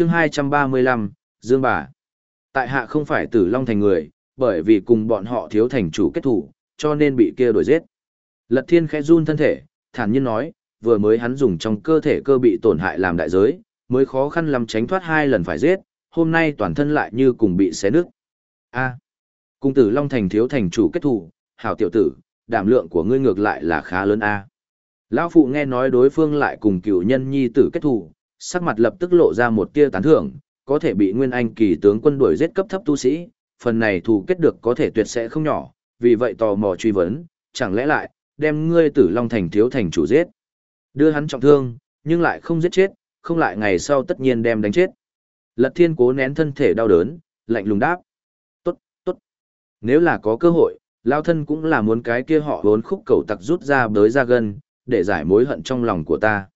chương 235, Dương Bà. Tại hạ không phải tử long thành người, bởi vì cùng bọn họ thiếu thành chủ kết thủ, cho nên bị kia đuổi giết. Lật thiên khẽ run thân thể, thản nhiên nói, vừa mới hắn dùng trong cơ thể cơ bị tổn hại làm đại giới, mới khó khăn lắm tránh thoát hai lần phải giết, hôm nay toàn thân lại như cùng bị xé nước. A. cung tử Long Thành thiếu thành chủ kết thủ, hảo tiểu tử, đảm lượng của ngươi ngược lại là khá lớn a. Lão phụ nghe nói đối phương lại cùng cựu nhân nhi tử kết thủ, sắc mặt lập tức lộ ra một tia tán thưởng, có thể bị Nguyên Anh kỳ tướng quân đuổi giết cấp thấp tu sĩ, phần này thù kết được có thể tuyệt sẽ không nhỏ, vì vậy tò mò truy vấn, chẳng lẽ lại, đem ngươi tử Long Thành thiếu thành chủ giết. Đưa hắn trọng thương, nhưng lại không giết chết, không lại ngày sau tất nhiên đem đánh chết. Lật thiên cố nén thân thể đau đớn, lạnh lùng đáp. Tốt, tốt. Nếu là có cơ hội, lao thân cũng là muốn cái kia họ vốn khúc cầu tặc rút ra bới ra gân, để giải mối hận trong lòng của ta.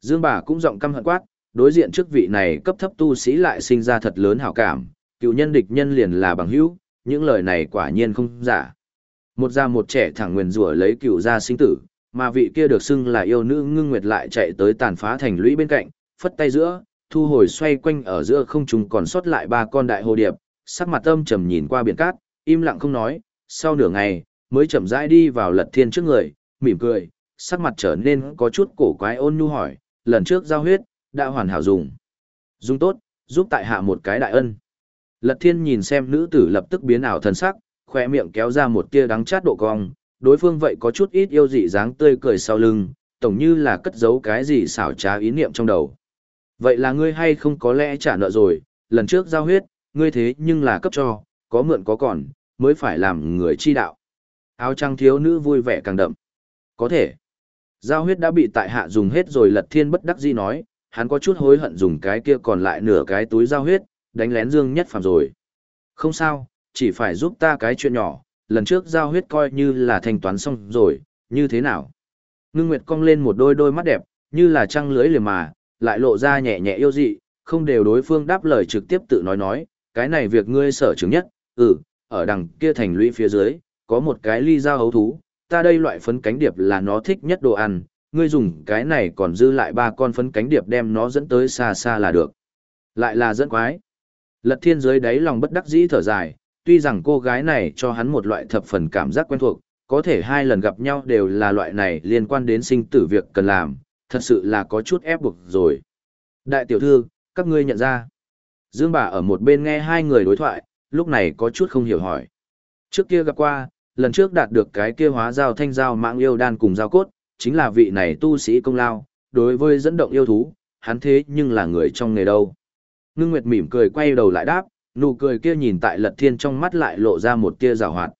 Dương bà cũng giọng căm hận quát, đối diện trước vị này cấp thấp tu sĩ lại sinh ra thật lớn hảo cảm, cựu nhân địch nhân liền là bằng hữu, những lời này quả nhiên không giả. Một già một trẻ thẳng nguyền rủa lấy cựu gia sinh tử, mà vị kia được xưng là yêu nữ ngưng nguyệt lại chạy tới tàn phá thành lũy bên cạnh, phất tay giữa, thu hồi xoay quanh ở giữa không trung còn sót lại ba con đại hồ điệp, sắc mặt âm trầm nhìn qua biển cát, im lặng không nói, sau nửa ngày, mới chậm rãi đi vào lật thiên trước người, mỉm cười, sắc mặt trở nên có chút cổ quái ôn nhu hỏi, lần trước giao huyết, đã hoàn hảo dùng. Dùng tốt, giúp tại hạ một cái đại ân. Lật thiên nhìn xem nữ tử lập tức biến ảo thần sắc, khoe miệng kéo ra một tia đắng chát độ cong, đối phương vậy có chút ít yêu dị dáng tươi cười sau lưng, tổng như là cất giấu cái gì xảo trá ý niệm trong đầu. Vậy là ngươi hay không có lẽ trả nợ rồi, lần trước giao huyết, ngươi thế nhưng là cấp cho, có mượn có còn, mới phải làm người chi đạo. Áo trăng thiếu nữ vui vẻ càng đậm. Có thể. Giao huyết đã bị tại hạ dùng hết rồi lật thiên bất đắc dĩ nói, hắn có chút hối hận dùng cái kia còn lại nửa cái túi giao huyết, đánh lén dương nhất phàm rồi. Không sao, chỉ phải giúp ta cái chuyện nhỏ, lần trước giao huyết coi như là thanh toán xong rồi, như thế nào? Ngưng Nguyệt cong lên một đôi đôi mắt đẹp, như là trăng lưới liềm mà, lại lộ ra nhẹ nhẹ yêu dị, không đều đối phương đáp lời trực tiếp tự nói nói, cái này việc ngươi sở chứng nhất, ừ, ở đằng kia thành lũy phía dưới, có một cái ly giao hấu thú, ta đây loại phấn cánh điệp là nó thích nhất đồ ăn, ngươi dùng cái này còn dư lại ba con phấn cánh điệp đem nó dẫn tới xa xa là được. Lại là dẫn quái. Lật thiên dưới đáy lòng bất đắc dĩ thở dài, tuy rằng cô gái này cho hắn một loại thập phần cảm giác quen thuộc, có thể hai lần gặp nhau đều là loại này liên quan đến sinh tử việc cần làm, thật sự là có chút ép buộc rồi. Đại tiểu thư, các ngươi nhận ra. Dương bà ở một bên nghe hai người đối thoại, lúc này có chút không hiểu hỏi. Trước kia gặp qua, lần trước đạt được cái kia hóa giao thanh giao mạng yêu đan cùng giao cốt, chính là vị này tu sĩ công lao, đối với dẫn động yêu thú, hắn thế nhưng là người trong nghề đâu. Ngưng Nguyệt mỉm cười quay đầu lại đáp, nụ cười kia nhìn tại lật thiên trong mắt lại lộ ra một tia rào hoạt.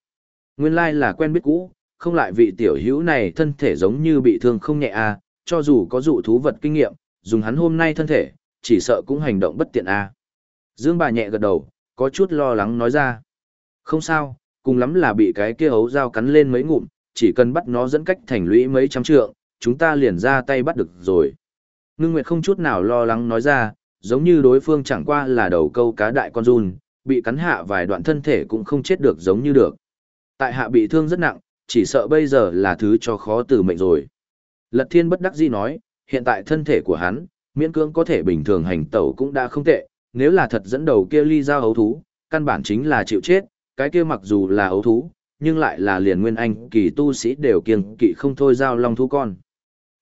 Nguyên lai là quen biết cũ, không lại vị tiểu hữu này thân thể giống như bị thương không nhẹ à, cho dù có dụ thú vật kinh nghiệm, dùng hắn hôm nay thân thể, chỉ sợ cũng hành động bất tiện à. Dương bà nhẹ gật đầu, có chút lo lắng nói ra. Không sao, cùng lắm là bị cái kia hấu dao cắn lên mấy ngụm, chỉ cần bắt nó dẫn cách thành lũy mấy trăm trượng, chúng ta liền ra tay bắt được rồi. Ngưng Nguyệt không chút nào lo lắng nói ra, giống như đối phương chẳng qua là đầu câu cá đại con run, bị cắn hạ vài đoạn thân thể cũng không chết được giống như được. Tại hạ bị thương rất nặng, chỉ sợ bây giờ là thứ cho khó từ mệnh rồi. Lật thiên bất đắc dĩ nói, hiện tại thân thể của hắn, miễn cưỡng có thể bình thường hành tẩu cũng đã không tệ, nếu là thật dẫn đầu kia ly giao hấu thú, căn bản chính là chịu chết, cái kia mặc dù là ấu thú, nhưng lại là liền nguyên anh kỳ tu sĩ đều kiêng kỵ không thôi giao long thú con.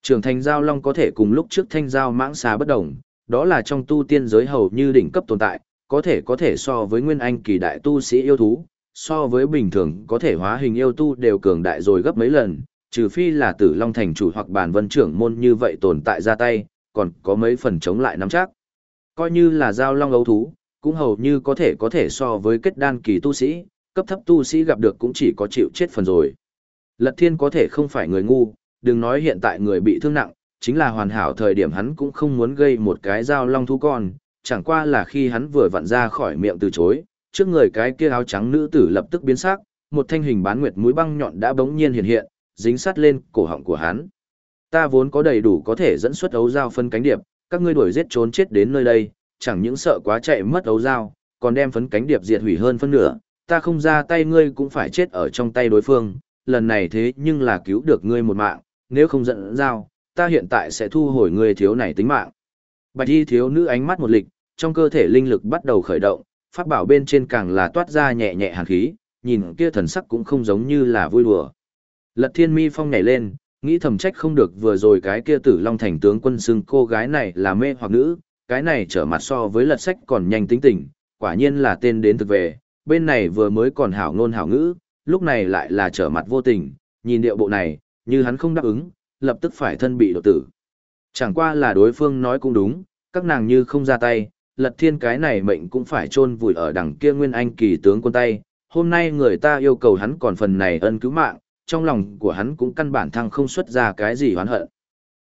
Trưởng thành giao long có thể cùng lúc trước thanh giao mãng xà bất đồng, đó là trong tu tiên giới hầu như đỉnh cấp tồn tại, có thể có thể so với nguyên anh kỳ đại tu sĩ yêu thú, so với bình thường có thể hóa hình yêu tu đều cường đại rồi gấp mấy lần, trừ phi là tử long thành chủ hoặc bản vân trưởng môn như vậy tồn tại ra tay, còn có mấy phần chống lại nắm chắc. Coi như là giao long ấu thú, cũng hầu như có thể có thể so với kết đan kỳ tu sĩ, cấp thấp tu sĩ gặp được cũng chỉ có chịu chết phần rồi. Lật thiên có thể không phải người ngu, đừng nói hiện tại người bị thương nặng, chính là hoàn hảo thời điểm hắn cũng không muốn gây một cái dao long thú con, chẳng qua là khi hắn vừa vặn ra khỏi miệng từ chối, trước người cái kia áo trắng nữ tử lập tức biến sắc, một thanh hình bán nguyệt mũi băng nhọn đã bỗng nhiên hiện hiện, dính sát lên cổ họng của hắn. Ta vốn có đầy đủ có thể dẫn xuất ấu dao phân cánh điệp, các ngươi đuổi giết trốn chết đến nơi đây, chẳng những sợ quá chạy mất ấu dao, còn đem phấn cánh điệp diệt hủy hơn phân nửa, ta không ra tay ngươi cũng phải chết ở trong tay đối phương, lần này thế nhưng là cứu được ngươi một mạng, nếu không giận dao, ta hiện tại sẽ thu hồi ngươi thiếu này tính mạng. Bạch y thiếu nữ ánh mắt một lịch, trong cơ thể linh lực bắt đầu khởi động, pháp bảo bên trên càng là toát ra nhẹ nhẹ hàn khí, nhìn kia thần sắc cũng không giống như là vui đùa. Lật Thiên Mi Phong nhảy lên, nghĩ thầm trách không được vừa rồi cái kia Tử Long thành tướng quân xưng cô gái này là mê hoặc nữ, cái này trở mặt so với lật sách còn nhanh tính tình, quả nhiên là tên đến thực về, bên này vừa mới còn hảo ngôn hảo ngữ, lúc này lại là trở mặt vô tình, nhìn điệu bộ này, như hắn không đáp ứng, lập tức phải thân bị độ tử. Chẳng qua là đối phương nói cũng đúng, các nàng như không ra tay, lật thiên cái này mệnh cũng phải chôn vùi ở đằng kia nguyên anh kỳ tướng quân tay. Hôm nay người ta yêu cầu hắn còn phần này ân cứu mạng, trong lòng của hắn cũng căn bản thăng không xuất ra cái gì hoán hận.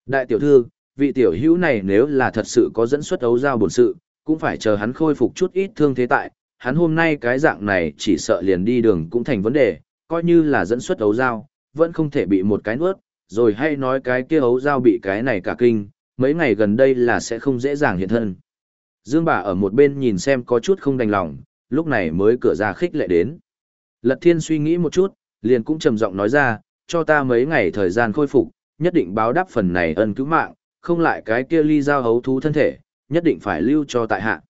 Đại tiểu thư, vị tiểu hữu này nếu là thật sự có dẫn xuất ấu giao bổn sự, cũng phải chờ hắn khôi phục chút ít thương thế tại, hắn hôm nay cái dạng này chỉ sợ liền đi đường cũng thành vấn đề, coi như là dẫn xuất ấu giao, vẫn không thể bị một cái nuốt, rồi hay nói cái kia ấu giao bị cái này cả kinh, mấy ngày gần đây là sẽ không dễ dàng hiện thân. Dương bà ở một bên nhìn xem có chút không đành lòng, lúc này mới cửa ra khích lệ đến. Lật thiên suy nghĩ một chút, liền cũng trầm giọng nói ra, cho ta mấy ngày thời gian khôi phục, nhất định báo đáp phần này ân cứu mạng, không lại cái kia ly giao hấu thú thân thể, nhất định phải lưu cho tại hạ.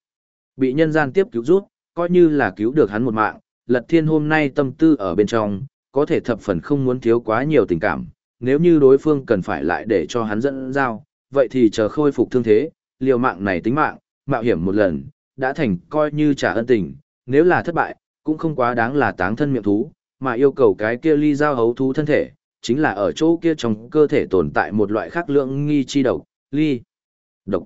Bị nhân gian tiếp cứu rút, coi như là cứu được hắn một mạng, lật thiên hôm nay tâm tư ở bên trong, có thể thập phần không muốn thiếu quá nhiều tình cảm, nếu như đối phương cần phải lại để cho hắn dẫn giao, vậy thì chờ khôi phục thương thế, liều mạng này tính mạng, mạo hiểm một lần, đã thành coi như trả ân tình, nếu là thất bại, cũng không quá đáng là táng thân miệng thú, mà yêu cầu cái kia ly giao hấu thú thân thể, chính là ở chỗ kia trong cơ thể tồn tại một loại khác lượng nghi chi độc, ly, độc.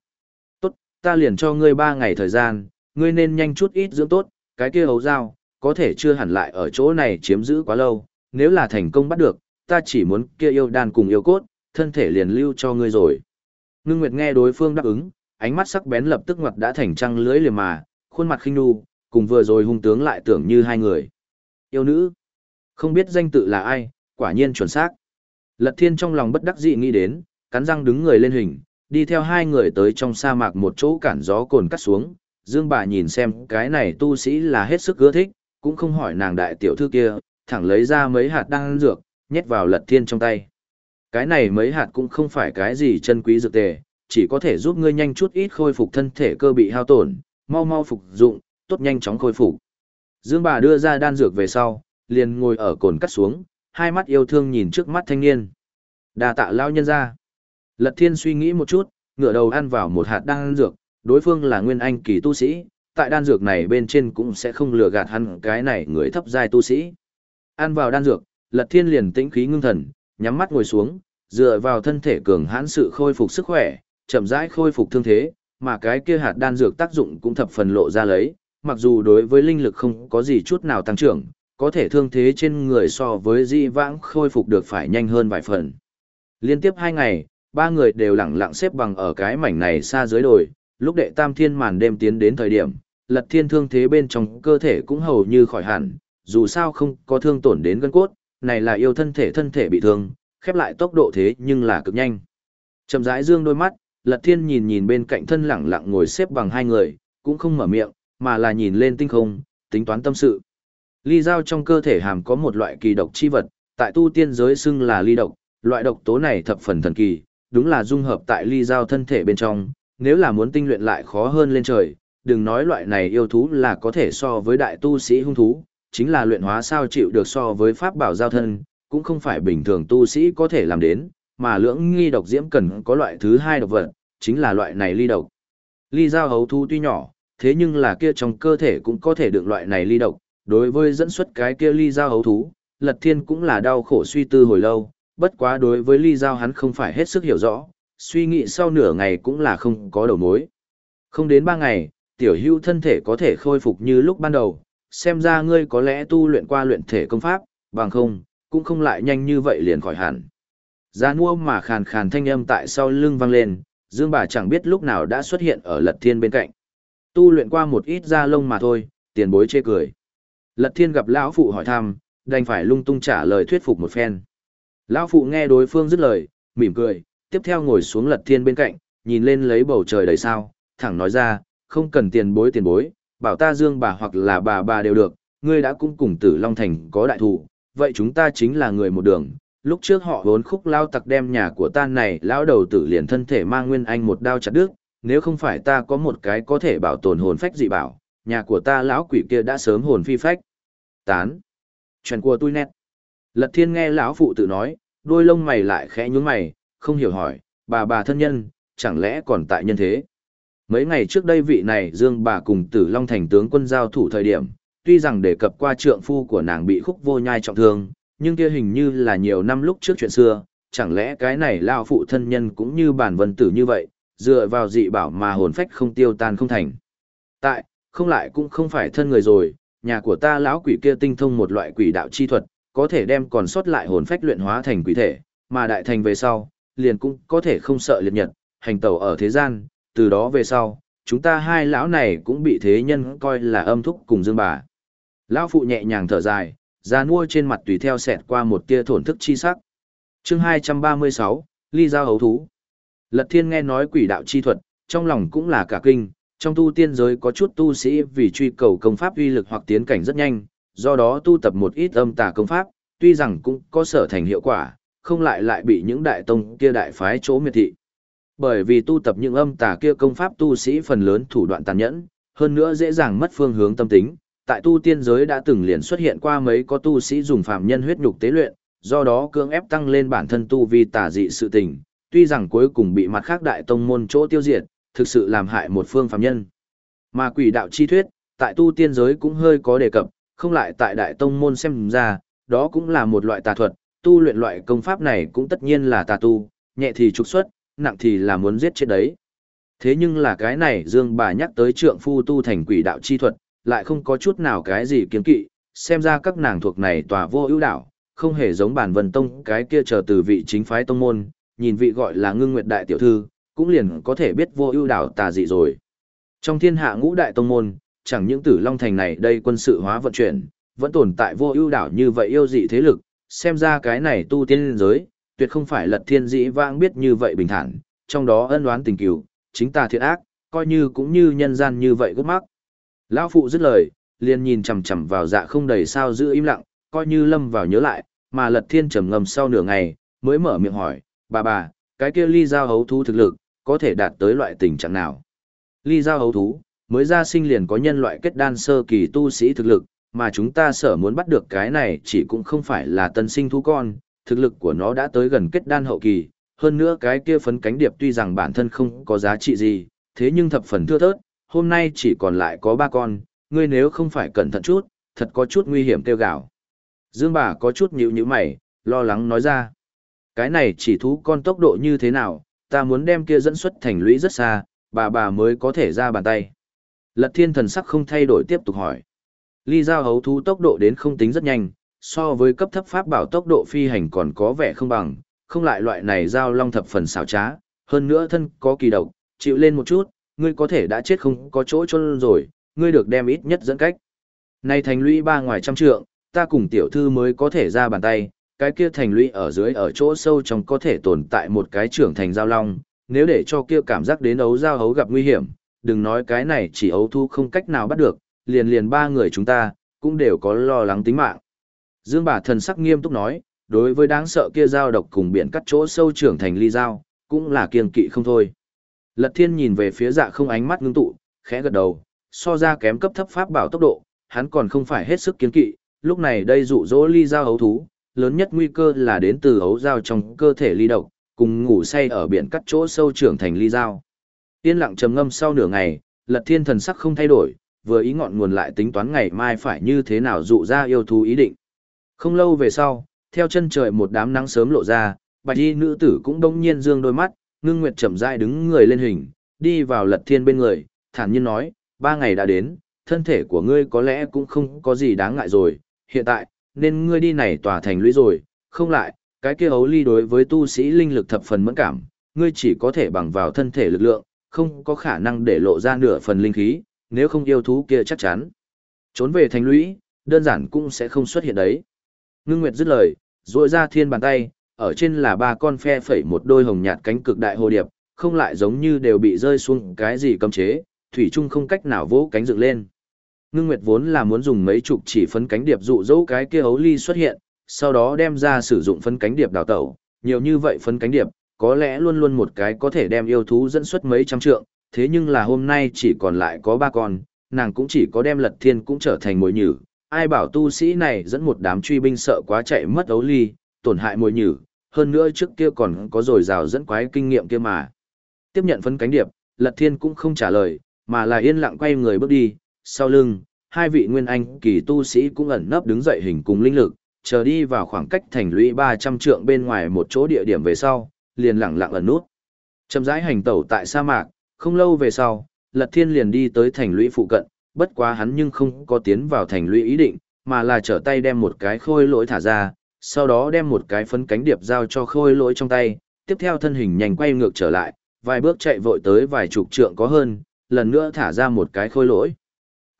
Tốt, ta liền cho ngươi ba ngày thời gian, ngươi nên nhanh chút ít dưỡng tốt, cái kia hấu dao, có thể chưa hẳn lại ở chỗ này chiếm giữ quá lâu, nếu là thành công bắt được, ta chỉ muốn kia yêu đan cùng yêu cốt, thân thể liền lưu cho ngươi rồi. Ngưng Nguyệt nghe đối phương đáp ứng, ánh mắt sắc bén lập tức ngoặt đã thành trăng lưới liềm mà, khuôn mặt khinh nu, cùng vừa rồi hung tướng lại tưởng như hai người. Yêu nữ, không biết danh tự là ai, quả nhiên chuẩn xác. Lật Thiên trong lòng bất đắc dĩ nghĩ đến, cắn răng đứng người lên hình, đi theo hai người tới trong sa mạc một chỗ cản gió cồn cắt xuống. Dương bà nhìn xem cái này tu sĩ là hết sức ưa thích, cũng không hỏi nàng đại tiểu thư kia, thẳng lấy ra mấy hạt đan dược, nhét vào Lật Thiên trong tay. Cái này mấy hạt cũng không phải cái gì chân quý dược tề, chỉ có thể giúp ngươi nhanh chút ít khôi phục thân thể cơ bị hao tổn, mau mau phục dụng, tốt nhanh chóng khôi phục. Dương bà đưa ra đan dược về sau, liền ngồi ở cồn cắt xuống, hai mắt yêu thương nhìn trước mắt thanh niên. Đà tạ lao nhân ra. Lật thiên suy nghĩ một chút, ngửa đầu ăn vào một hạt đan dược, đối phương là nguyên anh kỳ tu sĩ, tại đan dược này bên trên cũng sẽ không lừa gạt hắn cái này người thấp giai tu sĩ. Ăn vào đan dược, lật thiên liền tĩnh khí ngưng thần, nhắm mắt ngồi xuống, dựa vào thân thể cường hãn sự khôi phục sức khỏe, chậm rãi khôi phục thương thế, mà cái kia hạt đan dược tác dụng cũng thập phần lộ ra lấy, mặc dù đối với linh lực không có gì chút nào tăng trưởng, có thể thương thế trên người so với di vãng khôi phục được phải nhanh hơn vài phần. Liên tiếp hai ngày, ba người đều lặng lặng xếp bằng ở cái mảnh này xa dưới đồi, lúc đệ tam thiên màn đêm tiến đến thời điểm, lật thiên thương thế bên trong cơ thể cũng hầu như khỏi hẳn, dù sao không có thương tổn đến gân cốt, này là yêu thân thể thân thể bị thương, khép lại tốc độ thế nhưng là cực nhanh. Chầm rãi dương đôi mắt, lật thiên nhìn nhìn bên cạnh thân lặng lặng ngồi xếp bằng hai người, cũng không mở miệng, mà là nhìn lên tinh không, tính toán tâm sự. Ly dao trong cơ thể hàm có một loại kỳ độc chi vật, tại tu tiên giới xưng là ly độc, loại độc tố này thập phần thần kỳ, đúng là dung hợp tại ly dao thân thể bên trong, nếu là muốn tinh luyện lại khó hơn lên trời, đừng nói loại này yêu thú là có thể so với đại tu sĩ hung thú, chính là luyện hóa sao chịu được so với pháp bảo giao thân, cũng không phải bình thường tu sĩ có thể làm đến, mà lưỡng nghi độc diễm cần có loại thứ hai độc vật, chính là loại này ly độc. Ly dao hấu thú tuy nhỏ, thế nhưng là kia trong cơ thể cũng có thể được loại này ly độc, đối với dẫn xuất cái kia ly dao hấu thú, Lật Thiên cũng là đau khổ suy tư hồi lâu, bất quá đối với ly dao hắn không phải hết sức hiểu rõ, suy nghĩ sau nửa ngày cũng là không có đầu mối. Không đến ba ngày, tiểu hưu thân thể có thể khôi phục như lúc ban đầu, xem ra ngươi có lẽ tu luyện qua luyện thể công pháp, bằng không, cũng không lại nhanh như vậy liền khỏi hẳn. Giá mua mà khàn khàn thanh âm tại sau lưng vang lên, Dương bà chẳng biết lúc nào đã xuất hiện ở Lật Thiên bên cạnh. Tu luyện qua một ít da lông mà thôi, tiền bối chê cười. Lật Thiên gặp lão phụ hỏi thăm, đành phải lung tung trả lời thuyết phục một phen. Lão phụ nghe đối phương dứt lời, mỉm cười, tiếp theo ngồi xuống Lật Thiên bên cạnh, nhìn lên lấy bầu trời đầy sao, thẳng nói ra, không cần tiền bối tiền bối, bảo ta dương bà hoặc là bà bà đều được, ngươi đã cũng cùng Tử Long Thành có đại thủ, vậy chúng ta chính là người một đường. Lúc trước họ vốn khúc lao tặc đem nhà của ta này lão đầu tử liền thân thể mang nguyên anh một đao chặt đứt, nếu không phải ta có một cái có thể bảo tồn hồn phách dị bảo, nhà của ta lão quỷ kia đã sớm hồn phi phách. Tán. Chuyện của tôi nét. Lật thiên nghe lão phụ tự nói, đôi lông mày lại khẽ nhúng mày, không hiểu hỏi, bà bà thân nhân, chẳng lẽ còn tại nhân thế? Mấy ngày trước đây vị này Dương bà cùng Tử Long thành tướng quân giao thủ thời điểm, tuy rằng đề cập qua trượng phu của nàng bị khúc vô nhai trọng thương, nhưng kia hình như là nhiều năm lúc trước chuyện xưa, chẳng lẽ cái này lao phụ thân nhân cũng như bản vân tử như vậy, dựa vào dị bảo mà hồn phách không tiêu tan không thành. Tại, không lại cũng không phải thân người rồi, nhà của ta lão quỷ kia tinh thông một loại quỷ đạo chi thuật, có thể đem còn sót lại hồn phách luyện hóa thành quỷ thể, mà đại thành về sau, liền cũng có thể không sợ liệt nhật, hành tẩu ở thế gian, từ đó về sau, chúng ta hai lão này cũng bị thế nhân coi là âm thúc cùng dương bà. Lão phụ nhẹ nhàng thở dài, ra nuôi trên mặt tùy theo xẹt qua một tia thổn thức chi sắc. chương 236, Ly Giao Hấu Thú. Lật thiên nghe nói quỷ đạo chi thuật, trong lòng cũng là cả kinh, trong tu tiên giới có chút tu sĩ vì truy cầu công pháp uy lực hoặc tiến cảnh rất nhanh, do đó tu tập một ít âm tà công pháp, tuy rằng cũng có sở thành hiệu quả, không lại lại bị những đại tông kia đại phái chỗ miệt thị. Bởi vì tu tập những âm tà kia công pháp tu sĩ phần lớn thủ đoạn tàn nhẫn, hơn nữa dễ dàng mất phương hướng tâm tính, tại tu tiên giới đã từng liền xuất hiện qua mấy có tu sĩ dùng phạm nhân huyết nhục tế luyện, do đó cưỡng ép tăng lên bản thân tu vi tà dị sự tình, tuy rằng cuối cùng bị mặt khác đại tông môn chỗ tiêu diệt, thực sự làm hại một phương phạm nhân. Mà quỷ đạo chi thuyết, tại tu tiên giới cũng hơi có đề cập, không lại tại đại tông môn xem ra, đó cũng là một loại tà thuật, tu luyện loại công pháp này cũng tất nhiên là tà tu, nhẹ thì trục xuất, nặng thì là muốn giết chết đấy. Thế nhưng là cái này Dương bà nhắc tới trượng phu tu thành quỷ đạo chi thuật, lại không có chút nào cái gì kiến kỵ, xem ra các nàng thuộc này tòa vô ưu đạo, không hề giống bản vân tông cái kia chờ từ vị chính phái tông môn, nhìn vị gọi là ngưng nguyệt đại tiểu thư, cũng liền có thể biết vô ưu đảo tà dị rồi. Trong thiên hạ ngũ đại tông môn, chẳng những tử long thành này đây quân sự hóa vận chuyển, vẫn tồn tại vô ưu đảo như vậy yêu dị thế lực, xem ra cái này tu tiên giới, tuyệt không phải lật thiên dĩ vãng biết như vậy bình thản, trong đó ân oán tình cửu, chính ta thiện ác, coi như cũng như nhân gian như vậy gấp mắc. Lão phụ dứt lời, liền nhìn chằm chằm vào dạ không đầy sao giữ im lặng, coi như lâm vào nhớ lại, mà lật thiên trầm ngầm sau nửa ngày, mới mở miệng hỏi, bà bà, cái kia ly giao hấu thú thực lực, có thể đạt tới loại tình trạng nào? Ly giao hấu thú, mới ra sinh liền có nhân loại kết đan sơ kỳ tu sĩ thực lực, mà chúng ta sở muốn bắt được cái này chỉ cũng không phải là tân sinh thú con, thực lực của nó đã tới gần kết đan hậu kỳ, hơn nữa cái kia phấn cánh điệp tuy rằng bản thân không có giá trị gì, thế nhưng thập phần thưa thớt, hôm nay chỉ còn lại có ba con, ngươi nếu không phải cẩn thận chút, thật có chút nguy hiểm kêu gạo. Dương bà có chút nhíu nhíu mày, lo lắng nói ra. Cái này chỉ thú con tốc độ như thế nào, ta muốn đem kia dẫn xuất thành lũy rất xa, bà bà mới có thể ra bàn tay. Lật thiên thần sắc không thay đổi tiếp tục hỏi. Ly giao hấu thú tốc độ đến không tính rất nhanh, so với cấp thấp pháp bảo tốc độ phi hành còn có vẻ không bằng, không lại loại này giao long thập phần xảo trá, hơn nữa thân có kỳ độc, chịu lên một chút, ngươi có thể đã chết không có chỗ chôn rồi, ngươi được đem ít nhất dẫn cách. Nay thành lũy ba ngoài trăm trượng, ta cùng tiểu thư mới có thể ra bàn tay, cái kia thành lũy ở dưới ở chỗ sâu trong có thể tồn tại một cái trưởng thành giao long, nếu để cho kia cảm giác đến ấu giao hấu gặp nguy hiểm, đừng nói cái này chỉ ấu thu không cách nào bắt được, liền liền ba người chúng ta, cũng đều có lo lắng tính mạng. Dương bà thần sắc nghiêm túc nói, đối với đáng sợ kia giao độc cùng biển cắt chỗ sâu trưởng thành ly giao, cũng là kiên kỵ không thôi. Lật thiên nhìn về phía dạ không ánh mắt ngưng tụ, khẽ gật đầu, so ra kém cấp thấp pháp bảo tốc độ, hắn còn không phải hết sức kiên kỵ, lúc này đây dụ dỗ ly giao hấu thú, lớn nhất nguy cơ là đến từ ấu dao trong cơ thể ly độc, cùng ngủ say ở biển cắt chỗ sâu trưởng thành ly dao Yên lặng trầm ngâm sau nửa ngày, lật thiên thần sắc không thay đổi, vừa ý ngọn nguồn lại tính toán ngày mai phải như thế nào dụ ra yêu thú ý định. Không lâu về sau, theo chân trời một đám nắng sớm lộ ra, bạch y nữ tử cũng đông nhiên dương đôi mắt, ngưng nguyệt chậm rãi đứng người lên hình, đi vào lật thiên bên người, thản nhiên nói, ba ngày đã đến, thân thể của ngươi có lẽ cũng không có gì đáng ngại rồi, hiện tại, nên ngươi đi này tòa thành lũy rồi, không lại, cái kia ấu ly đối với tu sĩ linh lực thập phần mẫn cảm, ngươi chỉ có thể bằng vào thân thể lực lượng, không có khả năng để lộ ra nửa phần linh khí, nếu không yêu thú kia chắc chắn. Trốn về thành lũy, đơn giản cũng sẽ không xuất hiện đấy. Ngưng Nguyệt dứt lời, duỗi ra thiên bàn tay, ở trên là ba con phe phẩy một đôi hồng nhạt cánh cực đại hồ điệp, không lại giống như đều bị rơi xuống cái gì cấm chế, thủy chung không cách nào vỗ cánh dựng lên. Ngưng Nguyệt vốn là muốn dùng mấy chục chỉ phấn cánh điệp dụ dỗ cái kia ấu ly xuất hiện, sau đó đem ra sử dụng phấn cánh điệp đào tẩu, nhiều như vậy phấn cánh điệp, có lẽ luôn luôn một cái có thể đem yêu thú dẫn xuất mấy trăm trượng, thế nhưng là hôm nay chỉ còn lại có ba con, nàng cũng chỉ có đem lật thiên cũng trở thành mồi nhử. Ai bảo tu sĩ này dẫn một đám truy binh sợ quá chạy mất ấu ly, tổn hại mồi nhử, hơn nữa trước kia còn có rồi rào dẫn quái kinh nghiệm kia mà. Tiếp nhận phấn cánh điệp, lật thiên cũng không trả lời, mà là yên lặng quay người bước đi, sau lưng, hai vị nguyên anh kỳ tu sĩ cũng ẩn nấp đứng dậy hình cùng linh lực, chờ đi vào khoảng cách thành lũy 300 trượng bên ngoài một chỗ địa điểm về sau, liền lặng lặng ẩn nút. Chậm rãi hành tẩu tại sa mạc, không lâu về sau, Lật Thiên liền đi tới thành lũy phụ cận, bất quá hắn nhưng không có tiến vào thành lũy ý định, mà là trở tay đem một cái khôi lỗi thả ra, sau đó đem một cái phấn cánh điệp giao cho khôi lỗi trong tay, tiếp theo thân hình nhanh quay ngược trở lại, vài bước chạy vội tới vài chục trượng có hơn, lần nữa thả ra một cái khôi lỗi.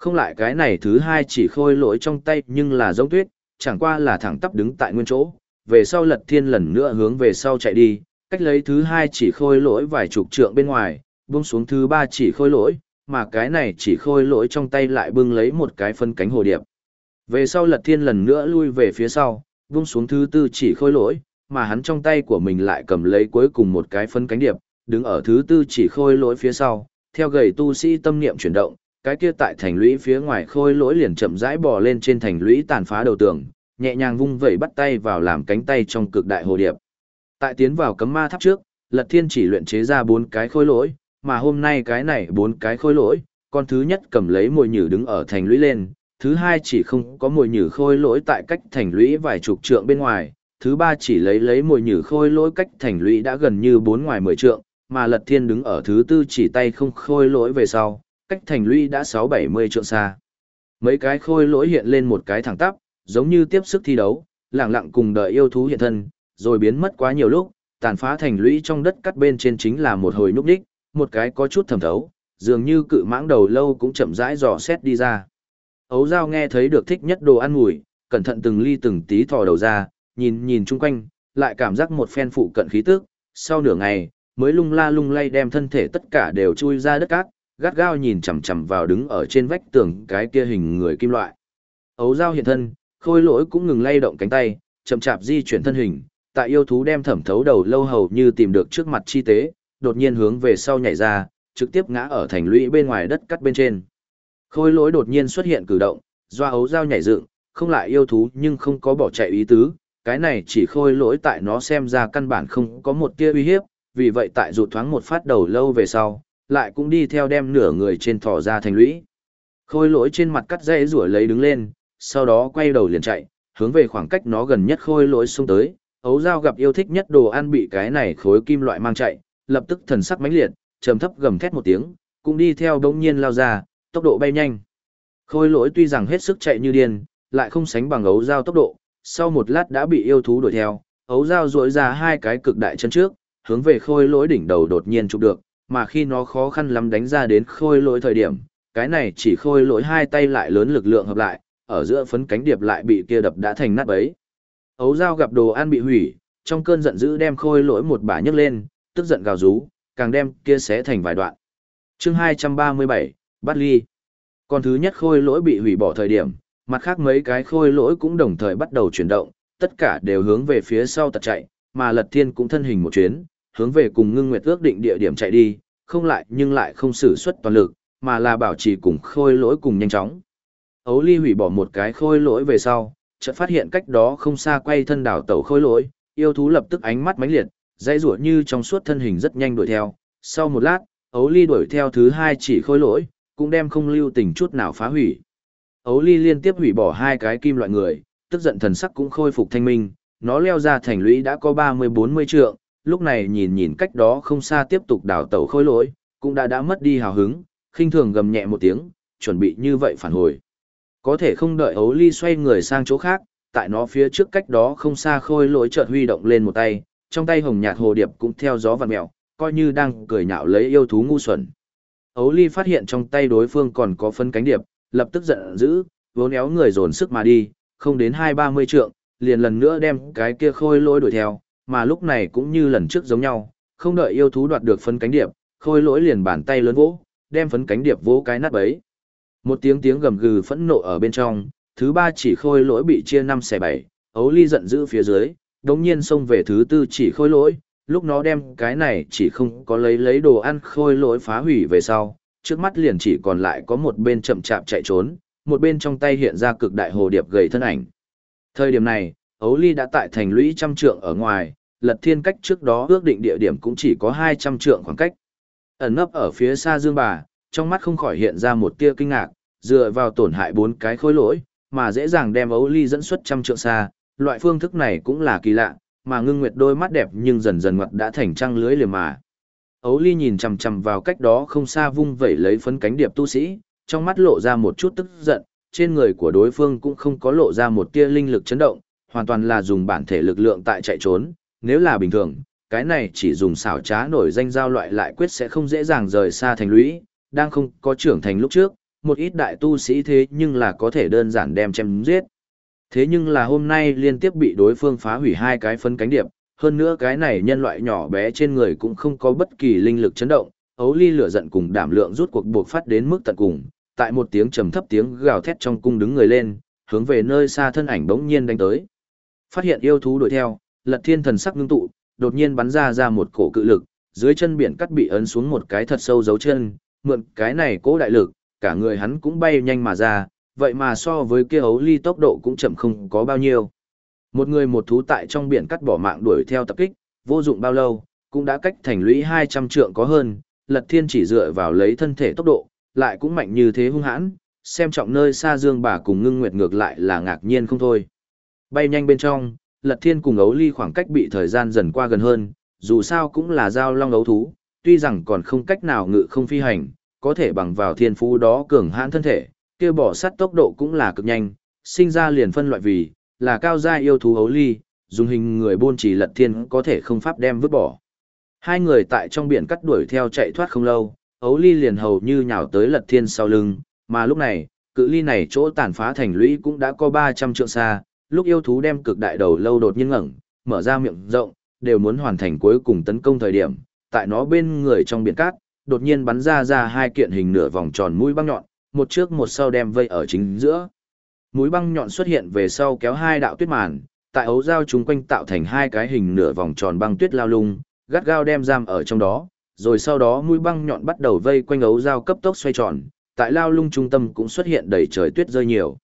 Không lại cái này thứ hai chỉ khôi lỗi trong tay nhưng là giống tuyết, chẳng qua là thẳng tắp đứng tại nguyên chỗ, về sau lật thiên lần nữa hướng về sau chạy đi, cách lấy thứ hai chỉ khôi lỗi vài chục trượng bên ngoài, buông xuống thứ ba chỉ khôi lỗi, mà cái này chỉ khôi lỗi trong tay lại bưng lấy một cái phân cánh hồ điệp. Về sau lật thiên lần nữa lui về phía sau, buông xuống thứ tư chỉ khôi lỗi, mà hắn trong tay của mình lại cầm lấy cuối cùng một cái phân cánh điệp, đứng ở thứ tư chỉ khôi lỗi phía sau, theo gầy tu sĩ tâm niệm chuyển động, cái kia tại thành lũy phía ngoài khôi lỗi liền chậm rãi bò lên trên thành lũy tàn phá đầu tường, nhẹ nhàng vung vẩy bắt tay vào làm cánh tay trong cực đại hồ điệp. Tại tiến vào cấm ma tháp trước, Lật Thiên chỉ luyện chế ra bốn cái khôi lỗi, mà hôm nay cái này bốn cái khôi lỗi, con thứ nhất cầm lấy mồi nhử đứng ở thành lũy lên, thứ hai chỉ không có mồi nhử khôi lỗi tại cách thành lũy vài chục trượng bên ngoài, thứ ba chỉ lấy lấy mồi nhử khôi lỗi cách thành lũy đã gần như bốn ngoài mười trượng, mà Lật Thiên đứng ở thứ tư chỉ tay không khôi lỗi về sau, cách thành lũy đã sáu bảy mươi trượng xa. Mấy cái khôi lỗi hiện lên một cái thẳng tắp, giống như tiếp sức thi đấu, lặng lặng cùng đợi yêu thú hiện thân, rồi biến mất quá nhiều lúc, tàn phá thành lũy trong đất cắt bên trên chính là một hồi núp đích, một cái có chút thầm thấu, dường như cự mãng đầu lâu cũng chậm rãi dò xét đi ra. Ấu Giao nghe thấy được thích nhất đồ ăn mùi, cẩn thận từng ly từng tí thò đầu ra, nhìn nhìn chung quanh, lại cảm giác một phen phụ cận khí tức, sau nửa ngày, mới lung la lung lay đem thân thể tất cả đều chui ra đất cát, gắt gao nhìn chằm chằm vào đứng ở trên vách tường cái kia hình người kim loại. Ấu Giao hiện thân, khôi lỗi cũng ngừng lay động cánh tay, chậm chạp di chuyển thân hình, tại yêu thú đem thẩm thấu đầu lâu hầu như tìm được trước mặt chi tế, đột nhiên hướng về sau nhảy ra, trực tiếp ngã ở thành lũy bên ngoài đất cắt bên trên. Khôi lỗi đột nhiên xuất hiện cử động, doa ấu dao nhảy dựng, không lại yêu thú nhưng không có bỏ chạy ý tứ, cái này chỉ khôi lỗi tại nó xem ra căn bản không có một tia uy hiếp, vì vậy tại rụt thoáng một phát đầu lâu về sau, lại cũng đi theo đem nửa người trên thỏ ra thành lũy. Khôi lỗi trên mặt cắt dây rủa lấy đứng lên, sau đó quay đầu liền chạy, hướng về khoảng cách nó gần nhất khôi lỗi xông tới, ấu dao gặp yêu thích nhất đồ ăn bị cái này khối kim loại mang chạy, lập tức thần sắc mãnh liệt, trầm thấp gầm thét một tiếng, cũng đi theo đống nhiên lao ra, tốc độ bay nhanh. Khôi lỗi tuy rằng hết sức chạy như điên, lại không sánh bằng ấu dao tốc độ, sau một lát đã bị yêu thú đuổi theo, ấu dao duỗi ra hai cái cực đại chân trước, hướng về khôi lỗi đỉnh đầu đột nhiên chụp được, mà khi nó khó khăn lắm đánh ra đến khôi lỗi thời điểm, cái này chỉ khôi lỗi hai tay lại lớn lực lượng hợp lại, ở giữa phấn cánh điệp lại bị kia đập đã thành nát bấy. Ấu dao gặp đồ ăn bị hủy, trong cơn giận dữ đem khôi lỗi một bả nhấc lên, tức giận gào rú, càng đem kia xé thành vài đoạn. chương 237, Bát ly. Còn thứ nhất khôi lỗi bị hủy bỏ thời điểm, mặt khác mấy cái khôi lỗi cũng đồng thời bắt đầu chuyển động, tất cả đều hướng về phía sau tật chạy, mà lật thiên cũng thân hình một chuyến, hướng về cùng ngưng nguyệt ước định địa điểm chạy đi, không lại nhưng lại không sử xuất toàn lực, mà là bảo trì cùng khôi lỗi cùng nhanh chóng. Ấu ly hủy bỏ một cái khôi lỗi về sau, chợt phát hiện cách đó không xa quay thân đảo tẩu khôi lỗi, yêu thú lập tức ánh mắt mãnh liệt, dãy rủa như trong suốt thân hình rất nhanh đuổi theo. Sau một lát, Ấu Ly đuổi theo thứ hai chỉ khôi lỗi, cũng đem không lưu tình chút nào phá hủy. Ấu Ly liên tiếp hủy bỏ hai cái kim loại người, tức giận thần sắc cũng khôi phục thanh minh, nó leo ra thành lũy đã có 30-40 trượng, lúc này nhìn nhìn cách đó không xa tiếp tục đào tẩu khôi lỗi, cũng đã đã mất đi hào hứng, khinh thường gầm nhẹ một tiếng, chuẩn bị như vậy phản hồi. Có thể không đợi ấu ly xoay người sang chỗ khác, tại nó phía trước cách đó không xa khôi lỗi chợt huy động lên một tay, trong tay hồng nhạt hồ điệp cũng theo gió vặn mèo, coi như đang cười nhạo lấy yêu thú ngu xuẩn. Ấu ly phát hiện trong tay đối phương còn có phân cánh điệp, lập tức giận dữ, vốn éo người dồn sức mà đi, không đến hai ba mươi trượng, liền lần nữa đem cái kia khôi lỗi đuổi theo, mà lúc này cũng như lần trước giống nhau, không đợi yêu thú đoạt được phân cánh điệp, khôi lỗi liền bàn tay lớn vỗ, đem phấn cánh điệp vỗ cái nát bấy. Một tiếng tiếng gầm gừ phẫn nộ ở bên trong, thứ ba chỉ khôi lỗi bị chia năm xẻ bảy, ấu ly giận dữ phía dưới, đống nhiên xông về thứ tư chỉ khôi lỗi, lúc nó đem cái này chỉ không có lấy lấy đồ ăn khôi lỗi phá hủy về sau, trước mắt liền chỉ còn lại có một bên chậm chạp chạy trốn, một bên trong tay hiện ra cực đại hồ điệp gầy thân ảnh. Thời điểm này, Ấu Ly đã tại thành lũy trăm trượng ở ngoài, lật thiên cách trước đó ước định địa điểm cũng chỉ có 200 trượng khoảng cách. Ẩn nấp ở phía xa dương bà, trong mắt không khỏi hiện ra một tia kinh ngạc, dựa vào tổn hại bốn cái khối lỗi, mà dễ dàng đem ấu ly dẫn xuất trăm trượng xa, loại phương thức này cũng là kỳ lạ, mà ngưng nguyệt đôi mắt đẹp nhưng dần dần ngoặt đã thành trăng lưới liềm mà. Ấu ly nhìn chằm chằm vào cách đó không xa vung vẩy lấy phấn cánh điệp tu sĩ, trong mắt lộ ra một chút tức giận, trên người của đối phương cũng không có lộ ra một tia linh lực chấn động, hoàn toàn là dùng bản thể lực lượng tại chạy trốn, nếu là bình thường, cái này chỉ dùng xảo trá nổi danh giao loại lại quyết sẽ không dễ dàng rời xa thành lũy, đang không có trưởng thành lúc trước, một ít đại tu sĩ thế nhưng là có thể đơn giản đem chém giết. Thế nhưng là hôm nay liên tiếp bị đối phương phá hủy hai cái phân cánh điệp, hơn nữa cái này nhân loại nhỏ bé trên người cũng không có bất kỳ linh lực chấn động, ấu ly lửa giận cùng đảm lượng rút cuộc buộc phát đến mức tận cùng, tại một tiếng trầm thấp tiếng gào thét trong cung đứng người lên, hướng về nơi xa thân ảnh bỗng nhiên đánh tới. Phát hiện yêu thú đuổi theo, Lật Thiên thần sắc ngưng tụ, đột nhiên bắn ra ra một cổ cự lực, dưới chân biển cắt bị ấn xuống một cái thật sâu dấu chân, mượn cái này cố đại lực, cả người hắn cũng bay nhanh mà ra, vậy mà so với kia ấu ly tốc độ cũng chậm không có bao nhiêu. Một người một thú tại trong biển cắt bỏ mạng đuổi theo tập kích, vô dụng bao lâu, cũng đã cách thành lũy 200 trượng có hơn, Lật Thiên chỉ dựa vào lấy thân thể tốc độ, lại cũng mạnh như thế hung hãn, xem trọng nơi xa Dương bà cùng Ngưng Nguyệt ngược lại là ngạc nhiên không thôi. Bay nhanh bên trong, Lật Thiên cùng ấu ly khoảng cách bị thời gian dần qua gần hơn, dù sao cũng là giao long ấu thú, tuy rằng còn không cách nào ngự không phi hành, có thể bằng vào thiên phú đó cường hãn thân thể, kia bỏ sắt tốc độ cũng là cực nhanh, sinh ra liền phân loại vì, là cao gia yêu thú ấu ly, dùng hình người buôn chỉ lật thiên có thể không pháp đem vứt bỏ. Hai người tại trong biển cắt đuổi theo chạy thoát không lâu, ấu ly liền hầu như nhào tới lật thiên sau lưng, mà lúc này, cự ly này chỗ tàn phá thành lũy cũng đã có 300 trượng xa, lúc yêu thú đem cực đại đầu lâu đột nhiên ngẩng, mở ra miệng rộng, đều muốn hoàn thành cuối cùng tấn công thời điểm, tại nó bên người trong biển cát, đột nhiên bắn ra ra hai kiện hình nửa vòng tròn mũi băng nhọn, một trước một sau đem vây ở chính giữa. Mũi băng nhọn xuất hiện về sau kéo hai đạo tuyết màn, tại ấu dao chúng quanh tạo thành hai cái hình nửa vòng tròn băng tuyết lao lung, gắt gao đem giam ở trong đó, rồi sau đó mũi băng nhọn bắt đầu vây quanh ấu dao cấp tốc xoay tròn, tại lao lung trung tâm cũng xuất hiện đầy trời tuyết rơi nhiều.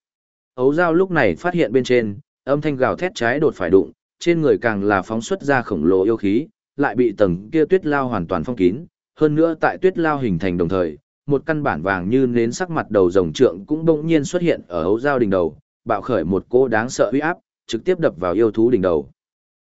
Ấu dao lúc này phát hiện bên trên, âm thanh gào thét trái đột phải đụng, trên người càng là phóng xuất ra khổng lồ yêu khí, lại bị tầng kia tuyết lao hoàn toàn phong kín, hơn nữa tại tuyết lao hình thành đồng thời, một căn bản vàng như nến sắc mặt đầu rồng trượng cũng bỗng nhiên xuất hiện ở hấu dao đỉnh đầu, bạo khởi một cô đáng sợ uy áp, trực tiếp đập vào yêu thú đỉnh đầu.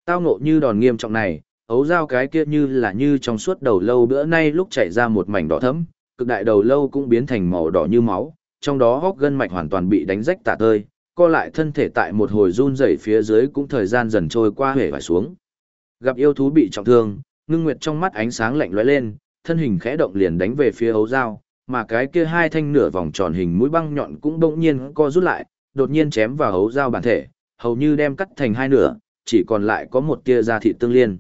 Tao ngộ như đòn nghiêm trọng này, ấu dao cái kia như là như trong suốt đầu lâu bữa nay lúc chảy ra một mảnh đỏ thẫm, cực đại đầu lâu cũng biến thành màu đỏ như máu, trong đó hốc gân mạch hoàn toàn bị đánh rách tả tơi, co lại thân thể tại một hồi run rẩy phía dưới cũng thời gian dần trôi qua hể vải xuống. Gặp yêu thú bị trọng thương, ngưng nguyệt trong mắt ánh sáng lạnh lóe lên, thân hình khẽ động liền đánh về phía ấu dao, mà cái kia hai thanh nửa vòng tròn hình mũi băng nhọn cũng bỗng nhiên co rút lại, đột nhiên chém vào ấu dao bản thể, hầu như đem cắt thành hai nửa, chỉ còn lại có một tia da thịt tương liên.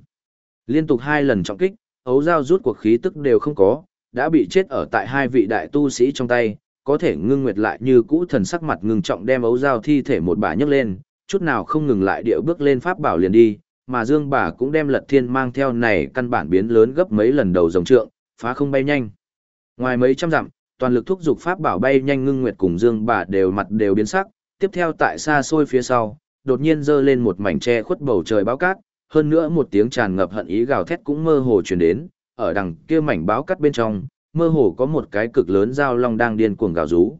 Liên tục hai lần trọng kích, ấu dao rút cuộc khí tức đều không có, đã bị chết ở tại hai vị đại tu sĩ trong tay, có thể ngưng nguyệt lại như cũ thần sắc mặt ngưng trọng đem ấu dao thi thể một bà nhấc lên, chút nào không ngừng lại điệu bước lên pháp bảo liền đi, mà Dương bà cũng đem lật thiên mang theo này căn bản biến lớn gấp mấy lần đầu rồng trượng, phá không bay nhanh. Ngoài mấy trăm dặm, toàn lực thúc dục pháp bảo bay nhanh ngưng nguyệt cùng Dương bà đều mặt đều biến sắc, tiếp theo tại xa xôi phía sau, đột nhiên dơ lên một mảnh tre khuất bầu trời báo cát, hơn nữa một tiếng tràn ngập hận ý gào thét cũng mơ hồ truyền đến, ở đằng kia mảnh báo cát bên trong, mơ hồ có một cái cực lớn dao long đang điên cuồng gào rú.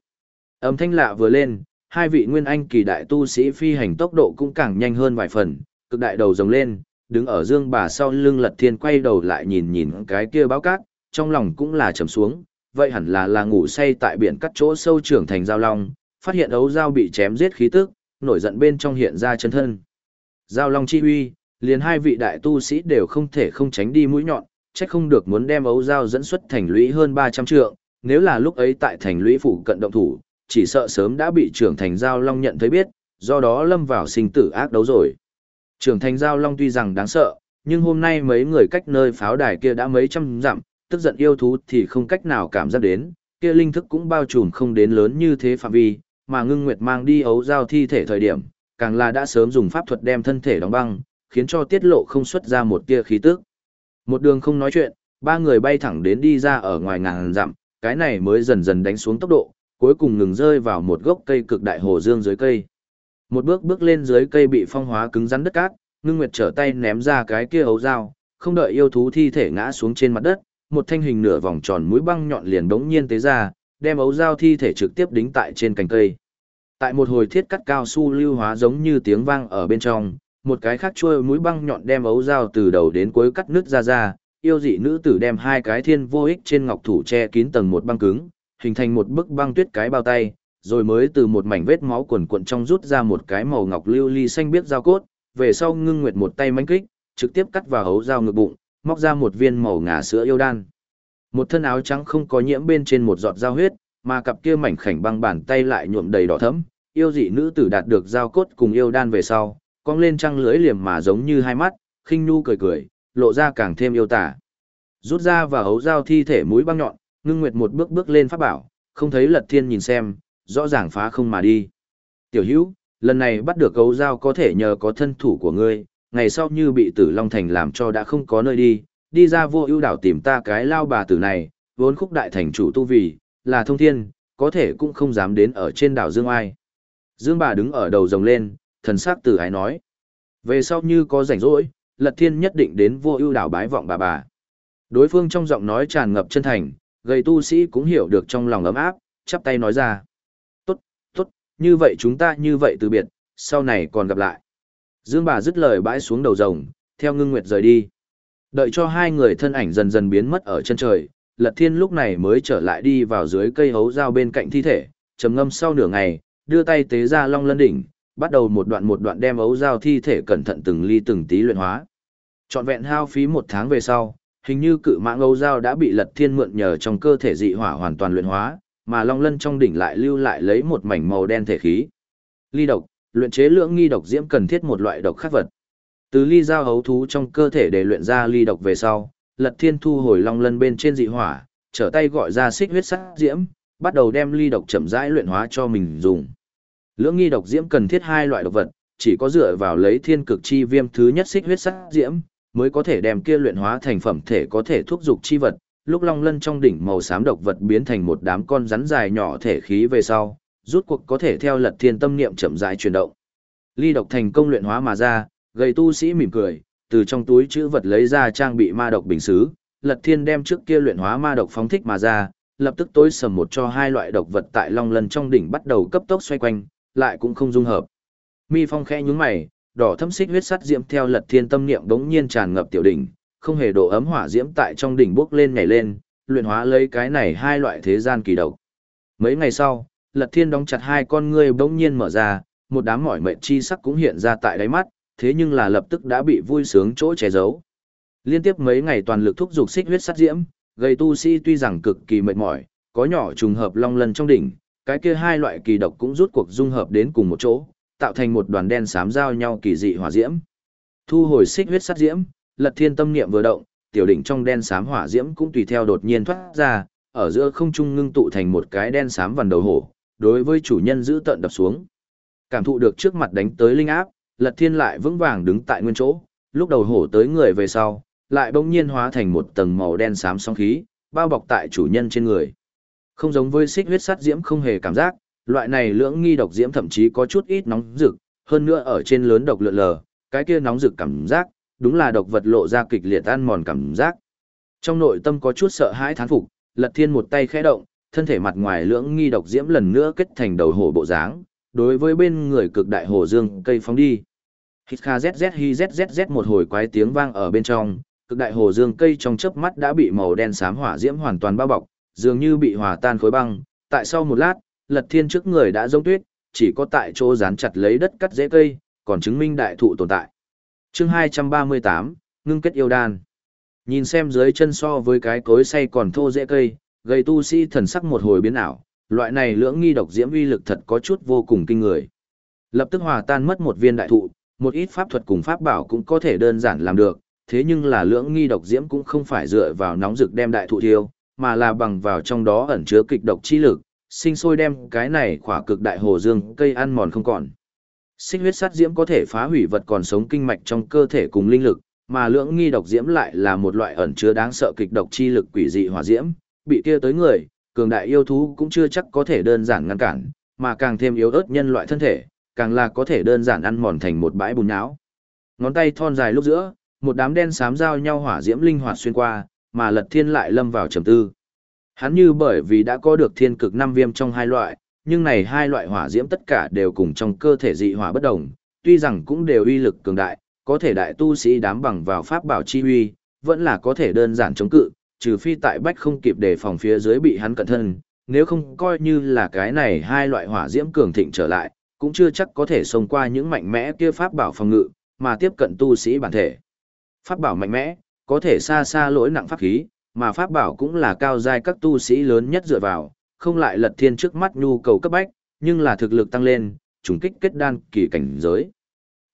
Âm thanh lạ vừa lên, hai vị nguyên anh kỳ đại tu sĩ phi hành tốc độ cũng càng nhanh hơn vài phần, cực đại đầu rồng lên, đứng ở dương bà sau lưng lật thiên quay đầu lại nhìn nhìn cái kia báo cát, trong lòng cũng là trầm xuống, vậy hẳn là là ngủ say tại biển cắt chỗ sâu trưởng thành giao long, phát hiện ấu giao bị chém giết khí tức, nổi giận bên trong hiện ra chân thân. Giao long chi huy, liền hai vị đại tu sĩ đều không thể không tránh đi mũi nhọn, trách không được muốn đem ấu giao dẫn xuất thành lũy hơn 300 trượng, nếu là lúc ấy tại thành lũy phủ cận động thủ, chỉ sợ sớm đã bị trưởng thành giao long nhận thấy biết, do đó lâm vào sinh tử ác đấu rồi. Trưởng thành giao long tuy rằng đáng sợ, nhưng hôm nay mấy người cách nơi pháo đài kia đã mấy trăm dặm, tức giận yêu thú thì không cách nào cảm giác đến, kia linh thức cũng bao trùm không đến lớn như thế phạm vi, mà ngưng nguyệt mang đi ấu giao thi thể thời điểm, càng là đã sớm dùng pháp thuật đem thân thể đóng băng, khiến cho tiết lộ không xuất ra một tia khí tức. Một đường không nói chuyện, ba người bay thẳng đến đi ra ở ngoài ngàn dặm, cái này mới dần dần đánh xuống tốc độ, cuối cùng ngừng rơi vào một gốc cây cực đại hồ dương dưới cây. Một bước bước lên dưới cây bị phong hóa cứng rắn đất cát, ngưng nguyệt trở tay ném ra cái kia ấu dao, không đợi yêu thú thi thể ngã xuống trên mặt đất, một thanh hình nửa vòng tròn mũi băng nhọn liền đống nhiên tế ra, đem ấu dao thi thể trực tiếp đính tại trên cành cây. Tại một hồi thiết cắt cao su lưu hóa giống như tiếng vang ở bên trong, một cái khác chui mũi băng nhọn đem ấu dao từ đầu đến cuối cắt nứt ra ra, yêu dị nữ tử đem hai cái thiên vô ích trên ngọc thủ che kín tầng một băng cứng, hình thành một bức băng tuyết cái bao tay, rồi mới từ một mảnh vết máu quần cuộn trong rút ra một cái màu ngọc lưu ly xanh biết dao cốt, về sau ngưng nguyệt một tay mánh kích, trực tiếp cắt vào hấu dao ngực bụng, móc ra một viên màu ngà sữa yêu đan. Một thân áo trắng không có nhiễm bên trên một giọt dao huyết, mà cặp kia mảnh khảnh băng bàn tay lại nhuộm đầy đỏ thẫm, yêu dị nữ tử đạt được dao cốt cùng yêu đan về sau, cong lên trăng lưới liềm mà giống như hai mắt, khinh nu cười cười, lộ ra càng thêm yêu tả. Rút ra và hấu dao thi thể mũi băng nhọn, ngưng nguyệt một bước bước lên pháp bảo, không thấy lật thiên nhìn xem, rõ ràng phá không mà đi. Tiểu hữu, lần này bắt được gấu dao có thể nhờ có thân thủ của ngươi, ngày sau như bị tử Long Thành làm cho đã không có nơi đi, đi ra vô ưu đảo tìm ta cái lao bà tử này, vốn khúc đại thành chủ tu vì, là thông thiên, có thể cũng không dám đến ở trên đảo Dương Ai. Dương bà đứng ở đầu rồng lên, thần sắc tử ái nói. Về sau như có rảnh rỗi, lật thiên nhất định đến vô ưu đảo bái vọng bà bà. Đối phương trong giọng nói tràn ngập chân thành, gầy tu sĩ cũng hiểu được trong lòng ấm áp, chắp tay nói ra. Tốt, tốt, như vậy chúng ta như vậy từ biệt, sau này còn gặp lại. Dương bà dứt lời bãi xuống đầu rồng, theo ngưng nguyệt rời đi. Đợi cho hai người thân ảnh dần dần biến mất ở chân trời, Lật Thiên lúc này mới trở lại đi vào dưới cây hấu dao bên cạnh thi thể, trầm ngâm sau nửa ngày, đưa tay tế ra long lân đỉnh, bắt đầu một đoạn một đoạn đem ấu giao thi thể cẩn thận từng ly từng tí luyện hóa. Trọn vẹn hao phí một tháng về sau, hình như cự mạng ấu giao đã bị Lật Thiên mượn nhờ trong cơ thể dị hỏa hoàn toàn luyện hóa, mà long lân trong đỉnh lại lưu lại lấy một mảnh màu đen thể khí. Ly độc, luyện chế lượng nghi độc diễm cần thiết một loại độc khắc vật. Từ ly giao hấu thú trong cơ thể để luyện ra ly độc về sau, Lật Thiên thu hồi long lân bên trên dị hỏa, trở tay gọi ra xích huyết sắc diễm, bắt đầu đem ly độc chậm rãi luyện hóa cho mình dùng. Lưỡng nghi độc diễm cần thiết hai loại độc vật, chỉ có dựa vào lấy thiên cực chi viêm thứ nhất xích huyết sắc diễm, mới có thể đem kia luyện hóa thành phẩm thể có thể thúc dục chi vật. Lúc long lân trong đỉnh màu xám độc vật biến thành một đám con rắn dài nhỏ thể khí về sau, rút cuộc có thể theo lật thiên tâm niệm chậm rãi chuyển động. Ly độc thành công luyện hóa mà ra, gầy tu sĩ mỉm cười, từ trong túi chữ vật lấy ra trang bị ma độc bình xứ, lật thiên đem trước kia luyện hóa ma độc phóng thích mà ra, lập tức tối sầm một cho hai loại độc vật tại long lân trong đỉnh bắt đầu cấp tốc xoay quanh, lại cũng không dung hợp. Mi Phong khẽ nhướng mày, đỏ thâm xích huyết sắt diễm theo Lật Thiên tâm niệm bỗng nhiên tràn ngập tiểu đỉnh, không hề độ ấm hỏa diễm tại trong đỉnh bốc lên nhảy lên, luyện hóa lấy cái này hai loại thế gian kỳ độc. Mấy ngày sau, Lật Thiên đóng chặt hai con ngươi bỗng nhiên mở ra, một đám mỏi mệt chi sắc cũng hiện ra tại đáy mắt, thế nhưng là lập tức đã bị vui sướng chỗ che giấu. Liên tiếp mấy ngày toàn lực thúc dục xích huyết sắt diễm, gây tu sĩ tuy rằng cực kỳ mệt mỏi, có nhỏ trùng hợp long lần trong đỉnh, cái kia hai loại kỳ độc cũng rút cuộc dung hợp đến cùng một chỗ, tạo thành một đoàn đen xám giao nhau kỳ dị hỏa diễm. Thu hồi xích huyết sát diễm, Lật Thiên tâm niệm vừa động, tiểu đỉnh trong đen xám hỏa diễm cũng tùy theo đột nhiên thoát ra, ở giữa không trung ngưng tụ thành một cái đen xám vằn đầu hổ, đối với chủ nhân giữ tận đập xuống. Cảm thụ được trước mặt đánh tới linh áp, Lật Thiên lại vững vàng đứng tại nguyên chỗ, lúc đầu hổ tới người về sau, lại bỗng nhiên hóa thành một tầng màu đen xám sóng khí, bao bọc tại chủ nhân trên người. Không giống với xích huyết sắt diễm không hề cảm giác, loại này lưỡng nghi độc diễm thậm chí có chút ít nóng rực, hơn nữa ở trên lớn độc lượn lờ, cái kia nóng rực cảm giác, đúng là độc vật lộ ra kịch liệt ăn mòn cảm giác. Trong nội tâm có chút sợ hãi thán phục, Lật Thiên một tay khẽ động, thân thể mặt ngoài lưỡng nghi độc diễm lần nữa kết thành đầu hổ bộ dáng, đối với bên người cực đại hồ dương cây phóng đi. Hít kha zzz hi zzz một hồi quái tiếng vang ở bên trong, cực đại hồ dương cây trong chớp mắt đã bị màu đen xám hỏa diễm hoàn toàn bao bọc, dường như bị hòa tan khối băng, tại sau một lát, lật thiên trước người đã giống tuyết, chỉ có tại chỗ dán chặt lấy đất cắt dễ cây, còn chứng minh đại thụ tồn tại. chương 238, ngưng kết yêu đan. Nhìn xem dưới chân so với cái cối xay còn thô dễ cây, gây tu sĩ thần sắc một hồi biến ảo, loại này lưỡng nghi độc diễm uy lực thật có chút vô cùng kinh người. Lập tức hòa tan mất một viên đại thụ, một ít pháp thuật cùng pháp bảo cũng có thể đơn giản làm được, thế nhưng là lưỡng nghi độc diễm cũng không phải dựa vào nóng rực đem đại thụ thiêu, mà là bằng vào trong đó ẩn chứa kịch độc chi lực, sinh sôi đem cái này khỏa cực đại hồ dương cây ăn mòn không còn. Xích huyết sát diễm có thể phá hủy vật còn sống kinh mạch trong cơ thể cùng linh lực, Mà lưỡng nghi độc diễm lại là một loại ẩn chứa đáng sợ kịch độc chi lực quỷ dị hỏa diễm, bị kia tới người, cường đại yêu thú cũng chưa chắc có thể đơn giản ngăn cản, mà càng thêm yếu ớt nhân loại thân thể, càng là có thể đơn giản ăn mòn thành một bãi bùn nhão. Ngón tay thon dài lúc giữa, một đám đen xám giao nhau hỏa diễm linh hoạt xuyên qua, mà Lật Thiên lại lâm vào trầm tư. Hắn như bởi vì đã có được thiên cực năm viêm trong hai loại, nhưng này hai loại hỏa diễm tất cả đều cùng trong cơ thể dị hỏa bất đồng, tuy rằng cũng đều uy lực cường đại, có thể đại tu sĩ đám bằng vào pháp bảo chi uy, vẫn là có thể đơn giản chống cự, trừ phi tại bách không kịp để phòng phía dưới bị hắn cẩn thân, nếu không coi như là cái này hai loại hỏa diễm cường thịnh trở lại, cũng chưa chắc có thể xông qua những mạnh mẽ kia pháp bảo phòng ngự, mà tiếp cận tu sĩ bản thể. Pháp bảo mạnh mẽ, có thể xa xa lỗi nặng pháp khí, mà pháp bảo cũng là cao giai các tu sĩ lớn nhất dựa vào, không lại lật thiên trước mắt nhu cầu cấp bách, nhưng là thực lực tăng lên, trùng kích kết đan kỳ cảnh giới.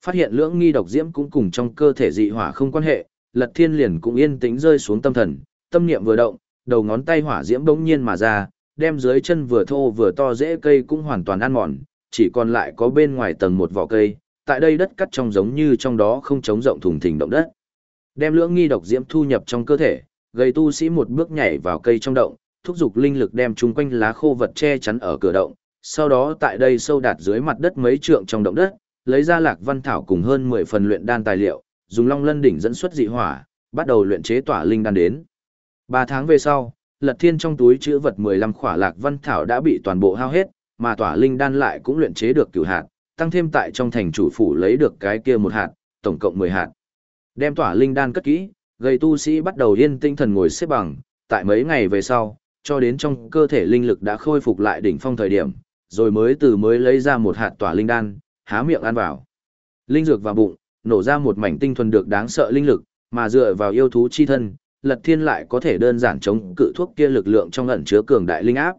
Phát hiện lưỡng nghi độc diễm cũng cùng trong cơ thể dị hỏa không quan hệ, lật thiên liền cũng yên tĩnh rơi xuống tâm thần, tâm niệm vừa động, đầu ngón tay hỏa diễm bỗng nhiên mà ra, đem dưới chân vừa thô vừa to rễ cây cũng hoàn toàn ăn mòn, chỉ còn lại có bên ngoài tầng một vỏ cây, tại đây đất cắt trong giống như trong đó không trống rộng thùng thình động đất. Đem lưỡng nghi độc diễm thu nhập trong cơ thể, gây tu sĩ một bước nhảy vào cây trong động, thúc giục linh lực đem chúng quanh lá khô vật che chắn ở cửa động, sau đó tại đây sâu đạt dưới mặt đất mấy trượng trong động đất, lấy ra lạc văn thảo cùng hơn 10 phần luyện đan tài liệu, dùng long lân đỉnh dẫn xuất dị hỏa, bắt đầu luyện chế tỏa linh đan đến. 3 tháng về sau, Lật Thiên trong túi chứa vật 15 khỏa lạc văn thảo đã bị toàn bộ hao hết, mà tỏa linh đan lại cũng luyện chế được cửu hạt, tăng thêm tại trong thành chủ phủ lấy được cái kia một hạt, tổng cộng 10 hạt. Đem tỏa linh đan cất kỹ, gây tu sĩ bắt đầu yên tinh thần ngồi xếp bằng, tại mấy ngày về sau, cho đến trong cơ thể linh lực đã khôi phục lại đỉnh phong thời điểm, rồi mới từ mới lấy ra một hạt tỏa linh đan, há miệng ăn vào. Linh dược vào bụng, nổ ra một mảnh tinh thuần được đáng sợ linh lực, mà dựa vào yêu thú chi thân, Lật Thiên lại có thể đơn giản chống cự thuốc kia lực lượng trong ẩn chứa cường đại linh áp.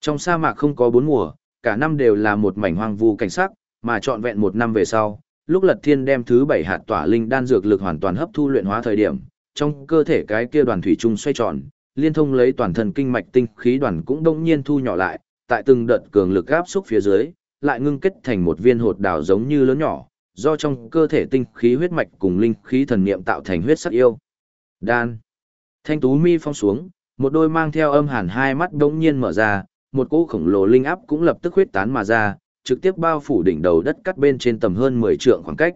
Trong sa mạc không có bốn mùa, cả năm đều là một mảnh hoang vu cảnh sắc, mà trọn vẹn một năm về sau, lúc Lật Thiên đem thứ bảy hạt tỏa linh đan dược lực hoàn toàn hấp thu luyện hóa thời điểm, trong cơ thể cái kia đoàn thủy trung xoay tròn, liên thông lấy toàn thân kinh mạch tinh khí đoàn cũng đông nhiên thu nhỏ lại, tại từng đợt cường lực áp xúc phía dưới, lại ngưng kết thành một viên hột đào giống như lớn nhỏ, do trong cơ thể tinh khí huyết mạch cùng linh khí thần niệm tạo thành huyết sắc yêu. Đan. Thanh tú mi phong xuống, một đôi mang theo âm hàn hai mắt đống nhiên mở ra, một cỗ khổng lồ linh áp cũng lập tức huyết tán mà ra, trực tiếp bao phủ đỉnh đầu đất cắt bên trên tầm hơn 10 trượng khoảng cách.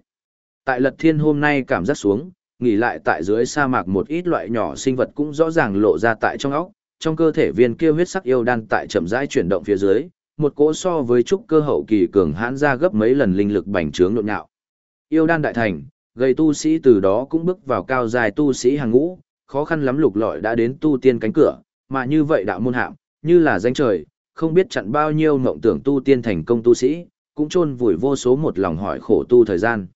Tại lật thiên hôm nay cảm giác xuống, nghỉ lại tại dưới sa mạc một ít loại nhỏ sinh vật cũng rõ ràng lộ ra tại trong óc, trong cơ thể viên kia huyết sắc yêu đan tại chậm rãi chuyển động phía dưới, một cỗ so với trúc cơ hậu kỳ cường hãn ra gấp mấy lần linh lực bành trướng nhộn nhạo. Yêu đan đại thành, gây tu sĩ từ đó cũng bước vào cao dài tu sĩ hàng ngũ, khó khăn lắm lục lọi đã đến tu tiên cánh cửa, mà như vậy đạo môn hạm, như là danh trời, không biết chặn bao nhiêu ngộng tưởng tu tiên thành công tu sĩ, cũng chôn vùi vô số một lòng hỏi khổ tu thời gian.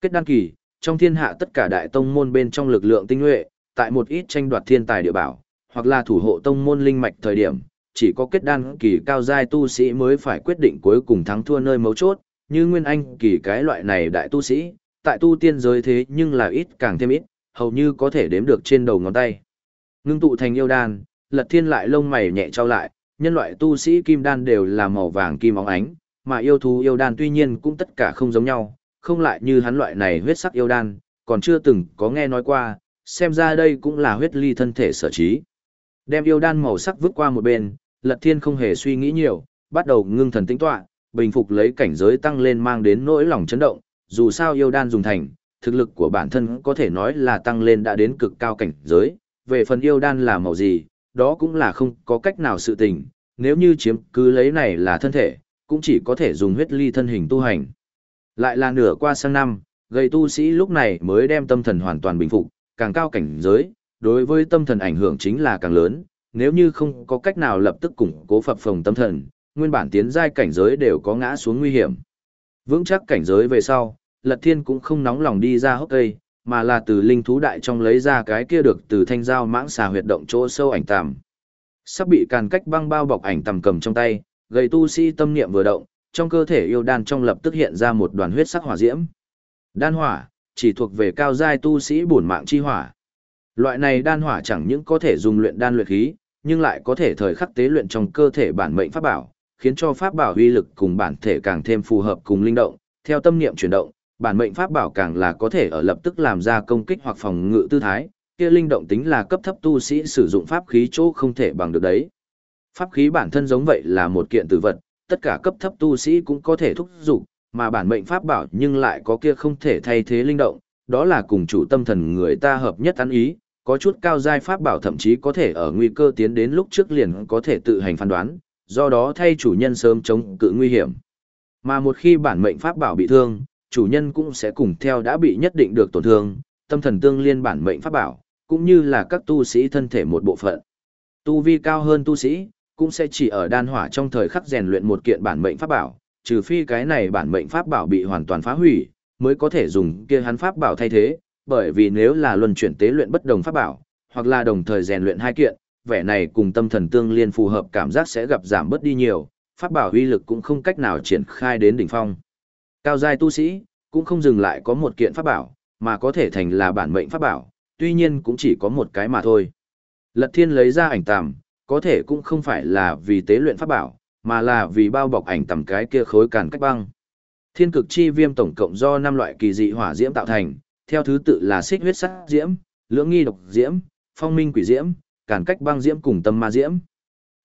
Kết đăng kỳ, trong thiên hạ tất cả đại tông môn bên trong lực lượng tinh nhuệ, tại một ít tranh đoạt thiên tài địa bảo, hoặc là thủ hộ tông môn linh mạch thời điểm, chỉ có kết đan kỳ cao giai tu sĩ mới phải quyết định cuối cùng thắng thua nơi mấu chốt, như Nguyên Anh kỳ cái loại này đại tu sĩ, tại tu tiên giới thế nhưng là ít càng thêm ít, hầu như có thể đếm được trên đầu ngón tay. Ngưng tụ thành yêu đan, Lật Thiên lại lông mày nhẹ trao lại, nhân loại tu sĩ kim đan đều là màu vàng kim óng ánh, mà yêu thú yêu đan tuy nhiên cũng tất cả không giống nhau, không lại như hắn loại này huyết sắc yêu đan, còn chưa từng có nghe nói qua, xem ra đây cũng là huyết ly thân thể sở trí. Đem yêu đan màu sắc vứt qua một bên, Lật Thiên không hề suy nghĩ nhiều, bắt đầu ngưng thần tĩnh tọa, bình phục lấy cảnh giới tăng lên mang đến nỗi lòng chấn động, dù sao yêu đan dùng thành, thực lực của bản thân có thể nói là tăng lên đã đến cực cao cảnh giới, về phần yêu đan là màu gì, đó cũng là không có cách nào sự tình, nếu như chiếm cứ lấy này là thân thể, cũng chỉ có thể dùng huyết ly thân hình tu hành. Lại là nửa qua sang năm, gây tu sĩ lúc này mới đem tâm thần hoàn toàn bình phục, càng cao cảnh giới, đối với tâm thần ảnh hưởng chính là càng lớn, nếu như không có cách nào lập tức củng cố phập phồng tâm thần, nguyên bản tiến giai cảnh giới đều có ngã xuống nguy hiểm. Vững chắc cảnh giới về sau, Lật Thiên cũng không nóng lòng đi ra hốc cây, mà là từ linh thú đại trong lấy ra cái kia được từ thanh giao mãng xà huyệt động chỗ sâu ảnh tằm. Sắp bị càn cách băng bao bọc ảnh tằm cầm trong tay, gầy tu sĩ tâm niệm vừa động, trong cơ thể yêu đan trong lập tức hiện ra một đoàn huyết sắc hỏa diễm. Đan hỏa, chỉ thuộc về cao giai tu sĩ bổn mạng chi hỏa. Loại này đan hỏa chẳng những có thể dùng luyện đan luyện khí, nhưng lại có thể thời khắc tế luyện trong cơ thể bản mệnh pháp bảo, khiến cho pháp bảo uy lực cùng bản thể càng thêm phù hợp cùng linh động, theo tâm niệm chuyển động, bản mệnh pháp bảo càng là có thể ở lập tức làm ra công kích hoặc phòng ngự tư thái, kia linh động tính là cấp thấp tu sĩ sử dụng pháp khí chỗ không thể bằng được đấy. Pháp khí bản thân giống vậy là một kiện tử vật, tất cả cấp thấp tu sĩ cũng có thể thúc dục, mà bản mệnh pháp bảo nhưng lại có kia không thể thay thế linh động, đó là cùng chủ tâm thần người ta hợp nhất ăn ý, có chút cao giai pháp bảo thậm chí có thể ở nguy cơ tiến đến lúc trước liền có thể tự hành phán đoán, do đó thay chủ nhân sớm chống cự nguy hiểm. Mà một khi bản mệnh pháp bảo bị thương, chủ nhân cũng sẽ cùng theo đã bị nhất định được tổn thương, tâm thần tương liên bản mệnh pháp bảo, cũng như là các tu sĩ thân thể một bộ phận. Tu vi cao hơn tu sĩ, cũng sẽ chỉ ở đan hỏa trong thời khắc rèn luyện một kiện bản mệnh pháp bảo, trừ phi cái này bản mệnh pháp bảo bị hoàn toàn phá hủy, mới có thể dùng kia hắn pháp bảo thay thế, bởi vì nếu là luân chuyển tế luyện bất đồng pháp bảo, hoặc là đồng thời rèn luyện hai kiện, vẻ này cùng tâm thần tương liên phù hợp cảm giác sẽ gặp giảm bớt đi nhiều, pháp bảo uy lực cũng không cách nào triển khai đến đỉnh phong. Cao giai tu sĩ cũng không dừng lại có một kiện pháp bảo, mà có thể thành là bản mệnh pháp bảo, tuy nhiên cũng chỉ có một cái mà thôi. Lật Thiên lấy ra ảnh tàm, có thể cũng không phải là vì tế luyện pháp bảo, mà là vì bao bọc ảnh tầm cái kia khối càn cách băng. Thiên cực chi viêm tổng cộng do 5 loại kỳ dị hỏa diễm tạo thành, theo thứ tự là xích huyết sắc diễm, lưỡng nghi độc diễm, phong minh quỷ diễm, càn cách băng diễm cùng tâm ma diễm.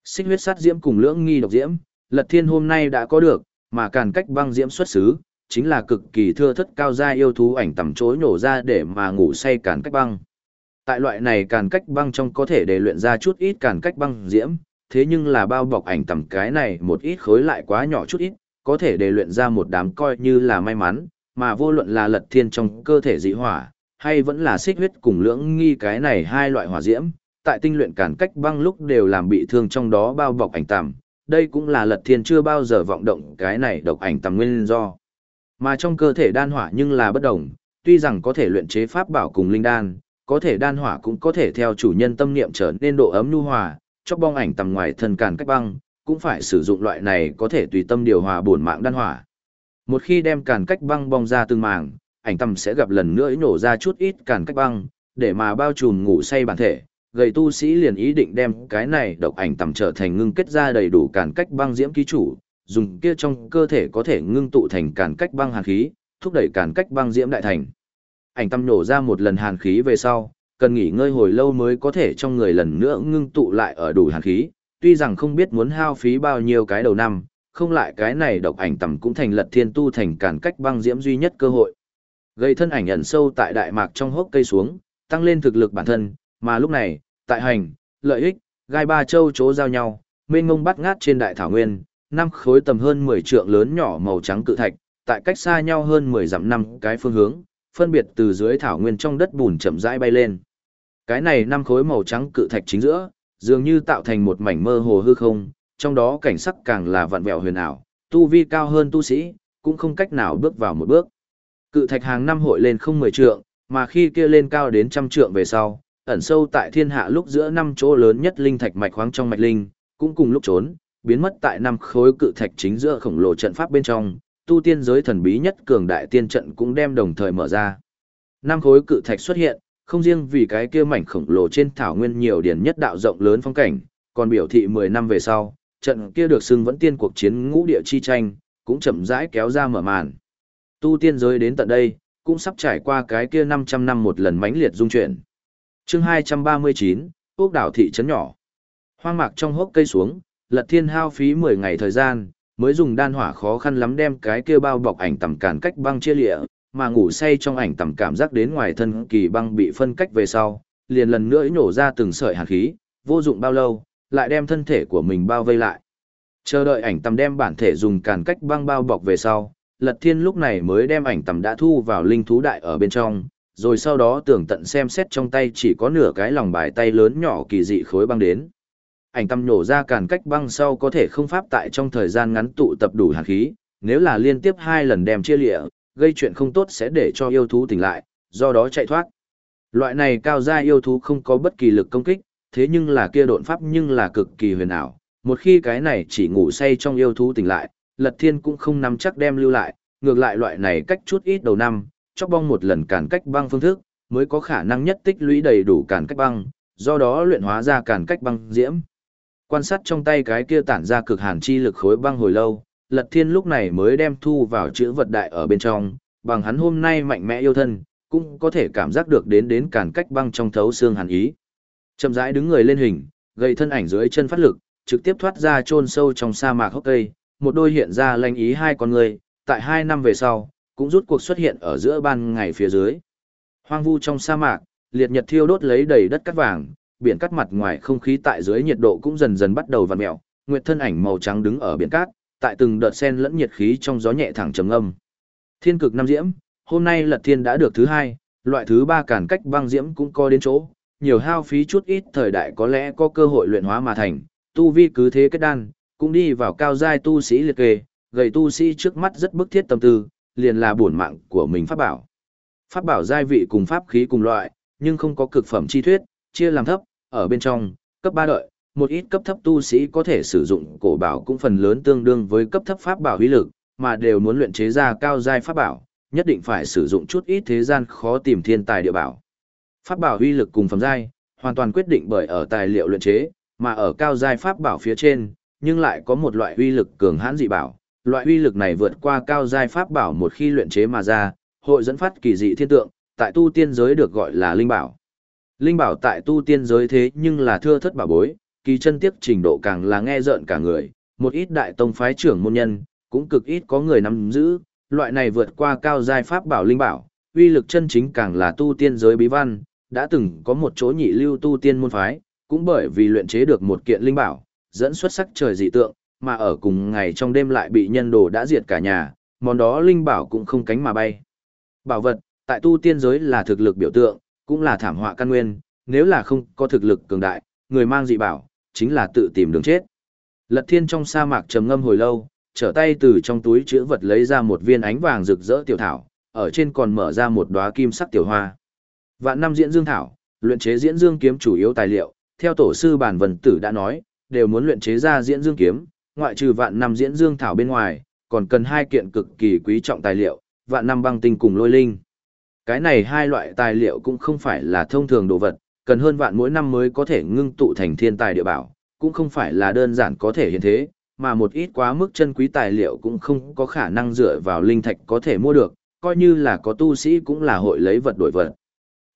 Xích huyết sắc diễm cùng lưỡng nghi độc diễm, Lật Thiên hôm nay đã có được, mà càn cách băng diễm xuất xứ, chính là cực kỳ thưa thất cao gia yêu thú ảnh tầm chối nổ ra để mà ngủ say càn cách băng. Tại loại này càn cách băng trong có thể để luyện ra chút ít càn cách băng diễm, thế nhưng là bao bọc ảnh tầm cái này một ít khối lại quá nhỏ chút ít, có thể để luyện ra một đám coi như là may mắn, mà vô luận là lật thiên trong cơ thể dị hỏa, hay vẫn là xích huyết cùng lưỡng nghi cái này hai loại hỏa diễm, tại tinh luyện càn cách băng lúc đều làm bị thương trong đó bao bọc ảnh tầm. Đây cũng là lật thiên chưa bao giờ vọng động cái này độc ảnh tầm nguyên do. Mà trong cơ thể đan hỏa nhưng là bất đồng, tuy rằng có thể luyện chế pháp bảo cùng linh đan, có thể đan hỏa cũng có thể theo chủ nhân tâm niệm trở nên độ ấm nhu hòa, cho bong ảnh tầm ngoài thân càn cách băng, cũng phải sử dụng loại này có thể tùy tâm điều hòa bổn mạng đan hỏa. Một khi đem càn cách băng bong ra từng màng, ảnh tầm sẽ gặp lần nữa nổ ra chút ít càn cách băng, để mà bao trùm ngủ say bản thể. Gầy tu sĩ liền ý định đem cái này độc ảnh tầm trở thành ngưng kết ra đầy đủ càn cách băng diễm ký chủ, dùng kia trong cơ thể có thể ngưng tụ thành càn cách băng hàn khí, thúc đẩy càn cách băng diễm đại thành. Ảnh tâm nổ ra một lần hàn khí về sau, cần nghỉ ngơi hồi lâu mới có thể trong người lần nữa ngưng tụ lại ở đủ hàn khí, tuy rằng không biết muốn hao phí bao nhiêu cái đầu năm, không lại cái này độc ảnh tầm cũng thành lật thiên tu thành càn cách băng diễm duy nhất cơ hội. Gây thân ảnh ẩn sâu tại đại mạc trong hốc cây xuống, tăng lên thực lực bản thân, mà lúc này, tại hành, lợi ích, gai ba châu chỗ giao nhau, mênh ngông bắt ngát trên đại thảo nguyên, năm khối tầm hơn 10 trượng lớn nhỏ màu trắng cự thạch, tại cách xa nhau hơn 10 dặm năm cái phương hướng, phân biệt từ dưới thảo nguyên trong đất bùn chậm rãi bay lên. Cái này năm khối màu trắng cự thạch chính giữa, dường như tạo thành một mảnh mơ hồ hư không, trong đó cảnh sắc càng là vặn vẹo huyền ảo, tu vi cao hơn tu sĩ, cũng không cách nào bước vào một bước. Cự thạch hàng năm hội lên không 10 trượng, mà khi kia lên cao đến trăm trượng về sau, ẩn sâu tại thiên hạ lúc giữa năm chỗ lớn nhất linh thạch mạch khoáng trong mạch linh, cũng cùng lúc trốn, biến mất tại năm khối cự thạch chính giữa khổng lồ trận pháp bên trong, tu tiên giới thần bí nhất cường đại tiên trận cũng đem đồng thời mở ra. Năm khối cự thạch xuất hiện, không riêng vì cái kia mảnh khổng lồ trên thảo nguyên nhiều điển nhất đạo rộng lớn phong cảnh, còn biểu thị 10 năm về sau, trận kia được xưng vẫn tiên cuộc chiến ngũ địa chi tranh, cũng chậm rãi kéo ra mở màn. Tu tiên giới đến tận đây, cũng sắp trải qua cái kia 500 năm một lần mãnh liệt dung chuyển. Chương 239, ốc đảo thị trấn nhỏ. Hoang mạc trong hốc cây xuống, Lật Thiên hao phí 10 ngày thời gian, mới dùng đan hỏa khó khăn lắm đem cái kia bao bọc ảnh tầm càn cách băng chia lịa, mà ngủ say trong ảnh tầm cảm giác đến ngoài thân kỳ băng bị phân cách về sau, liền lần nữa nổ ra từng sợi hàn khí, vô dụng bao lâu, lại đem thân thể của mình bao vây lại. Chờ đợi ảnh tầm đem bản thể dùng càn cách băng bao bọc về sau, Lật Thiên lúc này mới đem ảnh tầm đã thu vào linh thú đại ở bên trong, rồi sau đó tưởng tận xem xét trong tay chỉ có nửa cái lòng bài tay lớn nhỏ kỳ dị khối băng đến ảnh tâm nhổ ra càn cách băng sau có thể không pháp tại trong thời gian ngắn tụ tập đủ hàn khí, nếu là liên tiếp hai lần đem chia lịa, gây chuyện không tốt sẽ để cho yêu thú tỉnh lại, do đó chạy thoát. Loại này cao gia yêu thú không có bất kỳ lực công kích, thế nhưng là kia độn pháp nhưng là cực kỳ huyền ảo. Một khi cái này chỉ ngủ say trong yêu thú tỉnh lại, Lật Thiên cũng không nắm chắc đem lưu lại, ngược lại loại này cách chút ít đầu năm, chóc bong một lần càn cách băng phương thức, mới có khả năng nhất tích lũy đầy đủ càn cách băng, do đó luyện hóa ra càn cách băng diễm. Quan sát trong tay cái kia tản ra cực hàn chi lực khối băng hồi lâu, Lật Thiên lúc này mới đem thu vào chữ vật đại ở bên trong, bằng hắn hôm nay mạnh mẽ yêu thân, cũng có thể cảm giác được đến đến càn cách băng trong thấu xương hàn ý. Chậm rãi đứng người lên hình, gầy thân ảnh dưới chân phát lực, trực tiếp thoát ra chôn sâu trong sa mạc hốc cây, một đôi hiện ra lanh ý hai con người, tại hai năm về sau, cũng rút cuộc xuất hiện ở giữa ban ngày phía dưới. Hoang vu trong sa mạc, liệt nhật thiêu đốt lấy đầy đất cát vàng, biển cát mặt ngoài không khí tại dưới nhiệt độ cũng dần dần bắt đầu vặn mèo, nguyệt thân ảnh màu trắng đứng ở biển cát, tại từng đợt sen lẫn nhiệt khí trong gió nhẹ thẳng trầm âm. Thiên cực năm diễm, hôm nay Lật Thiên đã được thứ hai, loại thứ ba cản cách băng diễm cũng có đến chỗ, nhiều hao phí chút ít thời đại có lẽ có cơ hội luyện hóa mà thành, tu vi cứ thế kết đan, cũng đi vào cao giai tu sĩ liệt kê, gầy tu sĩ trước mắt rất bức thiết tâm tư, liền là bổn mạng của mình pháp bảo. Pháp bảo giai vị cùng pháp khí cùng loại, nhưng không có cực phẩm chi thuyết, chia làm thấp, ở bên trong, cấp 3 đợi, một ít cấp thấp tu sĩ có thể sử dụng cổ bảo cũng phần lớn tương đương với cấp thấp pháp bảo uy lực, mà đều muốn luyện chế ra cao giai pháp bảo, nhất định phải sử dụng chút ít thế gian khó tìm thiên tài địa bảo. Pháp bảo uy lực cùng phẩm giai, hoàn toàn quyết định bởi ở tài liệu luyện chế, mà ở cao giai pháp bảo phía trên, nhưng lại có một loại uy lực cường hãn dị bảo. Loại uy lực này vượt qua cao giai pháp bảo một khi luyện chế mà ra, hội dẫn phát kỳ dị thiên tượng, tại tu tiên giới được gọi là linh bảo. Linh bảo tại tu tiên giới thế nhưng là thưa thất bảo bối, kỳ chân tiếc trình độ càng là nghe rợn cả người, một ít đại tông phái trưởng môn nhân, cũng cực ít có người nắm giữ, loại này vượt qua cao giai pháp bảo linh bảo, uy lực chân chính càng là tu tiên giới bí văn, đã từng có một chỗ nhị lưu tu tiên môn phái, cũng bởi vì luyện chế được một kiện linh bảo, dẫn xuất sắc trời dị tượng, mà ở cùng ngày trong đêm lại bị nhân đồ đã diệt cả nhà, món đó linh bảo cũng không cánh mà bay. Bảo vật, tại tu tiên giới là thực lực biểu tượng, cũng là thảm họa căn nguyên, nếu là không có thực lực cường đại, người mang dị bảo, chính là tự tìm đường chết. Lật thiên trong sa mạc trầm ngâm hồi lâu, trở tay từ trong túi chữ vật lấy ra một viên ánh vàng rực rỡ tiểu thảo, ở trên còn mở ra một đóa kim sắc tiểu hoa. Vạn năm diễn dương thảo, luyện chế diễn dương kiếm chủ yếu tài liệu, theo tổ sư bản vần tử đã nói, đều muốn luyện chế ra diễn dương kiếm, ngoại trừ vạn năm diễn dương thảo bên ngoài, còn cần hai kiện cực kỳ quý trọng tài liệu, vạn năm băng tinh cùng lôi linh. Cái này hai loại tài liệu cũng không phải là thông thường đồ vật, cần hơn vạn mỗi năm mới có thể ngưng tụ thành thiên tài địa bảo, cũng không phải là đơn giản có thể hiện thế, mà một ít quá mức chân quý tài liệu cũng không có khả năng dựa vào linh thạch có thể mua được, coi như là có tu sĩ cũng là hội lấy vật đổi vật.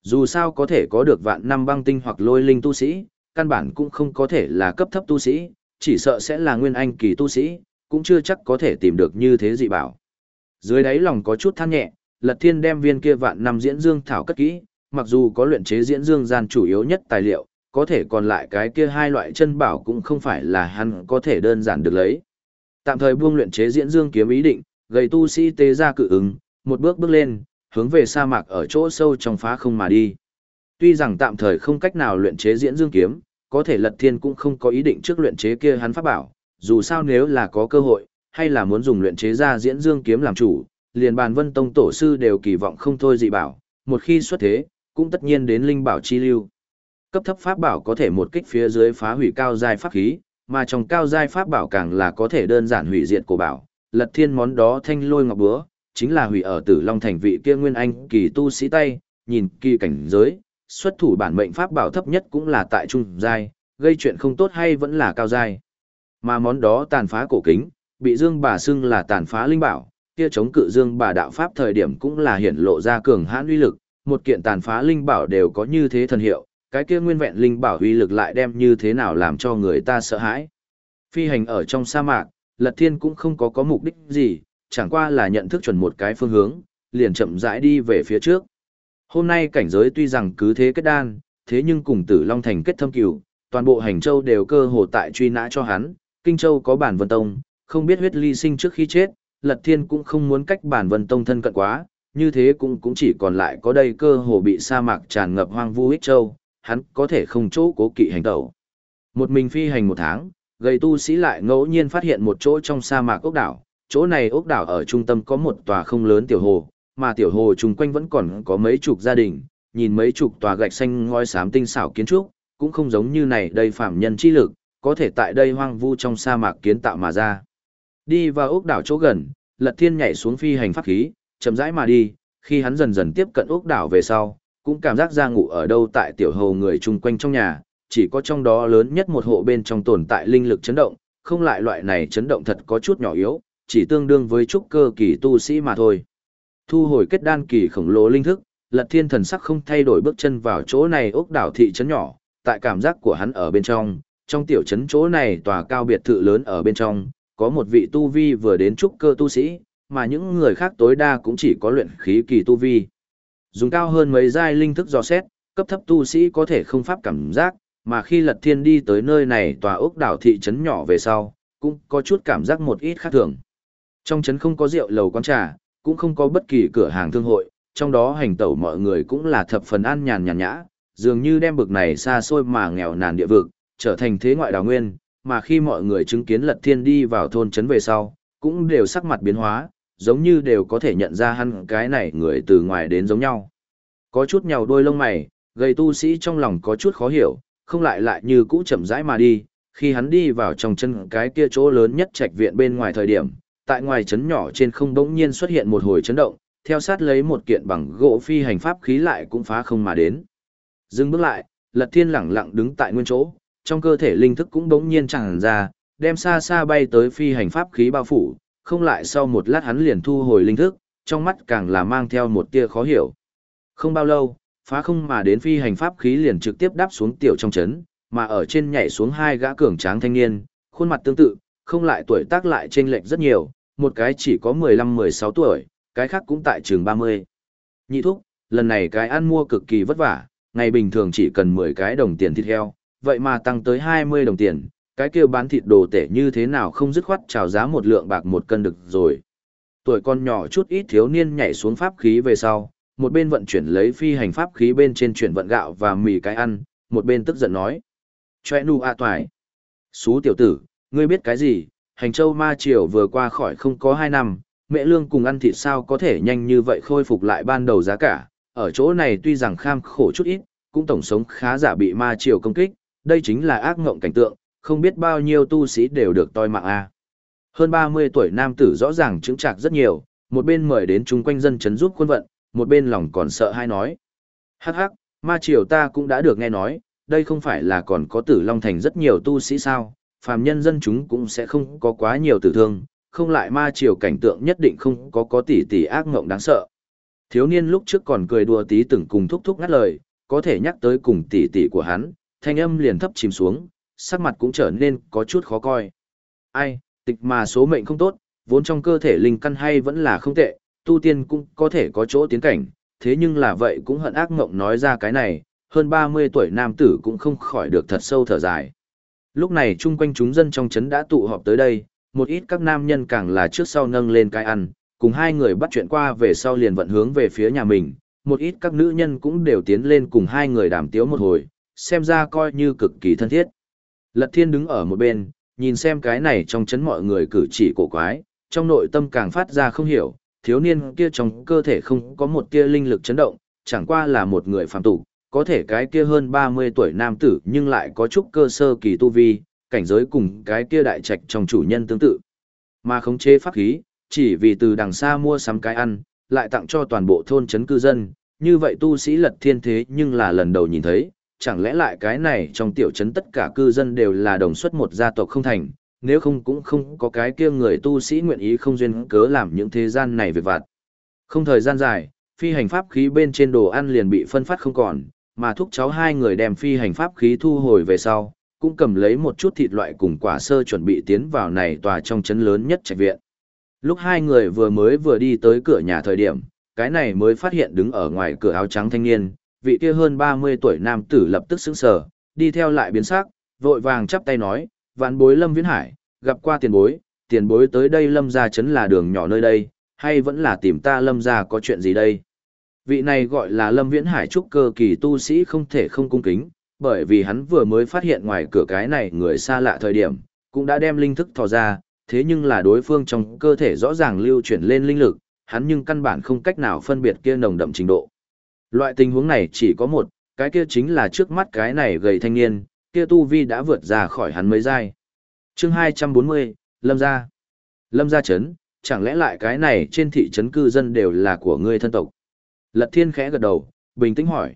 Dù sao có thể có được vạn năm băng tinh hoặc lôi linh tu sĩ, căn bản cũng không có thể là cấp thấp tu sĩ, chỉ sợ sẽ là nguyên anh kỳ tu sĩ, cũng chưa chắc có thể tìm được như thế dị bảo. Dưới đáy lòng có chút than nhẹ, Lật Thiên đem viên kia vạn năm diễn dương thảo cất kỹ, mặc dù có luyện chế diễn dương gian chủ yếu nhất tài liệu, có thể còn lại cái kia hai loại chân bảo cũng không phải là hắn có thể đơn giản được lấy. Tạm thời buông luyện chế diễn dương kiếm ý định, gầy tu sĩ tế ra cự ứng, một bước bước lên, hướng về sa mạc ở chỗ sâu trong phá không mà đi. Tuy rằng tạm thời không cách nào luyện chế diễn dương kiếm, có thể Lật Thiên cũng không có ý định trước luyện chế kia hắn pháp bảo, dù sao nếu là có cơ hội, hay là muốn dùng luyện chế ra diễn dương kiếm làm chủ, liền bàn Vân Tông tổ sư đều kỳ vọng không thôi dị bảo, một khi xuất thế, cũng tất nhiên đến linh bảo chi lưu. Cấp thấp pháp bảo có thể một kích phía dưới phá hủy cao giai pháp khí, mà trong cao giai pháp bảo càng là có thể đơn giản hủy diệt cổ bảo. Lật Thiên món đó thanh lôi ngọc búa, chính là hủy ở Tử Long thành vị kia nguyên anh kỳ tu sĩ tay, nhìn kỳ cảnh giới, xuất thủ bản mệnh pháp bảo thấp nhất cũng là tại trung giai, gây chuyện không tốt hay vẫn là cao giai. Mà món đó tàn phá cổ kính, bị Dương bà xưng là tàn phá linh bảo, kia chống cự Dương bà đạo pháp thời điểm cũng là hiển lộ ra cường hãn uy lực, một kiện tàn phá linh bảo đều có như thế thần hiệu, cái kia nguyên vẹn linh bảo uy lực lại đem như thế nào làm cho người ta sợ hãi. Phi hành ở trong sa mạc, Lật Thiên cũng không có có mục đích gì, chẳng qua là nhận thức chuẩn một cái phương hướng, liền chậm rãi đi về phía trước. Hôm nay cảnh giới tuy rằng cứ thế kết đan, thế nhưng cùng Tử Long Thành kết thâm cửu, toàn bộ hành châu đều cơ hồ tại truy nã cho hắn, Kinh Châu có bản Vân Tông, không biết huyết ly sinh trước khi chết, Lật Thiên cũng không muốn cách bản Vân Tông thân cận quá, như thế cũng cũng chỉ còn lại có đây cơ hồ bị sa mạc tràn ngập hoang vu ích châu, hắn có thể không chỗ cố kỵ hành tẩu. Một mình phi hành một tháng, gầy tu sĩ lại ngẫu nhiên phát hiện một chỗ trong sa mạc ốc đảo, chỗ này ốc đảo ở trung tâm có một tòa không lớn tiểu hồ, mà tiểu hồ chung quanh vẫn còn có mấy chục gia đình, nhìn mấy chục tòa gạch xanh ngói xám tinh xảo kiến trúc, cũng không giống như này đây phạm nhân chi lực, có thể tại đây hoang vu trong sa mạc kiến tạo mà ra. Đi vào ốc đảo chỗ gần, Lật Thiên nhảy xuống phi hành pháp khí, chậm rãi mà đi, khi hắn dần dần tiếp cận ốc đảo về sau, cũng cảm giác ra ngủ ở đâu tại tiểu hồ người chung quanh trong nhà, chỉ có trong đó lớn nhất một hộ bên trong tồn tại linh lực chấn động, không lại loại này chấn động thật có chút nhỏ yếu, chỉ tương đương với trúc cơ kỳ tu sĩ mà thôi. Thu hồi kết đan kỳ khổng lồ linh thức, Lật Thiên thần sắc không thay đổi bước chân vào chỗ này ốc đảo thị trấn nhỏ, tại cảm giác của hắn ở bên trong, trong tiểu trấn chỗ này tòa cao biệt thự lớn ở bên trong, có một vị tu vi vừa đến trúc cơ tu sĩ, mà những người khác tối đa cũng chỉ có luyện khí kỳ tu vi. Dùng cao hơn mấy giai linh thức dò xét, cấp thấp tu sĩ có thể không pháp cảm giác, mà khi Lật Thiên đi tới nơi này tòa ốc đảo thị trấn nhỏ về sau, cũng có chút cảm giác một ít khác thường. Trong trấn không có rượu lầu quán trà, cũng không có bất kỳ cửa hàng thương hội, trong đó hành tẩu mọi người cũng là thập phần an nhàn nhàn nhã, dường như đem bực này xa xôi mà nghèo nàn địa vực, trở thành thế ngoại đào nguyên, mà khi mọi người chứng kiến Lật Thiên đi vào thôn trấn về sau, cũng đều sắc mặt biến hóa, giống như đều có thể nhận ra hắn cái này người từ ngoài đến giống nhau. Có chút nhào đôi lông mày, gây tu sĩ trong lòng có chút khó hiểu, không lại lại như cũ chậm rãi mà đi, khi hắn đi vào trong chân cái kia chỗ lớn nhất trạch viện bên ngoài thời điểm, tại ngoài chấn nhỏ trên không bỗng nhiên xuất hiện một hồi chấn động, theo sát lấy một kiện bằng gỗ phi hành pháp khí lại cũng phá không mà đến. Dừng bước lại, Lật Thiên lẳng lặng đứng tại nguyên chỗ, trong cơ thể linh thức cũng bỗng nhiên tràn ra, đem xa xa bay tới phi hành pháp khí bao phủ, không lại sau một lát hắn liền thu hồi linh thức, trong mắt càng là mang theo một tia khó hiểu. Không bao lâu, phá không mà đến phi hành pháp khí liền trực tiếp đáp xuống tiểu trong chấn, mà ở trên nhảy xuống hai gã cường tráng thanh niên, khuôn mặt tương tự, không lại tuổi tác lại chênh lệch rất nhiều, một cái chỉ có 15-16 tuổi, cái khác cũng tại trường 30. Nhị thúc, lần này cái ăn mua cực kỳ vất vả, ngày bình thường chỉ cần 10 cái đồng tiền thịt heo, vậy mà tăng tới 20 đồng tiền, cái kia bán thịt đồ tể như thế nào không dứt khoát chào giá một lượng bạc một cân được rồi. Tuổi con nhỏ chút ít thiếu niên nhảy xuống pháp khí về sau, một bên vận chuyển lấy phi hành pháp khí bên trên chuyển vận gạo và mì cái ăn, một bên tức giận nói. Chòe nu a toài. Xú tiểu tử, ngươi biết cái gì, hành châu ma triều vừa qua khỏi không có hai năm, mẹ lương cùng ăn thịt sao có thể nhanh như vậy khôi phục lại ban đầu giá cả, ở chỗ này tuy rằng kham khổ chút ít, cũng tổng sống khá giả bị ma triều công kích, đây chính là ác ngộng cảnh tượng, không biết bao nhiêu tu sĩ đều được toi mạng a. Hơn 30 tuổi nam tử rõ ràng chứng trạc rất nhiều, một bên mời đến chung quanh dân chấn giúp quân vận, một bên lòng còn sợ hay nói. Hắc hắc, ma triều ta cũng đã được nghe nói, đây không phải là còn có tử long thành rất nhiều tu sĩ sao, phàm nhân dân chúng cũng sẽ không có quá nhiều tử thương, không lại ma triều cảnh tượng nhất định không có có tỷ tỷ ác ngộng đáng sợ. Thiếu niên lúc trước còn cười đùa tí từng cùng thúc thúc ngắt lời, có thể nhắc tới cùng tỷ tỷ của hắn, thanh âm liền thấp chìm xuống, sắc mặt cũng trở nên có chút khó coi. Ai, tịch mà số mệnh không tốt, vốn trong cơ thể linh căn hay vẫn là không tệ, tu tiên cũng có thể có chỗ tiến cảnh, thế nhưng là vậy cũng hận ác ngộng nói ra cái này, hơn 30 tuổi nam tử cũng không khỏi được thật sâu thở dài. Lúc này chung quanh chúng dân trong trấn đã tụ họp tới đây, một ít các nam nhân càng là trước sau nâng lên cái ăn, cùng hai người bắt chuyện qua về sau liền vận hướng về phía nhà mình, một ít các nữ nhân cũng đều tiến lên cùng hai người đàm tiếu một hồi, xem ra coi như cực kỳ thân thiết. Lật thiên đứng ở một bên, nhìn xem cái này trong chấn mọi người cử chỉ cổ quái, trong nội tâm càng phát ra không hiểu, thiếu niên kia trong cơ thể không có một tia linh lực chấn động, chẳng qua là một người phàm tục, có thể cái kia hơn 30 tuổi nam tử nhưng lại có chút cơ sơ kỳ tu vi, cảnh giới cùng cái kia đại trạch trong chủ nhân tương tự. Mà khống chế pháp khí, chỉ vì từ đằng xa mua sắm cái ăn, lại tặng cho toàn bộ thôn chấn cư dân, như vậy tu sĩ lật thiên thế nhưng là lần đầu nhìn thấy, chẳng lẽ lại cái này trong tiểu trấn tất cả cư dân đều là đồng xuất một gia tộc không thành, nếu không cũng không có cái kia người tu sĩ nguyện ý không duyên cớ làm những thế gian này việc vặt. Không thời gian dài, phi hành pháp khí bên trên đồ ăn liền bị phân phát không còn, mà thúc cháu hai người đem phi hành pháp khí thu hồi về sau, cũng cầm lấy một chút thịt loại cùng quả sơ chuẩn bị tiến vào này tòa trong chấn lớn nhất trạch viện. Lúc hai người vừa mới vừa đi tới cửa nhà thời điểm, cái này mới phát hiện đứng ở ngoài cửa áo trắng thanh niên, vị kia hơn 30 tuổi nam tử lập tức sững sờ, đi theo lại biến sắc, vội vàng chắp tay nói, vạn bối Lâm Viễn Hải, gặp qua tiền bối, tiền bối tới đây Lâm gia chấn là đường nhỏ nơi đây, hay vẫn là tìm ta Lâm gia có chuyện gì đây? Vị này gọi là Lâm Viễn Hải trúc cơ kỳ tu sĩ không thể không cung kính, bởi vì hắn vừa mới phát hiện ngoài cửa cái này người xa lạ thời điểm, cũng đã đem linh thức thò ra, thế nhưng là đối phương trong cơ thể rõ ràng lưu chuyển lên linh lực, hắn nhưng căn bản không cách nào phân biệt kia nồng đậm trình độ. Loại tình huống này chỉ có một, cái kia chính là trước mắt cái này gầy thanh niên, kia tu vi đã vượt ra khỏi hắn mới dai. chương 240, Lâm gia. Lâm gia chấn, chẳng lẽ lại cái này trên thị trấn cư dân đều là của ngươi thân tộc? Lật thiên khẽ gật đầu, bình tĩnh hỏi.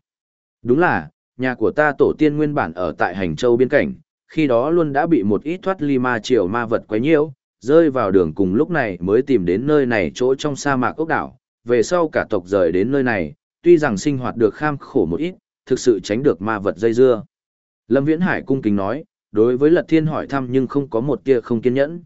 Đúng là, nhà của ta tổ tiên nguyên bản ở tại hành châu biên cảnh, khi đó luôn đã bị một ít thoát ly ma triều ma vật quấy nhiễu, rơi vào đường cùng lúc này mới tìm đến nơi này chỗ trong sa mạc ốc đảo, về sau cả tộc rời đến nơi này, tuy rằng sinh hoạt được kham khổ một ít, thực sự tránh được ma vật dây dưa. Lâm Viễn Hải cung kính nói, đối với Lật Thiên hỏi thăm nhưng không có một tia không kiên nhẫn.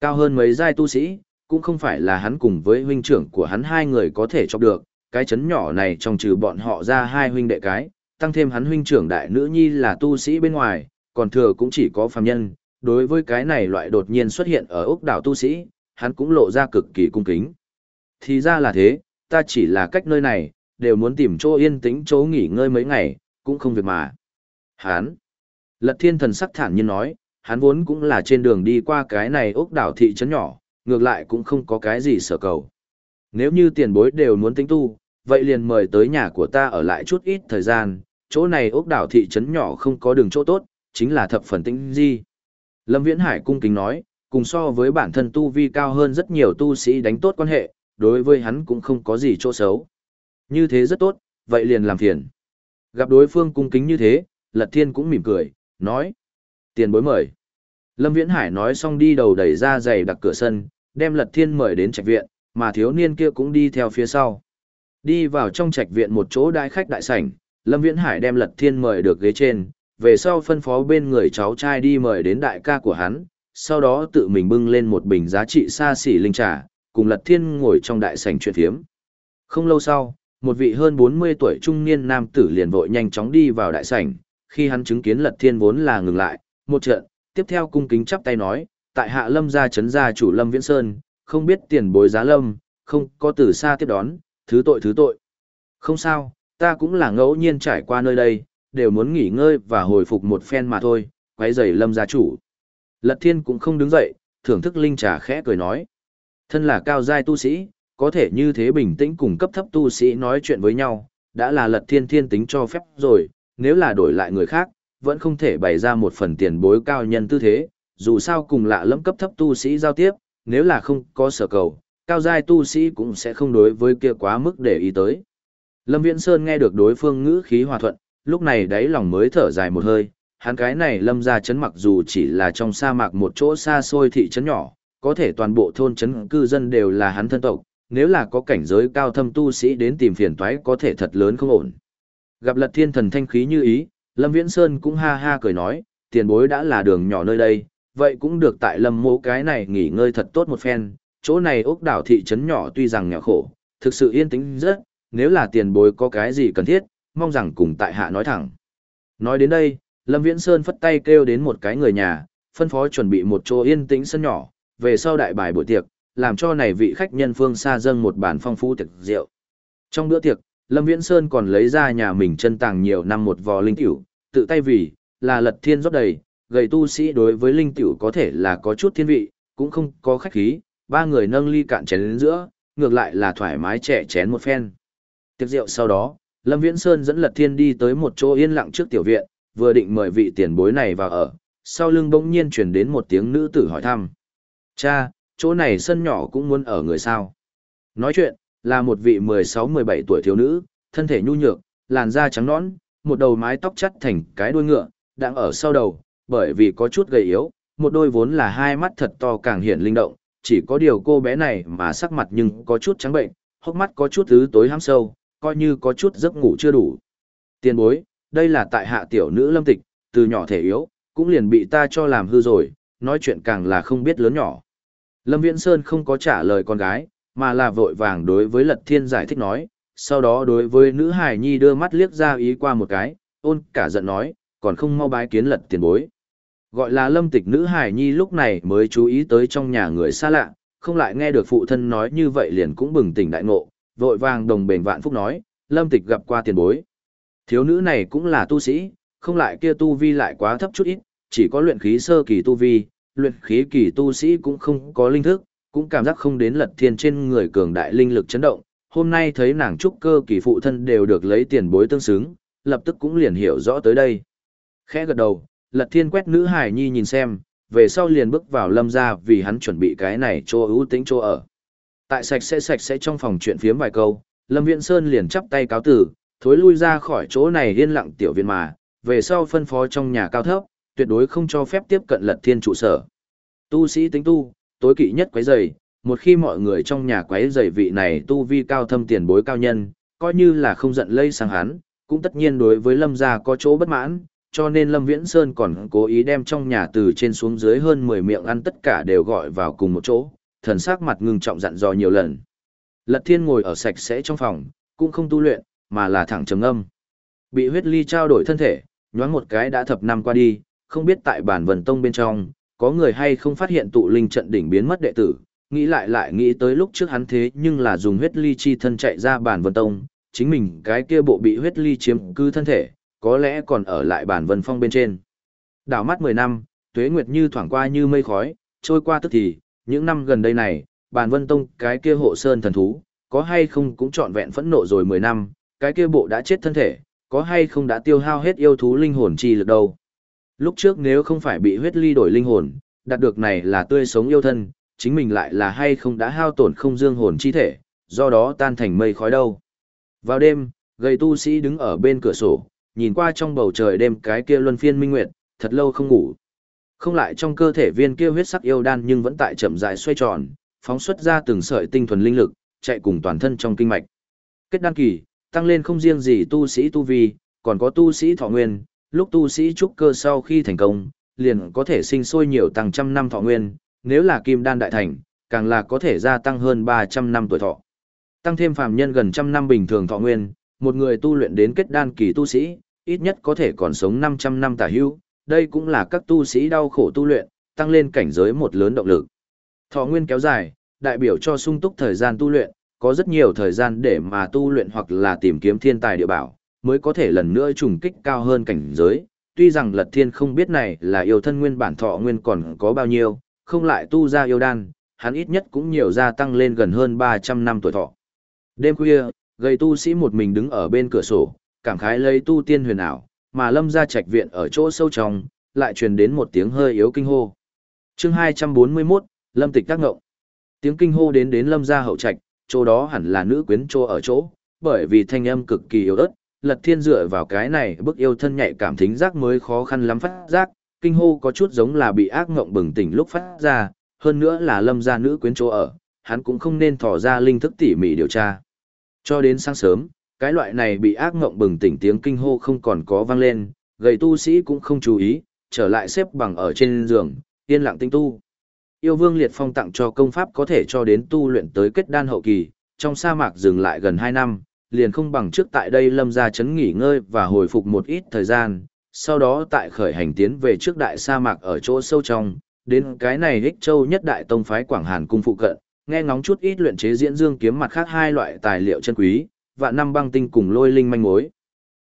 Cao hơn mấy giai tu sĩ, cũng không phải là hắn cùng với huynh trưởng của hắn hai người có thể chọc được, cái chấn nhỏ này trong trừ bọn họ ra hai huynh đệ cái, tăng thêm hắn huynh trưởng đại nữ nhi là tu sĩ bên ngoài, còn thừa cũng chỉ có phàm nhân. Đối với cái này loại đột nhiên xuất hiện ở ốc đảo tu sĩ, hắn cũng lộ ra cực kỳ cung kính. Thì ra là thế, ta chỉ là cách nơi này, đều muốn tìm chỗ yên tĩnh chỗ nghỉ ngơi mấy ngày, cũng không việc mà. Hắn, lật thiên thần sắc thản nhiên nói, hắn vốn cũng là trên đường đi qua cái này ốc đảo thị trấn nhỏ, ngược lại cũng không có cái gì sở cầu. Nếu như tiền bối đều muốn tính tu, vậy liền mời tới nhà của ta ở lại chút ít thời gian, chỗ này ốc đảo thị trấn nhỏ không có đường chỗ tốt, chính là thập phần tĩnh di. Lâm Viễn Hải cung kính nói, cùng so với bản thân tu vi cao hơn rất nhiều tu sĩ đánh tốt quan hệ, đối với hắn cũng không có gì chỗ xấu. Như thế rất tốt, vậy liền làm phiền. Gặp đối phương cung kính như thế, Lật Thiên cũng mỉm cười, nói. Tiền bối mời. Lâm Viễn Hải nói xong đi đầu đẩy ra giày đặc cửa sân, đem Lật Thiên mời đến trạch viện, mà thiếu niên kia cũng đi theo phía sau. Đi vào trong trạch viện một chỗ đại khách đại sảnh, Lâm Viễn Hải đem Lật Thiên mời được ghế trên, về sau phân phó bên người cháu trai đi mời đến đại ca của hắn, sau đó tự mình bưng lên một bình giá trị xa xỉ linh trà, cùng Lật Thiên ngồi trong đại sảnh chuyện thiếm. Không lâu sau, một vị hơn 40 tuổi trung niên nam tử liền vội nhanh chóng đi vào đại sảnh, khi hắn chứng kiến Lật Thiên vốn là ngừng lại, một trận, tiếp theo cung kính chắp tay nói, tại hạ Lâm gia trấn gia chủ Lâm Viễn Sơn, không biết tiền bối giá lâm, không có từ xa tiếp đón, thứ tội thứ tội. Không sao, ta cũng là ngẫu nhiên trải qua nơi đây, đều muốn nghỉ ngơi và hồi phục một phen mà thôi, quấy rầy Lâm gia chủ. Lật Thiên cũng không đứng dậy, thưởng thức linh trà khẽ cười nói. Thân là cao giai tu sĩ, có thể như thế bình tĩnh cùng cấp thấp tu sĩ nói chuyện với nhau, đã là lật thiên thiên tính cho phép rồi, nếu là đổi lại người khác, vẫn không thể bày ra một phần tiền bối cao nhân tư thế, dù sao cùng lạ lẫm cấp thấp tu sĩ giao tiếp, nếu là không có sở cầu, cao giai tu sĩ cũng sẽ không đối với kia quá mức để ý tới. Lâm Viễn Sơn nghe được đối phương ngữ khí hòa thuận, lúc này đáy lòng mới thở dài một hơi, hắn cái này lâm ra chấn mặc dù chỉ là trong sa mạc một chỗ xa xôi thị trấn nhỏ, có thể toàn bộ thôn trấn cư dân đều là hắn thân tộc, nếu là có cảnh giới cao thâm tu sĩ đến tìm phiền toái có thể thật lớn không ổn. Gặp lật thiên thần thanh khí như ý, Lâm Viễn Sơn cũng ha ha cười nói, tiền bối đã là đường nhỏ nơi đây, vậy cũng được tại lâm mỗ cái này nghỉ ngơi thật tốt một phen, chỗ này ốc đảo thị trấn nhỏ tuy rằng nghèo khổ, thực sự yên tĩnh rất, nếu là tiền bối có cái gì cần thiết, mong rằng cùng tại hạ nói thẳng. Nói đến đây, Lâm Viễn Sơn phất tay kêu đến một cái người nhà, phân phó chuẩn bị một chỗ yên tĩnh sân nhỏ, về sau đại bài buổi tiệc, làm cho này vị khách nhân phương xa dâng một bản phong phú tiệc rượu. Trong bữa tiệc, Lâm Viễn Sơn còn lấy ra nhà mình chân tàng nhiều năm một vò linh tiểu, tự tay vì, là lật thiên rót đầy, gầy tu sĩ đối với linh tiểu có thể là có chút thiên vị, cũng không có khách khí, ba người nâng ly cạn chén đến giữa, ngược lại là thoải mái trẻ chén một phen. Tiệc rượu sau đó, Lâm Viễn Sơn dẫn lật thiên đi tới một chỗ yên lặng trước tiểu viện, vừa định mời vị tiền bối này vào ở, sau lưng bỗng nhiên truyền đến một tiếng nữ tử hỏi thăm. Cha, chỗ này sân nhỏ cũng muốn ở người sao. Nói chuyện, là một vị 16-17 tuổi thiếu nữ, thân thể nhu nhược, làn da trắng nõn, một đầu mái tóc chắt thành cái đuôi ngựa, đang ở sau đầu, bởi vì có chút gầy yếu, một đôi vốn là hai mắt thật to càng hiện linh động, chỉ có điều cô bé này mà sắc mặt nhưng có chút trắng bệnh, hốc mắt có chút thứ tối hám sâu, coi như có chút giấc ngủ chưa đủ. Tiền bối, đây là tại hạ tiểu nữ lâm tịch, từ nhỏ thể yếu, cũng liền bị ta cho làm hư rồi, nói chuyện càng là không biết lớn nhỏ. Lâm Viễn Sơn không có trả lời con gái, mà là vội vàng đối với Lật Thiên giải thích nói, sau đó đối với nữ hài nhi đưa mắt liếc ra ý qua một cái, ôn cả giận nói, còn không mau bái kiến Lật tiền bối. Gọi là lâm tịch nữ hài nhi lúc này mới chú ý tới trong nhà người xa lạ, không lại nghe được phụ thân nói như vậy liền cũng bừng tỉnh đại ngộ, vội vàng đồng bền vạn phúc nói, lâm tịch gặp qua tiền bối. Thiếu nữ này cũng là tu sĩ, không lại kia tu vi lại quá thấp chút ít, chỉ có luyện khí sơ kỳ tu vi, luyện khí kỳ tu sĩ cũng không có linh thức, cũng cảm giác không đến lật thiên trên người cường đại linh lực chấn động. Hôm nay thấy nàng trúc cơ kỳ phụ thân đều được lấy tiền bối tương xứng, lập tức cũng liền hiểu rõ tới đây. Khẽ gật đầu, lật thiên quét nữ hải nhi nhìn xem, về sau liền bước vào lâm ra vì hắn chuẩn bị cái này cho ưu tính chỗ ở. Tại sạch sẽ sạch sẽ trong phòng chuyện phiếm vài câu, lâm viện sơn liền chắp tay cáo tử, thối lui ra khỏi chỗ này yên lặng tiểu viên mà, về sau phân phó trong nhà cao thấp, tuyệt đối không cho phép tiếp cận lật thiên trụ sở. Tu sĩ tính tu, tối kỵ nhất quấy rầy, Một khi mọi người trong nhà quấy rầy vị này tu vi cao thâm tiền bối cao nhân, coi như là không giận lây sang hắn, cũng tất nhiên đối với Lâm gia có chỗ bất mãn, cho nên Lâm Viễn Sơn còn cố ý đem trong nhà từ trên xuống dưới hơn 10 miệng ăn tất cả đều gọi vào cùng một chỗ, thần sắc mặt ngưng trọng dặn dò nhiều lần. Lật Thiên ngồi ở sạch sẽ trong phòng, cũng không tu luyện, mà là thẳng trầm âm. Bị huyết ly trao đổi thân thể, nhoáng một cái đã thập năm qua đi, không biết tại bản vần tông bên trong, có người hay không phát hiện tụ linh trận đỉnh biến mất đệ tử, nghĩ lại lại nghĩ tới lúc trước hắn thế nhưng là dùng huyết ly chi thân chạy ra bản vân tông, chính mình cái kia bộ bị huyết ly chiếm cư thân thể, có lẽ còn ở lại bản vân phong bên trên. Đảo mắt 10 năm, tuế nguyệt như thoảng qua như mây khói, trôi qua tức thì, những năm gần đây này, bản vân tông cái kia hộ sơn thần thú, có hay không cũng trọn vẹn phẫn nộ rồi 10 năm, cái kia bộ đã chết thân thể, có hay không đã tiêu hao hết yêu thú linh hồn chi lực đâu. Lúc trước nếu không phải bị huyết ly đổi linh hồn, đạt được này là tươi sống yêu thân, chính mình lại là hay không đã hao tổn không dương hồn chi thể, do đó tan thành mây khói đâu. Vào đêm, gầy tu sĩ đứng ở bên cửa sổ, nhìn qua trong bầu trời đêm cái kia luân phiên minh nguyệt, thật lâu không ngủ. Không lại trong cơ thể viên kia huyết sắc yêu đan nhưng vẫn tại chậm rãi xoay tròn, phóng xuất ra từng sợi tinh thuần linh lực, chạy cùng toàn thân trong kinh mạch. Kết đan kỳ, tăng lên không riêng gì tu sĩ tu vi, còn có tu sĩ thọ nguyên, lúc tu sĩ trúc cơ sau khi thành công, liền có thể sinh sôi nhiều tăng trăm năm thọ nguyên, nếu là kim đan đại thành, càng là có thể gia tăng hơn 300 năm tuổi thọ. Tăng thêm phàm nhân gần trăm năm bình thường thọ nguyên, một người tu luyện đến kết đan kỳ tu sĩ, ít nhất có thể còn sống 500 năm tả hữu, đây cũng là các tu sĩ đau khổ tu luyện, tăng lên cảnh giới một lớn động lực. Thọ nguyên kéo dài, đại biểu cho sung túc thời gian tu luyện, có rất nhiều thời gian để mà tu luyện hoặc là tìm kiếm thiên tài địa bảo, mới có thể lần nữa trùng kích cao hơn cảnh giới. Tuy rằng Lật Thiên không biết này là yêu thân nguyên bản thọ nguyên còn có bao nhiêu, không lại tu ra yêu đan, hắn ít nhất cũng nhiều gia tăng lên gần hơn 300 năm tuổi thọ. Đêm khuya, gầy tu sĩ một mình đứng ở bên cửa sổ, cảm khái lấy tu tiên huyền ảo, mà lâm ra trạch viện ở chỗ sâu trong, lại truyền đến một tiếng hơi yếu kinh hô. chương 241, Lâm Tịch tác ngộng. Tiếng kinh hô đến đến lâm ra hậu trạch, chỗ đó hẳn là nữ quyến chỗ ở chỗ, bởi vì thanh âm cực kỳ yếu ớt, lật thiên dựa vào cái này bức yêu thân nhạy cảm thính giác mới khó khăn lắm phát giác, kinh hô có chút giống là bị ác ngộng bừng tỉnh lúc phát ra, hơn nữa là lâm gia nữ quyến chỗ ở, hắn cũng không nên thò ra linh thức tỉ mỉ điều tra. Cho đến sáng sớm, cái loại này bị ác ngộng bừng tỉnh tiếng kinh hô không còn có vang lên, gầy tu sĩ cũng không chú ý, trở lại xếp bằng ở trên giường, yên lặng tinh tu. Yêu vương liệt phong tặng cho công pháp có thể cho đến tu luyện tới kết đan hậu kỳ, trong sa mạc dừng lại gần 2 năm, liền không bằng trước tại đây lâm ra chấn nghỉ ngơi và hồi phục một ít thời gian, sau đó tại khởi hành tiến về trước đại sa mạc ở chỗ sâu trong, đến cái này Hích Châu nhất đại tông phái Quảng Hàn cung phụ cận, nghe ngóng chút ít luyện chế diễn dương kiếm mặt khác hai loại tài liệu chân quý, và năm băng tinh cùng lôi linh manh mối.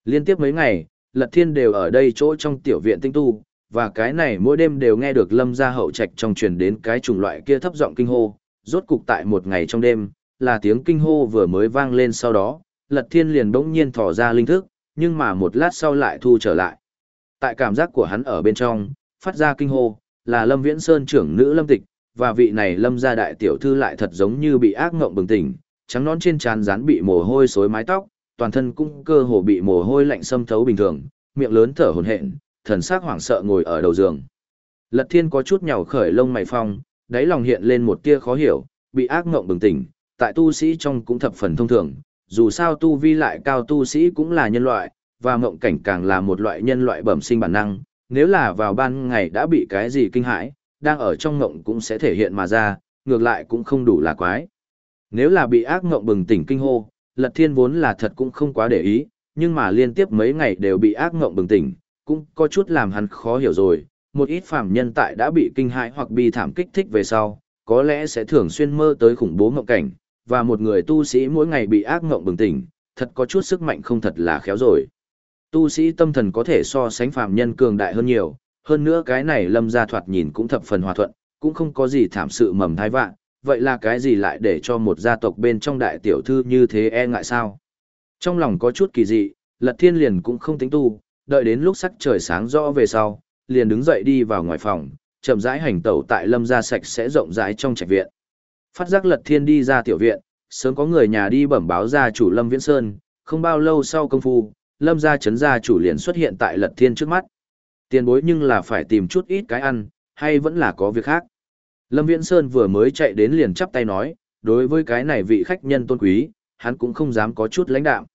Liên tiếp mấy ngày, Lật Thiên đều ở đây chỗ trong tiểu viện tinh tu, và cái này mỗi đêm đều nghe được lâm gia hậu trạch trong truyền đến cái chủng loại kia thấp giọng kinh hô, rốt cục tại một ngày trong đêm, là tiếng kinh hô vừa mới vang lên sau đó, Lật Thiên liền bỗng nhiên thỏ ra linh thức, nhưng mà một lát sau lại thu trở lại tại cảm giác của hắn ở bên trong, phát ra kinh hô, là Lâm Viễn Sơn trưởng nữ Lâm Tịch, và vị này Lâm gia đại tiểu thư lại thật giống như bị ác ngộng bừng tỉnh, trắng nón trên trán rán bị mồ hôi xối mái tóc, toàn thân cũng cơ hồ bị mồ hôi lạnh xâm thấu bình thường, miệng lớn thở hổn hển, thần sắc hoảng sợ ngồi ở đầu giường. Lật Thiên có chút nhàu khởi lông mày phong, đáy lòng hiện lên một tia khó hiểu, bị ác ngộng bừng tỉnh, tại tu sĩ trong cũng thập phần thông thường, dù sao tu vi lại cao tu sĩ cũng là nhân loại, và ngộng cảnh càng là một loại nhân loại bẩm sinh bản năng, nếu là vào ban ngày đã bị cái gì kinh hãi, đang ở trong ngộng cũng sẽ thể hiện mà ra, ngược lại cũng không đủ là quái. Nếu là bị ác ngộng bừng tỉnh kinh hô, Lật Thiên vốn là thật cũng không quá để ý, nhưng mà liên tiếp mấy ngày đều bị ác ngộng bừng tỉnh, cũng có chút làm hắn khó hiểu rồi. Một ít phàm nhân tại đã bị kinh hãi hoặc bi thảm kích thích về sau, có lẽ sẽ thường xuyên mơ tới khủng bố mộng cảnh, và một người tu sĩ mỗi ngày bị ác ngộng bừng tỉnh, thật có chút sức mạnh không thật là khéo rồi. Tu sĩ tâm thần có thể so sánh phàm nhân cường đại hơn nhiều, hơn nữa cái này lâm gia thoạt nhìn cũng thập phần hòa thuận, cũng không có gì thảm sự mầm thai vạn, vậy là cái gì lại để cho một gia tộc bên trong đại tiểu thư như thế e ngại sao? Trong lòng có chút kỳ dị, lật thiên liền cũng không tính tu, đợi đến lúc sắc trời sáng rõ về sau, liền đứng dậy đi vào ngoài phòng, chậm rãi hành tẩu tại lâm gia sạch sẽ rộng rãi trong trạch viện. Phát giác lật thiên đi ra tiểu viện, sớm có người nhà đi bẩm báo gia chủ lâm viễn sơn, không bao lâu sau công phu, lâm gia chấn gia chủ liền xuất hiện tại lật thiên trước mắt. Tiền bối nhưng là phải tìm chút ít cái ăn, hay vẫn là có việc khác. Lâm Viễn Sơn vừa mới chạy đến liền chắp tay nói, đối với cái này vị khách nhân tôn quý, hắn cũng không dám có chút lãnh đạm.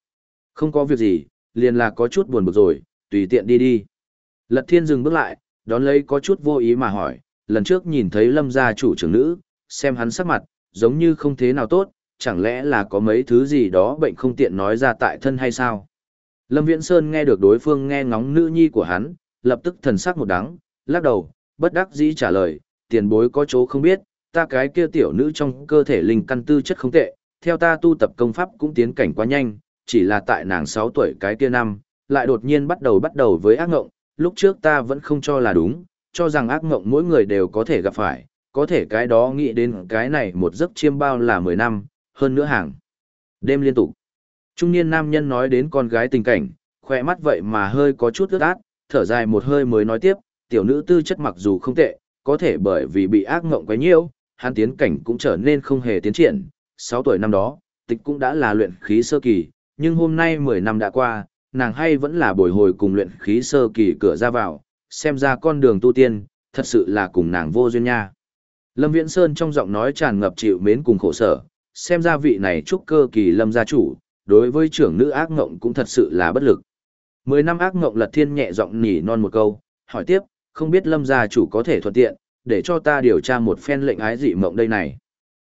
Không có việc gì, liền là có chút buồn bực rồi, tùy tiện đi đi. Lật Thiên dừng bước lại, đón lấy có chút vô ý mà hỏi, lần trước nhìn thấy Lâm gia chủ trưởng nữ, xem hắn sắc mặt, giống như không thế nào tốt, chẳng lẽ là có mấy thứ gì đó bệnh không tiện nói ra tại thân hay sao? Lâm Viễn Sơn nghe được đối phương nghe ngóng nữ nhi của hắn, lập tức thần sắc một đắng, lắc đầu, bất đắc dĩ trả lời, tiền bối có chỗ không biết, ta cái kia tiểu nữ trong cơ thể linh căn tư chất không tệ, theo ta tu tập công pháp cũng tiến cảnh quá nhanh, chỉ là tại nàng 6 tuổi cái kia năm, lại đột nhiên bắt đầu bắt đầu với ác ngộng, lúc trước ta vẫn không cho là đúng, cho rằng ác ngộng mỗi người đều có thể gặp phải, có thể cái đó nghĩ đến cái này một giấc chiêm bao là 10 năm, hơn nữa hàng. Đêm liên tục. Trung niên nam nhân nói đến con gái tình cảnh, khỏe mắt vậy mà hơi có chút ướt át, thở dài một hơi mới nói tiếp, tiểu nữ tư chất mặc dù không tệ, có thể bởi vì bị ác ngộng quá nhiều, hắn tiến cảnh cũng trở nên không hề tiến triển. 6 tuổi năm đó, tịch cũng đã là luyện khí sơ kỳ, nhưng hôm nay 10 năm đã qua, nàng hay vẫn là bồi hồi cùng luyện khí sơ kỳ cửa ra vào, xem ra con đường tu tiên, thật sự là cùng nàng vô duyên nha. Lâm Viễn Sơn trong giọng nói tràn ngập chịu mến cùng khổ sở, xem ra vị này trúc cơ kỳ lâm gia chủ, đối với trưởng nữ ác ngộng cũng thật sự là bất lực. Mười năm ác ngộng lật thiên nhẹ giọng nỉ non một câu, hỏi tiếp, không biết lâm gia chủ có thể thuận tiện, để cho ta điều tra một phen lệnh ái dị mộng đây này.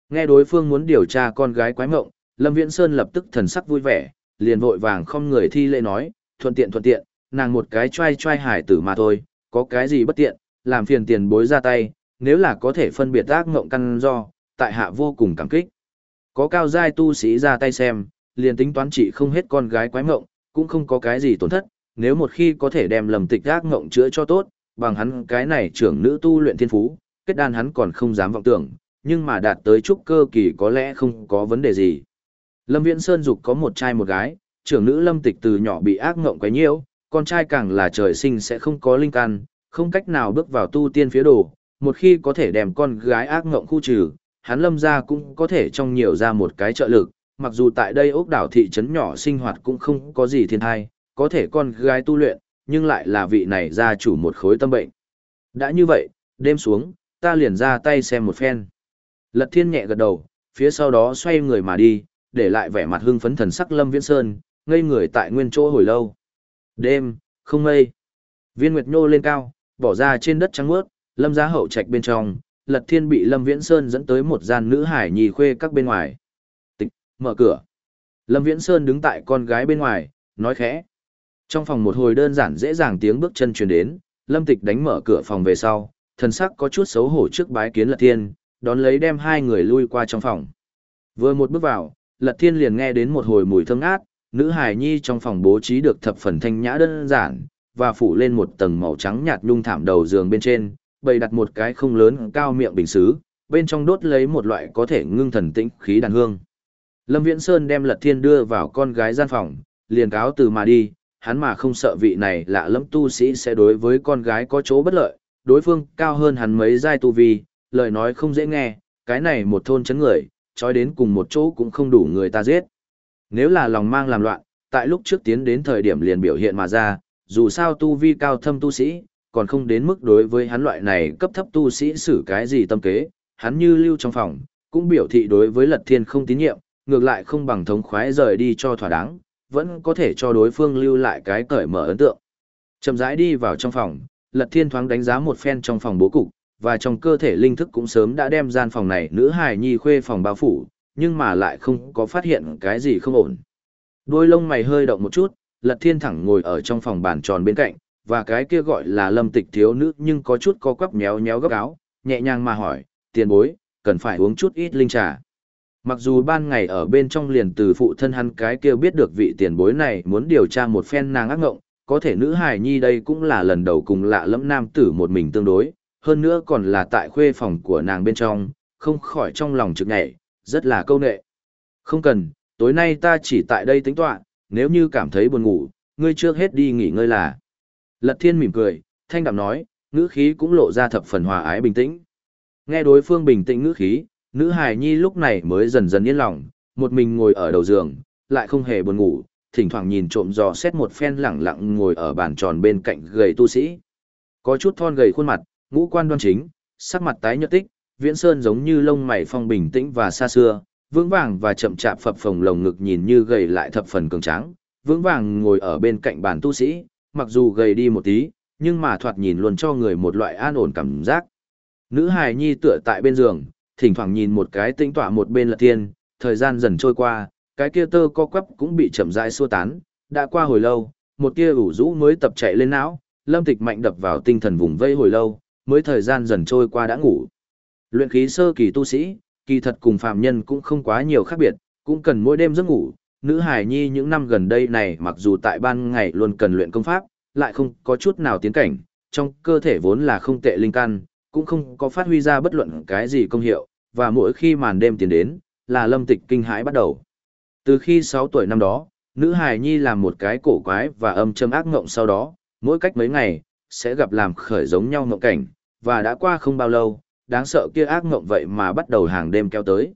Nghe đối phương muốn điều tra con gái quái mộng, Lâm Viễn Sơn lập tức thần sắc vui vẻ, liền vội vàng không người thi lễ nói, thuận tiện thuận tiện, nàng một cái trai trai hải tử mà thôi, có cái gì bất tiện, làm phiền tiền bối ra tay, nếu là có thể phân biệt ác ngộng căn do, tại hạ vô cùng cảm kích. Có cao giai tu sĩ ra tay xem, liền tính toán trị không hết con gái quái ngộng, cũng không có cái gì tổn thất, nếu một khi có thể đem lầm tịch ác ngộng chữa cho tốt, bằng hắn cái này trưởng nữ tu luyện thiên phú, kết đan hắn còn không dám vọng tưởng, nhưng mà đạt tới trúc cơ kỳ có lẽ không có vấn đề gì. Lâm Viễn Sơn Dục có một trai một gái, trưởng nữ Lâm Tịch từ nhỏ bị ác ngộng quấy nhiễu, con trai càng là trời sinh sẽ không có linh căn, không cách nào bước vào tu tiên phía đồ, một khi có thể đem con gái ác ngộng khu trừ, hắn Lâm gia cũng có thể trong nhiều ra một cái trợ lực, mặc dù tại đây ốc đảo thị trấn nhỏ sinh hoạt cũng không có gì thiên thai, có thể con gái tu luyện, nhưng lại là vị này gia chủ một khối tâm bệnh. Đã như vậy, đêm xuống, ta liền ra tay xem một phen. Lật thiên nhẹ gật đầu, phía sau đó xoay người mà đi, để lại vẻ mặt hưng phấn thần sắc Lâm Viễn Sơn, ngây người tại nguyên chỗ hồi lâu. Đêm, không mây. Viên Nguyệt Nhô lên cao, bỏ ra trên đất trắng mướt, Lâm giá hậu trạch bên trong, Lật Thiên bị Lâm Viễn Sơn dẫn tới một gian nữ hải nhì khuê các bên ngoài. Tịch, mở cửa. Lâm Viễn Sơn đứng tại con gái bên ngoài, nói khẽ. Trong phòng một hồi đơn giản dễ dàng tiếng bước chân truyền đến, Lâm Tịch đánh mở cửa phòng về sau, thần sắc có chút xấu hổ trước bái kiến Lật Thiên, đón lấy đem hai người lui qua trong phòng. Vừa một bước vào, Lật Thiên liền nghe đến một hồi mùi thơm ngát, nữ hài nhi trong phòng bố trí được thập phần thanh nhã đơn giản, và phủ lên một tầng màu trắng nhạt nhung thảm đầu giường bên trên, bày đặt một cái không lớn cao miệng bình xứ, bên trong đốt lấy một loại có thể ngưng thần tĩnh khí đàn hương. Lâm Viễn Sơn đem Lật Thiên đưa vào con gái gian phòng, liền cáo từ mà đi, hắn mà không sợ vị này lạ lẫm tu sĩ sẽ đối với con gái có chỗ bất lợi, đối phương cao hơn hắn mấy giai tu vi, lời nói không dễ nghe, cái này một thôn chấn người, trói đến cùng một chỗ cũng không đủ người ta giết. Nếu là lòng mang làm loạn, tại lúc trước tiến đến thời điểm liền biểu hiện mà ra, dù sao tu vi cao thâm tu sĩ, còn không đến mức đối với hắn loại này cấp thấp tu sĩ xử cái gì tâm kế, hắn như lưu trong phòng, cũng biểu thị đối với lật thiên không tín nhiệm, ngược lại không bằng thống khoái rời đi cho thỏa đáng, vẫn có thể cho đối phương lưu lại cái cởi mở ấn tượng. Chậm rãi đi vào trong phòng, lật thiên thoáng đánh giá một phen trong phòng bố cục, và trong cơ thể linh thức cũng sớm đã đem gian phòng này nữ hài nhi khuê phòng bao phủ, nhưng mà lại không có phát hiện cái gì không ổn. Đôi lông mày hơi động một chút, lật thiên thẳng ngồi ở trong phòng bàn tròn bên cạnh, và cái kia gọi là lâm tịch thiếu nữ nhưng có chút có quắp méo méo gấp áo, nhẹ nhàng mà hỏi, tiền bối, cần phải uống chút ít linh trà. Mặc dù ban ngày ở bên trong liền từ phụ thân hắn cái kia biết được vị tiền bối này muốn điều tra một phen nàng ác ngộng, có thể nữ hài nhi đây cũng là lần đầu cùng lạ lẫm nam tử một mình tương đối, hơn nữa còn là tại khuê phòng của nàng bên trong, không khỏi trong lòng trực nhảy, rất là câu nệ. Không cần, tối nay ta chỉ tại đây tính toán. nếu như cảm thấy buồn ngủ, ngươi trước hết đi nghỉ ngơi là. Lật thiên mỉm cười, thanh đạm nói, ngữ khí cũng lộ ra thập phần hòa ái bình tĩnh. Nghe đối phương bình tĩnh ngữ khí, nữ hài nhi lúc này mới dần dần yên lòng, một mình ngồi ở đầu giường, lại không hề buồn ngủ, thỉnh thoảng nhìn trộm dò xét một phen lẳng lặng ngồi ở bàn tròn bên cạnh gầy tu sĩ. Có chút thon gầy khuôn mặt, ngũ quan đoan chính, sắc mặt tái nhợt tích, Viễn Sơn giống như lông mày phong bình tĩnh và xa xưa, vững vàng và chậm chạp phập phồng lồng ngực nhìn như gầy lại thập phần cường tráng, vững vàng ngồi ở bên cạnh bàn tu sĩ, mặc dù gầy đi một tí, nhưng mà thoạt nhìn luôn cho người một loại an ổn cảm giác. Nữ hài nhi tựa tại bên giường, thỉnh thoảng nhìn một cái tĩnh tọa một bên là thiên, thời gian dần trôi qua, cái kia tơ co quắp cũng bị chậm rãi xua tán, đã qua hồi lâu, một tia ủ rũ mới tập chạy lên não, lâm tịch mạnh đập vào tinh thần vùng vây hồi lâu, mới thời gian dần trôi qua đã ngủ. Luyện khí sơ kỳ tu sĩ, kỳ thật cùng phàm nhân cũng không quá nhiều khác biệt, cũng cần mỗi đêm giấc ngủ. Nữ hải nhi những năm gần đây này mặc dù tại ban ngày luôn cần luyện công pháp, lại không có chút nào tiến cảnh, trong cơ thể vốn là không tệ linh căn, cũng không có phát huy ra bất luận cái gì công hiệu, và mỗi khi màn đêm tiến đến, là lâm tịch kinh hãi bắt đầu. Từ khi 6 tuổi năm đó, nữ hài nhi làm một cái cổ quái và âm châm ác ngộng sau đó, mỗi cách mấy ngày, sẽ gặp làm khởi giống nhau ngộng cảnh, và đã qua không bao lâu, đáng sợ kia ác ngộng vậy mà bắt đầu hàng đêm kéo tới.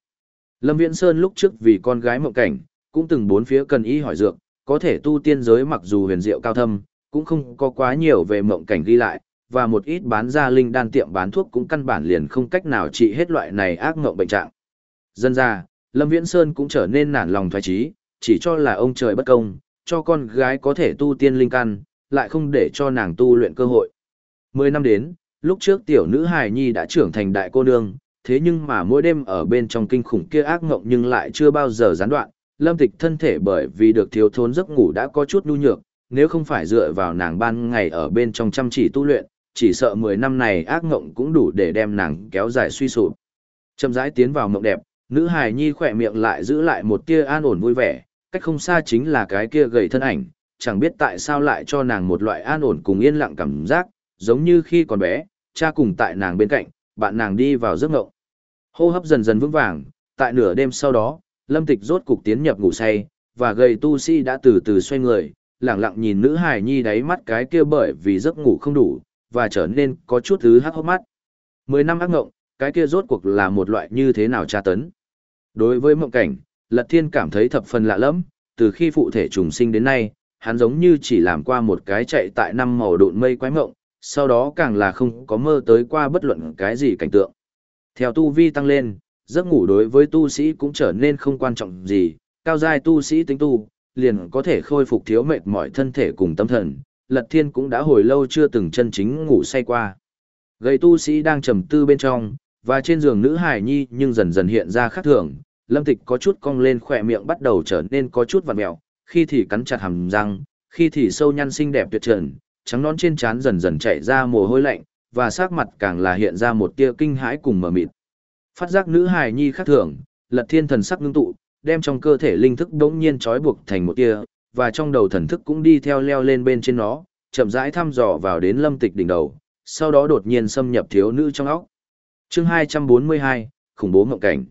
Lâm Viễn Sơn lúc trước vì con gái mộng cảnh, cũng từng bốn phía cần y hỏi dược, có thể tu tiên giới mặc dù huyền diệu cao thâm, cũng không có quá nhiều về mộng cảnh ghi lại, và một ít bán ra linh đan tiệm bán thuốc cũng căn bản liền không cách nào trị hết loại này ác ngộng bệnh trạng. Dân ra, Lâm Viễn Sơn cũng trở nên nản lòng thoái trí, chỉ cho là ông trời bất công, cho con gái có thể tu tiên linh căn, lại không để cho nàng tu luyện cơ hội. Mười năm đến, lúc trước tiểu nữ hài nhi đã trưởng thành đại cô nương, thế nhưng mà mỗi đêm ở bên trong kinh khủng kia ác ngộng nhưng lại chưa bao giờ gián đoạn, lâm tịch thân thể bởi vì được thiếu thốn giấc ngủ đã có chút nhu nhược, nếu không phải dựa vào nàng ban ngày ở bên trong chăm chỉ tu luyện, chỉ sợ 10 năm này ác ngộng cũng đủ để đem nàng kéo dài suy sụp. Chậm rãi tiến vào mộng đẹp, nữ hài nhi khỏe miệng lại giữ lại một tia an ổn vui vẻ, cách không xa chính là cái kia gầy thân ảnh, chẳng biết tại sao lại cho nàng một loại an ổn cùng yên lặng cảm giác, giống như khi còn bé, cha cùng tại nàng bên cạnh, bạn nàng đi vào giấc ngộng. Hô hấp dần dần vững vàng, tại nửa đêm sau đó, Lâm Tịch rốt cục tiến nhập ngủ say, và gầy tu si đã từ từ xoay người, lặng lặng nhìn nữ hài nhi đáy mắt cái kia bởi vì giấc ngủ không đủ, và trở nên có chút thứ hắc hốc mắt. Mười năm ác ngộng, cái kia rốt cuộc là một loại như thế nào tra tấn. Đối với mộng cảnh, Lật Thiên cảm thấy thập phần lạ lẫm, từ khi phụ thể trùng sinh đến nay, hắn giống như chỉ làm qua một cái chạy tại năm màu độn mây quái mộng, sau đó càng là không có mơ tới qua bất luận cái gì cảnh tượng. Theo tu vi tăng lên, giấc ngủ đối với tu sĩ cũng trở nên không quan trọng gì, cao giai tu sĩ tính tu, liền có thể khôi phục thiếu mệt mỏi thân thể cùng tâm thần, Lật Thiên cũng đã hồi lâu chưa từng chân chính ngủ say qua. Gầy tu sĩ đang trầm tư bên trong, và trên giường nữ hải nhi nhưng dần dần hiện ra khác thường, lâm tịch có chút cong lên khỏe miệng bắt đầu trở nên có chút vằn mẹo, khi thì cắn chặt hàm răng, khi thì sâu nhăn xinh đẹp tuyệt trần, trắng nón trên trán dần dần chảy ra mồ hôi lạnh, và sắc mặt càng là hiện ra một tia kinh hãi cùng mờ mịt. Phát giác nữ hài nhi khác thường, Lật Thiên thần sắc ngưng tụ, đem trong cơ thể linh thức đống nhiên trói buộc thành một tia, và trong đầu thần thức cũng đi theo leo lên bên trên nó, chậm rãi thăm dò vào đến Lâm Tịch đỉnh đầu, sau đó đột nhiên xâm nhập thiếu nữ trong óc. Chương 242, khủng bố mộng cảnh.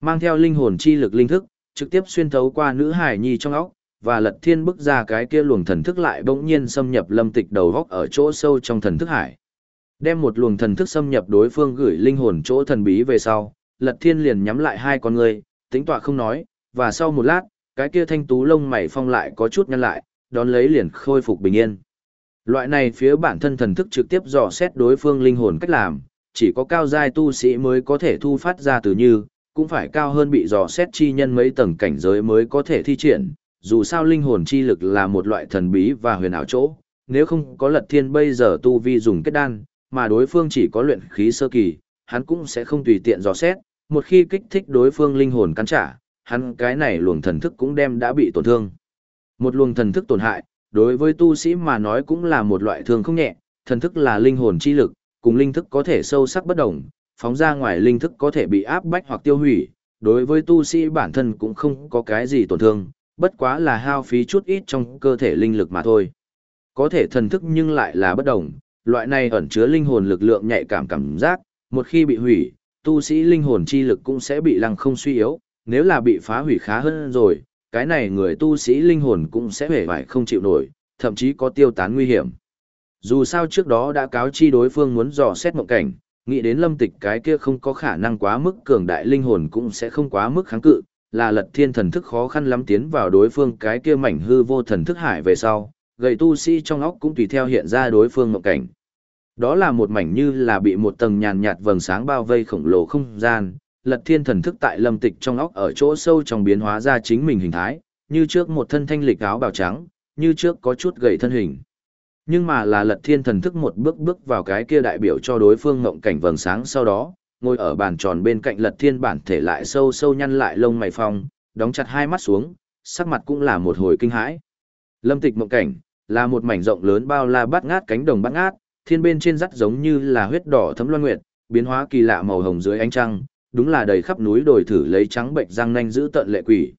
Mang theo linh hồn chi lực linh thức, trực tiếp xuyên thấu qua nữ hải nhi trong óc, và lật thiên bức ra cái kia luồng thần thức lại bỗng nhiên xâm nhập lâm tịch đầu góc ở chỗ sâu trong thần thức hải. Đem một luồng thần thức xâm nhập đối phương gửi linh hồn chỗ thần bí về sau, lật thiên liền nhắm lại hai con người, tính tọa không nói, và sau một lát, cái kia thanh tú lông mày phong lại có chút nhăn lại, đón lấy liền khôi phục bình yên. Loại này phía bản thân thần thức trực tiếp dò xét đối phương linh hồn cách làm, chỉ có cao giai tu sĩ mới có thể thu phát ra từ như, cũng phải cao hơn bị dò xét chi nhân mấy tầng cảnh giới mới có thể thi triển, dù sao linh hồn chi lực là một loại thần bí và huyền ảo chỗ, nếu không có lật thiên bây giờ tu vi dùng kết đan, mà đối phương chỉ có luyện khí sơ kỳ, hắn cũng sẽ không tùy tiện dò xét, một khi kích thích đối phương linh hồn cắn trả, hắn cái này luồng thần thức cũng đem đã bị tổn thương. Một luồng thần thức tổn hại, đối với tu sĩ mà nói cũng là một loại thương không nhẹ, thần thức là linh hồn chi lực, cùng linh thức có thể sâu sắc bất đồng, phóng ra ngoài linh thức có thể bị áp bách hoặc tiêu hủy, đối với tu sĩ bản thân cũng không có cái gì tổn thương, bất quá là hao phí chút ít trong cơ thể linh lực mà thôi. Có thể thần thức nhưng lại là bất đồng, loại này ẩn chứa linh hồn lực lượng nhạy cảm cảm giác, một khi bị hủy, tu sĩ linh hồn chi lực cũng sẽ bị lăng không suy yếu, nếu là bị phá hủy khá hơn rồi, cái này người tu sĩ linh hồn cũng sẽ hề phải không chịu nổi, thậm chí có tiêu tán nguy hiểm. Dù sao trước đó đã cáo chi đối phương muốn dò xét mộng cảnh, nghĩ đến lâm tịch cái kia không có khả năng quá mức cường đại linh hồn cũng sẽ không quá mức kháng cự, là lật thiên thần thức khó khăn lắm tiến vào đối phương cái kia mảnh hư vô thần thức hải về sau, gầy tu sĩ trong óc cũng tùy theo hiện ra đối phương mộng cảnh. Đó là một mảnh như là bị một tầng nhàn nhạt vầng sáng bao vây khổng lồ không gian, lật thiên thần thức tại lâm tịch trong óc ở chỗ sâu trong biến hóa ra chính mình hình thái, như trước một thân thanh lịch áo bào trắng, như trước có chút gầy thân hình. Nhưng mà là lật thiên thần thức một bước bước vào cái kia đại biểu cho đối phương ngộng cảnh vầng sáng sau đó, ngồi ở bàn tròn bên cạnh lật thiên bản thể lại sâu sâu nhăn lại lông mày phong, đóng chặt hai mắt xuống, sắc mặt cũng là một hồi kinh hãi. Lâm tịch mộng cảnh, là một mảnh rộng lớn bao la bát ngát cánh đồng bát ngát, thiên bên trên rắt giống như là huyết đỏ thấm loan nguyệt, biến hóa kỳ lạ màu hồng dưới ánh trăng, đúng là đầy khắp núi đồi thử lấy trắng bệnh răng nanh giữ tận lệ quỷ.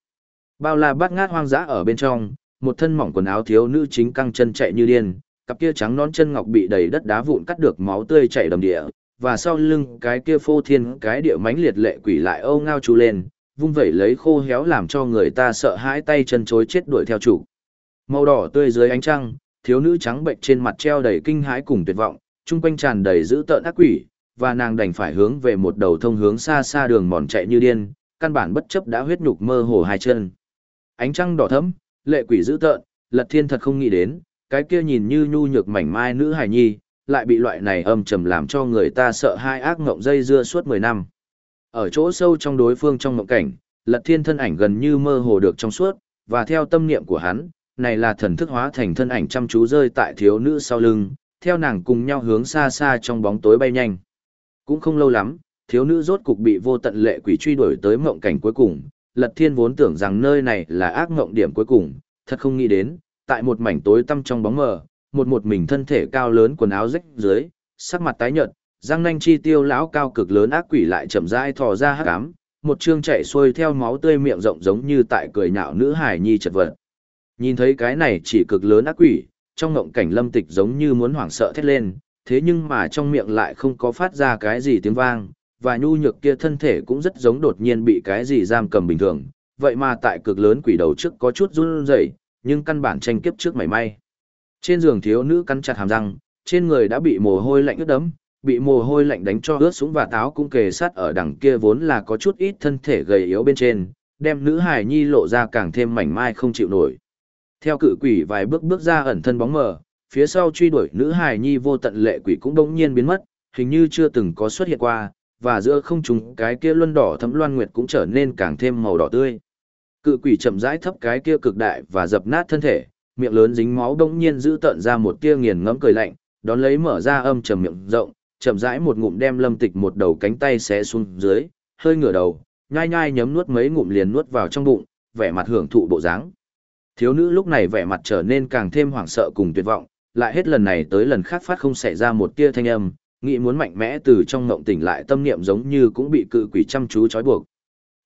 Bao la bát ngát hoang dã ở bên trong, một thân mỏng quần áo thiếu nữ chính căng chân chạy như điên, cặp kia trắng nón chân ngọc bị đầy đất đá vụn cắt được máu tươi chảy đầm địa, và sau lưng cái kia phô thiên cái địa mãnh liệt lệ quỷ lại âu ngao chú lên, vung vẩy lấy khô héo làm cho người ta sợ hãi tay chân chối chết đuổi theo chủ. Màu đỏ tươi dưới ánh trăng, thiếu nữ trắng bệnh trên mặt treo đầy kinh hãi cùng tuyệt vọng, chung quanh tràn đầy dữ tợn ác quỷ, và nàng đành phải hướng về một đầu thông hướng xa xa đường mòn chạy như điên, căn bản bất chấp đã huyết nhục mơ hồ hai chân. Ánh trăng đỏ thẫm, lệ quỷ dữ tợn, Lật Thiên thật không nghĩ đến, cái kia nhìn như nhu nhược mảnh mai nữ hài nhi, lại bị loại này âm trầm làm cho người ta sợ hai ác ngộng dây dưa suốt 10 năm. Ở chỗ sâu trong đối phương trong mộng cảnh, Lật Thiên thân ảnh gần như mơ hồ được trong suốt, và theo tâm niệm của hắn, này là thần thức hóa thành thân ảnh chăm chú rơi tại thiếu nữ sau lưng, theo nàng cùng nhau hướng xa xa trong bóng tối bay nhanh. Cũng không lâu lắm, thiếu nữ rốt cục bị vô tận lệ quỷ truy đuổi tới mộng cảnh cuối cùng, Lật Thiên vốn tưởng rằng nơi này là ác mộng điểm cuối cùng, thật không nghĩ đến, tại một mảnh tối tăm trong bóng mờ, một một mình thân thể cao lớn quần áo rách dưới, sắc mặt tái nhợt, răng nanh chi tiêu lão cao cực lớn ác quỷ lại chậm rãi thò ra hắc ám, một chương chạy xuôi theo máu tươi miệng rộng giống như tại cười nhạo nữ hải nhi chật vật. Nhìn thấy cái này chỉ cực lớn ác quỷ, trong ngộng cảnh lâm tịch giống như muốn hoảng sợ thét lên, thế nhưng mà trong miệng lại không có phát ra cái gì tiếng vang, và nhu nhược kia thân thể cũng rất giống đột nhiên bị cái gì giam cầm bình thường, vậy mà tại cực lớn quỷ đầu trước có chút run rẩy, nhưng căn bản tranh kiếp trước mảy may. Trên giường thiếu nữ cắn chặt hàm răng, trên người đã bị mồ hôi lạnh ướt đẫm, bị mồ hôi lạnh đánh cho ướt sũng và táo cũng kề sát ở đằng kia vốn là có chút ít thân thể gầy yếu bên trên, đem nữ hải nhi lộ ra càng thêm mảnh mai không chịu nổi. Theo cự quỷ vài bước bước ra ẩn thân bóng mờ, phía sau truy đuổi nữ hài nhi vô tận lệ quỷ cũng bỗng nhiên biến mất, hình như chưa từng có xuất hiện qua, và giữa không trung cái kia luân đỏ thấm loan nguyệt cũng trở nên càng thêm màu đỏ tươi. Cự quỷ chậm rãi thấp cái kia cực đại và dập nát thân thể, miệng lớn dính máu bỗng nhiên giữ tận ra một tia nghiền ngẫm cười lạnh, đón lấy mở ra âm trầm miệng rộng, chậm rãi một ngụm đem Lâm Tịch một đầu cánh tay xé xuống dưới, hơi ngửa đầu, nhai nhai nhấm nuốt mấy ngụm liền nuốt vào trong bụng, vẻ mặt hưởng thụ bộ dáng. Thiếu nữ lúc này vẻ mặt trở nên càng thêm hoảng sợ cùng tuyệt vọng, lại hết lần này tới lần khác phát không xảy ra một tia thanh âm, nghĩ muốn mạnh mẽ từ trong ngộng tỉnh lại tâm niệm giống như cũng bị cự quỷ chăm chú trói buộc.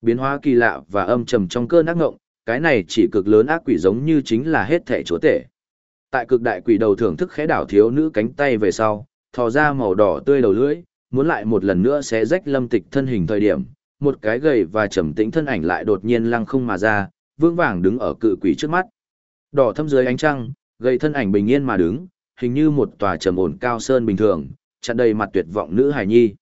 Biến hóa kỳ lạ và âm trầm trong cơn ác ngộng, cái này chỉ cực lớn ác quỷ giống như chính là hết thể chúa tể. Tại cực đại quỷ đầu thưởng thức khẽ đảo thiếu nữ cánh tay về sau, thò ra màu đỏ tươi đầu lưỡi, muốn lại một lần nữa sẽ rách lâm tịch thân hình thời điểm, một cái gầy và trầm tĩnh thân ảnh lại đột nhiên lăng không mà ra, vương vàng đứng ở cự quỷ trước mắt. Đỏ thâm dưới ánh trăng, gầy thân ảnh bình yên mà đứng, hình như một tòa trầm ổn cao sơn bình thường, chặn đầy mặt tuyệt vọng nữ hài nhi.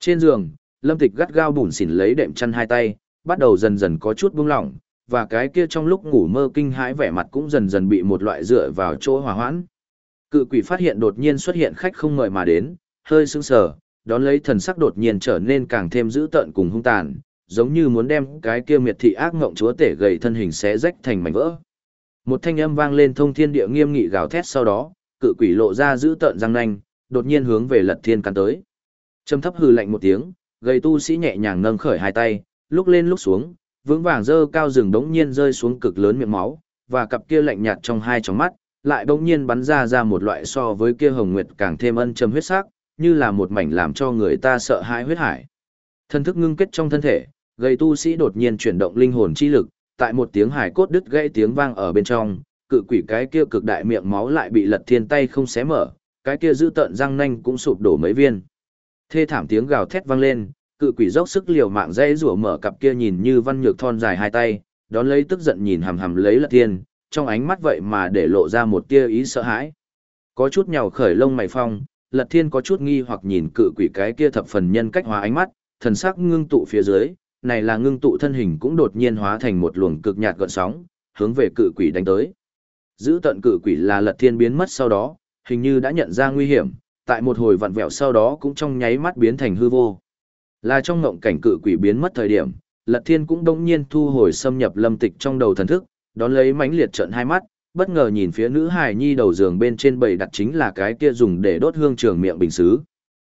Trên giường, Lâm Tịch gắt gao bủn xỉn lấy đệm chăn hai tay, bắt đầu dần dần có chút buông lỏng, và cái kia trong lúc ngủ mơ kinh hãi vẻ mặt cũng dần dần bị một loại dựa vào chỗ hòa hoãn. Cự quỷ phát hiện đột nhiên xuất hiện khách không ngợi mà đến, hơi sững sờ, đón lấy thần sắc đột nhiên trở nên càng thêm dữ tợn cùng hung tàn, giống như muốn đem cái kia miệt thị ác ngộng chúa tể gầy thân hình xé rách thành mảnh vỡ. Một thanh âm vang lên thông thiên địa nghiêm nghị gào thét sau đó, cự quỷ lộ ra dữ tợn răng nanh, đột nhiên hướng về Lật Thiên cắn tới. Trầm thấp hừ lạnh một tiếng, gầy tu sĩ nhẹ nhàng nâng khởi hai tay, lúc lên lúc xuống, vững vàng dơ cao rừng đống nhiên rơi xuống cực lớn miệng máu, và cặp kia lạnh nhạt trong hai tròng mắt, lại đống nhiên bắn ra ra một loại so với kia hồng nguyệt càng thêm ân trầm huyết sắc, như là một mảnh làm cho người ta sợ hãi huyết hải. Thân thức ngưng kết trong thân thể, gầy tu sĩ đột nhiên chuyển động linh hồn chi lực, tại một tiếng hải cốt đứt gãy tiếng vang ở bên trong, cự quỷ cái kia cực đại miệng máu lại bị lật thiên tay không xé mở, cái kia giữ tợn răng nanh cũng sụp đổ mấy viên. Thê thảm tiếng gào thét vang lên, cự quỷ dốc sức liều mạng dây rủa mở cặp kia nhìn như văn nhược thon dài hai tay, đón lấy tức giận nhìn hầm hầm lấy lật thiên, trong ánh mắt vậy mà để lộ ra một tia ý sợ hãi. Có chút nhào khởi lông mày phong, lật thiên có chút nghi hoặc nhìn cự quỷ cái kia thập phần nhân cách hóa ánh mắt, thần sắc ngưng tụ phía dưới, này là ngưng tụ thân hình cũng đột nhiên hóa thành một luồng cực nhạt gợn sóng, hướng về cự quỷ đánh tới. Giữ tận cự quỷ là lật thiên biến mất sau đó, hình như đã nhận ra nguy hiểm, tại một hồi vặn vẹo sau đó cũng trong nháy mắt biến thành hư vô. Là trong ngộng cảnh cự quỷ biến mất thời điểm, Lật Thiên cũng đông nhiên thu hồi xâm nhập lâm tịch trong đầu thần thức, đón lấy mãnh liệt trận hai mắt, bất ngờ nhìn phía nữ hài nhi đầu giường bên trên bầy đặt chính là cái kia dùng để đốt hương trường miệng bình xứ.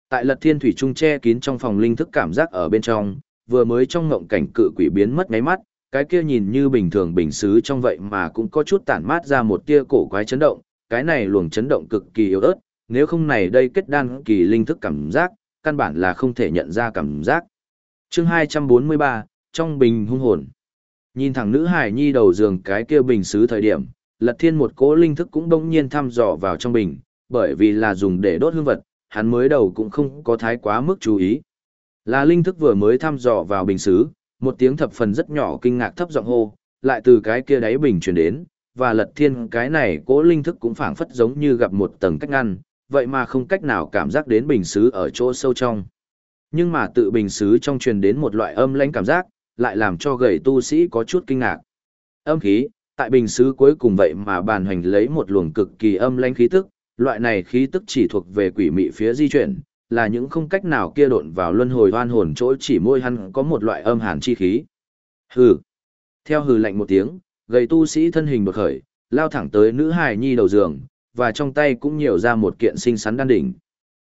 Tại Lật Thiên thủy trung che kín trong phòng linh thức cảm giác ở bên trong, vừa mới trong ngộng cảnh cự quỷ biến mất ngáy mắt, cái kia nhìn như bình thường bình xứ trong vậy mà cũng có chút tản mát ra một tia cổ quái chấn động, cái này luồng chấn động cực kỳ yếu ớt, nếu không này đây kết đan kỳ linh thức cảm giác, căn bản là không thể nhận ra cảm giác. Chương 243, trong bình hung hồn. Nhìn thẳng nữ hải nhi đầu giường cái kia bình xứ thời điểm, Lật Thiên một cỗ linh thức cũng đông nhiên thăm dò vào trong bình, bởi vì là dùng để đốt hương vật, hắn mới đầu cũng không có thái quá mức chú ý. Là linh thức vừa mới thăm dò vào bình xứ, một tiếng thập phần rất nhỏ kinh ngạc thấp giọng hô, lại từ cái kia đáy bình truyền đến, và Lật Thiên cái này cỗ linh thức cũng phảng phất giống như gặp một tầng cách ngăn, vậy mà không cách nào cảm giác đến bình xứ ở chỗ sâu trong. Nhưng mà tự bình xứ trong truyền đến một loại âm lãnh cảm giác, lại làm cho gầy tu sĩ có chút kinh ngạc. Âm khí, tại bình xứ cuối cùng vậy mà bàn hành lấy một luồng cực kỳ âm lãnh khí tức, loại này khí tức chỉ thuộc về quỷ mị phía di chuyển, là những không cách nào kia độn vào luân hồi oan hồn chỗ chỉ môi hắn có một loại âm hàn chi khí. Hừ. Theo hừ lạnh một tiếng, gầy tu sĩ thân hình đột khởi, lao thẳng tới nữ hài nhi đầu giường, và trong tay cũng nhiều ra một kiện sinh sắn đan đỉnh.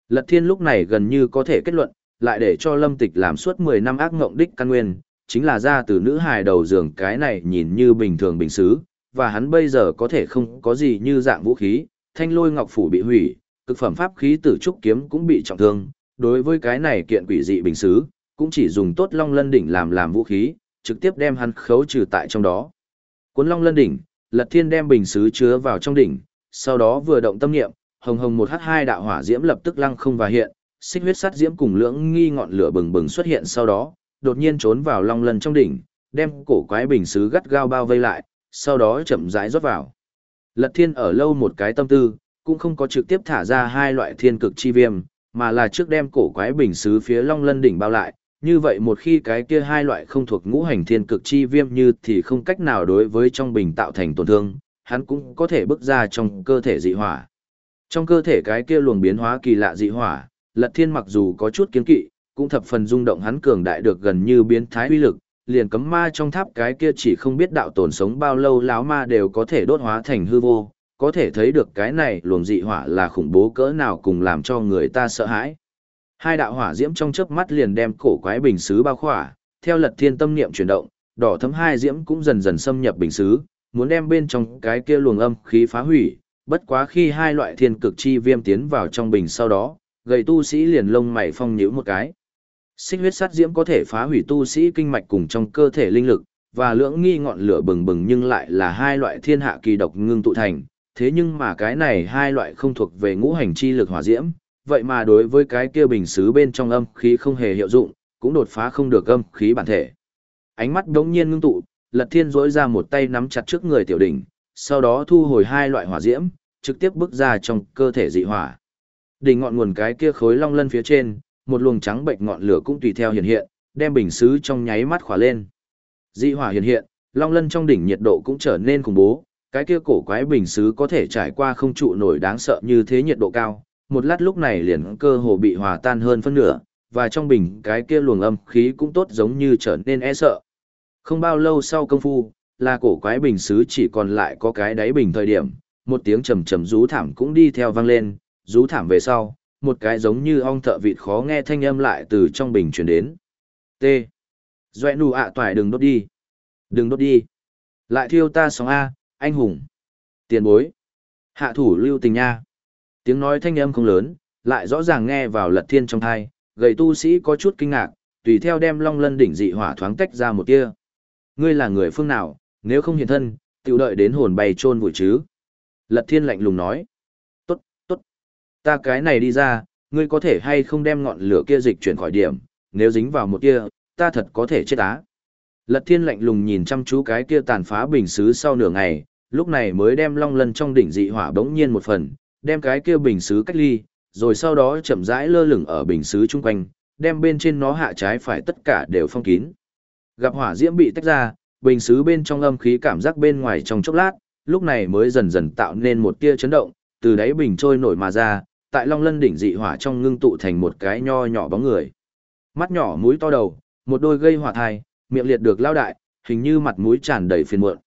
Lật thiên lúc này gần như có thể kết luận, lại để cho lâm tịch làm suốt 10 năm ác ngộng đích căn nguyên, chính là ra từ nữ hài đầu giường cái này nhìn như bình thường bình xứ, và hắn bây giờ có thể không có gì như dạng vũ khí, thanh lôi ngọc phủ bị hủy, cực phẩm pháp khí tử trúc kiếm cũng bị trọng thương, đối với cái này kiện quỷ dị bình xứ, cũng chỉ dùng tốt long lân đỉnh làm làm vũ khí, trực tiếp đem hắn khấu trừ tại trong đó. Cuốn long lân đỉnh, lật thiên đem bình xứ chứa vào trong đỉnh, sau đó vừa động tâm niệm, hồng hồng một h hai đạo hỏa diễm lập tức lăng không và hiện, xích huyết sắt diễm cùng lưỡng nghi ngọn lửa bừng bừng xuất hiện sau đó, đột nhiên trốn vào long lân trong đỉnh, đem cổ quái bình xứ gắt gao bao vây lại, sau đó chậm rãi rót vào. Lật Thiên ở lâu một cái tâm tư, cũng không có trực tiếp thả ra hai loại thiên cực chi viêm, mà là trước đem cổ quái bình xứ phía long lân đỉnh bao lại, như vậy một khi cái kia hai loại không thuộc ngũ hành thiên cực chi viêm như thì không cách nào đối với trong bình tạo thành tổn thương, hắn cũng có thể bước ra trong cơ thể dị hỏa. Trong cơ thể cái kia luồng biến hóa kỳ lạ dị hỏa, Lật Thiên mặc dù có chút kiên kỵ, cũng thập phần rung động hắn cường đại được gần như biến thái uy lực, liền cấm ma trong tháp cái kia chỉ không biết đạo tồn sống bao lâu láo ma đều có thể đốt hóa thành hư vô, có thể thấy được cái này luồng dị hỏa là khủng bố cỡ nào cùng làm cho người ta sợ hãi. Hai đạo hỏa diễm trong chớp mắt liền đem cổ quái bình xứ bao khỏa, theo lật thiên tâm niệm chuyển động, đỏ thấm hai diễm cũng dần dần xâm nhập bình xứ, muốn đem bên trong cái kia luồng âm khí phá hủy, bất quá khi hai loại thiên cực chi viêm tiến vào trong bình sau đó, gầy tu sĩ liền lông mày phong nhíu một cái. Xích huyết sát diễm có thể phá hủy tu sĩ kinh mạch cùng trong cơ thể linh lực, và lưỡng nghi ngọn lửa bừng bừng nhưng lại là hai loại thiên hạ kỳ độc ngưng tụ thành, thế nhưng mà cái này hai loại không thuộc về ngũ hành chi lực hỏa diễm, vậy mà đối với cái kia bình xứ bên trong âm khí không hề hiệu dụng, cũng đột phá không được âm khí bản thể. Ánh mắt đống nhiên ngưng tụ, Lật Thiên rỗi ra một tay nắm chặt trước người tiểu đỉnh, sau đó thu hồi hai loại hỏa diễm, trực tiếp bước ra trong cơ thể dị hỏa. Đỉnh ngọn nguồn cái kia khối long lân phía trên, một luồng trắng bệnh ngọn lửa cũng tùy theo hiện hiện, đem bình xứ trong nháy mắt khỏa lên. Dị hỏa hiện hiện, long lân trong đỉnh nhiệt độ cũng trở nên khủng bố, cái kia cổ quái bình xứ có thể trải qua không trụ nổi đáng sợ như thế nhiệt độ cao, một lát lúc này liền cơ hồ bị hòa tan hơn phân nửa, và trong bình cái kia luồng âm khí cũng tốt giống như trở nên e sợ. Không bao lâu sau công phu, là cổ quái bình xứ chỉ còn lại có cái đáy bình thời điểm, một tiếng trầm trầm rú thảm cũng đi theo vang lên, rú thảm về sau, một cái giống như ong thợ vịt khó nghe thanh âm lại từ trong bình truyền đến. T. Doẹ nụ ạ toài đừng đốt đi. Đừng đốt đi. Lại thiêu ta sóng A, anh hùng. Tiền bối. Hạ thủ lưu tình nha. Tiếng nói thanh âm không lớn, lại rõ ràng nghe vào lật thiên trong thai, gầy tu sĩ có chút kinh ngạc, tùy theo đem long lân đỉnh dị hỏa thoáng tách ra một tia. Ngươi là người phương nào, nếu không hiện thân, tiểu đợi đến hồn bay trôn vùi chứ. Lật thiên lạnh lùng nói. Tốt, tốt. Ta cái này đi ra, ngươi có thể hay không đem ngọn lửa kia dịch chuyển khỏi điểm, nếu dính vào một kia, ta thật có thể chết á. Lật thiên lạnh lùng nhìn chăm chú cái kia tàn phá bình xứ sau nửa ngày, lúc này mới đem long lân trong đỉnh dị hỏa bỗng nhiên một phần, đem cái kia bình xứ cách ly, rồi sau đó chậm rãi lơ lửng ở bình xứ chung quanh, đem bên trên nó hạ trái phải tất cả đều phong kín. Gặp hỏa diễm bị tách ra, bình xứ bên trong âm khí cảm giác bên ngoài trong chốc lát, lúc này mới dần dần tạo nên một tia chấn động, từ đáy bình trôi nổi mà ra, tại long lân đỉnh dị hỏa trong ngưng tụ thành một cái nho nhỏ bóng người. Mắt nhỏ mũi to đầu, một đôi gây hỏa thai, miệng liệt được lao đại, hình như mặt mũi tràn đầy phiền muộn.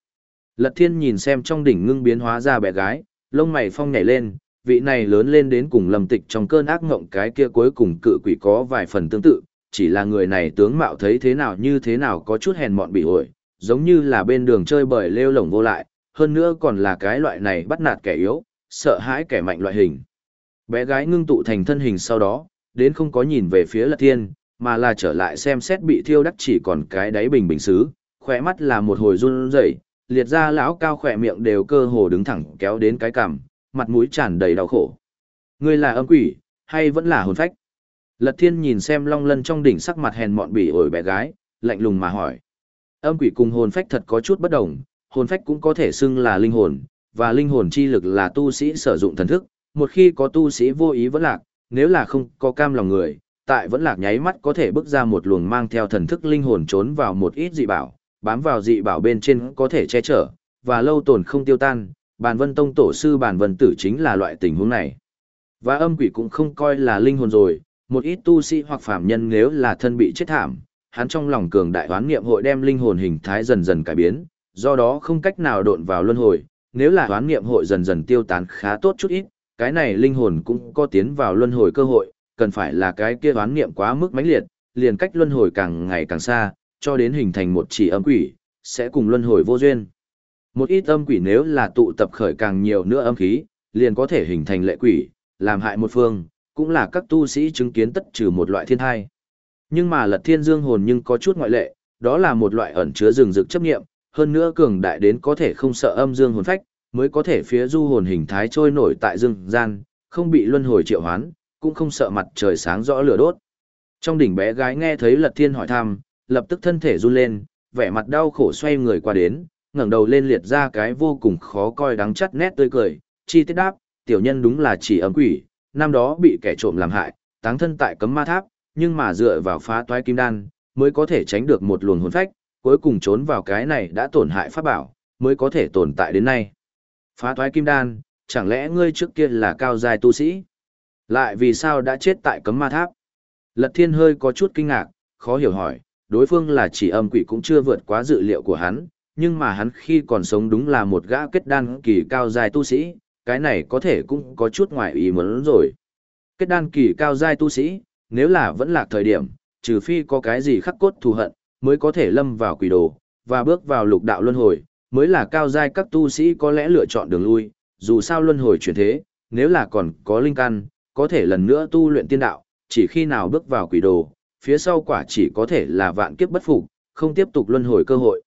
Lật thiên nhìn xem trong đỉnh ngưng biến hóa ra bé gái, lông mày phong nhảy lên, vị này lớn lên đến cùng lầm tịch trong cơn ác ngộng cái kia cuối cùng cự quỷ có vài phần tương tự, chỉ là người này tướng mạo thấy thế nào như thế nào có chút hèn mọn bị ổi, giống như là bên đường chơi bời lêu lổng vô lại, hơn nữa còn là cái loại này bắt nạt kẻ yếu, sợ hãi kẻ mạnh loại hình. Bé gái ngưng tụ thành thân hình sau đó, đến không có nhìn về phía lật thiên, mà là trở lại xem xét bị thiêu đắc chỉ còn cái đáy bình bình xứ, khỏe mắt là một hồi run rẩy, liệt ra lão cao khỏe miệng đều cơ hồ đứng thẳng kéo đến cái cằm, mặt mũi tràn đầy đau khổ. Ngươi là âm quỷ, hay vẫn là hồn phách? Lật thiên nhìn xem long lân trong đỉnh sắc mặt hèn mọn bỉ ổi bé gái, lạnh lùng mà hỏi. Âm quỷ cùng hồn phách thật có chút bất đồng, hồn phách cũng có thể xưng là linh hồn, và linh hồn chi lực là tu sĩ sử dụng thần thức, một khi có tu sĩ vô ý vẫn lạc, nếu là không có cam lòng người, tại vẫn lạc nháy mắt có thể bước ra một luồng mang theo thần thức linh hồn trốn vào một ít dị bảo, bám vào dị bảo bên trên có thể che chở, và lâu tồn không tiêu tan, bàn vân tông tổ sư bàn vân tử chính là loại tình huống này. Và âm quỷ cũng không coi là linh hồn rồi, một ít tu sĩ hoặc phạm nhân nếu là thân bị chết thảm, hắn trong lòng cường đại hoán niệm hội đem linh hồn hình thái dần dần cải biến, do đó không cách nào độn vào luân hồi, nếu là hoán niệm hội dần dần tiêu tán khá tốt chút ít, cái này linh hồn cũng có tiến vào luân hồi cơ hội, cần phải là cái kia hoán niệm quá mức mãnh liệt, liền cách luân hồi càng ngày càng xa, cho đến hình thành một chỉ âm quỷ, sẽ cùng luân hồi vô duyên. Một ít âm quỷ nếu là tụ tập khởi càng nhiều nữa âm khí, liền có thể hình thành lệ quỷ, làm hại một phương, cũng là các tu sĩ chứng kiến tất trừ một loại thiên thai. Nhưng mà lật thiên dương hồn nhưng có chút ngoại lệ, đó là một loại ẩn chứa rừng rực chấp nghiệm, hơn nữa cường đại đến có thể không sợ âm dương hồn phách, mới có thể phía du hồn hình thái trôi nổi tại dương gian, không bị luân hồi triệu hoán, cũng không sợ mặt trời sáng rõ lửa đốt. Trong đỉnh bé gái nghe thấy lật thiên hỏi thăm, lập tức thân thể run lên, vẻ mặt đau khổ xoay người qua đến, ngẩng đầu lên liệt ra cái vô cùng khó coi đắng chắt nét tươi cười, chi tiết đáp, tiểu nhân đúng là chỉ ấm quỷ, năm đó bị kẻ trộm làm hại, táng thân tại cấm ma tháp, nhưng mà dựa vào phá toái kim đan, mới có thể tránh được một luồng hồn phách, cuối cùng trốn vào cái này đã tổn hại pháp bảo, mới có thể tồn tại đến nay. Phá toái kim đan, chẳng lẽ ngươi trước kia là cao dài tu sĩ? Lại vì sao đã chết tại cấm ma tháp? Lật thiên hơi có chút kinh ngạc, khó hiểu hỏi, đối phương là chỉ âm quỷ cũng chưa vượt quá dự liệu của hắn, nhưng mà hắn khi còn sống đúng là một gã kết đan kỳ cao dài tu sĩ, cái này có thể cũng có chút ngoài ý muốn rồi. Kết đan kỳ cao dài tu sĩ, nếu là vẫn lạc thời điểm, trừ phi có cái gì khắc cốt thù hận, mới có thể lâm vào quỷ đồ, và bước vào lục đạo luân hồi, mới là cao giai các tu sĩ có lẽ lựa chọn đường lui, dù sao luân hồi chuyển thế, nếu là còn có linh căn, có thể lần nữa tu luyện tiên đạo, chỉ khi nào bước vào quỷ đồ, phía sau quả chỉ có thể là vạn kiếp bất phục, không tiếp tục luân hồi cơ hội.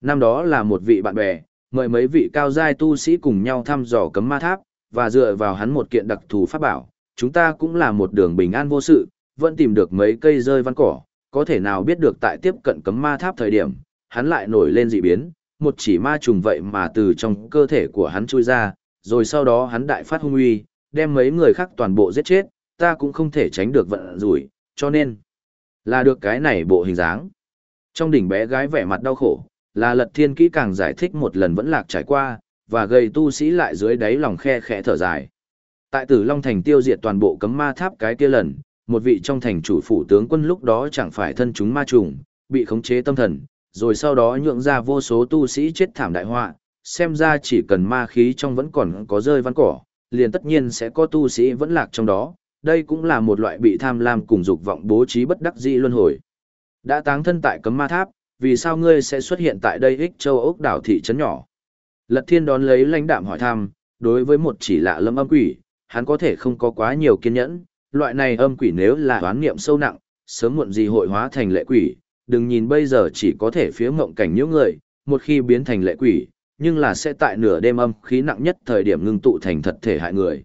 Năm đó là một vị bạn bè, mời mấy vị cao giai tu sĩ cùng nhau thăm dò cấm ma tháp, và dựa vào hắn một kiện đặc thù pháp bảo, chúng ta cũng là một đường bình an vô sự, vẫn tìm được mấy cây rơi văn cỏ, có thể nào biết được tại tiếp cận cấm ma tháp thời điểm, hắn lại nổi lên dị biến, một chỉ ma trùng vậy mà từ trong cơ thể của hắn chui ra, rồi sau đó hắn đại phát hung uy, đem mấy người khác toàn bộ giết chết, ta cũng không thể tránh được vận rủi, cho nên là được cái này bộ hình dáng. Trong đỉnh bé gái vẻ mặt đau khổ, là lật thiên kỹ càng giải thích một lần vẫn lạc trải qua, và gây tu sĩ lại dưới đáy lòng khe khẽ thở dài. Tại tử Long Thành tiêu diệt toàn bộ cấm ma tháp cái kia lần, một vị trong thành chủ phủ tướng quân lúc đó chẳng phải thân chúng ma trùng, bị khống chế tâm thần, rồi sau đó nhượng ra vô số tu sĩ chết thảm đại họa, xem ra chỉ cần ma khí trong vẫn còn có rơi văn cỏ, liền tất nhiên sẽ có tu sĩ vẫn lạc trong đó, đây cũng là một loại bị tham lam cùng dục vọng bố trí bất đắc dĩ luân hồi. Đã táng thân tại cấm ma tháp, vì sao ngươi sẽ xuất hiện tại đây ích châu ốc đảo thị trấn nhỏ? Lật thiên đón lấy lãnh đạm hỏi thăm, đối với một chỉ lạ lâm âm quỷ, hắn có thể không có quá nhiều kiên nhẫn, loại này âm quỷ nếu là đoán niệm sâu nặng, sớm muộn gì hội hóa thành lệ quỷ, đừng nhìn bây giờ chỉ có thể phía mộng cảnh những người, một khi biến thành lệ quỷ, nhưng là sẽ tại nửa đêm âm khí nặng nhất thời điểm ngưng tụ thành thật thể hại người.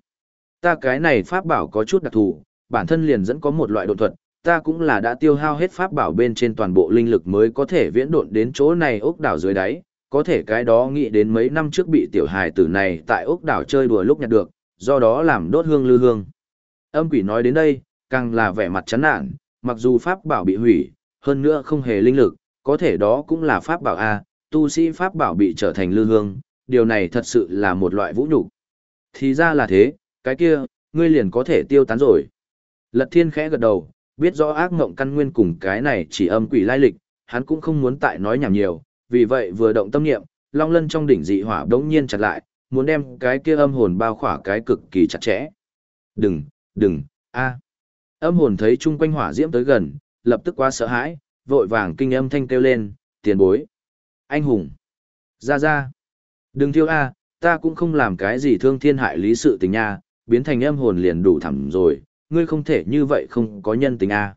Ta cái này pháp bảo có chút đặc thù, bản thân liền dẫn có một loại độn thuật, ta cũng là đã tiêu hao hết pháp bảo bên trên toàn bộ linh lực mới có thể viễn độn đến chỗ này ốc đảo dưới đáy, có thể cái đó nghĩ đến mấy năm trước bị tiểu hài tử này tại ốc đảo chơi đùa lúc nhặt được, do đó làm đốt hương lư hương. Âm quỷ nói đến đây, càng là vẻ mặt chán nản, mặc dù pháp bảo bị hủy, hơn nữa không hề linh lực, có thể đó cũng là pháp bảo A, tu sĩ pháp bảo bị trở thành lư hương, điều này thật sự là một loại vũ nhục. Thì ra là thế, cái kia, ngươi liền có thể tiêu tán rồi. Lật thiên khẽ gật đầu, biết rõ ác mộng căn nguyên cùng cái này chỉ âm quỷ lai lịch, hắn cũng không muốn tại nói nhảm nhiều, vì vậy vừa động tâm niệm, long lân trong đỉnh dị hỏa đống nhiên chặt lại, muốn đem cái kia âm hồn bao khỏa cái cực kỳ chặt chẽ. Đừng, đừng, a. Âm hồn thấy chung quanh hỏa diễm tới gần, lập tức quá sợ hãi, vội vàng kinh âm thanh kêu lên, tiền bối. Anh hùng. Ra ra. Đừng thiêu a, ta cũng không làm cái gì thương thiên hại lý sự tình nha, biến thành âm hồn liền đủ thẳm rồi, ngươi không thể như vậy không có nhân tình a.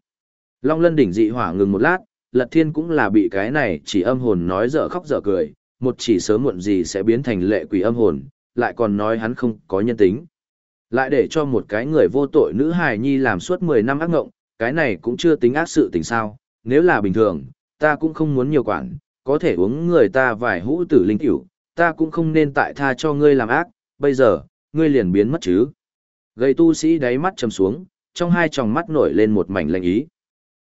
Long lân đỉnh dị hỏa ngừng một lát, lật thiên cũng là bị cái này chỉ âm hồn nói dở khóc dở cười, một chỉ sớm muộn gì sẽ biến thành lệ quỷ âm hồn, lại còn nói hắn không có nhân tính. Lại để cho một cái người vô tội nữ hài nhi làm suốt 10 năm ác ngộng, cái này cũng chưa tính ác sự tình sao, nếu là bình thường, ta cũng không muốn nhiều quản, có thể uống người ta vài hũ tử linh tiểu, ta cũng không nên tại tha cho ngươi làm ác, bây giờ, ngươi liền biến mất chứ gây tu sĩ đáy mắt trầm xuống, trong hai tròng mắt nổi lên một mảnh lạnh ý.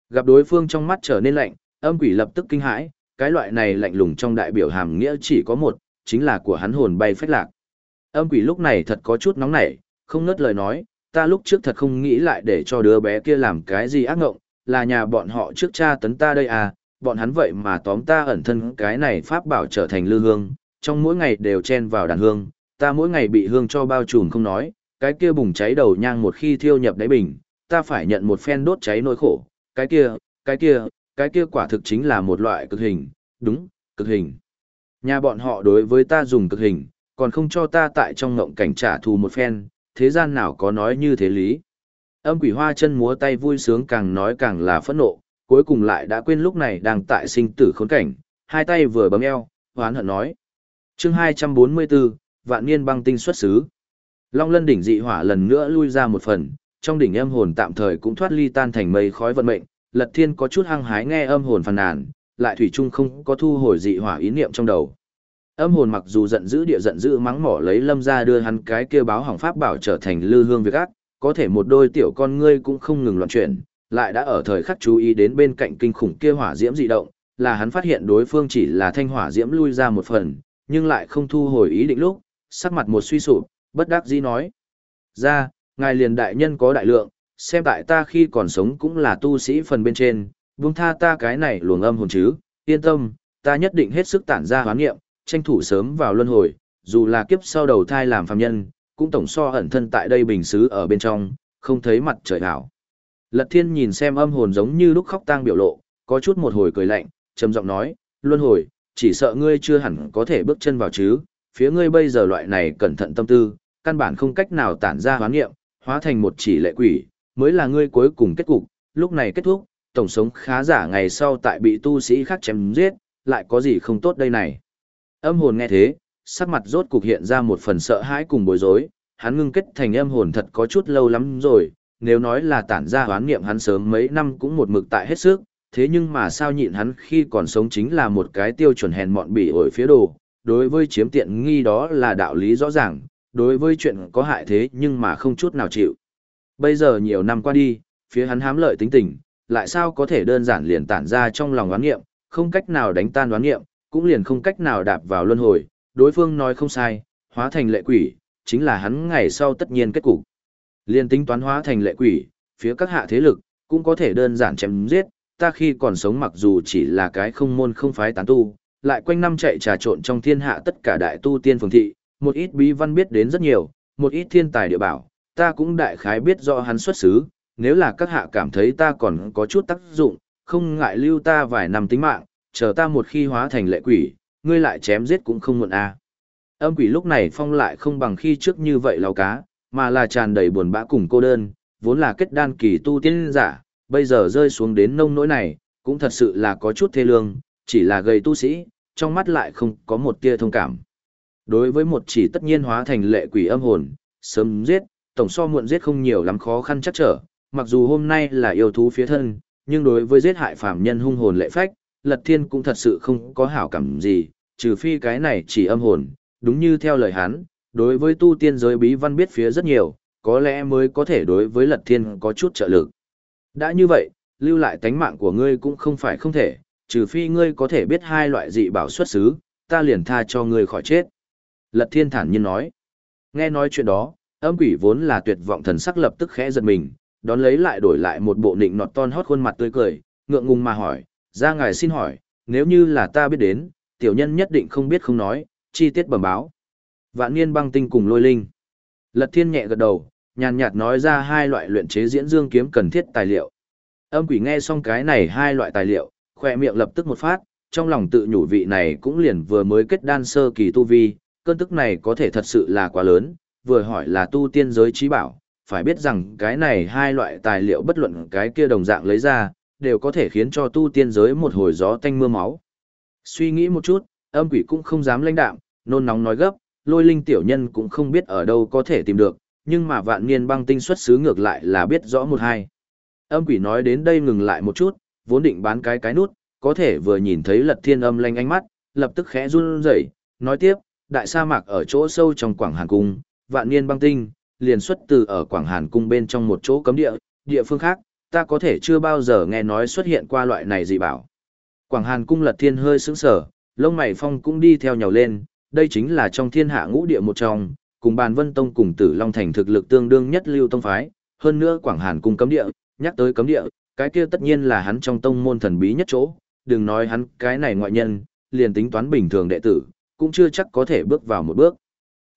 Gặp đối phương trong mắt trở nên lạnh, âm quỷ lập tức kinh hãi, cái loại này lạnh lùng trong đại biểu hàm nghĩa chỉ có một, chính là của hắn hồn bay phách lạc. Âm quỷ lúc này thật có chút nóng nảy, không ngớt lời nói, ta lúc trước thật không nghĩ lại để cho đứa bé kia làm cái gì ác ngộng, là nhà bọn họ trước cha tấn ta đây à, bọn hắn vậy mà tóm ta ẩn thân cái này pháp bảo trở thành lư hương, trong mỗi ngày đều chen vào đàn hương, ta mỗi ngày bị hương cho bao trùm không nói, cái kia bùng cháy đầu nhang một khi thiêu nhập đáy bình, ta phải nhận một phen đốt cháy nỗi khổ, cái kia, cái kia, cái kia quả thực chính là một loại cực hình, đúng, cực hình. Nhà bọn họ đối với ta dùng cực hình, còn không cho ta tại trong ngộng cảnh trả thù một phen, thế gian nào có nói như thế lý. Âm quỷ hoa chân múa tay vui sướng càng nói càng là phẫn nộ, cuối cùng lại đã quên lúc này đang tại sinh tử khốn cảnh, hai tay vừa bấm eo, hoán hận nói. chương 244, vạn niên băng tinh xuất xứ. Long lân đỉnh dị hỏa lần nữa lui ra một phần, trong đỉnh âm hồn tạm thời cũng thoát ly tan thành mây khói vận mệnh, lật thiên có chút hăng hái nghe âm hồn phàn nàn, lại thủy chung không có thu hồi dị hỏa ý niệm trong đầu. Âm hồn mặc dù giận dữ địa giận dữ mắng mỏ lấy lâm ra đưa hắn cái kia báo hỏng pháp bảo trở thành lư hương việc ác, có thể một đôi tiểu con ngươi cũng không ngừng loạn chuyển, lại đã ở thời khắc chú ý đến bên cạnh kinh khủng kia hỏa diễm dị động, là hắn phát hiện đối phương chỉ là thanh hỏa diễm lui ra một phần, nhưng lại không thu hồi ý định lúc, sắc mặt một suy sụp, bất đắc dĩ nói: "Ra, ngài liền đại nhân có đại lượng, xem tại ta khi còn sống cũng là tu sĩ phần bên trên, buông tha ta cái này luồng âm hồn chứ, yên tâm, ta nhất định hết sức tản ra hoán nghiệm, tranh thủ sớm vào luân hồi, dù là kiếp sau đầu thai làm phàm nhân, cũng tổng so ẩn thân tại đây bình xứ ở bên trong, không thấy mặt trời hảo. Lật thiên nhìn xem âm hồn giống như lúc khóc tang biểu lộ, có chút một hồi cười lạnh, trầm giọng nói, luân hồi, chỉ sợ ngươi chưa hẳn có thể bước chân vào chứ, phía ngươi bây giờ loại này cẩn thận tâm tư, căn bản không cách nào tản ra hoán nghiệm, hóa thành một chỉ lệ quỷ, mới là ngươi cuối cùng kết cục, lúc này kết thúc, tổng sống khá giả ngày sau tại bị tu sĩ khác chém giết, lại có gì không tốt đây này. Âm hồn nghe thế, sắc mặt rốt cục hiện ra một phần sợ hãi cùng bối rối, hắn ngưng kết thành âm hồn thật có chút lâu lắm rồi, nếu nói là tản ra hoán niệm hắn sớm mấy năm cũng một mực tại hết sức, thế nhưng mà sao nhịn hắn khi còn sống chính là một cái tiêu chuẩn hèn mọn bỉ ổi phía đồ, đối với chiếm tiện nghi đó là đạo lý rõ ràng, đối với chuyện có hại thế nhưng mà không chút nào chịu. Bây giờ nhiều năm qua đi, phía hắn hám lợi tính tình, lại sao có thể đơn giản liền tản ra trong lòng đoán nghiệm, không cách nào đánh tan đoán nghiệm, cũng liền không cách nào đạp vào luân hồi, đối phương nói không sai, hóa thành lệ quỷ, chính là hắn ngày sau tất nhiên kết cục. Liên tính toán hóa thành lệ quỷ, phía các hạ thế lực, cũng có thể đơn giản chém giết, ta khi còn sống mặc dù chỉ là cái không môn không phái tán tu, lại quanh năm chạy trà trộn trong thiên hạ tất cả đại tu tiên phường thị, một ít bí văn biết đến rất nhiều, một ít thiên tài địa bảo, ta cũng đại khái biết rõ hắn xuất xứ, nếu là các hạ cảm thấy ta còn có chút tác dụng, không ngại lưu ta vài năm tính mạng, chờ ta một khi hóa thành lệ quỷ, ngươi lại chém giết cũng không muộn a. À. Âm quỷ lúc này phong lại không bằng khi trước như vậy lao cá, mà là tràn đầy buồn bã cùng cô đơn, vốn là kết đan kỳ tu tiên giả, bây giờ rơi xuống đến nông nỗi này, cũng thật sự là có chút thê lương, chỉ là gây tu sĩ, trong mắt lại không có một tia thông cảm. Đối với một chỉ tất nhiên hóa thành lệ quỷ âm hồn, sớm giết, tổng so muộn giết không nhiều lắm khó khăn chắc trở, mặc dù hôm nay là yêu thú phía thân, nhưng đối với giết hại phàm nhân hung hồn lệ phách, Lật Thiên cũng thật sự không có hảo cảm gì, trừ phi cái này chỉ âm hồn, đúng như theo lời hắn, đối với tu tiên giới bí văn biết phía rất nhiều, có lẽ mới có thể đối với Lật Thiên có chút trợ lực. Đã như vậy, lưu lại tánh mạng của ngươi cũng không phải không thể, trừ phi ngươi có thể biết hai loại dị bảo xuất xứ, ta liền tha cho ngươi khỏi chết. Lật Thiên thản nhiên nói. Nghe nói chuyện đó, âm quỷ vốn là tuyệt vọng thần sắc lập tức khẽ giật mình, đón lấy lại đổi lại một bộ nịnh nọt ton hót khuôn mặt tươi cười, ngượng ngùng mà hỏi, ra ngài xin hỏi, nếu như là ta biết đến, tiểu nhân nhất định không biết không nói, chi tiết bẩm báo. Vạn niên băng tinh cùng lôi linh. Lật thiên nhẹ gật đầu, nhàn nhạt nói ra hai loại luyện chế diễn dương kiếm cần thiết tài liệu. Âm quỷ nghe xong cái này hai loại tài liệu, khỏe miệng lập tức một phát, trong lòng tự nhủ vị này cũng liền vừa mới kết đan sơ kỳ tu vi, cơn tức này có thể thật sự là quá lớn, vừa hỏi là tu tiên giới trí bảo, phải biết rằng cái này hai loại tài liệu bất luận cái kia đồng dạng lấy ra, đều có thể khiến cho tu tiên giới một hồi gió tanh mưa máu. Suy nghĩ một chút, âm quỷ cũng không dám lãnh đạm, nôn nóng nói gấp, lôi linh tiểu nhân cũng không biết ở đâu có thể tìm được, nhưng mà vạn niên băng tinh xuất xứ ngược lại là biết rõ một hai. Âm quỷ nói đến đây ngừng lại một chút, vốn định bán cái cái nút, có thể vừa nhìn thấy lật thiên âm lanh ánh mắt, lập tức khẽ run rẩy, nói tiếp, đại sa mạc ở chỗ sâu trong Quảng Hàn Cung, vạn niên băng tinh, liền xuất từ ở Quảng Hàn Cung bên trong một chỗ cấm địa, địa phương khác, ta có thể chưa bao giờ nghe nói xuất hiện qua loại này gì bảo. Quảng Hàn Cung lật thiên hơi sững sở, lông mày phong cũng đi theo nhào lên, đây chính là trong thiên hạ ngũ địa một trong, cùng bàn vân tông cùng tử Long Thành thực lực tương đương nhất lưu tông phái, hơn nữa Quảng Hàn Cung cấm địa, nhắc tới cấm địa, cái kia tất nhiên là hắn trong tông môn thần bí nhất chỗ, đừng nói hắn cái này ngoại nhân, liền tính toán bình thường đệ tử, cũng chưa chắc có thể bước vào một bước.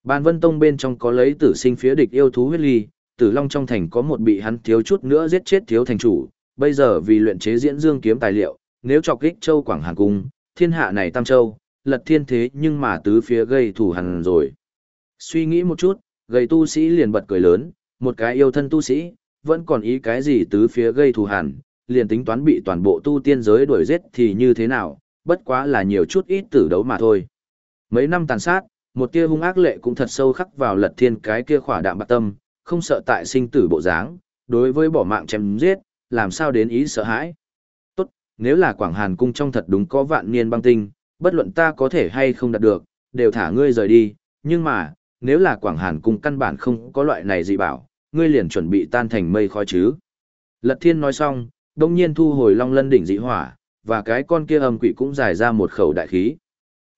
Bàn Vân Tông bên trong có lấy tử sinh phía địch yêu thú huyết ly, Tử Long trong thành có một bị hắn thiếu chút nữa giết chết thiếu thành chủ, bây giờ vì luyện chế diễn dương kiếm tài liệu, nếu chọc kích châu Quảng Hàn cung, thiên hạ này tam châu, lật thiên thế nhưng mà tứ phía gây thủ hằn rồi. Suy nghĩ một chút, gầy tu sĩ liền bật cười lớn, một cái yêu thân tu sĩ, vẫn còn ý cái gì tứ phía gây thù hằn, liền tính toán bị toàn bộ tu tiên giới đuổi giết thì như thế nào, bất quá là nhiều chút ít tử đấu mà thôi. Mấy năm tàn sát, một tia hung ác lệ cũng thật sâu khắc vào lật thiên cái kia khỏa đạm bạc tâm, không sợ tại sinh tử bộ dáng, đối với bỏ mạng chém giết, làm sao đến ý sợ hãi. Tốt, nếu là Quảng Hàn cung trong thật đúng có vạn niên băng tinh, bất luận ta có thể hay không đạt được, đều thả ngươi rời đi, nhưng mà, nếu là Quảng Hàn cung căn bản không có loại này gì bảo, ngươi liền chuẩn bị tan thành mây khói chứ. Lật thiên nói xong, đông nhiên thu hồi long lân đỉnh dị hỏa, và cái con kia âm quỷ cũng giải ra một khẩu đại khí.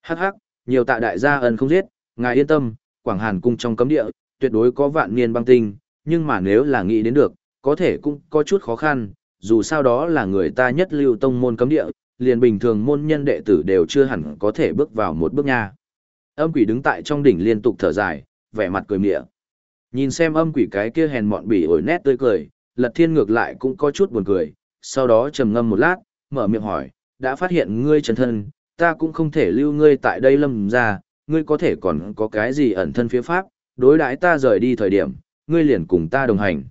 Hắc hắc, nhiều tạ đại gia ân không giết, ngài yên tâm, Quảng Hàn cung trong cấm địa, tuyệt đối có vạn niên băng tinh, nhưng mà nếu là nghĩ đến được, có thể cũng có chút khó khăn, dù sao đó là người ta nhất lưu tông môn cấm địa, liền bình thường môn nhân đệ tử đều chưa hẳn có thể bước vào một bước nha. Âm quỷ đứng tại trong đỉnh liên tục thở dài, vẻ mặt cười mỉa. Nhìn xem âm quỷ cái kia hèn mọn bỉ ổi nét tươi cười, lật thiên ngược lại cũng có chút buồn cười, sau đó trầm ngâm một lát, mở miệng hỏi, đã phát hiện ngươi chân thân, ta cũng không thể lưu ngươi tại đây lâm ra, ngươi có thể còn có cái gì ẩn thân phía pháp, đối đãi ta rời đi thời điểm, ngươi liền cùng ta đồng hành.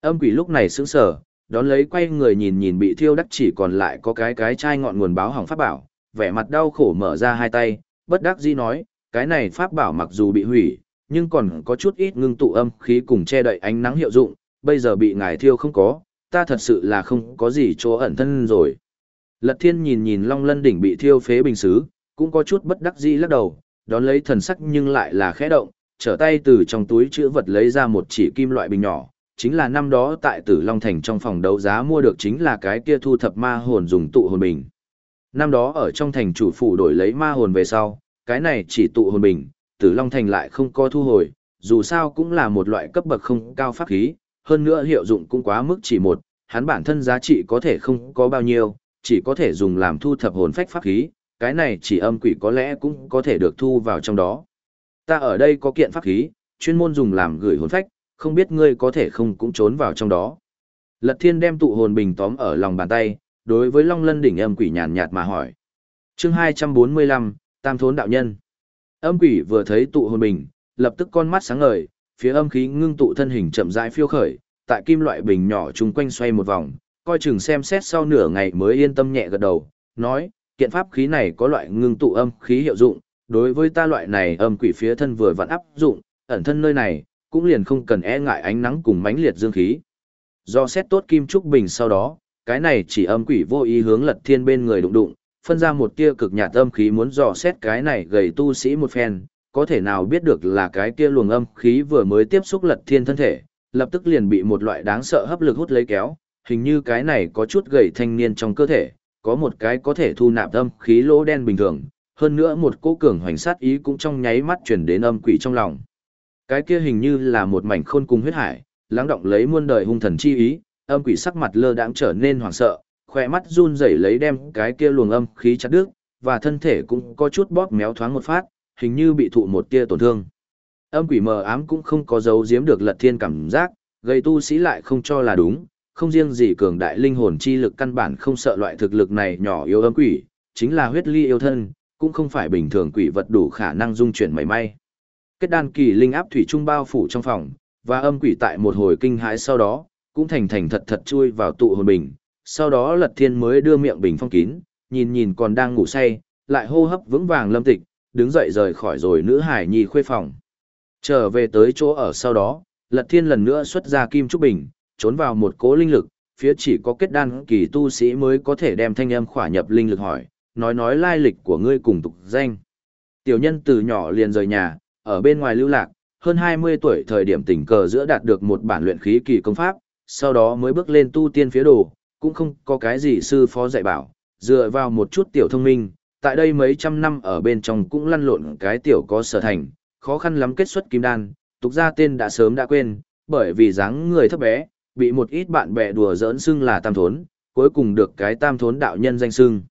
Âm quỷ lúc này sững sờ, đón lấy quay người nhìn nhìn bị thiêu đắc chỉ còn lại có cái cái chai ngọn nguồn báo hỏng pháp bảo, vẻ mặt đau khổ mở ra hai tay, bất đắc dĩ nói, cái này pháp bảo mặc dù bị hủy, nhưng còn có chút ít ngưng tụ âm khí cùng che đậy ánh nắng hiệu dụng, bây giờ bị ngài thiêu không có, ta thật sự là không có gì chỗ ẩn thân rồi. Lật thiên nhìn nhìn long lân đỉnh bị thiêu phế bình xứ, cũng có chút bất đắc dĩ lắc đầu, đón lấy thần sắc nhưng lại là khẽ động, trở tay từ trong túi chữ vật lấy ra một chỉ kim loại bình nhỏ, chính là năm đó tại Tử Long Thành trong phòng đấu giá mua được chính là cái kia thu thập ma hồn dùng tụ hồn bình. Năm đó ở trong thành chủ phủ đổi lấy ma hồn về sau, cái này chỉ tụ hồn bình, Tử Long Thành lại không có thu hồi, dù sao cũng là một loại cấp bậc không cao pháp khí, hơn nữa hiệu dụng cũng quá mức chỉ một, hắn bản thân giá trị có thể không có bao nhiêu, chỉ có thể dùng làm thu thập hồn phách pháp khí, cái này chỉ âm quỷ có lẽ cũng có thể được thu vào trong đó. Ta ở đây có kiện pháp khí, chuyên môn dùng làm gửi hồn phách, không biết ngươi có thể không cũng trốn vào trong đó. Lật thiên đem tụ hồn bình tóm ở lòng bàn tay, đối với long lân đỉnh âm quỷ nhàn nhạt mà hỏi. chương 245, Tam Thốn Đạo Nhân. Âm quỷ vừa thấy tụ hồn bình, lập tức con mắt sáng ngời, phía âm khí ngưng tụ thân hình chậm rãi phiêu khởi, tại kim loại bình nhỏ chung quanh xoay một vòng, coi chừng xem xét sau nửa ngày mới yên tâm nhẹ gật đầu, nói, kiện pháp khí này có loại ngưng tụ âm khí hiệu dụng, đối với ta loại này âm quỷ phía thân vừa vặn áp dụng, ẩn thân nơi này, cũng liền không cần e ngại ánh nắng cùng mãnh liệt dương khí. Do xét tốt kim trúc bình sau đó, cái này chỉ âm quỷ vô ý hướng lật thiên bên người đụng đụng, phân ra một tia cực nhạt âm khí muốn dò xét cái này gầy tu sĩ một phen, có thể nào biết được là cái kia luồng âm khí vừa mới tiếp xúc lật thiên thân thể, lập tức liền bị một loại đáng sợ hấp lực hút lấy kéo, hình như cái này có chút gầy thanh niên trong cơ thể, có một cái có thể thu nạp âm khí lỗ đen bình thường, hơn nữa một cỗ cường hoành sát ý cũng trong nháy mắt chuyển đến âm quỷ trong lòng. Cái kia hình như là một mảnh khôn cùng huyết hải, lắng động lấy muôn đời hung thần chi ý, âm quỷ sắc mặt lơ đãng trở nên hoảng sợ, khỏe mắt run rẩy lấy đem cái kia luồng âm khí chặt đứt, và thân thể cũng có chút bóp méo thoáng một phát, hình như bị thụ một tia tổn thương. Âm quỷ mờ ám cũng không có dấu giếm được lật thiên cảm giác, gây tu sĩ lại không cho là đúng, không riêng gì cường đại linh hồn chi lực căn bản không sợ loại thực lực này nhỏ yếu âm quỷ, chính là huyết ly yêu thân, cũng không phải bình thường quỷ vật đủ khả năng dung chuyển mảy may. Kết đan kỳ linh áp thủy trung bao phủ trong phòng, và âm quỷ tại một hồi kinh hãi sau đó, cũng thành thành thật thật chui vào tụ hồn bình, sau đó lật thiên mới đưa miệng bình phong kín, nhìn nhìn còn đang ngủ say, lại hô hấp vững vàng lâm tịch, đứng dậy rời khỏi rồi nữ hải nhi khuê phòng. Trở về tới chỗ ở sau đó, lật thiên lần nữa xuất ra kim trúc bình, trốn vào một cố linh lực, phía chỉ có kết đan kỳ tu sĩ mới có thể đem thanh âm khỏa nhập linh lực hỏi, nói nói lai lịch của ngươi cùng tục danh. Tiểu nhân từ nhỏ liền rời nhà, ở bên ngoài lưu lạc, hơn 20 tuổi thời điểm tình cờ giữa đạt được một bản luyện khí kỳ công pháp, sau đó mới bước lên tu tiên phía đồ, cũng không có cái gì sư phó dạy bảo, dựa vào một chút tiểu thông minh, tại đây mấy trăm năm ở bên trong cũng lăn lộn cái tiểu có sở thành, khó khăn lắm kết xuất kim đan, tục ra tên đã sớm đã quên, bởi vì dáng người thấp bé, bị một ít bạn bè đùa giỡn xưng là tam thốn, cuối cùng được cái tam thốn đạo nhân danh xưng.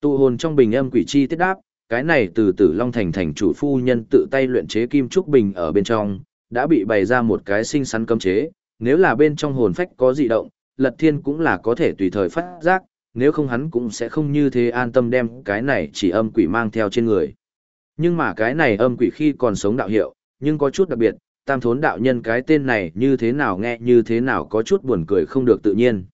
Tụ hồn trong bình âm quỷ chi tiết đáp, cái này từ tử Long Thành thành chủ phu nhân tự tay luyện chế kim trúc bình ở bên trong, đã bị bày ra một cái sinh sắn cấm chế, nếu là bên trong hồn phách có dị động, Lật Thiên cũng là có thể tùy thời phát giác, nếu không hắn cũng sẽ không như thế an tâm đem cái này chỉ âm quỷ mang theo trên người. Nhưng mà cái này âm quỷ khi còn sống đạo hiệu, nhưng có chút đặc biệt, tam thốn đạo nhân cái tên này như thế nào nghe như thế nào có chút buồn cười không được tự nhiên.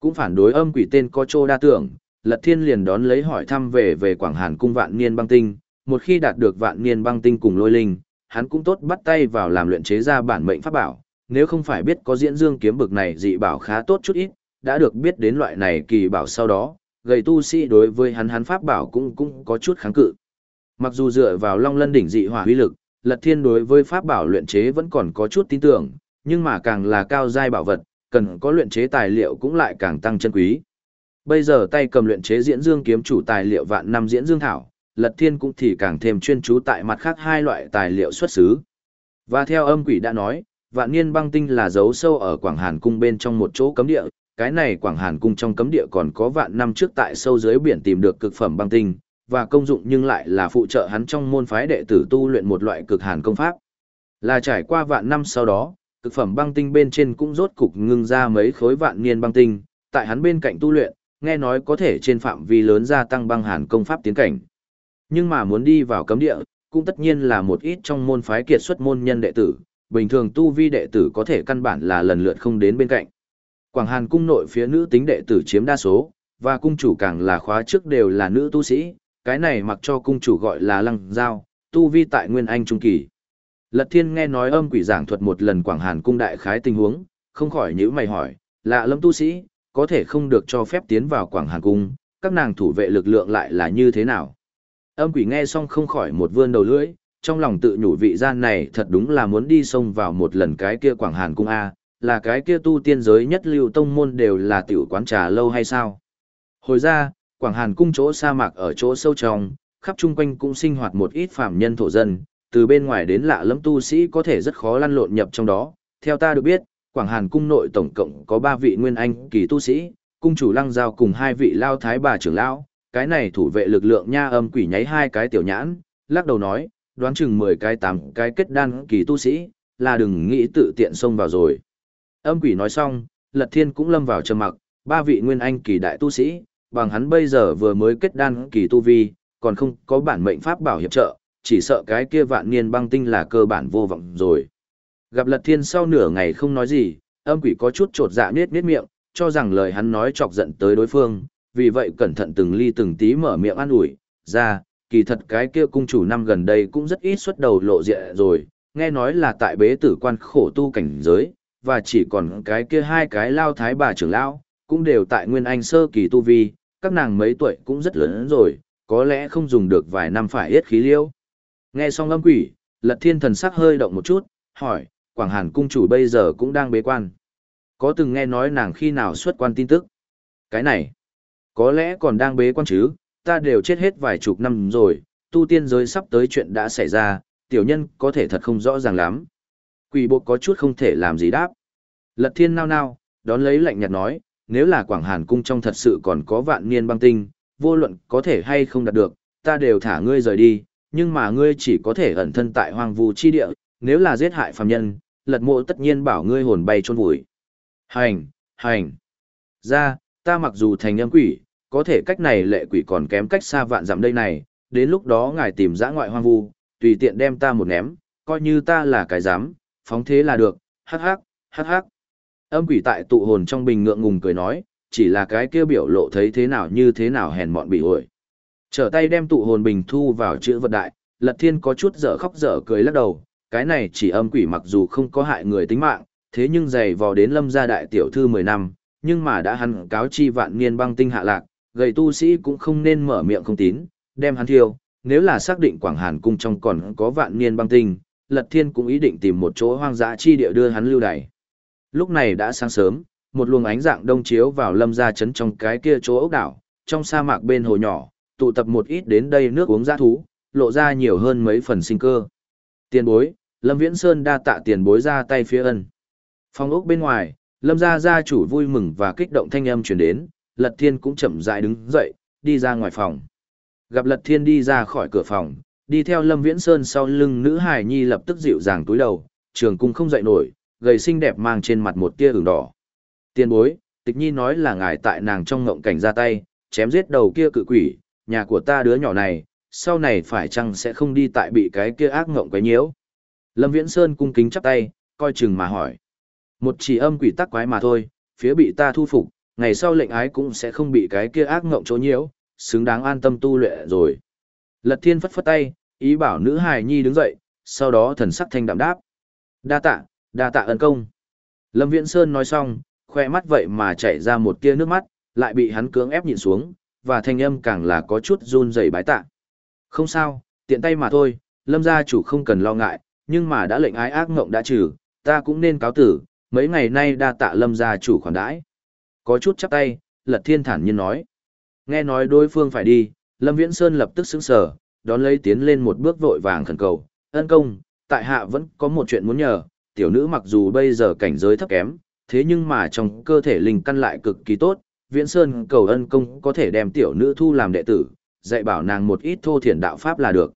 Cũng phản đối âm quỷ tên có trô đa tưởng, Lật Thiên liền đón lấy hỏi thăm về về Quảng Hàn cung vạn niên băng tinh, một khi đạt được vạn niên băng tinh cùng lôi linh, hắn cũng tốt bắt tay vào làm luyện chế ra bản mệnh pháp bảo, nếu không phải biết có diễn dương kiếm bực này dị bảo khá tốt chút ít, đã được biết đến loại này kỳ bảo sau đó, gầy tu sĩ đối với hắn hắn pháp bảo cũng cũng có chút kháng cự. Mặc dù dựa vào Long Lân đỉnh dị hỏa huy lực, Lật Thiên đối với pháp bảo luyện chế vẫn còn có chút tin tưởng, nhưng mà càng là cao giai bảo vật, cần có luyện chế tài liệu cũng lại càng tăng chân quý. Bây giờ tay cầm luyện chế diễn dương kiếm chủ tài liệu vạn năm diễn dương thảo, Lật Thiên cũng thì càng thêm chuyên chú tại mặt khác hai loại tài liệu xuất xứ. Và theo âm quỷ đã nói, vạn niên băng tinh là giấu sâu ở Quảng Hàn cung bên trong một chỗ cấm địa, cái này Quảng Hàn cung trong cấm địa còn có vạn năm trước tại sâu dưới biển tìm được cực phẩm băng tinh, và công dụng nhưng lại là phụ trợ hắn trong môn phái đệ tử tu luyện một loại cực hàn công pháp. Là trải qua vạn năm sau đó, cực phẩm băng tinh bên trên cũng rốt cục ngưng ra mấy khối vạn niên băng tinh, tại hắn bên cạnh tu luyện, nghe nói có thể trên phạm vi lớn gia tăng băng hàn công pháp tiến cảnh. Nhưng mà muốn đi vào cấm địa, cũng tất nhiên là một ít trong môn phái kiệt xuất môn nhân đệ tử, bình thường tu vi đệ tử có thể căn bản là lần lượt không đến bên cạnh. Quảng Hàn cung nội phía nữ tính đệ tử chiếm đa số, và cung chủ càng là khóa trước đều là nữ tu sĩ, cái này mặc cho cung chủ gọi là lăng giao, tu vi tại Nguyên Anh Trung Kỳ. Lật Thiên nghe nói âm quỷ giảng thuật một lần Quảng Hàn cung đại khái tình huống, không khỏi nhíu mày hỏi, lạ lâm tu sĩ, có thể không được cho phép tiến vào Quảng Hàn cung, các nàng thủ vệ lực lượng lại là như thế nào? Âm quỷ nghe xong không khỏi một vươn đầu lưỡi, trong lòng tự nhủ vị gian này thật đúng là muốn đi xông vào một lần cái kia Quảng Hàn cung A, là cái kia tu tiên giới nhất lưu tông môn đều là tiểu quán trà lâu hay sao? Hồi ra, Quảng Hàn cung chỗ sa mạc ở chỗ sâu trong, khắp chung quanh cũng sinh hoạt một ít phạm nhân thổ dân, từ bên ngoài đến lạ lẫm tu sĩ có thể rất khó lăn lộn nhập trong đó. Theo ta được biết, Quảng Hàn cung nội tổng cộng có 3 vị nguyên anh kỳ tu sĩ, cung chủ lăng giao cùng hai vị lao thái bà trưởng lão, cái này thủ vệ lực lượng nha âm quỷ nháy hai cái tiểu nhãn, lắc đầu nói, đoán chừng 10 cái 8 cái kết đan kỳ tu sĩ, là đừng nghĩ tự tiện xông vào rồi. Âm quỷ nói xong, Lật Thiên cũng lâm vào trầm mặc, ba vị nguyên anh kỳ đại tu sĩ, bằng hắn bây giờ vừa mới kết đan kỳ tu vi, còn không có bản mệnh pháp bảo hiệp trợ, chỉ sợ cái kia vạn niên băng tinh là cơ bản vô vọng rồi. Gặp Lật Thiên sau nửa ngày không nói gì, âm quỷ có chút trột dạ nết nết miệng, cho rằng lời hắn nói chọc giận tới đối phương, vì vậy cẩn thận từng ly từng tí mở miệng an ủi, ra, kỳ thật cái kia cung chủ năm gần đây cũng rất ít xuất đầu lộ diện rồi, nghe nói là tại bế tử quan khổ tu cảnh giới, và chỉ còn cái kia hai cái lao thái bà trưởng lão, cũng đều tại nguyên anh sơ kỳ tu vi, các nàng mấy tuổi cũng rất lớn rồi, có lẽ không dùng được vài năm phải yết khí liêu. Nghe xong âm quỷ, lật thiên thần sắc hơi động một chút, hỏi, Quảng Hàn cung chủ bây giờ cũng đang bế quan. Có từng nghe nói nàng khi nào xuất quan tin tức? Cái này, có lẽ còn đang bế quan chứ, ta đều chết hết vài chục năm rồi, tu tiên giới sắp tới chuyện đã xảy ra, tiểu nhân có thể thật không rõ ràng lắm. Quỷ bộ có chút không thể làm gì đáp. Lật thiên nao nao, đón lấy lạnh nhạt nói, nếu là Quảng Hàn cung trong thật sự còn có vạn niên băng tinh, vô luận có thể hay không đạt được, ta đều thả ngươi rời đi, nhưng mà ngươi chỉ có thể ẩn thân tại hoang vu chi địa, nếu là giết hại phàm nhân, lật mộ tất nhiên bảo ngươi hồn bay chôn vùi. Hành, hành. Ra, ta mặc dù thành âm quỷ, có thể cách này lệ quỷ còn kém cách xa vạn dặm đây này, đến lúc đó ngài tìm dã ngoại hoang vu, tùy tiện đem ta một ném, coi như ta là cái dám, phóng thế là được, hắc hắc, hắc hắc. Âm quỷ tại tụ hồn trong bình ngượng ngùng cười nói, chỉ là cái kia biểu lộ thấy thế nào như thế nào hèn mọn bị ổi. Trở tay đem tụ hồn bình thu vào chữ vật đại, Lật Thiên có chút dở khóc dở cười lắc đầu, cái này chỉ âm quỷ mặc dù không có hại người tính mạng, thế nhưng dày vò đến lâm gia đại tiểu thư 10 năm, nhưng mà đã hắn cáo chi vạn niên băng tinh hạ lạc, gầy tu sĩ cũng không nên mở miệng không tín, đem hắn thiêu, nếu là xác định Quảng Hàn cung trong còn có vạn niên băng tinh, Lật Thiên cũng ý định tìm một chỗ hoang dã chi địa đưa hắn lưu đày. Lúc này đã sáng sớm, một luồng ánh dạng đông chiếu vào lâm gia chấn trong cái kia chỗ ốc đảo, trong sa mạc bên hồ nhỏ, tụ tập một ít đến đây nước uống dã thú, lộ ra nhiều hơn mấy phần sinh cơ. Tiền bối, Lâm Viễn Sơn đa tạ tiền bối ra tay phía ân. Phòng ốc bên ngoài, Lâm gia gia chủ vui mừng và kích động thanh âm truyền đến, Lật Thiên cũng chậm rãi đứng dậy, đi ra ngoài phòng. Gặp Lật Thiên đi ra khỏi cửa phòng, đi theo Lâm Viễn Sơn sau lưng nữ hài nhi lập tức dịu dàng túi đầu, trường cung không dậy nổi, gầy xinh đẹp mang trên mặt một tia ửng đỏ. Tiên bối, tịch nhi nói là ngài tại nàng trong ngộng cảnh ra tay, chém giết đầu kia cự quỷ, nhà của ta đứa nhỏ này, sau này phải chăng sẽ không đi tại bị cái kia ác ngộng quấy nhiễu. Lâm Viễn Sơn cung kính chắp tay, coi chừng mà hỏi. Một chỉ âm quỷ tắc quái mà thôi, phía bị ta thu phục, ngày sau lệnh ái cũng sẽ không bị cái kia ác ngộng chỗ nhiễu, xứng đáng an tâm tu luyện rồi. Lật thiên phất phất tay, ý bảo nữ hài nhi đứng dậy, sau đó thần sắc thanh đạm đáp. Đa tạ, đa tạ ân công. Lâm Viễn Sơn nói xong, khoe mắt vậy mà chảy ra một tia nước mắt, lại bị hắn cưỡng ép nhìn xuống, và thanh âm càng là có chút run rẩy bái tạ. Không sao, tiện tay mà thôi, Lâm gia chủ không cần lo ngại, nhưng mà đã lệnh ái ác ngộng đã trừ, ta cũng nên cáo tử, mấy ngày nay đa tạ Lâm gia chủ khoản đãi. Có chút chắp tay, Lật Thiên thản nhiên nói. Nghe nói đối phương phải đi, Lâm Viễn Sơn lập tức sững sờ, đón lấy tiến lên một bước vội vàng khẩn cầu, ân công, tại hạ vẫn có một chuyện muốn nhờ, tiểu nữ mặc dù bây giờ cảnh giới thấp kém, thế nhưng mà trong cơ thể linh căn lại cực kỳ tốt, Viễn Sơn cầu ân công có thể đem tiểu nữ thu làm đệ tử, dạy bảo nàng một ít thô thiển đạo pháp là được.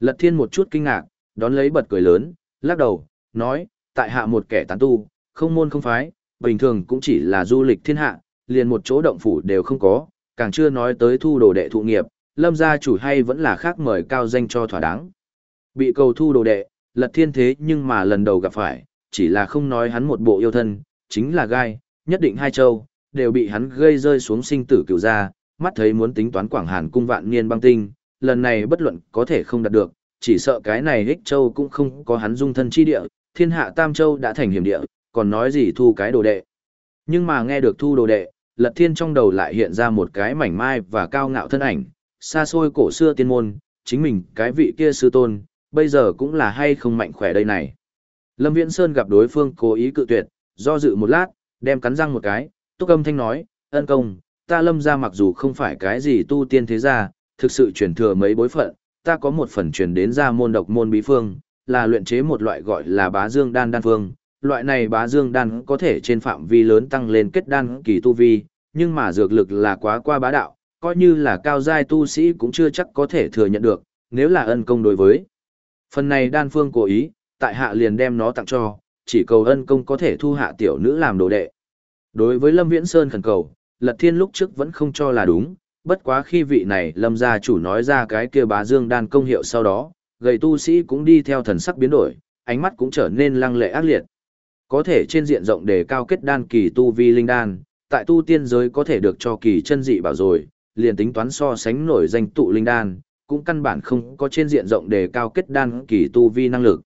Lật Thiên một chút kinh ngạc, đón lấy bật cười lớn, lắc đầu, nói, tại hạ một kẻ tán tu, không môn không phái, bình thường cũng chỉ là du lịch thiên hạ, liền một chỗ động phủ đều không có, càng chưa nói tới thu đồ đệ thụ nghiệp, lâm gia chủ hay vẫn là khác mời cao danh cho thỏa đáng. Bị cầu thu đồ đệ, lật thiên thế nhưng mà lần đầu gặp phải, chỉ là không nói hắn một bộ yêu thân, chính là gai, nhất định hai châu, đều bị hắn gây rơi xuống sinh tử cựu gia, mắt thấy muốn tính toán quảng hàn cung vạn niên băng tinh, lần này bất luận có thể không đạt được, chỉ sợ cái này hích châu cũng không có hắn dung thân chi địa, thiên hạ tam châu đã thành hiểm địa, còn nói gì thu cái đồ đệ. Nhưng mà nghe được thu đồ đệ, lật thiên trong đầu lại hiện ra một cái mảnh mai và cao ngạo thân ảnh, xa xôi cổ xưa tiên môn, chính mình cái vị kia sư tôn, bây giờ cũng là hay không mạnh khỏe đây này. Lâm Viễn Sơn gặp đối phương cố ý cự tuyệt, do dự một lát, đem cắn răng một cái, túc âm thanh nói, ân công, ta lâm ra mặc dù không phải cái gì tu tiên thế gia, thực sự truyền thừa mấy bối phận, ta có một phần truyền đến ra môn độc môn bí phương, là luyện chế một loại gọi là bá dương đan đan phương. Loại này bá dương đan có thể trên phạm vi lớn tăng lên kết đan kỳ tu vi, nhưng mà dược lực là quá qua bá đạo, coi như là cao giai tu sĩ cũng chưa chắc có thể thừa nhận được, nếu là ân công đối với. Phần này đan phương cố ý, tại hạ liền đem nó tặng cho, chỉ cầu ân công có thể thu hạ tiểu nữ làm đồ đệ. Đối với Lâm Viễn Sơn khẩn cầu, Lật Thiên lúc trước vẫn không cho là đúng, bất quá khi vị này Lâm gia chủ nói ra cái kia bá dương đan công hiệu sau đó, gầy tu sĩ cũng đi theo thần sắc biến đổi, ánh mắt cũng trở nên lăng lệ ác liệt. Có thể trên diện rộng đề cao kết đan kỳ tu vi linh đan, tại tu tiên giới có thể được cho kỳ chân dị bảo rồi, liền tính toán so sánh nổi danh tụ linh đan, cũng căn bản không có trên diện rộng đề cao kết đan kỳ tu vi năng lực.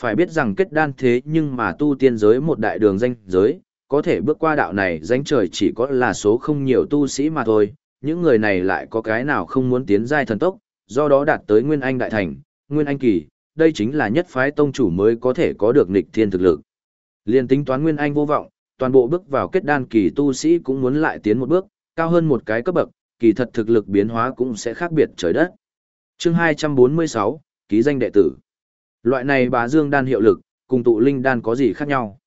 Phải biết rằng kết đan thế nhưng mà tu tiên giới một đại đường danh giới, có thể bước qua đạo này danh trời chỉ có là số không nhiều tu sĩ mà thôi, những người này lại có cái nào không muốn tiến giai thần tốc, do đó đạt tới Nguyên Anh Đại Thành, Nguyên Anh Kỳ, đây chính là nhất phái tông chủ mới có thể có được nịch thiên thực lực. Liên tính toán Nguyên Anh vô vọng, toàn bộ bước vào kết đan kỳ tu sĩ cũng muốn lại tiến một bước, cao hơn một cái cấp bậc, kỳ thật thực lực biến hóa cũng sẽ khác biệt trời đất. Chương 246, ký danh đệ tử. Loại này bá dương đan hiệu lực, cùng tụ linh đan có gì khác nhau.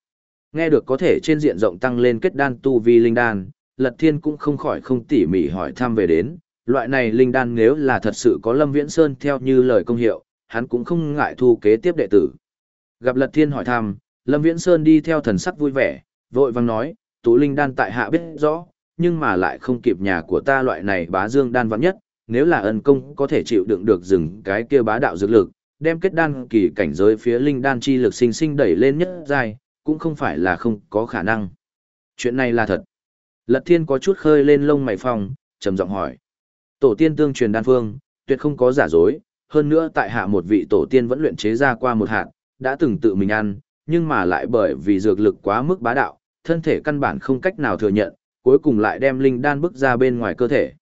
Nghe được có thể trên diện rộng tăng lên kết đan tu vi linh đan, Lật Thiên cũng không khỏi không tỉ mỉ hỏi thăm về đến, loại này linh đan nếu là thật sự có Lâm Viễn Sơn theo như lời công hiệu, hắn cũng không ngại thu kế tiếp đệ tử. Gặp Lật Thiên hỏi thăm, Lâm Viễn Sơn đi theo thần sắc vui vẻ, vội vàng nói, tụ linh đan tại hạ biết rõ, nhưng mà lại không kịp nhà của ta loại này bá dương đan vắng nhất, nếu là ân công có thể chịu đựng được dừng cái kia bá đạo dược lực, đem kết đan kỳ cảnh giới phía linh đan chi lực sinh sinh đẩy lên nhất giai, cũng không phải là không có khả năng. Chuyện này là thật. Lật Thiên có chút khơi lên lông mày phòng, trầm giọng hỏi. Tổ tiên tương truyền đan phương, tuyệt không có giả dối, hơn nữa tại hạ một vị tổ tiên vẫn luyện chế ra qua một hạt, đã từng tự mình ăn, nhưng mà lại bởi vì dược lực quá mức bá đạo, thân thể căn bản không cách nào thừa nhận, cuối cùng lại đem linh đan bức ra bên ngoài cơ thể.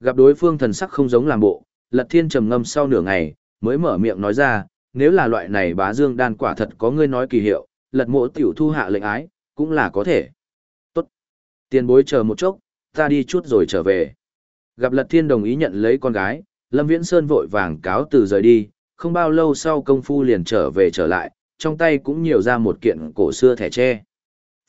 Gặp đối phương thần sắc không giống làm bộ, Lật Thiên trầm ngâm sau nửa ngày, mới mở miệng nói ra, nếu là loại này bá dương đan quả thật có ngươi nói kỳ hiệu, Lật Mộ tiểu thu hạ lệnh ái, cũng là có thể. Tốt. Tiền bối chờ một chốc, ta đi chút rồi trở về. Gặp Lật Thiên đồng ý nhận lấy con gái, Lâm Viễn Sơn vội vàng cáo từ rời đi, không bao lâu sau công phu liền trở về trở lại, trong tay cũng nhiều ra một kiện cổ xưa thẻ tre.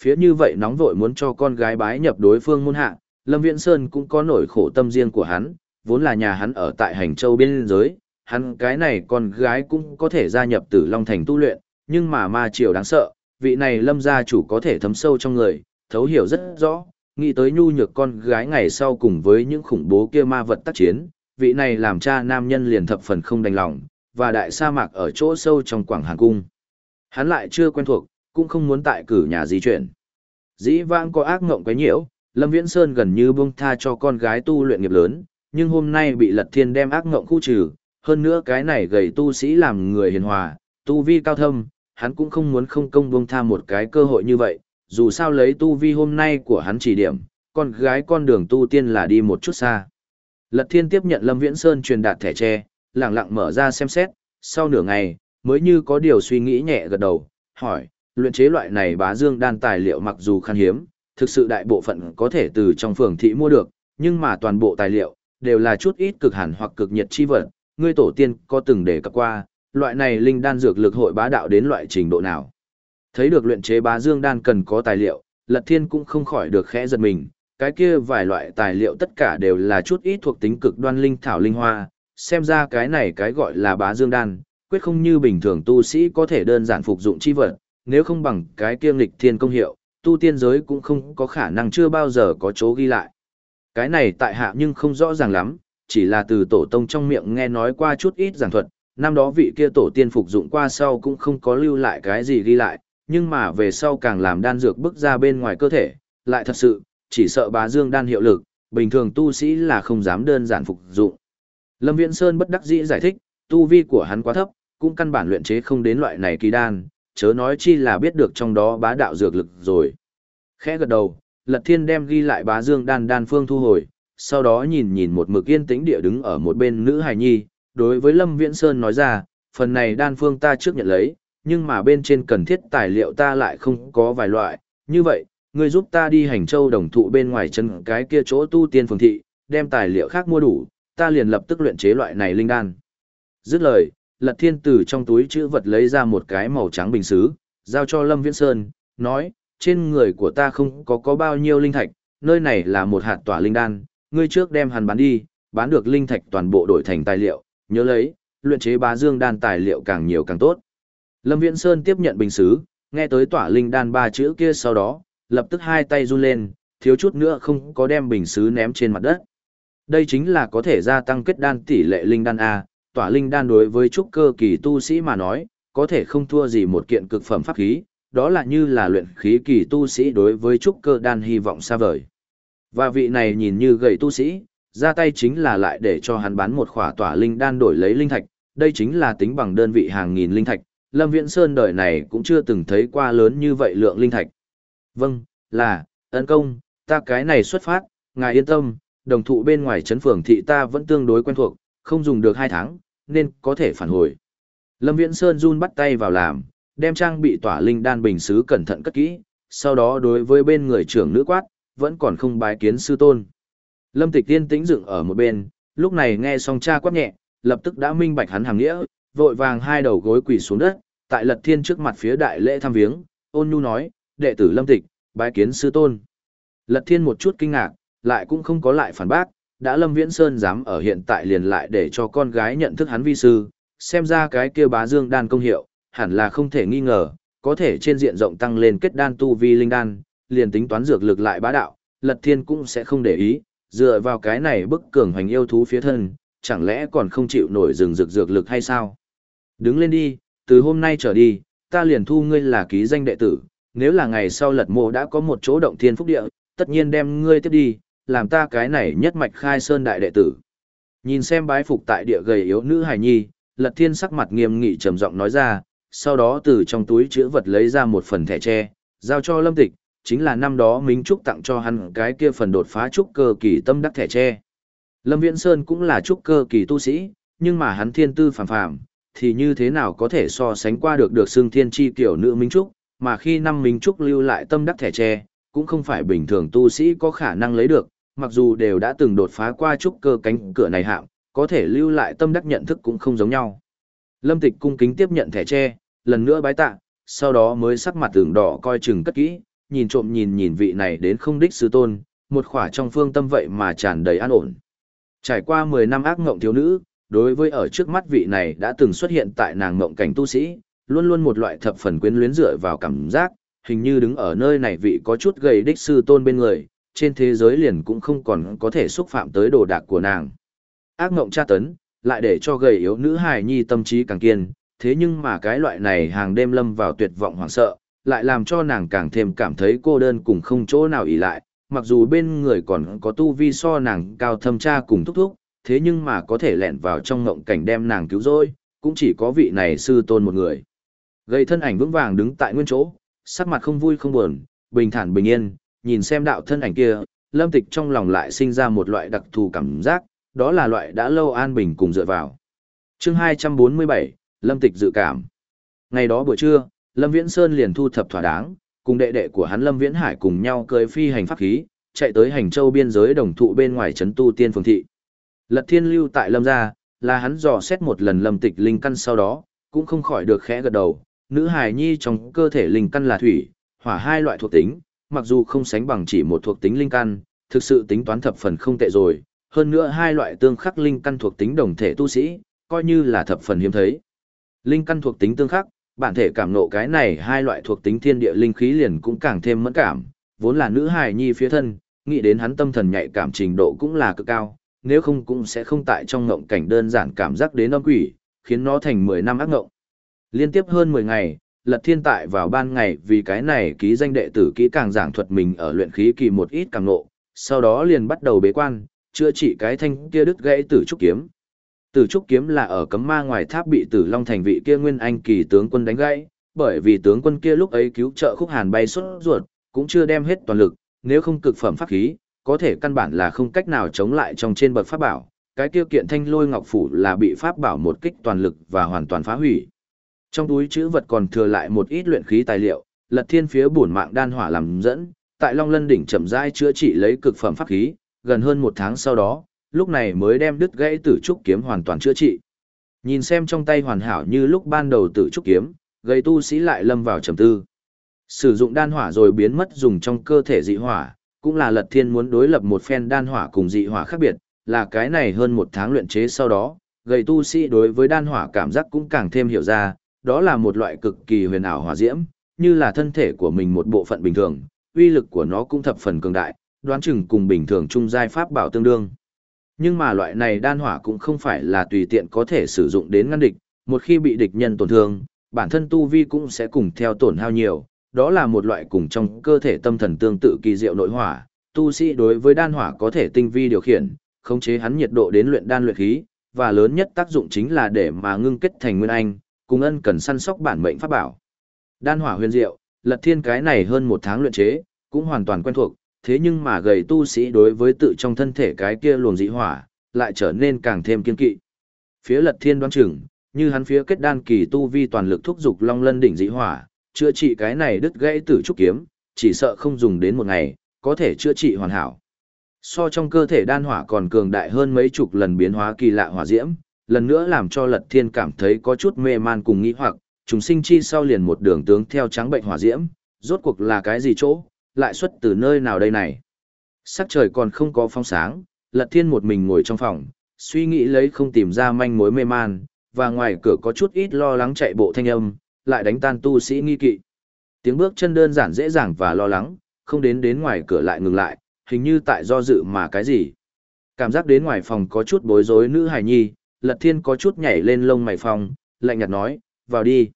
Phía như vậy nóng vội muốn cho con gái bái nhập đối phương môn hạ, Lâm Viễn Sơn cũng có nỗi khổ tâm riêng của hắn, vốn là nhà hắn ở tại hành châu biên giới, hắn cái này con gái cũng có thể gia nhập tử Long Thành tu luyện, nhưng mà ma triều đáng sợ, vị này Lâm gia chủ có thể thấm sâu trong người, thấu hiểu rất rõ, nghĩ tới nhu nhược con gái ngày sau cùng với những khủng bố kia ma vật tác chiến, vị này làm cha nam nhân liền thập phần không đành lòng, và đại sa mạc ở chỗ sâu trong Quảng Hàn Cung. Hắn lại chưa quen thuộc, cũng không muốn tại cử nhà di chuyển. Dĩ vãng có ác ngộng quấy nhiễu, Lâm Viễn Sơn gần như buông tha cho con gái tu luyện nghiệp lớn, nhưng hôm nay bị Lật Thiên đem ác ngộng khu trừ, hơn nữa cái này gầy tu sĩ làm người hiền hòa, tu vi cao thâm, hắn cũng không muốn không công buông tha một cái cơ hội như vậy, dù sao lấy tu vi hôm nay của hắn chỉ điểm, con gái con đường tu tiên là đi một chút xa. Lật Thiên tiếp nhận Lâm Viễn Sơn truyền đạt thẻ tre, lặng lặng mở ra xem xét, sau nửa ngày, mới như có điều suy nghĩ nhẹ gật đầu, hỏi, luyện chế loại này bá dương đan tài liệu mặc dù khan hiếm, thực sự đại bộ phận có thể từ trong phường thị mua được, nhưng mà toàn bộ tài liệu, đều là chút ít cực hàn hoặc cực nhiệt chi vật, ngươi tổ tiên có từng đề cập qua, loại này linh đan dược lực hội bá đạo đến loại trình độ nào. Thấy được luyện chế bá dương đan cần có tài liệu, Lật Thiên cũng không khỏi được khẽ giật mình, cái kia vài loại tài liệu tất cả đều là chút ít thuộc tính cực đoan linh thảo linh hoa, xem ra cái này cái gọi là bá dương đan, quyết không như bình thường tu sĩ có thể đơn giản phục dụng chi vật, nếu không bằng cái kiêm lịch thiên công hiệu, tu tiên giới cũng không có khả năng chưa bao giờ có chỗ ghi lại. Cái này tại hạ nhưng không rõ ràng lắm, chỉ là từ tổ tông trong miệng nghe nói qua chút ít giảng thuật, năm đó vị kia tổ tiên phục dụng qua sau cũng không có lưu lại cái gì ghi lại, nhưng mà về sau càng làm đan dược bức ra bên ngoài cơ thể, lại thật sự, chỉ sợ bá dương đan hiệu lực, bình thường tu sĩ là không dám đơn giản phục dụng. Lâm Viễn Sơn bất đắc dĩ giải thích, tu vi của hắn quá thấp, cũng căn bản luyện chế không đến loại này kỳ đan, chớ nói chi là biết được trong đó bá đạo dược lực rồi. Khẽ gật đầu, Lật Thiên đem ghi lại bá dương đan đan phương thu hồi, sau đó nhìn nhìn một mực yên tĩnh địa đứng ở một bên nữ hài nhi, đối với Lâm Viễn Sơn nói ra, phần này đan phương ta trước nhận lấy, nhưng mà bên trên cần thiết tài liệu ta lại không có vài loại, như vậy, ngươi giúp ta đi hành châu đồng thụ bên ngoài chân cái kia chỗ tu tiên phường thị, đem tài liệu khác mua đủ, ta liền lập tức luyện chế loại này linh đan. Dứt lời, Lật Thiên từ trong túi chữ vật lấy ra một cái màu trắng bình xứ, giao cho Lâm Viễn Sơn, nói, trên người của ta không có có bao nhiêu linh thạch, nơi này là một hạt tỏa linh đan, ngươi trước đem hắn bán đi, bán được linh thạch toàn bộ đổi thành tài liệu, nhớ lấy, luyện chế bá dương đan tài liệu càng nhiều càng tốt. Lâm Viễn Sơn tiếp nhận bình xứ, nghe tới tỏa linh đan ba chữ kia sau đó, lập tức hai tay run lên, thiếu chút nữa không có đem bình xứ ném trên mặt đất. Đây chính là có thể gia tăng kết đan tỷ lệ linh đan A, tỏa linh đan đối với trúc cơ kỳ tu sĩ mà nói, có thể không thua gì một kiện cực phẩm pháp khí, đó là như là luyện khí kỳ tu sĩ đối với trúc cơ đan hy vọng xa vời. Và vị này nhìn như gầy tu sĩ, ra tay chính là lại để cho hắn bán một khỏa tỏa linh đan đổi lấy linh thạch, đây chính là tính bằng đơn vị hàng nghìn linh thạch, Lâm Viễn Sơn đời này cũng chưa từng thấy qua lớn như vậy lượng linh thạch. Vâng, là, tấn công, ta cái này xuất phát, ngài yên tâm, đồng thụ bên ngoài trấn phường thị ta vẫn tương đối quen thuộc, không dùng được hai tháng, nên có thể phản hồi. Lâm Viễn Sơn run bắt tay vào làm, đem trang bị tỏa linh đan bình xứ cẩn thận cất kỹ, sau đó đối với bên người trưởng nữ quát, vẫn còn không bái kiến sư tôn. Lâm Tịch Tiên tĩnh dựng ở một bên, lúc này nghe xong cha quát nhẹ, lập tức đã minh bạch hắn hàng nghĩa, vội vàng hai đầu gối quỳ xuống đất, tại Lật Thiên trước mặt phía đại lễ thăm viếng, ôn nhu nói, đệ tử Lâm Tịch, bái kiến sư tôn. Lật Thiên một chút kinh ngạc, lại cũng không có lại phản bác, đã Lâm Viễn Sơn dám ở hiện tại liền lại để cho con gái nhận thức hắn vi sư, xem ra cái kia bá dương đan công hiệu, hẳn là không thể nghi ngờ, có thể trên diện rộng tăng lên kết đan tu vi linh đan, liền tính toán dược lực lại bá đạo, Lật Thiên cũng sẽ không để ý, dựa vào cái này bức cường hoành yêu thú phía thân, chẳng lẽ còn không chịu nổi rừng rực dược lực hay sao? Đứng lên đi, từ hôm nay trở đi, ta liền thu ngươi là ký danh đệ tử, nếu là ngày sau lật mộ đã có một chỗ động thiên phúc địa, tất nhiên đem ngươi tiếp đi, làm ta cái này nhất mạch khai sơn đại đệ tử. Nhìn xem bái phục tại địa gầy yếu nữ hài nhi, lật thiên sắc mặt nghiêm nghị trầm giọng nói ra, sau đó từ trong túi chữ vật lấy ra một phần thẻ tre, giao cho lâm tịch, chính là năm đó Minh Trúc tặng cho hắn cái kia phần đột phá trúc cơ kỳ tâm đắc thẻ tre. Lâm Viễn Sơn cũng là trúc cơ kỳ tu sĩ, nhưng mà hắn thiên tư phàm phàm, thì như thế nào có thể so sánh qua được được xương thiên chi kiểu nữ Minh Trúc, mà khi năm Minh Trúc lưu lại tâm đắc thẻ tre, cũng không phải bình thường tu sĩ có khả năng lấy được, mặc dù đều đã từng đột phá qua trúc cơ cánh cửa này hạng, có thể lưu lại tâm đắc nhận thức cũng không giống nhau. Lâm Tịch cung kính tiếp nhận thẻ tre, lần nữa bái tạ, sau đó mới sắc mặt tưởng đỏ coi chừng cất kỹ, nhìn trộm nhìn nhìn vị này đến không đích sư tôn, một khỏa trong phương tâm vậy mà tràn đầy an ổn. Trải qua 10 năm ác ngộng thiếu nữ, đối với ở trước mắt vị này đã từng xuất hiện tại nàng ngộng cảnh tu sĩ, luôn luôn một loại thập phần quyến luyến dựa vào cảm giác, hình như đứng ở nơi này vị có chút gầy đích sư tôn bên người, trên thế giới liền cũng không còn có thể xúc phạm tới đồ đạc của nàng. Ác ngộng tra tấn, lại để cho gầy yếu nữ hài nhi tâm trí càng kiên, thế nhưng mà cái loại này hàng đêm lâm vào tuyệt vọng hoảng sợ, lại làm cho nàng càng thêm cảm thấy cô đơn cùng không chỗ nào ỉ lại, mặc dù bên người còn có tu vi so nàng cao thâm tra cùng thúc thúc, thế nhưng mà có thể lẹn vào trong ngộng cảnh đem nàng cứu rỗi, cũng chỉ có vị này sư tôn một người. Gây thân ảnh vững vàng đứng tại nguyên chỗ, sắc mặt không vui không buồn, bình thản bình yên, nhìn xem đạo thân ảnh kia, lâm tịch trong lòng lại sinh ra một loại đặc thù cảm giác, đó là loại đã lâu an bình cùng dựa vào. chương 247, lâm tịch dự cảm. Ngày đó buổi trưa, Lâm Viễn Sơn liền thu thập thỏa đáng, cùng đệ đệ của hắn Lâm Viễn Hải cùng nhau cưỡi phi hành pháp khí, chạy tới hành châu biên giới đồng thụ bên ngoài trấn tu tiên phường thị. Lật Thiên lưu tại Lâm gia, là hắn dò xét một lần Lâm Tịch linh căn sau đó, cũng không khỏi được khẽ gật đầu, nữ hài nhi trong cơ thể linh căn là thủy, hỏa hai loại thuộc tính, mặc dù không sánh bằng chỉ một thuộc tính linh căn, thực sự tính toán thập phần không tệ rồi, hơn nữa hai loại tương khắc linh căn thuộc tính đồng thể tu sĩ, coi như là thập phần hiếm thấy. Linh căn thuộc tính tương khắc, bản thể cảm nộ cái này hai loại thuộc tính thiên địa linh khí liền cũng càng thêm mẫn cảm, vốn là nữ hài nhi phía thân, nghĩ đến hắn tâm thần nhạy cảm trình độ cũng là cực cao, nếu không cũng sẽ không tại trong ngộng cảnh đơn giản cảm giác đến âm quỷ, khiến nó thành 10 năm ác ngộng. Liên tiếp hơn 10 ngày, Lật Thiên tại vào ban ngày vì cái này ký danh đệ tử kỹ càng giảng thuật mình ở luyện khí kỳ một ít càng ngộ, sau đó liền bắt đầu bế quan, chữa trị cái thanh kia đứt gãy tử trúc kiếm, Tử trúc kiếm là ở cấm ma ngoài tháp bị Tử Long thành vị kia nguyên anh kỳ tướng quân đánh gãy, bởi vì tướng quân kia lúc ấy cứu trợ Khúc Hàn bay xuất ruột, cũng chưa đem hết toàn lực, nếu không cực phẩm pháp khí, có thể căn bản là không cách nào chống lại trong trên bậc pháp bảo. Cái tiêu kiện thanh lôi ngọc phủ là bị pháp bảo một kích toàn lực và hoàn toàn phá hủy. Trong túi chữ vật còn thừa lại một ít luyện khí tài liệu, Lật Thiên phía bổn mạng đan hỏa làm dẫn, tại Long Lân đỉnh chậm rãi chữa trị lấy cực phẩm pháp khí, gần hơn một tháng sau đó, lúc này mới đem đứt gãy tử trúc kiếm hoàn toàn chữa trị. Nhìn xem trong tay hoàn hảo như lúc ban đầu tử trúc kiếm, gây tu sĩ lại lâm vào trầm tư. Sử dụng đan hỏa rồi biến mất dùng trong cơ thể dị hỏa, cũng là lật thiên muốn đối lập một phen đan hỏa cùng dị hỏa khác biệt, là cái này hơn một tháng luyện chế sau đó, gầy tu sĩ đối với đan hỏa cảm giác cũng càng thêm hiểu ra, đó là một loại cực kỳ huyền ảo hỏa diễm, như là thân thể của mình một bộ phận bình thường, uy lực của nó cũng thập phần cường đại, đoán chừng cùng bình thường trung giai pháp bảo tương đương. Nhưng mà loại này đan hỏa cũng không phải là tùy tiện có thể sử dụng đến ngăn địch, một khi bị địch nhân tổn thương, bản thân tu vi cũng sẽ cùng theo tổn hao nhiều, đó là một loại cùng trong cơ thể tâm thần tương tự kỳ diệu nội hỏa, tu sĩ đối với đan hỏa có thể tinh vi điều khiển, khống chế hắn nhiệt độ đến luyện đan luyện khí, và lớn nhất tác dụng chính là để mà ngưng kết thành nguyên anh, cùng ân cần săn sóc bản mệnh pháp bảo. Đan hỏa huyền diệu, Lật Thiên cái này hơn một tháng luyện chế, cũng hoàn toàn quen thuộc, thế nhưng mà gầy tu sĩ đối với tự trong thân thể cái kia luồng dị hỏa, lại trở nên càng thêm kiên kỵ. Phía lật thiên đoán chừng, như hắn phía kết đan kỳ tu vi toàn lực thúc dục long lân đỉnh dị hỏa, chữa trị cái này đứt gãy tử trúc kiếm, chỉ sợ không dùng đến một ngày, có thể chữa trị hoàn hảo. So trong cơ thể đan hỏa còn cường đại hơn mấy chục lần biến hóa kỳ lạ hỏa diễm, lần nữa làm cho lật thiên cảm thấy có chút mê man cùng nghĩ hoặc, chúng sinh chi sau liền một đường tướng theo trắng bệnh hỏa diễm, rốt cuộc là cái gì chỗ, lại xuất từ nơi nào đây này. Sắc trời còn không có phong sáng, Lật Thiên một mình ngồi trong phòng, suy nghĩ lấy không tìm ra manh mối mê man, và ngoài cửa có chút ít lo lắng chạy bộ thanh âm, lại đánh tan tu sĩ nghi kỵ. Tiếng bước chân đơn giản dễ dàng và lo lắng, không đến đến ngoài cửa lại ngừng lại, hình như tại do dự mà cái gì. Cảm giác đến ngoài phòng có chút bối rối nữ hài nhi, Lật Thiên có chút nhảy lên lông mày phòng, lạnh nhạt nói, vào đi.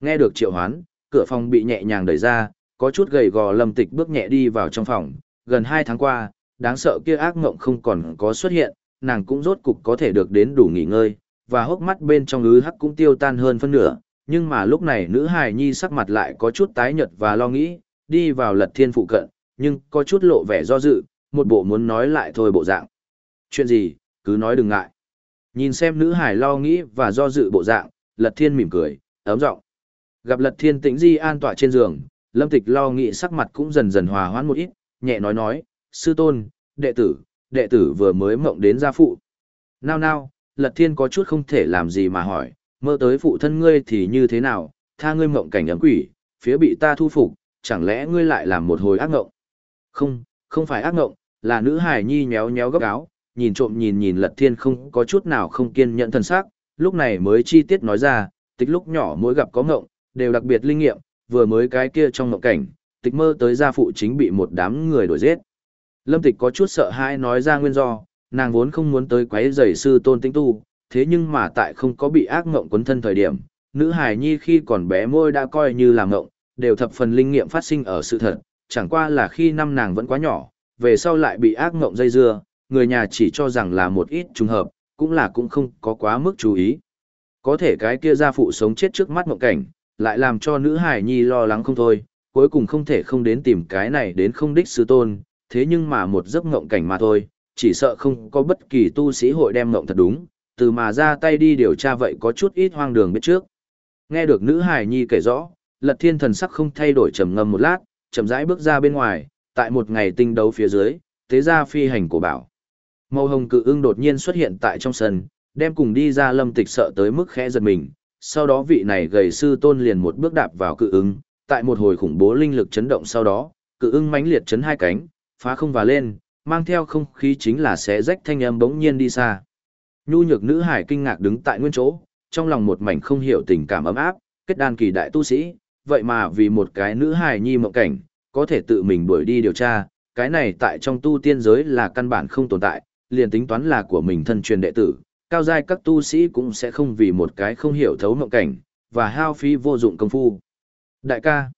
Nghe được triệu hoán, cửa phòng bị nhẹ nhàng đẩy ra, có chút gầy gò lâm tịch bước nhẹ đi vào trong phòng, gần hai tháng qua, đáng sợ kia ác mộng không còn có xuất hiện, nàng cũng rốt cục có thể được đến đủ nghỉ ngơi, và hốc mắt bên trong ứ hắc cũng tiêu tan hơn phân nửa, nhưng mà lúc này nữ hài nhi sắc mặt lại có chút tái nhợt và lo nghĩ, đi vào lật thiên phụ cận, nhưng có chút lộ vẻ do dự, một bộ muốn nói lại thôi bộ dạng. Chuyện gì, cứ nói đừng ngại. Nhìn xem nữ hải lo nghĩ và do dự bộ dạng, lật thiên mỉm cười, ấm giọng Gặp lật thiên tĩnh di an tọa trên giường, lâm tịch lo nghĩ sắc mặt cũng dần dần hòa hoãn một ít, nhẹ nói nói, sư tôn, đệ tử, đệ tử vừa mới mộng đến gia phụ. Nào nào, lật thiên có chút không thể làm gì mà hỏi, mơ tới phụ thân ngươi thì như thế nào, tha ngươi mộng cảnh ấm quỷ, phía bị ta thu phục, chẳng lẽ ngươi lại làm một hồi ác ngộng? Không, không phải ác ngộng, là nữ hài nhi nhéo nhéo gấp áo, nhìn trộm nhìn nhìn lật thiên không có chút nào không kiên nhẫn thần sắc, lúc này mới chi tiết nói ra, tịch lúc nhỏ mỗi gặp có ngộng, đều đặc biệt linh nghiệm, vừa mới cái kia trong ngộng cảnh, tịch mơ tới gia phụ chính bị một đám người đuổi giết. Lâm tịch có chút sợ hãi nói ra nguyên do, nàng vốn không muốn tới quấy rầy sư tôn tinh tu, thế nhưng mà tại không có bị ác ngộng quấn thân thời điểm, nữ hài nhi khi còn bé môi đã coi như là ngộng, đều thập phần linh nghiệm phát sinh ở sự thật, chẳng qua là khi năm nàng vẫn quá nhỏ, về sau lại bị ác ngộng dây dưa, người nhà chỉ cho rằng là một ít trùng hợp, cũng là cũng không có quá mức chú ý. Có thể cái kia gia phụ sống chết trước mắt mộng cảnh, lại làm cho nữ hải nhi lo lắng không thôi, cuối cùng không thể không đến tìm cái này đến không đích sư tôn, thế nhưng mà một giấc mộng cảnh mà thôi, chỉ sợ không có bất kỳ tu sĩ hội đem mộng thật đúng, từ mà ra tay đi điều tra vậy có chút ít hoang đường biết trước. Nghe được nữ hải nhi kể rõ, lật thiên thần sắc không thay đổi trầm ngâm một lát, chậm rãi bước ra bên ngoài, tại một ngày tinh đấu phía dưới, tế ra phi hành của bảo. Màu hồng cự ưng đột nhiên xuất hiện tại trong sân, đem cùng đi ra lâm tịch sợ tới mức khẽ giật mình. Sau đó vị này gầy sư tôn liền một bước đạp vào cự ưng, tại một hồi khủng bố linh lực chấn động sau đó, cự ưng mãnh liệt chấn hai cánh, phá không và lên, mang theo không khí chính là xé rách thanh âm bỗng nhiên đi xa. Nhu nhược nữ hải kinh ngạc đứng tại nguyên chỗ, trong lòng một mảnh không hiểu tình cảm ấm áp, kết đan kỳ đại tu sĩ, vậy mà vì một cái nữ Hải nhi mộng cảnh, có thể tự mình đuổi đi điều tra, cái này tại trong tu tiên giới là căn bản không tồn tại, liền tính toán là của mình thân truyền đệ tử, cao giai các tu sĩ cũng sẽ không vì một cái không hiểu thấu mộng cảnh, và hao phí vô dụng công phu. Đại ca,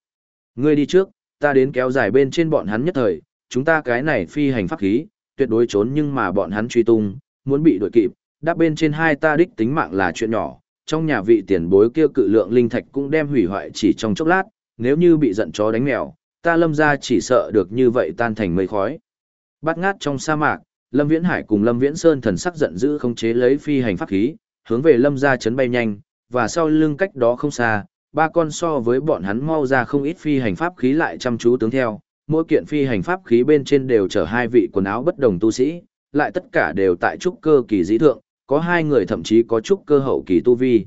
ngươi đi trước, ta đến kéo dài bên trên bọn hắn nhất thời, chúng ta cái này phi hành pháp khí, tuyệt đối trốn nhưng mà bọn hắn truy tung, muốn bị đuổi kịp, đáp bên trên hai ta đích tính mạng là chuyện nhỏ, trong nhà vị tiền bối kia cự lượng linh thạch cũng đem hủy hoại chỉ trong chốc lát, nếu như bị giận chó đánh mèo, ta lâm ra chỉ sợ được như vậy tan thành mây khói. Bắt ngát trong sa mạc, Lâm Viễn Hải cùng Lâm Viễn Sơn thần sắc giận dữ không chế lấy phi hành pháp khí, hướng về Lâm gia chấn bay nhanh, và sau lưng cách đó không xa, ba con so với bọn hắn mau ra không ít phi hành pháp khí lại chăm chú tướng theo, mỗi kiện phi hành pháp khí bên trên đều chở hai vị quần áo bất đồng tu sĩ, lại tất cả đều tại trúc cơ kỳ dĩ thượng, có hai người thậm chí có trúc cơ hậu kỳ tu vi.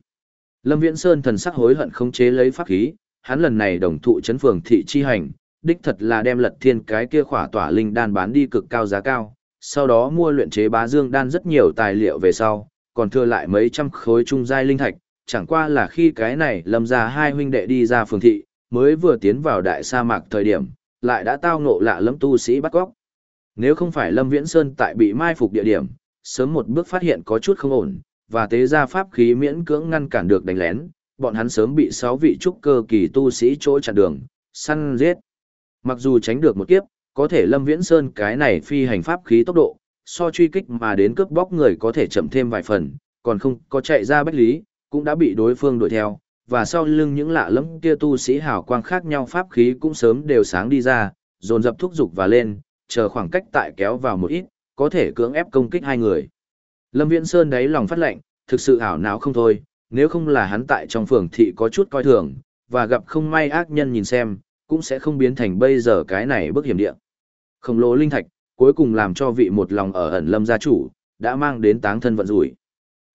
Lâm Viễn Sơn thần sắc hối hận không chế lấy pháp khí, hắn lần này đồng thụ chấn phường thị chi hành, đích thật là đem lật thiên cái kia khỏa tỏa linh đan bán đi cực cao giá cao, sau đó mua luyện chế bá dương đan rất nhiều tài liệu về sau, còn thừa lại mấy trăm khối trung giai linh thạch, chẳng qua là khi cái này lâm ra hai huynh đệ đi ra phường thị, mới vừa tiến vào đại sa mạc thời điểm, lại đã tao ngộ lạ lẫm tu sĩ bắt góc. Nếu không phải Lâm Viễn Sơn tại bị mai phục địa điểm, sớm một bước phát hiện có chút không ổn, và tế ra pháp khí miễn cưỡng ngăn cản được đánh lén, bọn hắn sớm bị sáu vị trúc cơ kỳ tu sĩ chỗ chặn đường, săn giết. Mặc dù tránh được một kiếp, có thể Lâm Viễn Sơn cái này phi hành pháp khí tốc độ, so truy kích mà đến cướp bóc người có thể chậm thêm vài phần, còn không có chạy ra bách lý, cũng đã bị đối phương đuổi theo, và sau lưng những lạ lẫm kia tu sĩ hào quang khác nhau pháp khí cũng sớm đều sáng đi ra, dồn dập thúc dục và lên, chờ khoảng cách tại kéo vào một ít, có thể cưỡng ép công kích hai người. Lâm Viễn Sơn đáy lòng phát lệnh, thực sự ảo não không thôi, nếu không là hắn tại trong phường thị có chút coi thường, và gặp không may ác nhân nhìn xem, cũng sẽ không biến thành bây giờ cái này bức hiểm địa. Khổng lồ linh thạch, cuối cùng làm cho vị một lòng ở ẩn lâm gia chủ, đã mang đến táng thân vận rủi.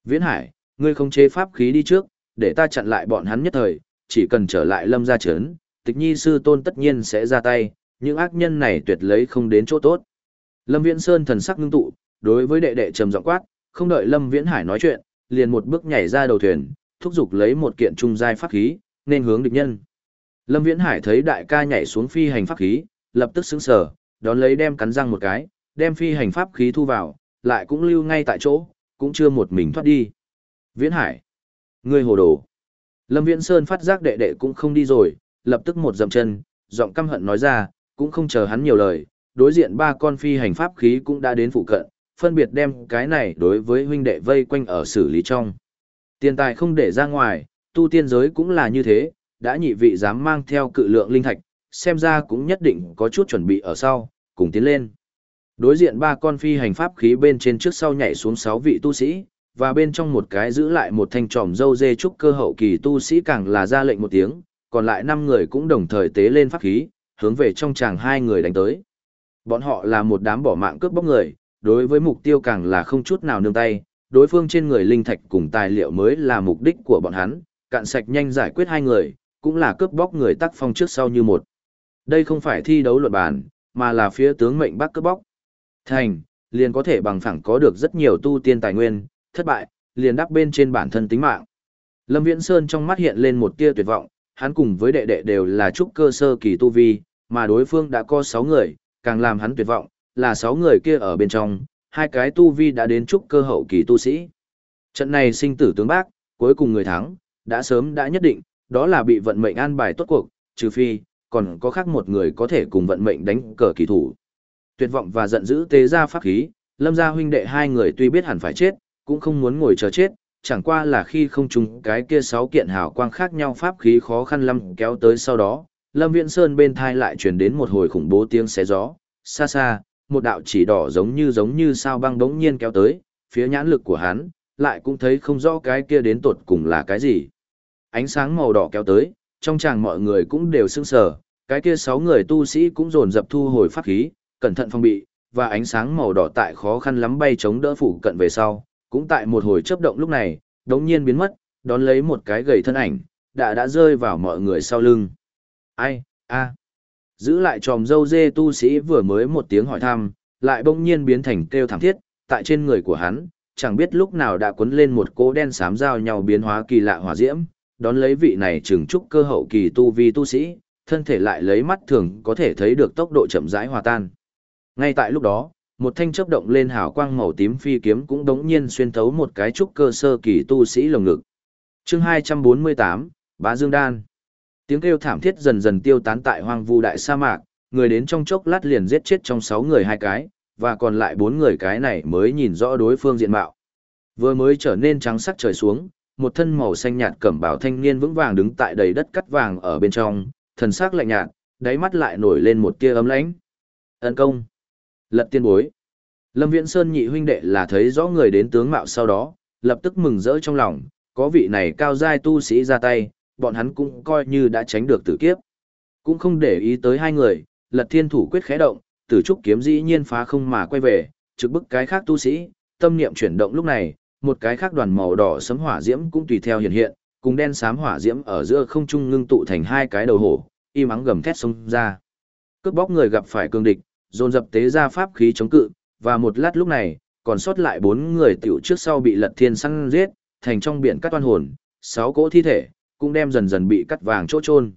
Viễn Hải, ngươi không chế pháp khí đi trước, để ta chặn lại bọn hắn nhất thời, chỉ cần trở lại lâm gia chấn, tịch nhi sư tôn tất nhiên sẽ ra tay, những ác nhân này tuyệt lấy không đến chỗ tốt. Lâm Viễn Sơn thần sắc ngưng tụ, đối với đệ đệ trầm giọng quát, không đợi Lâm Viễn Hải nói chuyện, liền một bước nhảy ra đầu thuyền, thúc giục lấy một kiện trung giai pháp khí, nên hướng địch nhân. Lâm Viễn Hải thấy đại ca nhảy xuống phi hành pháp khí, lập tức sững sờ, đón lấy đem cắn răng một cái, đem phi hành pháp khí thu vào, lại cũng lưu ngay tại chỗ, cũng chưa một mình thoát đi. Viễn Hải, ngươi hồ đồ. Lâm Viễn Sơn phát giác đệ đệ cũng không đi rồi, lập tức một dậm chân, giọng căm hận nói ra, cũng không chờ hắn nhiều lời, đối diện ba con phi hành pháp khí cũng đã đến phụ cận, phân biệt đem cái này đối với huynh đệ vây quanh ở xử lý trong. Tiền tài không để ra ngoài, tu tiên giới cũng là như thế, đã nhị vị dám mang theo cự lượng linh thạch, xem ra cũng nhất định có chút chuẩn bị ở sau, cùng tiến lên. Đối diện ba con phi hành pháp khí bên trên trước sau nhảy xuống sáu vị tu sĩ, và bên trong một cái giữ lại một thanh tròm dâu dê trúc cơ hậu kỳ tu sĩ càng là ra lệnh một tiếng, còn lại năm người cũng đồng thời tế lên pháp khí, hướng về trong chàng hai người đánh tới. Bọn họ là một đám bỏ mạng cướp bóc người, đối với mục tiêu càng là không chút nào nương tay, đối phương trên người linh thạch cùng tài liệu mới là mục đích của bọn hắn, cạn sạch nhanh giải quyết hai người, cũng là cướp bóc người tác phong trước sau như một. Đây không phải thi đấu luận bàn, mà là phía tướng mệnh bắc cướp bóc. Thành, liền có thể bằng phẳng có được rất nhiều tu tiên tài nguyên, thất bại, liền đắp bên trên bản thân tính mạng. Lâm Viễn Sơn trong mắt hiện lên một tia tuyệt vọng, hắn cùng với đệ đệ đều là trúc cơ sơ kỳ tu vi, mà đối phương đã có 6 người, càng làm hắn tuyệt vọng, là 6 người kia ở bên trong, hai cái tu vi đã đến trúc cơ hậu kỳ tu sĩ. Trận này sinh tử tướng bác, cuối cùng người thắng, đã sớm đã nhất định, đó là bị vận mệnh an bài tốt cuộc, trừ phi, còn có khác một người có thể cùng vận mệnh đánh cờ kỳ thủ. Tuyệt vọng và giận dữ tế ra pháp khí, lâm gia huynh đệ hai người tuy biết hẳn phải chết, cũng không muốn ngồi chờ chết, chẳng qua là khi không trùng cái kia sáu kiện hào quang khác nhau pháp khí khó khăn lắm kéo tới sau đó, Lâm Viễn Sơn bên thai lại truyền đến một hồi khủng bố tiếng xé gió, xa xa, một đạo chỉ đỏ giống như giống như sao băng đống nhiên kéo tới, phía nhãn lực của hắn, lại cũng thấy không rõ cái kia đến tột cùng là cái gì. Ánh sáng màu đỏ kéo tới, trong chàng mọi người cũng đều sững sờ, cái kia sáu người tu sĩ cũng dồn dập thu hồi pháp khí, cẩn thận phòng bị, và ánh sáng màu đỏ tại khó khăn lắm bay chống đỡ phủ cận về sau, cũng tại một hồi chớp động lúc này, đống nhiên biến mất, đón lấy một cái gầy thân ảnh, đã đã rơi vào mọi người sau lưng. Ai, a Giữ lại tròm dâu dê tu sĩ vừa mới một tiếng hỏi thăm, lại bỗng nhiên biến thành kêu thảm thiết, tại trên người của hắn, chẳng biết lúc nào đã cuốn lên một cỗ đen xám giao nhau biến hóa kỳ lạ hỏa diễm, đón lấy vị này trừng trúc cơ hậu kỳ tu vi tu sĩ, thân thể lại lấy mắt thường có thể thấy được tốc độ chậm rãi hòa tan. Ngay tại lúc đó, một thanh chớp động lên hào quang màu tím phi kiếm cũng đống nhiên xuyên thấu một cái trúc cơ sơ kỳ tu sĩ lồng ngực. Chương 248, Bá Dương Đan. Tiếng kêu thảm thiết dần dần tiêu tán tại hoang vu đại sa mạc, người đến trong chốc lát liền giết chết trong 6 người hai cái, và còn lại 4 người cái này mới nhìn rõ đối phương diện mạo. Vừa mới trở nên trắng sắc trời xuống, một thân màu xanh nhạt cẩm bào thanh niên vững vàng đứng tại đầy đất cắt vàng ở bên trong, thần sắc lạnh nhạt, đáy mắt lại nổi lên một tia ấm lãnh. Ấn công. Lật tiên bối. Lâm Viễn Sơn nhị huynh đệ là thấy rõ người đến tướng mạo sau đó, lập tức mừng rỡ trong lòng, có vị này cao giai tu sĩ ra tay, bọn hắn cũng coi như đã tránh được tử kiếp. Cũng không để ý tới hai người, lật thiên thủ quyết khẽ động, tử trúc kiếm dĩ nhiên phá không mà quay về, trực bức cái khác tu sĩ, tâm niệm chuyển động lúc này, một cái khác đoàn màu đỏ sấm hỏa diễm cũng tùy theo hiện hiện, cùng đen xám hỏa diễm ở giữa không trung ngưng tụ thành hai cái đầu hổ, im ắng gầm thét xông ra. Cướp bóc người gặp phải cương địch, dồn dập tế ra pháp khí chống cự, và một lát lúc này, còn sót lại bốn người tiểu trước sau bị lật thiên săn giết, thành trong biển cắt toan hồn, sáu cỗ thi thể, cũng đem dần dần bị cắt vàng chỗ trôn.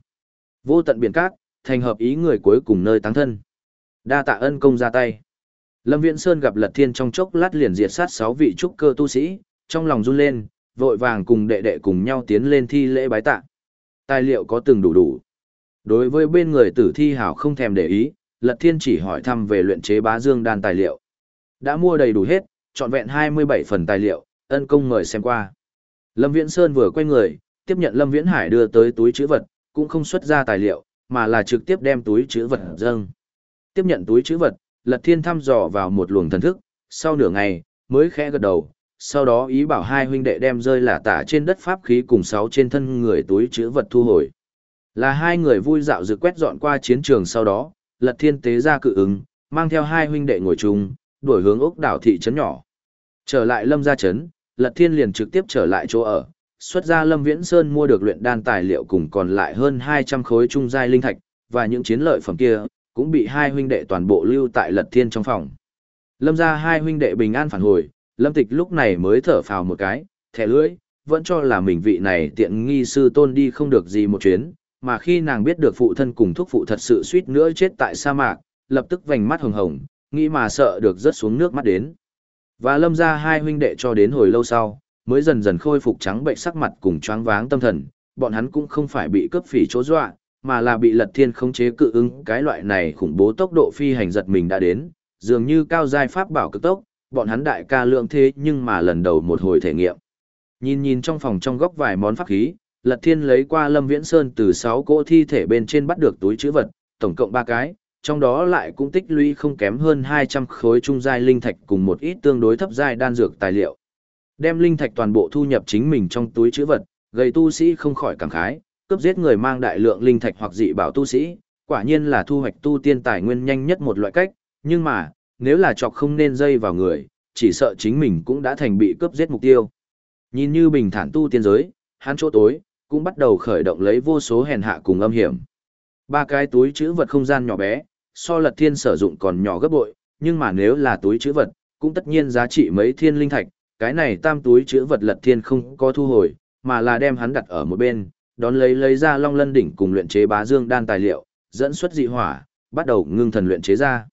Vô tận biển cát, thành hợp ý người cuối cùng nơi táng thân. Đa tạ ân công ra tay. Lâm Viễn Sơn gặp Lật Thiên trong chốc lát liền diệt sát sáu vị trúc cơ tu sĩ, trong lòng run lên, vội vàng cùng đệ đệ cùng nhau tiến lên thi lễ bái tạ. Tài liệu có từng đủ đủ. Đối với bên người tử thi hảo không thèm để ý, Lật Thiên chỉ hỏi thăm về luyện chế bá dương đan tài liệu. Đã mua đầy đủ hết, trọn vẹn 27 phần tài liệu, ân công mời xem qua. Lâm Viễn Sơn vừa quay người, tiếp nhận Lâm Viễn Hải đưa tới túi chữ vật, cũng không xuất ra tài liệu, mà là trực tiếp đem túi chữ vật dâng. Tiếp nhận túi chữ vật, Lật Thiên thăm dò vào một luồng thần thức, sau nửa ngày, mới khẽ gật đầu, sau đó ý bảo hai huynh đệ đem rơi lả tả trên đất pháp khí cùng sáu trên thân người túi chữ vật thu hồi. Là hai người vui dạo dự quét dọn qua chiến trường sau đó, Lật Thiên tế ra cự ứng, mang theo hai huynh đệ ngồi chung, đuổi hướng ốc đảo thị trấn nhỏ. Trở lại Lâm gia trấn, Lật Thiên liền trực tiếp trở lại chỗ ở, xuất ra Lâm Viễn Sơn mua được luyện đan tài liệu cùng còn lại hơn 200 khối trung giai linh thạch, và những chiến lợi phẩm kia, cũng bị hai huynh đệ toàn bộ lưu tại Lật Thiên trong phòng. Lâm ra hai huynh đệ bình an phản hồi, Lâm Tịch lúc này mới thở phào một cái, thẻ lưỡi, vẫn cho là mình vị này tiện nghi sư tôn đi không được gì một chuyến, mà khi nàng biết được phụ thân cùng thúc phụ thật sự suýt nữa chết tại sa mạc, lập tức vành mắt hồng hồng, nghĩ mà sợ được rớt xuống nước mắt đến. Và lâm ra hai huynh đệ cho đến hồi lâu sau, mới dần dần khôi phục trắng bệnh sắc mặt cùng choáng váng tâm thần, bọn hắn cũng không phải bị cướp phỉ chỗ dọa, mà là bị lật thiên khống chế cự ứng cái loại này khủng bố tốc độ phi hành giật mình đã đến, dường như cao giai pháp bảo cực tốc, bọn hắn đại ca lượng thế nhưng mà lần đầu một hồi thể nghiệm. Nhìn nhìn trong phòng trong góc vài món pháp khí, Lật Thiên lấy qua Lâm Viễn Sơn từ 6 cỗ thi thể bên trên bắt được túi chữ vật, tổng cộng 3 cái, trong đó lại cũng tích lũy không kém hơn 200 khối trung giai linh thạch cùng một ít tương đối thấp giai đan dược tài liệu. Đem linh thạch toàn bộ thu nhập chính mình trong túi chữ vật, gây tu sĩ không khỏi cảm khái, cướp giết người mang đại lượng linh thạch hoặc dị bảo tu sĩ, quả nhiên là thu hoạch tu tiên tài nguyên nhanh nhất một loại cách, nhưng mà, nếu là chọc không nên dây vào người, chỉ sợ chính mình cũng đã thành bị cướp giết mục tiêu. Nhìn như bình thản tu tiên giới, hắn chỗ tối, cũng bắt đầu khởi động lấy vô số hèn hạ cùng âm hiểm. Ba cái túi chữ vật không gian nhỏ bé, so lật thiên sử dụng còn nhỏ gấp bội, nhưng mà nếu là túi chữ vật, cũng tất nhiên giá trị mấy thiên linh thạch, cái này tam túi chữ vật lật thiên không có thu hồi, mà là đem hắn đặt ở một bên, đón lấy lấy ra long lân đỉnh cùng luyện chế bá dương đan tài liệu, dẫn xuất dị hỏa, bắt đầu ngưng thần luyện chế ra.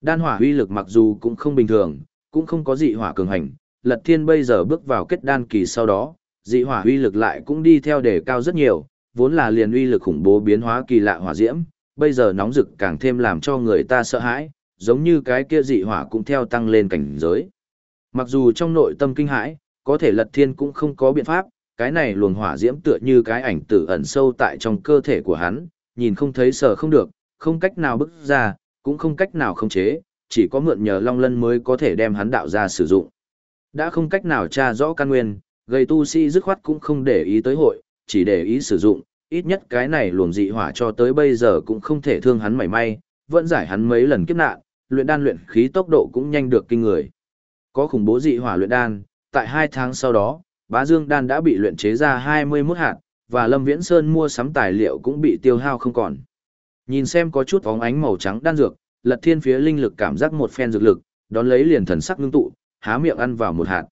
Đan hỏa uy lực mặc dù cũng không bình thường, cũng không có dị hỏa cường hành, lật thiên bây giờ bước vào kết đan kỳ sau đó, dị hỏa uy lực lại cũng đi theo đề cao rất nhiều, vốn là liền uy lực khủng bố biến hóa kỳ lạ hỏa diễm, bây giờ nóng rực càng thêm làm cho người ta sợ hãi, giống như cái kia dị hỏa cũng theo tăng lên cảnh giới. Mặc dù trong nội tâm kinh hãi, có thể lật thiên cũng không có biện pháp, cái này luồng hỏa diễm tựa như cái ảnh tử ẩn sâu tại trong cơ thể của hắn, nhìn không thấy sợ không được, không cách nào bức ra, cũng không cách nào khống chế, chỉ có mượn nhờ long lân mới có thể đem hắn đạo ra sử dụng. Đã không cách nào tra rõ căn nguyên, gây tu sĩ dứt khoát cũng không để ý tới hội, chỉ để ý sử dụng, ít nhất cái này luồng dị hỏa cho tới bây giờ cũng không thể thương hắn mảy may, vẫn giải hắn mấy lần kiếp nạn, luyện đan luyện khí tốc độ cũng nhanh được kinh người. Có khủng bố dị hỏa luyện đan, tại hai tháng sau đó, bá dương đan đã bị luyện chế ra 21 hạt, và Lâm Viễn Sơn mua sắm tài liệu cũng bị tiêu hao không còn. Nhìn xem có chút bóng ánh màu trắng đan dược, lật thiên phía linh lực cảm giác một phen dược lực, đón lấy liền thần sắc ngưng tụ, há miệng ăn vào một hạt.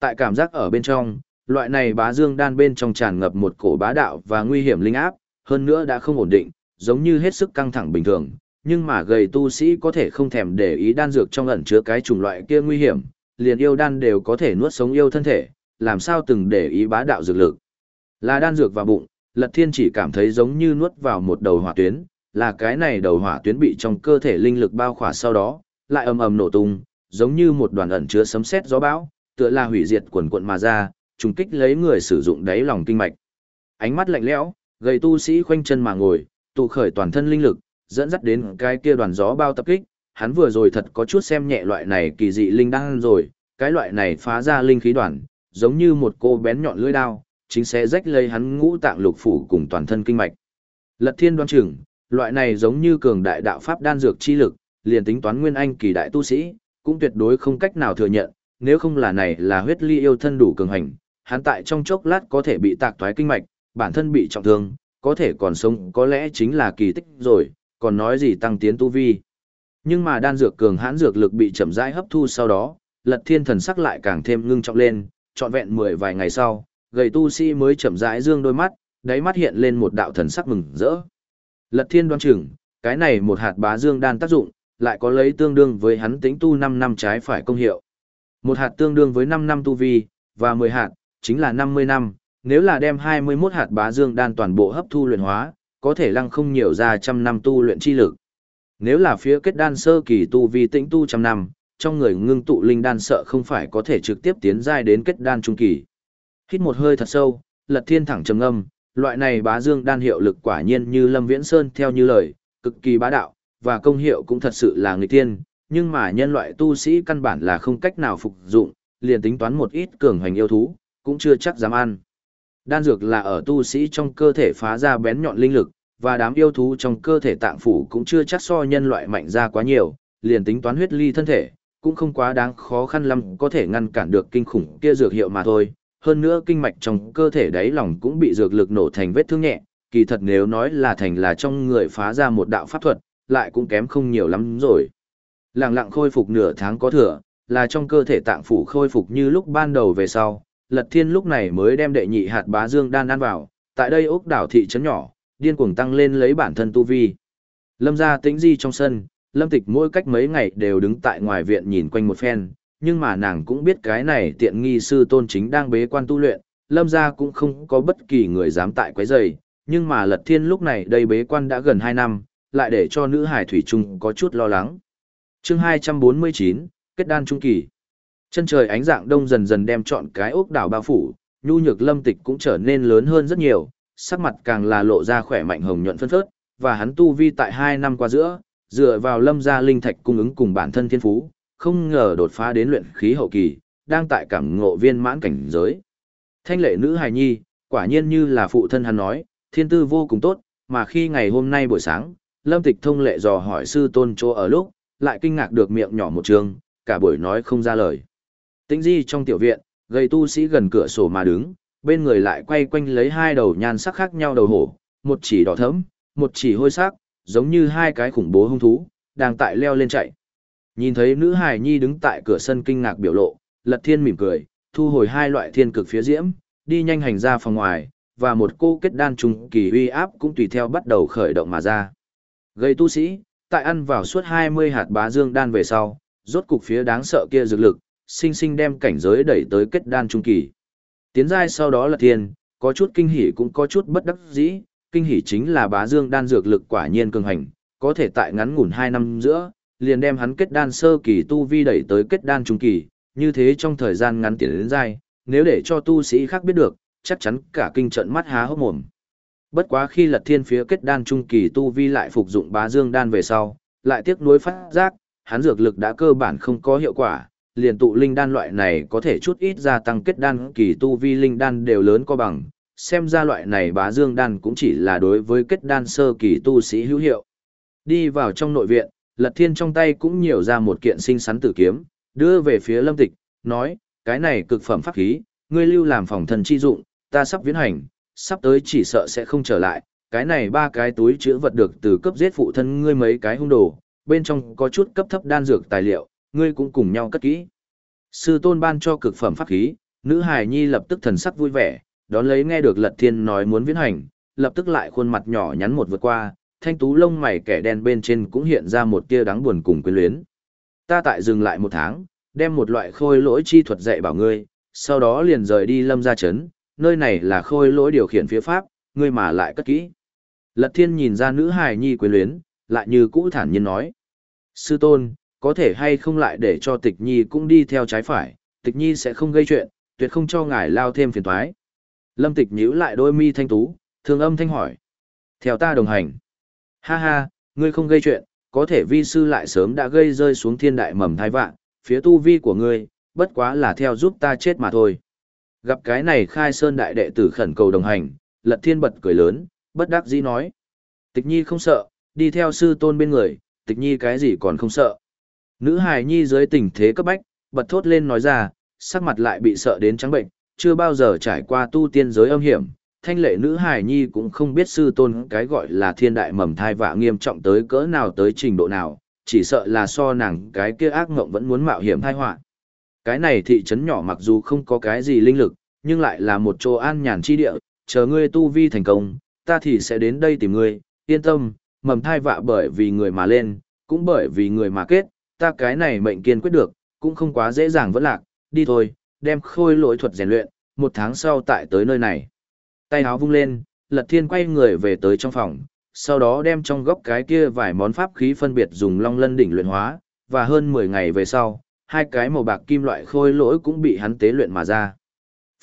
Tại cảm giác ở bên trong, loại này bá dương đan bên trong tràn ngập một cổ bá đạo và nguy hiểm linh áp, hơn nữa đã không ổn định, giống như hết sức căng thẳng bình thường, nhưng mà gầy tu sĩ có thể không thèm để ý đan dược trong ẩn chứa cái chủng loại kia nguy hiểm, liền yêu đan đều có thể nuốt sống yêu thân thể, làm sao từng để ý bá đạo dược lực. Là đan dược vào bụng, Lật Thiên chỉ cảm thấy giống như nuốt vào một đầu hỏa tuyến, là cái này đầu hỏa tuyến bị trong cơ thể linh lực bao khỏa sau đó, lại ầm ầm nổ tung, giống như một đoàn ẩn chứa sấm sét gió bão, tựa là hủy diệt quần quận mà ra, trùng kích lấy người sử dụng đáy lòng kinh mạch. Ánh mắt lạnh lẽo, gầy tu sĩ khoanh chân mà ngồi, tụ khởi toàn thân linh lực, dẫn dắt đến cái kia đoàn gió bao tập kích, hắn vừa rồi thật có chút xem nhẹ loại này kỳ dị linh đan rồi, cái loại này phá ra linh khí đoàn, giống như một cô bén nhọn lưỡi đao, chính sẽ rách lấy hắn ngũ tạng lục phủ cùng toàn thân kinh mạch. Lật Thiên đoan chừng, loại này giống như cường đại đạo pháp đan dược chi lực, liền tính toán nguyên anh kỳ đại tu sĩ, cũng tuyệt đối không cách nào thừa nhận, nếu không là này là huyết ly yêu thân đủ cường hành, hắn tại trong chốc lát có thể bị tạc toái kinh mạch, bản thân bị trọng thương, có thể còn sống có lẽ chính là kỳ tích rồi, còn nói gì tăng tiến tu vi. Nhưng mà đan dược cường hãn dược lực bị chậm rãi hấp thu sau đó, Lật Thiên thần sắc lại càng thêm ngưng trọng lên, trọn vẹn mười vài ngày sau, gầy tu sĩ mới chậm rãi dương đôi mắt, đáy mắt hiện lên một đạo thần sắc mừng rỡ. Lật Thiên đoan chừng, cái này một hạt bá dương đan tác dụng, lại có lấy tương đương với hắn tính tu 5 năm trái phải công hiệu. Một hạt tương đương với 5 năm tu vi, và 10 hạt, chính là 50 năm, nếu là đem 21 hạt bá dương đan toàn bộ hấp thu luyện hóa, có thể lăng không nhiều ra trăm năm tu luyện chi lực. Nếu là phía kết đan sơ kỳ tu vi tĩnh tu trăm năm, trong người ngưng tụ linh đan sợ không phải có thể trực tiếp tiến giai đến kết đan trung kỳ. Hít một hơi thật sâu, Lật Thiên thẳng trầm ngâm, loại này bá dương đan hiệu lực quả nhiên như Lâm Viễn Sơn theo như lời, cực kỳ bá đạo, và công hiệu cũng thật sự là người tiên, nhưng mà nhân loại tu sĩ căn bản là không cách nào phục dụng, liền tính toán một ít cường hành yêu thú, cũng chưa chắc dám ăn. Đan dược là ở tu sĩ trong cơ thể phá ra bén nhọn linh lực, và đám yêu thú trong cơ thể tạng phủ cũng chưa chắc so nhân loại mạnh ra quá nhiều, liền tính toán huyết ly thân thể, cũng không quá đáng khó khăn lắm có thể ngăn cản được kinh khủng kia dược hiệu mà thôi. hơn nữa kinh mạch trong cơ thể đáy lòng cũng bị dược lực nổ thành vết thương nhẹ, kỳ thật nếu nói là thành là trong người phá ra một đạo pháp thuật, lại cũng kém không nhiều lắm rồi. Lặng lặng khôi phục nửa tháng có thừa, là trong cơ thể tạng phủ khôi phục như lúc ban đầu về sau, Lật Thiên lúc này mới đem đệ nhị hạt bá dương đan ăn vào, tại đây ốc đảo thị trấn nhỏ, điên cuồng tăng lên lấy bản thân tu vi. Lâm gia tĩnh di trong sân, Lâm Tịch mỗi cách mấy ngày đều đứng tại ngoài viện nhìn quanh một phen, nhưng mà nàng cũng biết cái này tiện nghi sư tôn chính đang bế quan tu luyện, Lâm gia cũng không có bất kỳ người dám tại quấy rầy, nhưng mà Lật Thiên lúc này đây bế quan đã gần hai năm, lại để cho nữ hải thủy trung có chút lo lắng. Chương 249, kết đan trung kỳ. Chân trời ánh dạng đông dần dần đem trọn cái ốc đảo bao phủ, nhu nhược Lâm Tịch cũng trở nên lớn hơn rất nhiều, sắc mặt càng là lộ ra khỏe mạnh hồng nhuận phân phớt, và hắn tu vi tại hai năm qua giữa, dựa vào Lâm gia linh thạch cung ứng cùng bản thân thiên phú, không ngờ đột phá đến luyện khí hậu kỳ, đang tại cảm ngộ viên mãn cảnh giới. Thanh lệ nữ hài nhi, quả nhiên như là phụ thân hắn nói, thiên tư vô cùng tốt, mà khi ngày hôm nay buổi sáng, Lâm Tịch thông lệ dò hỏi sư tôn chỗ ở lúc, lại kinh ngạc được miệng nhỏ một trường, cả buổi nói không ra lời. Tĩnh di trong tiểu viện, gầy tu sĩ gần cửa sổ mà đứng, bên người lại quay quanh lấy hai đầu nhan sắc khác nhau đầu hổ, một chỉ đỏ thẫm, một chỉ hôi sắc, giống như hai cái khủng bố hung thú, đang tại leo lên chạy. Nhìn thấy nữ hài nhi đứng tại cửa sân kinh ngạc biểu lộ, lật thiên mỉm cười, thu hồi hai loại thiên cực phía diễm, đi nhanh hành ra phòng ngoài, và một cô kết đan trùng kỳ uy áp cũng tùy theo bắt đầu khởi động mà ra. Gây tu sĩ, tại ăn vào suốt 20 hạt bá dương đan về sau, rốt cục phía đáng sợ kia dược lực, sinh sinh đem cảnh giới đẩy tới kết đan trung kỳ. Tiến giai sau đó là thiên, có chút kinh hỉ cũng có chút bất đắc dĩ, kinh hỉ chính là bá dương đan dược lực quả nhiên cường hành, có thể tại ngắn ngủn 2 năm giữa, liền đem hắn kết đan sơ kỳ tu vi đẩy tới kết đan trung kỳ, như thế trong thời gian ngắn tiến đến dai, nếu để cho tu sĩ khác biết được, chắc chắn cả kinh trận mắt há hốc mồm. Bất quá khi Lật Thiên phía kết đan trung kỳ tu vi lại phục dụng bá dương đan về sau, lại tiếc nuối phát giác, hắn dược lực đã cơ bản không có hiệu quả, liền tụ linh đan loại này có thể chút ít gia tăng kết đan kỳ tu vi linh đan đều lớn có bằng, xem ra loại này bá dương đan cũng chỉ là đối với kết đan sơ kỳ tu sĩ hữu hiệu. Đi vào trong nội viện, Lật Thiên trong tay cũng nhiều ra một kiện sinh sắn tử kiếm, đưa về phía Lâm Tịch, nói, cái này cực phẩm pháp khí, ngươi lưu làm phòng thần chi dụng, ta sắp viễn hành, sắp tới chỉ sợ sẽ không trở lại, cái này ba cái túi chứa vật được từ cấp giết phụ thân ngươi mấy cái hung đồ, bên trong có chút cấp thấp đan dược tài liệu, ngươi cũng cùng nhau cất kỹ. Sư tôn ban cho cực phẩm pháp khí, nữ hài nhi lập tức thần sắc vui vẻ, đón lấy nghe được Lật Thiên nói muốn viễn hành, lập tức lại khuôn mặt nhỏ nhắn một vượt qua, thanh tú lông mày kẻ đen bên trên cũng hiện ra một tia đáng buồn cùng quyến luyến. Ta tại dừng lại một tháng, đem một loại khôi lỗi chi thuật dạy bảo ngươi, sau đó liền rời đi lâm gia chấn, nơi này là khôi lỗi điều khiển phía pháp, ngươi mà lại cất kỹ. Lật thiên nhìn ra nữ hài nhi quyến luyến, lại như cũ thản nhiên nói. Sư tôn, có thể hay không lại để cho tịch nhi cũng đi theo trái phải, tịch nhi sẽ không gây chuyện, tuyệt không cho ngài lao thêm phiền toái. Lâm tịch nhíu lại đôi mi thanh tú, thương âm thanh hỏi. Theo ta đồng hành. Ha ha, ngươi không gây chuyện, có thể vi sư lại sớm đã gây rơi xuống thiên đại mầm thai vạn, phía tu vi của ngươi, bất quá là theo giúp ta chết mà thôi. Gặp cái này khai sơn đại đệ tử khẩn cầu đồng hành, lật thiên bật cười lớn, bất đắc dĩ nói. Tịch nhi không sợ, đi theo sư tôn bên người, tịch nhi cái gì còn không sợ. Nữ hài nhi dưới tình thế cấp bách, bật thốt lên nói ra, sắc mặt lại bị sợ đến trắng bệnh, chưa bao giờ trải qua tu tiên giới âm hiểm, thanh lệ nữ hài nhi cũng không biết sư tôn cái gọi là thiên đại mầm thai vạ nghiêm trọng tới cỡ nào tới trình độ nào, chỉ sợ là so nàng cái kia ác ngộng vẫn muốn mạo hiểm thai họa. Cái này thị trấn nhỏ mặc dù không có cái gì linh lực, nhưng lại là một chỗ an nhàn chi địa, chờ ngươi tu vi thành công, ta thì sẽ đến đây tìm ngươi, yên tâm, mầm thai vạ bởi vì người mà lên, cũng bởi vì người mà kết, ta cái này mệnh kiên quyết được, cũng không quá dễ dàng vẫn lạc, đi thôi, đem khôi lỗi thuật rèn luyện, một tháng sau tại tới nơi này. Tay áo vung lên, Lật Thiên quay người về tới trong phòng, sau đó đem trong góc cái kia vài món pháp khí phân biệt dùng long lân đỉnh luyện hóa, và hơn 10 ngày về sau, hai cái màu bạc kim loại khôi lỗi cũng bị hắn tế luyện mà ra.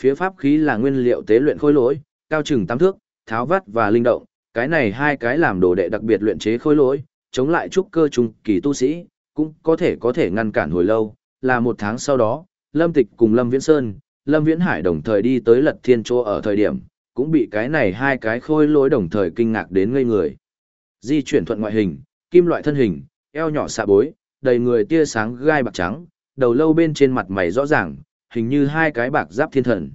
Phía pháp khí là nguyên liệu tế luyện khôi lỗi, cao chừng 8 thước, tháo vắt và linh động, cái này hai cái làm đồ đệ đặc biệt luyện chế khôi lỗi, chống lại trúc cơ trùng kỳ tu sĩ, cũng có thể có thể ngăn cản hồi lâu, là một tháng sau đó, Lâm Tịch cùng Lâm Viễn Sơn, Lâm Viễn Hải đồng thời đi tới Lật Thiên Chỗ ở thời điểm, cũng bị cái này hai cái khôi lối đồng thời kinh ngạc đến ngây người. Di chuyển thuận ngoại hình, kim loại thân hình, eo nhỏ xạ bối, đầy người tia sáng gai bạc trắng, đầu lâu bên trên mặt mày rõ ràng, hình như hai cái bạc giáp thiên thần.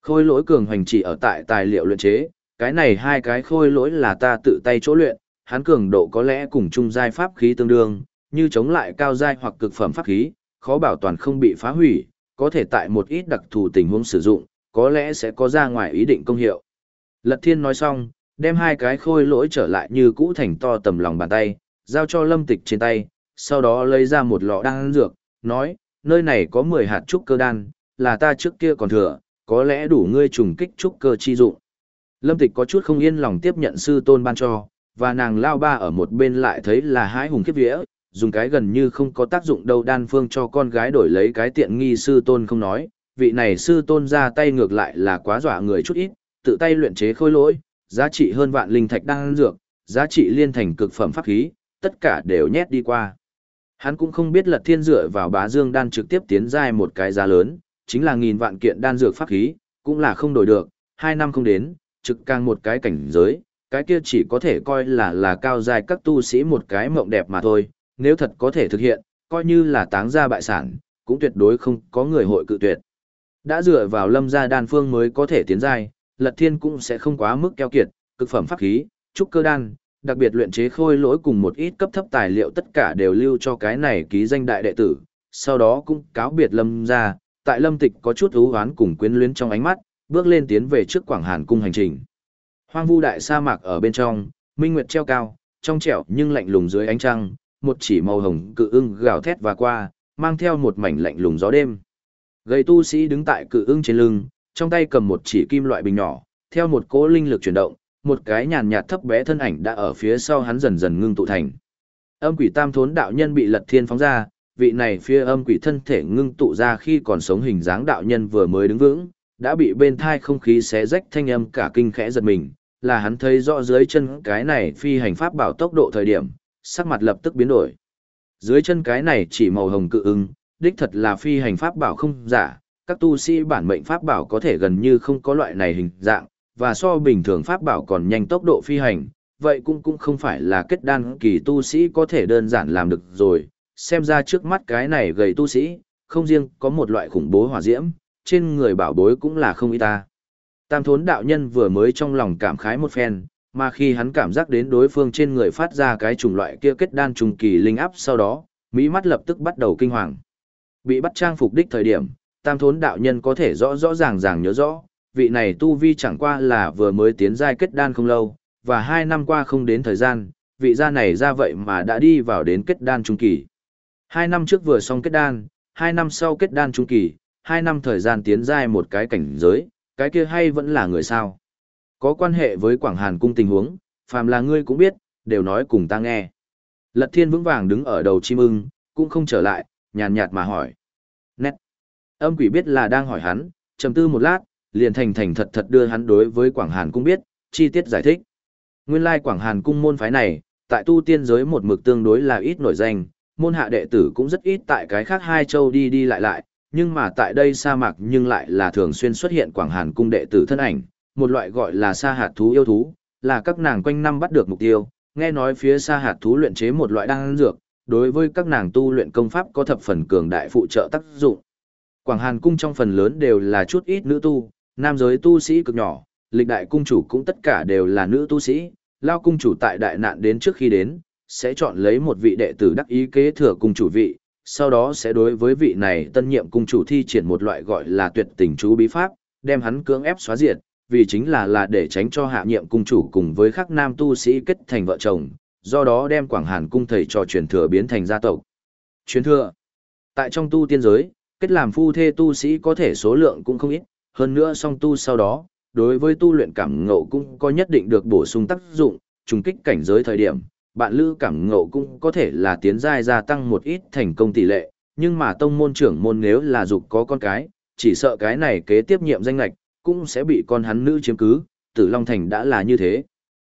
Khôi lỗi cường hoành chỉ ở tại tài liệu luyện chế, cái này hai cái khôi lỗi là ta tự tay chỗ luyện, hắn cường độ có lẽ cùng trung giai pháp khí tương đương, như chống lại cao giai hoặc cực phẩm pháp khí, khó bảo toàn không bị phá hủy, có thể tại một ít đặc thù tình huống sử dụng, có lẽ sẽ có ra ngoài ý định công hiệu. Lật Thiên nói xong, đem hai cái khôi lỗi trở lại như cũ thành to tầm lòng bàn tay, giao cho Lâm Tịch trên tay, sau đó lấy ra một lọ đan dược, nói, nơi này có 10 hạt trúc cơ đan, là ta trước kia còn thừa, có lẽ đủ ngươi trùng kích trúc cơ chi dụng. Lâm Tịch có chút không yên lòng tiếp nhận sư tôn ban cho, và nàng lao ba ở một bên lại thấy là hái hùng kiếp vía, dùng cái gần như không có tác dụng đâu đan phương cho con gái đổi lấy cái tiện nghi sư tôn không nói, vị này sư tôn ra tay ngược lại là quá dọa người chút ít, tự tay luyện chế khôi lỗi, giá trị hơn vạn linh thạch đan dược, giá trị liên thành cực phẩm pháp khí, tất cả đều nhét đi qua. Hắn cũng không biết lật thiên dựa vào bá dương đan trực tiếp tiến giai một cái giá lớn, chính là nghìn vạn kiện đan dược pháp khí, cũng là không đổi được, hai năm không đến, trực càng một cái cảnh giới, cái kia chỉ có thể coi là là cao giai các tu sĩ một cái mộng đẹp mà thôi, nếu thật có thể thực hiện, coi như là táng gia bại sản, cũng tuyệt đối không có người hội cự tuyệt. Đã dựa vào lâm gia đan phương mới có thể tiến giai, lật thiên cũng sẽ không quá mức keo kiệt, cực phẩm pháp khí, trúc cơ đan, đặc biệt luyện chế khôi lỗi cùng một ít cấp thấp tài liệu tất cả đều lưu cho cái này ký danh đại đệ tử, sau đó cũng cáo biệt lâm gia, tại lâm tịch có chút ưu hoán cùng quyến luyến trong ánh mắt, bước lên tiến về trước Quảng Hàn cung hành trình. Hoang vu đại sa mạc ở bên trong, minh nguyệt treo cao, trong trẻo nhưng lạnh lùng dưới ánh trăng, một chỉ màu hồng cự ưng gào thét và qua, mang theo một mảnh lạnh lùng gió đêm. Gầy tu sĩ đứng tại cự ưng trên lưng, trong tay cầm một chỉ kim loại bình nhỏ, theo một cỗ linh lực chuyển động, một cái nhàn nhạt thấp bé thân ảnh đã ở phía sau hắn dần dần ngưng tụ thành. Âm quỷ tam thốn đạo nhân bị lật thiên phóng ra, vị này phía âm quỷ thân thể ngưng tụ ra khi còn sống hình dáng đạo nhân vừa mới đứng vững, đã bị bên thai không khí xé rách thanh âm cả kinh khẽ giật mình, là hắn thấy rõ dưới chân cái này phi hành pháp bảo tốc độ thời điểm, sắc mặt lập tức biến đổi. Dưới chân cái này chỉ màu hồng cự ưng, đích thật là phi hành pháp bảo không giả, các tu sĩ bản mệnh pháp bảo có thể gần như không có loại này hình dạng, và so bình thường pháp bảo còn nhanh tốc độ phi hành, vậy cũng cũng không phải là kết đan kỳ tu sĩ có thể đơn giản làm được rồi, xem ra trước mắt cái này gầy tu sĩ, không riêng có một loại khủng bố hỏa diễm, trên người bảo bối cũng là không y ta. Tam thốn đạo nhân vừa mới trong lòng cảm khái một phen, mà khi hắn cảm giác đến đối phương trên người phát ra cái chủng loại kia kết đan trùng kỳ linh áp sau đó, mỹ mắt lập tức bắt đầu kinh hoàng. Bị bắt trang phục đích thời điểm, tam thốn đạo nhân có thể rõ rõ ràng ràng nhớ rõ, vị này tu vi chẳng qua là vừa mới tiến giai kết đan không lâu, và hai năm qua không đến thời gian, vị gia này ra vậy mà đã đi vào đến kết đan trung kỳ. Hai năm trước vừa xong kết đan, hai năm sau kết đan trung kỳ, hai năm thời gian tiến giai một cái cảnh giới, cái kia hay vẫn là người sao. Có quan hệ với Quảng Hàn cung tình huống, phàm là ngươi cũng biết, đều nói cùng ta nghe. Lật thiên vững vàng đứng ở đầu chim ưng, cũng không trở lại, nhàn nhạt mà hỏi. Nét. Âm quỷ biết là đang hỏi hắn, trầm tư một lát, liền thành thành thật thật đưa hắn đối với Quảng Hàn cung biết, chi tiết giải thích. Nguyên lai Quảng Hàn cung môn phái này, tại tu tiên giới một mực tương đối là ít nổi danh, môn hạ đệ tử cũng rất ít tại cái khác hai châu đi đi lại lại, nhưng mà tại đây sa mạc nhưng lại là thường xuyên xuất hiện Quảng Hàn cung đệ tử thân ảnh, một loại gọi là sa hạt thú yêu thú, là các nàng quanh năm bắt được mục tiêu, nghe nói phía sa hạt thú luyện chế một loại đan dược, đối với các nàng tu luyện công pháp có thập phần cường đại phụ trợ tác dụng. Quảng Hàn cung trong phần lớn đều là chút ít nữ tu, nam giới tu sĩ cực nhỏ, lịch đại cung chủ cũng tất cả đều là nữ tu sĩ, lao cung chủ tại đại nạn đến trước khi đến, sẽ chọn lấy một vị đệ tử đắc ý kế thừa cung chủ vị, sau đó sẽ đối với vị này tân nhiệm cung chủ thi triển một loại gọi là tuyệt tình chú bí pháp, đem hắn cưỡng ép xóa diệt, vì chính là là để tránh cho hạ nhiệm cung chủ cùng với các nam tu sĩ kết thành vợ chồng, do đó đem Quảng Hàn cung thầy trò truyền thừa biến thành gia tộc. Truyền thừa. Tại trong tu tiên giới, kết làm phu thê tu sĩ có thể số lượng cũng không ít, hơn nữa song tu sau đó, đối với tu luyện cảm ngộ cũng có nhất định được bổ sung tác dụng, trùng kích cảnh giới thời điểm, bạn lữ cảm ngộ cũng có thể là tiến giai gia tăng một ít thành công tỷ lệ, nhưng mà tông môn trưởng môn nếu là dục có con cái, chỉ sợ cái này kế tiếp nhiệm danh lạch, cũng sẽ bị con hắn nữ chiếm cứ, tử Long Thành đã là như thế.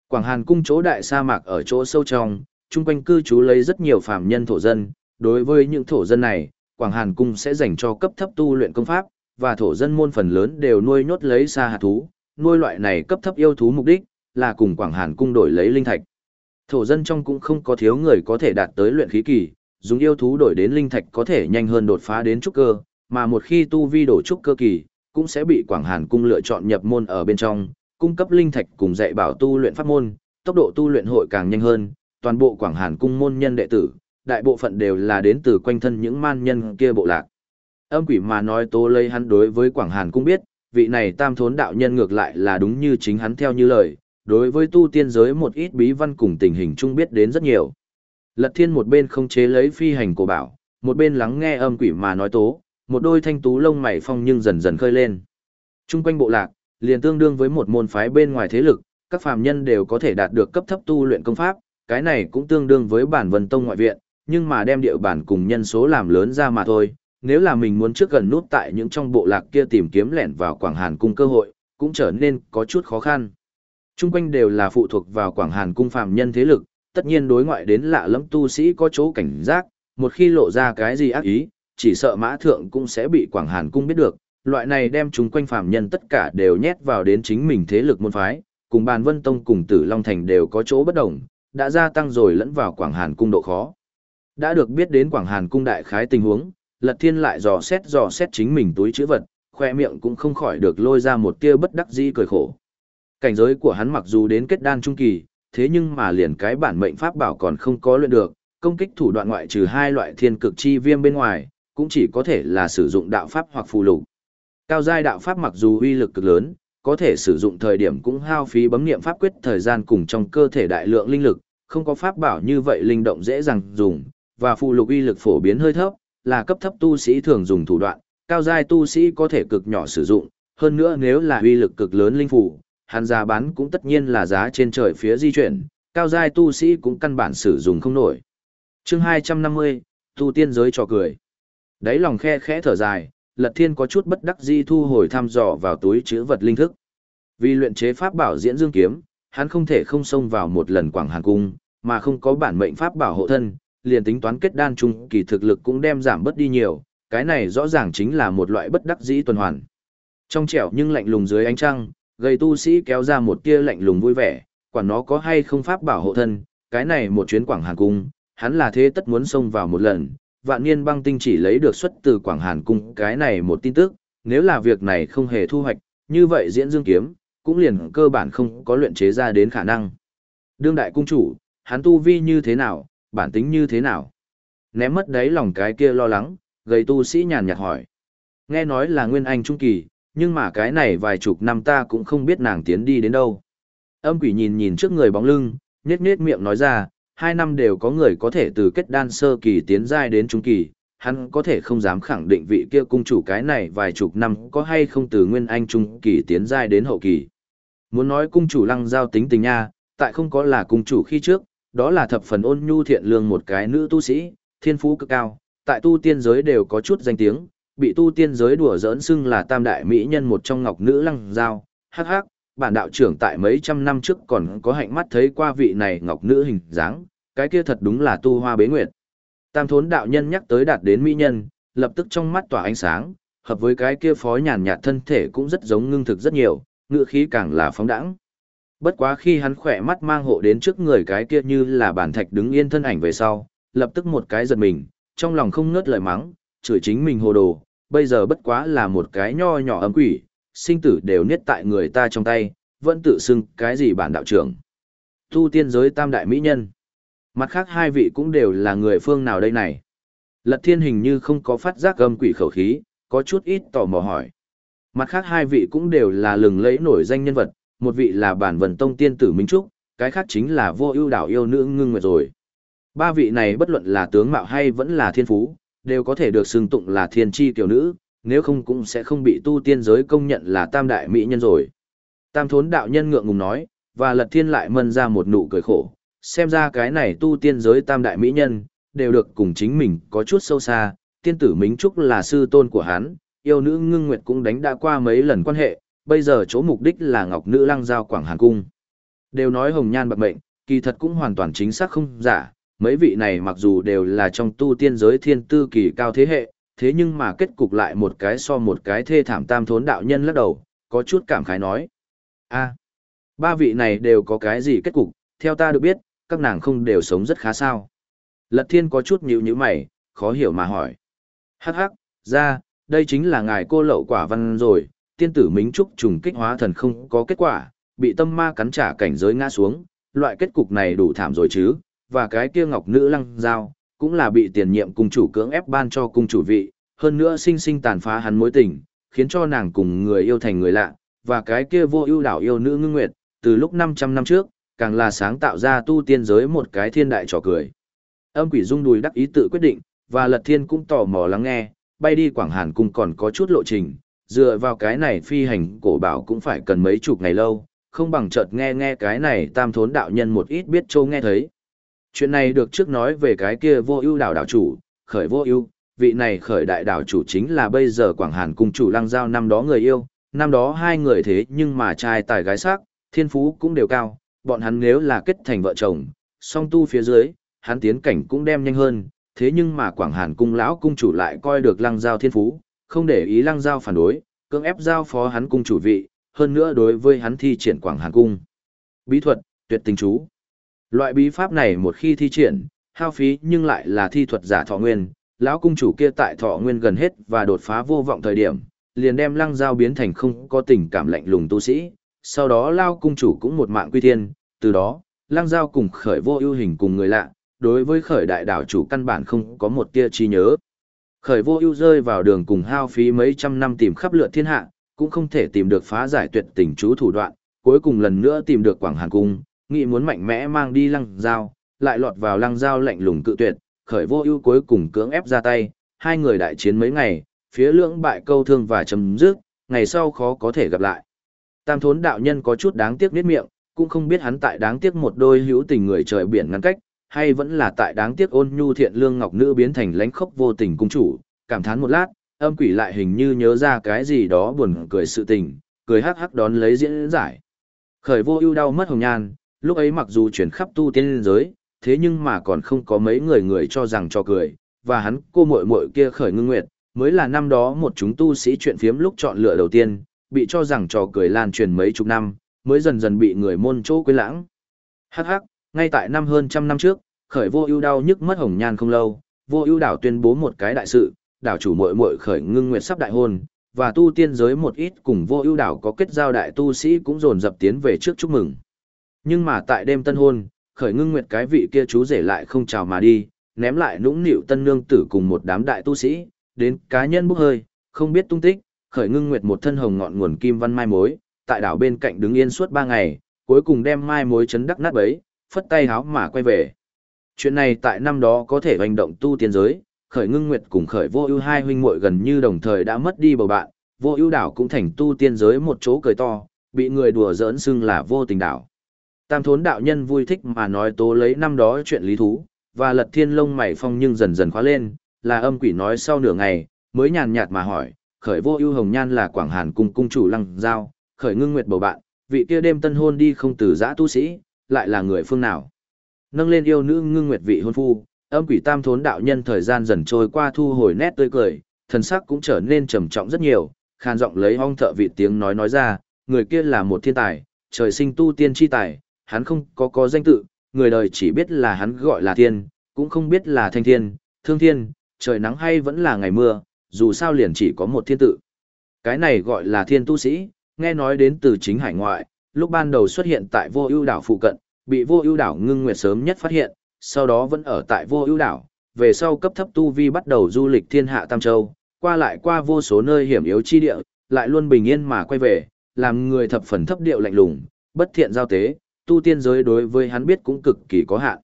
Quảng Hàn cung chỗ đại sa mạc ở chỗ sâu trong, chung quanh cư trú lấy rất nhiều phàm nhân thổ dân, đối với những thổ dân này, Quảng Hàn cung sẽ dành cho cấp thấp tu luyện công pháp, và thổ dân môn phần lớn đều nuôi nhốt lấy sa hạt thú, nuôi loại này cấp thấp yêu thú mục đích là cùng Quảng Hàn cung đổi lấy linh thạch. Thổ dân trong cũng không có thiếu người có thể đạt tới luyện khí kỳ, dùng yêu thú đổi đến linh thạch có thể nhanh hơn đột phá đến trúc cơ, mà một khi tu vi đổ trúc cơ kỳ, cũng sẽ bị Quảng Hàn cung lựa chọn nhập môn ở bên trong, cung cấp linh thạch cùng dạy bảo tu luyện pháp môn, tốc độ tu luyện hội càng nhanh hơn, toàn bộ Quảng Hàn cung môn nhân đệ tử, đại bộ phận đều là đến từ quanh thân những man nhân kia bộ lạc. Âm quỷ mà nói tố lấy hắn đối với Quảng Hàn cung biết, vị này tam thốn đạo nhân ngược lại là đúng như chính hắn theo như lời, đối với tu tiên giới một ít bí văn cùng tình hình chung biết đến rất nhiều. Lật thiên một bên không chế lấy phi hành của bảo, một bên lắng nghe âm quỷ mà nói tố, một đôi thanh tú lông mày phong nhưng dần dần khơi lên. Trung quanh bộ lạc, liền tương đương với một môn phái bên ngoài thế lực, các phàm nhân đều có thể đạt được cấp thấp tu luyện công pháp, cái này cũng tương đương với bản vân tông ngoại viện, nhưng mà đem địa bản cùng nhân số làm lớn ra mà thôi. Nếu là mình muốn trước gần nút tại những trong bộ lạc kia tìm kiếm lẻn vào Quảng Hàn cung cơ hội, cũng trở nên có chút khó khăn. Trung quanh đều là phụ thuộc vào Quảng Hàn cung phàm nhân thế lực, tất nhiên đối ngoại đến lạ lẫm tu sĩ có chỗ cảnh giác, một khi lộ ra cái gì ác ý, chỉ sợ mã thượng cũng sẽ bị Quảng Hàn cung biết được, loại này đem chúng quanh phàm nhân tất cả đều nhét vào đến chính mình thế lực môn phái, cùng bàn vân tông cùng tử Long Thành đều có chỗ bất đồng, đã gia tăng rồi lẫn vào Quảng Hàn cung độ khó. Đã được biết đến Quảng Hàn cung đại khái tình huống, Lật Thiên lại dò xét dò xét chính mình túi chữ vật, khoe miệng cũng không khỏi được lôi ra một tia bất đắc dĩ cười khổ. Cảnh giới của hắn mặc dù đến kết đan trung kỳ, thế nhưng mà liền cái bản mệnh pháp bảo còn không có luyện được, công kích thủ đoạn ngoại trừ hai loại thiên cực chi viêm bên ngoài, cũng chỉ có thể là sử dụng đạo pháp hoặc phù lục. Cao giai đạo pháp mặc dù uy lực cực lớn, có thể sử dụng thời điểm cũng hao phí bấm niệm pháp quyết thời gian cùng trong cơ thể đại lượng linh lực, không có pháp bảo như vậy linh động dễ dàng dùng, và phù lục uy lực phổ biến hơi thấp, là cấp thấp tu sĩ thường dùng thủ đoạn, cao giai tu sĩ có thể cực nhỏ sử dụng, hơn nữa nếu là uy lực cực lớn linh phù, hắn giá bán cũng tất nhiên là giá trên trời phía di chuyển, cao giai tu sĩ cũng căn bản sử dụng không nổi. Chương 250, tu tiên giới trò cười. Đấy lòng khe khẽ thở dài, Lật Thiên có chút bất đắc di thu hồi thăm dò vào túi chứa vật linh thức. Vì luyện chế pháp bảo diễn dương kiếm, hắn không thể không xông vào một lần quảng hàn cung, mà không có bản mệnh pháp bảo hộ thân, liền tính toán kết đan trung kỳ thực lực cũng đem giảm bớt đi nhiều, cái này rõ ràng chính là một loại bất đắc dĩ tuần hoàn. Trong trẻo nhưng lạnh lùng dưới ánh trăng, gây tu sĩ kéo ra một tia lạnh lùng vui vẻ, Quả nó có hay không pháp bảo hộ thân, cái này một chuyến quảng hàn cung, hắn là thế tất muốn xông vào một lần, vạn niên băng tinh chỉ lấy được xuất từ Quảng Hàn Cung cái này một tin tức, nếu là việc này không hề thu hoạch, như vậy diễn dương kiếm, cũng liền cơ bản không có luyện chế ra đến khả năng. Đương đại cung chủ, hắn tu vi như thế nào, bản tính như thế nào? Ném mất đấy lòng cái kia lo lắng, gầy tu sĩ nhàn nhạt hỏi. Nghe nói là nguyên anh trung kỳ, nhưng mà cái này vài chục năm ta cũng không biết nàng tiến đi đến đâu. Âm quỷ nhìn nhìn trước người bóng lưng, nhếch nhếch miệng nói ra, hai năm đều có người có thể từ kết đan sơ kỳ tiến giai đến trung kỳ, hắn có thể không dám khẳng định vị kia cung chủ cái này vài chục năm có hay không từ nguyên anh trung kỳ tiến giai đến hậu kỳ. Muốn nói cung chủ lăng giao tính tình nha, tại không có là cung chủ khi trước, đó là thập phần ôn nhu thiện lương một cái nữ tu sĩ, thiên phú cực cao, tại tu tiên giới đều có chút danh tiếng, bị tu tiên giới đùa giỡn xưng là tam đại mỹ nhân một trong ngọc nữ lăng giao, hắc hắc, bản đạo trưởng tại mấy trăm năm trước còn có hạnh mắt thấy qua vị này ngọc nữ hình dáng, cái kia thật đúng là tu hoa bế nguyệt. Tam thốn đạo nhân nhắc tới đạt đến mỹ nhân, lập tức trong mắt tỏa ánh sáng, hợp với cái kia phó nhàn nhạt thân thể cũng rất giống ngưng thực rất nhiều, ngựa khí càng là phóng đẳng. Bất quá khi hắn khỏe mắt mang hộ đến trước người cái kia như là bản thạch đứng yên thân ảnh về sau, lập tức một cái giật mình, trong lòng không ngớt lời mắng, chửi chính mình hồ đồ, bây giờ bất quá là một cái nho nhỏ ấm quỷ, sinh tử đều niết tại người ta trong tay, vẫn tự xưng cái gì bản đạo trưởng. Tu tiên giới tam đại mỹ nhân. Mặt khác hai vị cũng đều là người phương nào đây này. Lật thiên hình như không có phát giác âm quỷ khẩu khí, có chút ít tò mò hỏi. Mặt khác hai vị cũng đều là lừng lẫy nổi danh nhân vật, một vị là bản vần tông tiên tử Minh Trúc, cái khác chính là vô ưu đảo yêu nữ ngưng nguyệt rồi. Ba vị này bất luận là tướng mạo hay vẫn là thiên phú, đều có thể được xưng tụng là thiên tri tiểu nữ, nếu không cũng sẽ không bị tu tiên giới công nhận là tam đại mỹ nhân rồi. Tam thốn đạo nhân ngượng ngùng nói, và lật thiên lại mân ra một nụ cười khổ, xem ra cái này tu tiên giới tam đại mỹ nhân, đều được cùng chính mình có chút sâu xa, tiên tử Mính Trúc là sư tôn của hắn, yêu nữ ngưng nguyệt cũng đánh đã qua mấy lần quan hệ, bây giờ chỗ mục đích là ngọc nữ lăng giao quảng hàn cung. Đều nói hồng nhan bạc mệnh, kỳ thật cũng hoàn toàn chính xác không giả, mấy vị này mặc dù đều là trong tu tiên giới thiên tư kỳ cao thế hệ, thế nhưng mà kết cục lại một cái so một cái thê thảm tam thốn đạo nhân lắc đầu, có chút cảm khái nói. a ba vị này đều có cái gì kết cục, theo ta được biết, các nàng không đều sống rất khá sao. Lật thiên có chút nhíu nhíu mày, khó hiểu mà hỏi. Hắc hắc, ra, đây chính là ngài cô lậu quả văn rồi, tiên tử Mính Trúc trùng kích hóa thần không có kết quả, bị tâm ma cắn trả cảnh giới ngã xuống, loại kết cục này đủ thảm rồi chứ, và cái kia ngọc nữ lăng giao, cũng là bị tiền nhiệm cung chủ cưỡng ép ban cho cung chủ vị, hơn nữa sinh sinh tàn phá hắn mối tình, khiến cho nàng cùng người yêu thành người lạ, và cái kia vô ưu đảo yêu nữ ngưng nguyệt, từ lúc 500 năm trước, càng là sáng tạo ra tu tiên giới một cái thiên đại trò cười. Âm quỷ dung đùi đắc ý tự quyết định, và lật thiên cũng tò mò lắng nghe, bay đi Quảng Hàn cung còn có chút lộ trình, dựa vào cái này phi hành cổ bảo cũng phải cần mấy chục ngày lâu, không bằng chợt nghe nghe cái này tam thốn đạo nhân một ít biết châu nghe thấy. Chuyện này được trước nói về cái kia vô ưu đảo đảo chủ, khởi vô ưu, vị này khởi đại đảo chủ chính là bây giờ Quảng Hàn cung chủ lăng giao năm đó người yêu, năm đó hai người thế nhưng mà trai tài gái sắc, thiên phú cũng đều cao, bọn hắn nếu là kết thành vợ chồng, song tu phía dưới, hắn tiến cảnh cũng đem nhanh hơn, thế nhưng mà Quảng Hàn cung lão cung chủ lại coi được lăng giao thiên phú, không để ý lăng giao phản đối, cưỡng ép giao phó hắn cung chủ vị, hơn nữa đối với hắn thi triển Quảng Hàn cung. Bí thuật, tuyệt tình chú. Loại bí pháp này một khi thi triển, hao phí nhưng lại là thi thuật giả thọ nguyên, lão cung chủ kia tại thọ nguyên gần hết và đột phá vô vọng thời điểm, liền đem lăng giao biến thành không có tình cảm lạnh lùng tu sĩ, sau đó lao cung chủ cũng một mạng quy thiên, từ đó, lang giao cùng khởi vô ưu hình cùng người lạ, đối với khởi đại đảo chủ căn bản không có một tia trí nhớ. Khởi vô ưu rơi vào đường cùng hao phí mấy trăm năm tìm khắp lượt thiên hạ, cũng không thể tìm được phá giải tuyệt tình chú thủ đoạn, cuối cùng lần nữa tìm được Quảng Hàn Cung, nghĩ muốn mạnh mẽ mang đi lăng giao, lại lọt vào lăng giao lạnh lùng cự tuyệt, khởi vô ưu cuối cùng cưỡng ép ra tay, hai người đại chiến mấy ngày, phía lưỡng bại câu thương và chấm dứt, ngày sau khó có thể gặp lại. Tam thốn đạo nhân có chút đáng tiếc niết miệng, cũng không biết hắn tại đáng tiếc một đôi hữu tình người trời biển ngăn cách, hay vẫn là tại đáng tiếc ôn nhu thiện lương ngọc nữ biến thành lãnh khốc vô tình cung chủ, cảm thán một lát, âm quỷ lại hình như nhớ ra cái gì đó buồn cười sự tình, cười hắc hắc đón lấy diễn giải. Khởi vô ưu đau mất hồng nhan, lúc ấy mặc dù chuyển khắp tu tiên giới, thế nhưng mà còn không có mấy người người cho rằng cho cười, và hắn cô muội muội kia khởi ngưng nguyệt, mới là năm đó một chúng tu sĩ chuyện phiếm lúc chọn lựa đầu tiên, bị cho rằng trò cười lan truyền mấy chục năm, mới dần dần bị người môn chỗ quên lãng. Hắc hắc, ngay tại năm hơn trăm năm trước, khởi vô ưu đau nhức mất hồng nhan không lâu, vô ưu đảo tuyên bố một cái đại sự, đảo chủ muội muội khởi ngưng nguyệt sắp đại hôn, và tu tiên giới một ít cùng vô ưu đảo có kết giao đại tu sĩ cũng dồn dập tiến về trước chúc mừng. Nhưng mà tại đêm tân hôn, khởi ngưng nguyệt cái vị kia chú rể lại không chào mà đi, ném lại nũng nịu tân nương tử cùng một đám đại tu sĩ, đến cá nhân bốc hơi, không biết tung tích, khởi ngưng nguyệt một thân hồng ngọn nguồn kim văn mai mối, tại đảo bên cạnh đứng yên suốt ba ngày, cuối cùng đem mai mối chấn đắc nát bấy, phất tay háo mà quay về. Chuyện này tại năm đó có thể hành động tu tiên giới, khởi ngưng nguyệt cùng khởi vô ưu hai huynh muội gần như đồng thời đã mất đi bầu bạn, vô ưu đảo cũng thành tu tiên giới một chỗ cười to, bị người đùa giỡn xưng là vô tình đảo. Tam thốn đạo nhân vui thích mà nói tố lấy năm đó chuyện lý thú, và lật thiên lông mày phong nhưng dần dần khóa lên, là âm quỷ nói sau nửa ngày, mới nhàn nhạt mà hỏi, khởi vô ưu hồng nhan là quảng hàn cùng cung chủ lăng giao, khởi ngưng nguyệt bầu bạn, vị kia đêm tân hôn đi không từ giã tu sĩ, lại là người phương nào. Nâng lên yêu nữ ngưng nguyệt vị hôn phu, âm quỷ tam thốn đạo nhân thời gian dần trôi qua thu hồi nét tươi cười, thần sắc cũng trở nên trầm trọng rất nhiều, khan giọng lấy hong thợ vị tiếng nói nói ra, người kia là một thiên tài, trời sinh tu tiên chi tài, hắn không có có danh tự, người đời chỉ biết là hắn gọi là thiên, cũng không biết là thanh thiên, thương thiên, trời nắng hay vẫn là ngày mưa, dù sao liền chỉ có một thiên tự. Cái này gọi là thiên tu sĩ, nghe nói đến từ chính hải ngoại, lúc ban đầu xuất hiện tại vô ưu đảo phụ cận, bị vô ưu đảo ngưng nguyệt sớm nhất phát hiện, sau đó vẫn ở tại vô ưu đảo, về sau cấp thấp tu vi bắt đầu du lịch thiên hạ Tam Châu, qua lại qua vô số nơi hiểm yếu chi địa, lại luôn bình yên mà quay về, làm người thập phần thấp điệu lạnh lùng, bất thiện giao tế, tu tiên giới đối với hắn biết cũng cực kỳ có hạn.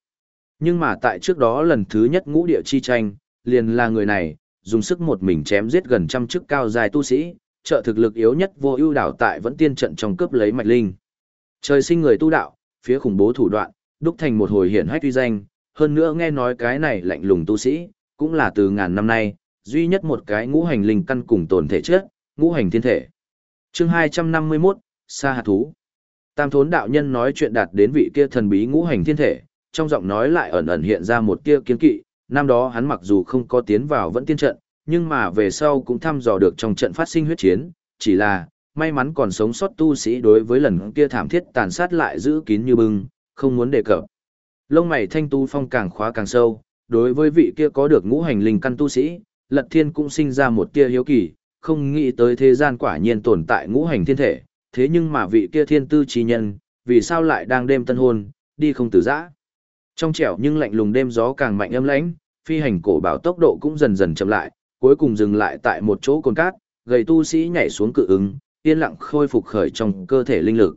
Nhưng mà tại trước đó lần thứ nhất ngũ địa chi tranh, liền là người này, dùng sức một mình chém giết gần trăm chức cao dài tu sĩ, trợ thực lực yếu nhất vô ưu đảo tại vẫn tiên trận trong cướp lấy mạch linh. Trời sinh người tu đạo, phía khủng bố thủ đoạn, đúc thành một hồi hiển hách uy danh, hơn nữa nghe nói cái này lạnh lùng tu sĩ, cũng là từ ngàn năm nay, duy nhất một cái ngũ hành linh căn cùng tồn thể trước ngũ hành thiên thể. Chương 251, Sa hạt thú. Tam thốn đạo nhân nói chuyện đạt đến vị kia thần bí ngũ hành thiên thể, trong giọng nói lại ẩn ẩn hiện ra một tia kiến kỵ, năm đó hắn mặc dù không có tiến vào vẫn tiên trận, nhưng mà về sau cũng thăm dò được trong trận phát sinh huyết chiến, chỉ là may mắn còn sống sót tu sĩ đối với lần kia thảm thiết tàn sát lại giữ kín như bưng, không muốn đề cập. Lông mày thanh tu phong càng khóa càng sâu, đối với vị kia có được ngũ hành linh căn tu sĩ, Lật Thiên cũng sinh ra một tia hiếu kỳ, không nghĩ tới thế gian quả nhiên tồn tại ngũ hành thiên thể, thế nhưng mà vị kia thiên tư trí nhân, vì sao lại đang đêm tân hôn, đi không từ giã. Trong trẻo nhưng lạnh lùng đêm gió càng mạnh âm lãnh, phi hành cổ bảo tốc độ cũng dần dần chậm lại, cuối cùng dừng lại tại một chỗ cồn cát, gầy tu sĩ nhảy xuống cự ứng, yên lặng khôi phục khởi trong cơ thể linh lực.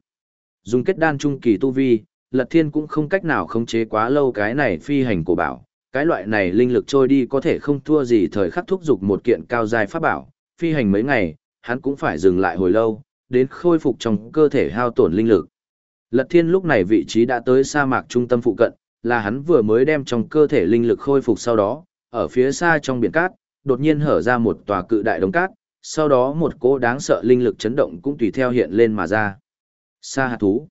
Dùng kết đan trung kỳ tu vi, Lật Thiên cũng không cách nào khống chế quá lâu cái này phi hành cổ bảo, cái loại này linh lực trôi đi có thể không thua gì thời khắc thúc dục một kiện cao dài pháp bảo, phi hành mấy ngày, hắn cũng phải dừng lại hồi lâu, đến khôi phục trong cơ thể hao tổn linh lực. Lật Thiên lúc này vị trí đã tới sa mạc trung tâm phụ cận, là hắn vừa mới đem trong cơ thể linh lực khôi phục sau đó, ở phía xa trong biển cát, đột nhiên hở ra một tòa cự đại đống cát, sau đó một cỗ đáng sợ linh lực chấn động cũng tùy theo hiện lên mà ra. Sa hạt thú.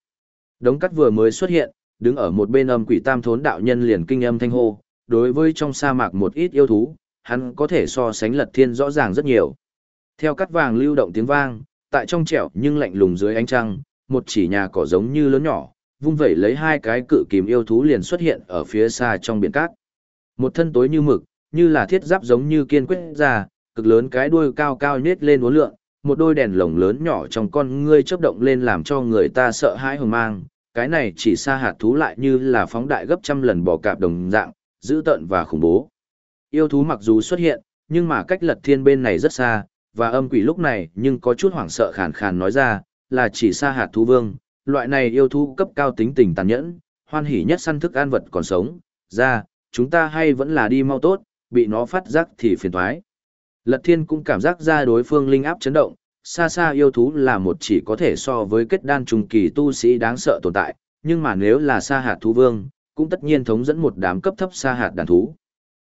Đống cát vừa mới xuất hiện, đứng ở một bên âm quỷ tam thốn đạo nhân liền kinh âm thanh hô, đối với trong sa mạc một ít yêu thú, hắn có thể so sánh lật thiên rõ ràng rất nhiều. Theo cắt vàng lưu động tiếng vang, tại trong trẻo nhưng lạnh lùng dưới ánh trăng, một chỉ nhà cỏ giống như lớn nhỏ, vung vẩy lấy hai cái cự kìm yêu thú liền xuất hiện ở phía xa trong biển cát. Một thân tối như mực, như là thiết giáp giống như kiên quyết ra, cực lớn cái đuôi cao cao nhếch lên uốn lượn, một đôi đèn lồng lớn nhỏ trong con ngươi chớp động lên làm cho người ta sợ hãi hừng mang. Cái này chỉ xa hạt thú lại như là phóng đại gấp trăm lần bò cạp đồng dạng, dữ tợn và khủng bố. Yêu thú mặc dù xuất hiện, nhưng mà cách lật thiên bên này rất xa, và âm quỷ lúc này nhưng có chút hoảng sợ khàn khàn nói ra, là chỉ xa hạt thú vương, loại này yêu thú cấp cao tính tình tàn nhẫn, hoan hỉ nhất săn thức an vật còn sống, ra, chúng ta hay vẫn là đi mau tốt, bị nó phát giác thì phiền thoái. Lật thiên cũng cảm giác ra đối phương linh áp chấn động, xa xa yêu thú là một chỉ có thể so với kết đan trùng kỳ tu sĩ đáng sợ tồn tại, nhưng mà nếu là xa hạt thú vương, cũng tất nhiên thống dẫn một đám cấp thấp xa hạt đàn thú.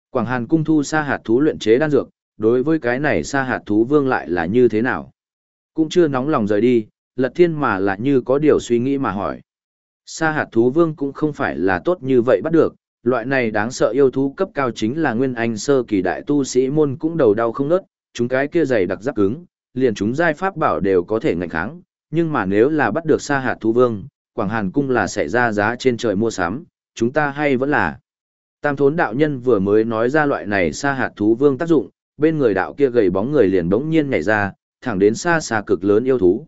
Quảng Hàn cung thu xa hạt thú luyện chế đan dược, đối với cái này xa hạt thú vương lại là như thế nào? Cũng chưa nóng lòng rời đi, lật thiên mà là như có điều suy nghĩ mà hỏi. Sa hạt thú vương cũng không phải là tốt như vậy bắt được, loại này đáng sợ yêu thú cấp cao chính là nguyên anh sơ kỳ đại tu sĩ môn cũng đầu đau không nớt, chúng cái kia dày đặc giáp cứng, liền chúng giai pháp bảo đều có thể ngạnh kháng, nhưng mà nếu là bắt được sa hạt thú vương, Quảng Hàn cung là sẽ ra giá trên trời mua sắm, chúng ta hay vẫn là. Tam thốn đạo nhân vừa mới nói ra loại này sa hạt thú vương tác dụng, bên người đạo kia gầy bóng người liền bỗng nhiên nhảy ra, thẳng đến xa xa cực lớn yêu thú.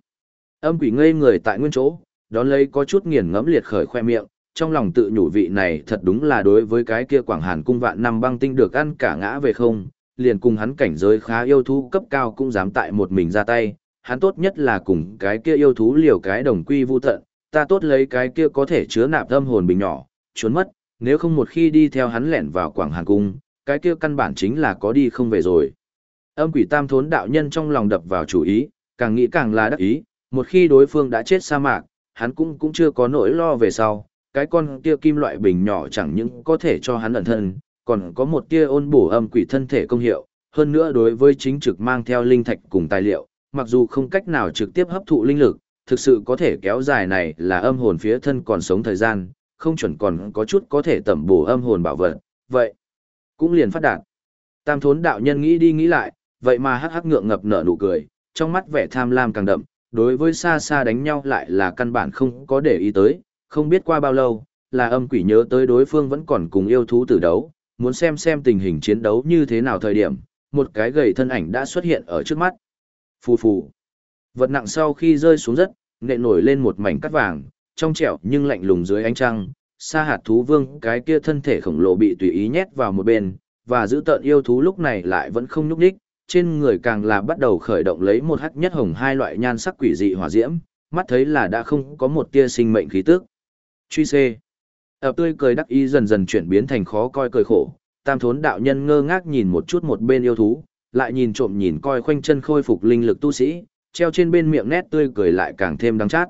Âm quỷ ngây người tại nguyên chỗ, đón lấy có chút nghiền ngẫm liệt khởi khoe miệng, trong lòng tự nhủ vị này thật đúng là đối với cái kia quảng hàn cung vạn năm băng tinh được ăn cả ngã về không, liền cùng hắn cảnh giới khá yêu thú cấp cao cũng dám tại một mình ra tay, hắn tốt nhất là cùng cái kia yêu thú liều cái đồng quy vu tận, ta tốt lấy cái kia có thể chứa nạp âm hồn bình nhỏ, trốn mất, nếu không một khi đi theo hắn lẻn vào quảng hàn cung, cái kia căn bản chính là có đi không về rồi. Âm quỷ tam thốn đạo nhân trong lòng đập vào chủ ý, càng nghĩ càng là đắc ý, một khi đối phương đã chết sa mạc, hắn cũng cũng chưa có nỗi lo về sau, cái con kia kim loại bình nhỏ chẳng những có thể cho hắn ẩn thân, còn có một tia ôn bổ âm quỷ thân thể công hiệu, hơn nữa đối với chính trực mang theo linh thạch cùng tài liệu, mặc dù không cách nào trực tiếp hấp thụ linh lực, thực sự có thể kéo dài này là âm hồn phía thân còn sống thời gian, không chuẩn còn có chút có thể tẩm bổ âm hồn bảo vật, vậy cũng liền phát đạt. Tam thốn đạo nhân nghĩ đi nghĩ lại, vậy mà hắc hắc ngượng ngập nở nụ cười, trong mắt vẻ tham lam càng đậm, đối với xa xa đánh nhau lại là căn bản không có để ý tới, không biết qua bao lâu, là âm quỷ nhớ tới đối phương vẫn còn cùng yêu thú tử đấu, muốn xem xem tình hình chiến đấu như thế nào thời điểm, một cái gầy thân ảnh đã xuất hiện ở trước mắt. Phù phù. Vật nặng sau khi rơi xuống đất, nệ nổi lên một mảnh cắt vàng, trong trẻo nhưng lạnh lùng dưới ánh trăng, xa hạt thú vương cái kia thân thể khổng lồ bị tùy ý nhét vào một bên, và giữ tợn yêu thú lúc này lại vẫn không nhúc nhích, trên người càng là bắt đầu khởi động lấy một hắc nhất hồng hai loại nhan sắc quỷ dị hỏa diễm, mắt thấy là đã không có một tia sinh mệnh khí tức. Truy C. Ập tươi cười đắc ý dần dần chuyển biến thành khó coi cười khổ, tam thốn đạo nhân ngơ ngác nhìn một chút một bên yêu thú, lại nhìn trộm nhìn coi khoanh chân khôi phục linh lực tu sĩ, treo trên bên miệng nét tươi cười lại càng thêm đắng chát.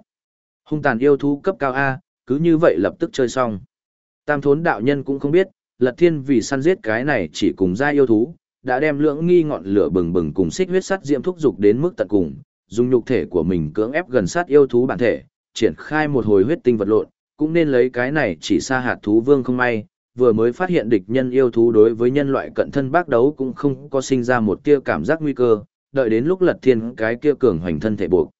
Hung tàn yêu thú cấp cao A, cứ như vậy lập tức chơi xong. Tam thốn đạo nhân cũng không biết, lật thiên vì săn giết cái này chỉ cùng ra yêu thú, đã đem lưỡng nghi ngọn lửa bừng bừng cùng xích huyết sắt diễm thúc dục đến mức tận cùng, dùng nhục thể của mình cưỡng ép gần sát yêu thú bản thể, triển khai một hồi huyết tinh vật lộn, cũng nên lấy cái này chỉ xa hạt thú vương không may, vừa mới phát hiện địch nhân yêu thú đối với nhân loại cận thân bác đấu cũng không có sinh ra một tia cảm giác nguy cơ, đợi đến lúc lật thiên cái kia cường hoành thân thể buộc.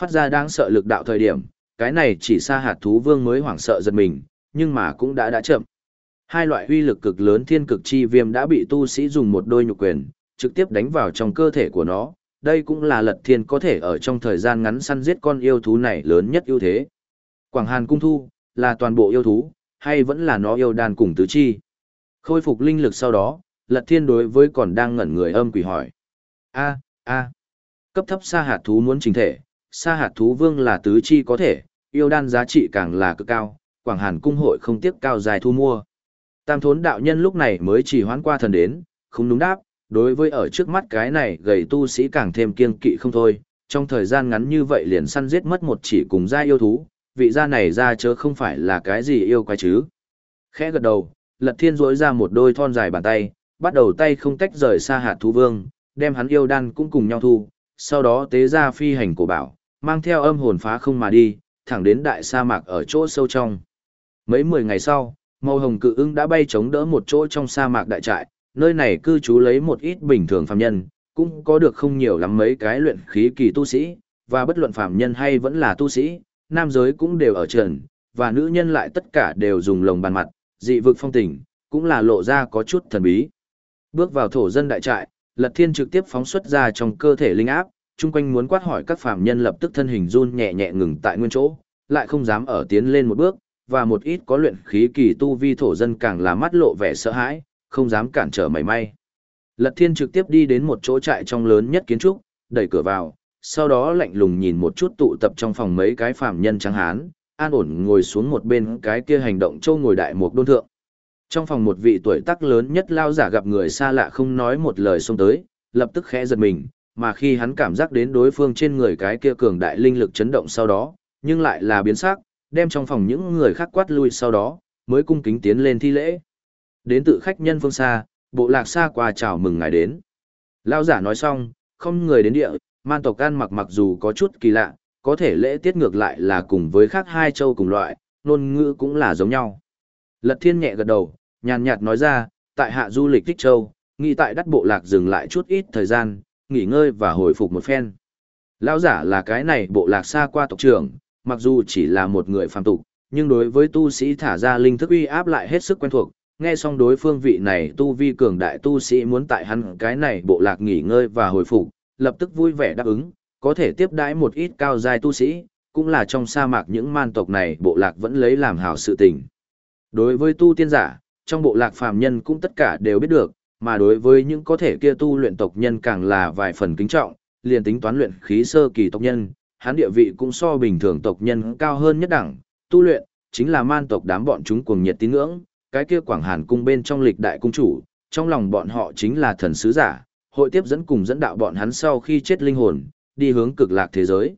Phát ra đang sợ lực đạo thời điểm, cái này chỉ xa hạt thú vương mới hoảng sợ giật mình, nhưng mà cũng đã đã chậm. Hai loại uy lực cực lớn thiên cực chi viêm đã bị tu sĩ dùng một đôi nhục quyền, trực tiếp đánh vào trong cơ thể của nó, đây cũng là lật thiên có thể ở trong thời gian ngắn săn giết con yêu thú này lớn nhất ưu thế. Quảng Hàn Cung Thu, là toàn bộ yêu thú, hay vẫn là nó yêu đàn cùng tứ chi? Khôi phục linh lực sau đó, lật thiên đối với còn đang ngẩn người âm quỷ hỏi. a a cấp thấp sa hạt thú muốn trình thể, sa hạt thú vương là tứ chi có thể, yêu đan giá trị càng là cực cao, Quảng Hàn cung hội không tiếc cao dài thu mua. Tam thốn đạo nhân lúc này mới chỉ hoán qua thần đến, không đúng đáp, đối với ở trước mắt cái này gầy tu sĩ càng thêm kiên kỵ không thôi, trong thời gian ngắn như vậy liền săn giết mất một chỉ cùng gia yêu thú, vị gia này ra chớ không phải là cái gì yêu quái chứ. Khẽ gật đầu, lật thiên rỗi ra một đôi thon dài bàn tay, bắt đầu tay không tách rời xa hạt thú vương, đem hắn yêu đan cũng cùng nhau thu, sau đó tế ra phi hành cổ bảo, mang theo âm hồn phá không mà đi, thẳng đến đại sa mạc ở chỗ sâu trong. Mấy mười ngày sau, màu hồng cự ưng đã bay chống đỡ một chỗ trong sa mạc đại trại, nơi này cư trú lấy một ít bình thường phàm nhân, cũng có được không nhiều lắm mấy cái luyện khí kỳ tu sĩ, và bất luận phàm nhân hay vẫn là tu sĩ, nam giới cũng đều ở trần, và nữ nhân lại tất cả đều dùng lồng bàn mặt, dị vực phong tình, cũng là lộ ra có chút thần bí. Bước vào thổ dân đại trại, Lật Thiên trực tiếp phóng xuất ra trong cơ thể linh áp, chung quanh muốn quát hỏi các phàm nhân lập tức thân hình run nhẹ nhẹ ngừng tại nguyên chỗ, lại không dám ở tiến lên một bước, và một ít có luyện khí kỳ tu vi thổ dân càng là mắt lộ vẻ sợ hãi, không dám cản trở mảy may. Lật Thiên trực tiếp đi đến một chỗ trại trong lớn nhất kiến trúc, đẩy cửa vào, sau đó lạnh lùng nhìn một chút tụ tập trong phòng mấy cái phàm nhân trắng hán, an ổn ngồi xuống một bên cái kia hành động châu ngồi đại một đôn thượng. Trong phòng một vị tuổi tác lớn nhất lao giả gặp người xa lạ không nói một lời xông tới, lập tức khẽ giật mình, mà khi hắn cảm giác đến đối phương trên người cái kia cường đại linh lực chấn động sau đó, nhưng lại là biến sắc, đem trong phòng những người khác quát lui sau đó, mới cung kính tiến lên thi lễ. Đến tự khách nhân phương xa, bộ lạc xa qua chào mừng ngài đến. Lao giả nói xong, không người đến địa, man tộc can mặc mặc dù có chút kỳ lạ, có thể lễ tiết ngược lại là cùng với khác hai châu cùng loại, ngôn ngữ cũng là giống nhau. Lật thiên nhẹ gật đầu, nhàn nhạt nói ra, tại hạ du lịch thích châu, nghĩ tại đắt bộ lạc dừng lại chút ít thời gian, nghỉ ngơi và hồi phục một phen. Lão giả là cái này bộ lạc xa qua tộc trưởng, mặc dù chỉ là một người phàm tục, nhưng đối với tu sĩ thả ra linh thức uy áp lại hết sức quen thuộc, nghe xong đối phương vị này tu vi cường đại tu sĩ muốn tại hắn cái này bộ lạc nghỉ ngơi và hồi phục, lập tức vui vẻ đáp ứng, có thể tiếp đãi một ít cao giai tu sĩ, cũng là trong sa mạc những man tộc này bộ lạc vẫn lấy làm hảo sự tình. Đối với tu tiên giả, trong bộ lạc phàm nhân cũng tất cả đều biết được, mà đối với những có thể kia tu luyện tộc nhân càng là vài phần kính trọng, liền tính toán luyện khí sơ kỳ tộc nhân, hắn địa vị cũng so bình thường tộc nhân cao hơn nhất đẳng, tu luyện, chính là man tộc đám bọn chúng cuồng nhiệt tín ngưỡng, cái kia Quảng Hàn cung bên trong lịch đại cung chủ, trong lòng bọn họ chính là thần sứ giả, hội tiếp dẫn cùng dẫn đạo bọn hắn sau khi chết linh hồn, đi hướng cực lạc thế giới.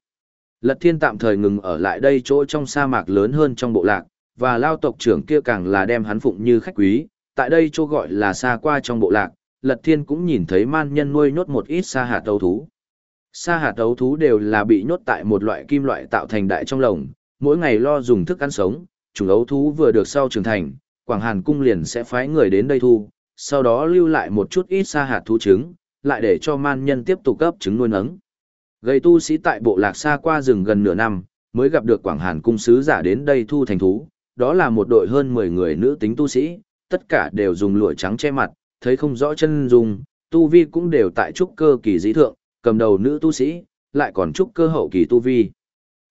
Lật Thiên tạm thời ngừng ở lại đây chỗ trong sa mạc lớn hơn trong bộ lạc, và lao tộc trưởng kia càng là đem hắn phụng như khách quý, tại đây chỗ gọi là xa qua trong bộ lạc, Lật Thiên cũng nhìn thấy man nhân nuôi nhốt một ít sa hạt tâu thú. Sa hạt ấu thú đều là bị nhốt tại một loại kim loại tạo thành đại trong lồng, mỗi ngày lo dùng thức ăn sống, chủng ấu thú vừa được sau trưởng thành, Quảng Hàn cung liền sẽ phái người đến đây thu, sau đó lưu lại một chút ít sa hạt thú trứng, lại để cho man nhân tiếp tục cấp trứng nuôi nấng. Gây tu sĩ tại bộ lạc xa qua rừng gần nửa năm, mới gặp được Quảng Hàn cung sứ giả đến đây thu thành thú, đó là một đội hơn 10 người nữ tính tu sĩ, tất cả đều dùng lụa trắng che mặt, thấy không rõ chân dùng, tu vi cũng đều tại trúc cơ kỳ dĩ thượng, cầm đầu nữ tu sĩ, lại còn chúc cơ hậu kỳ tu vi.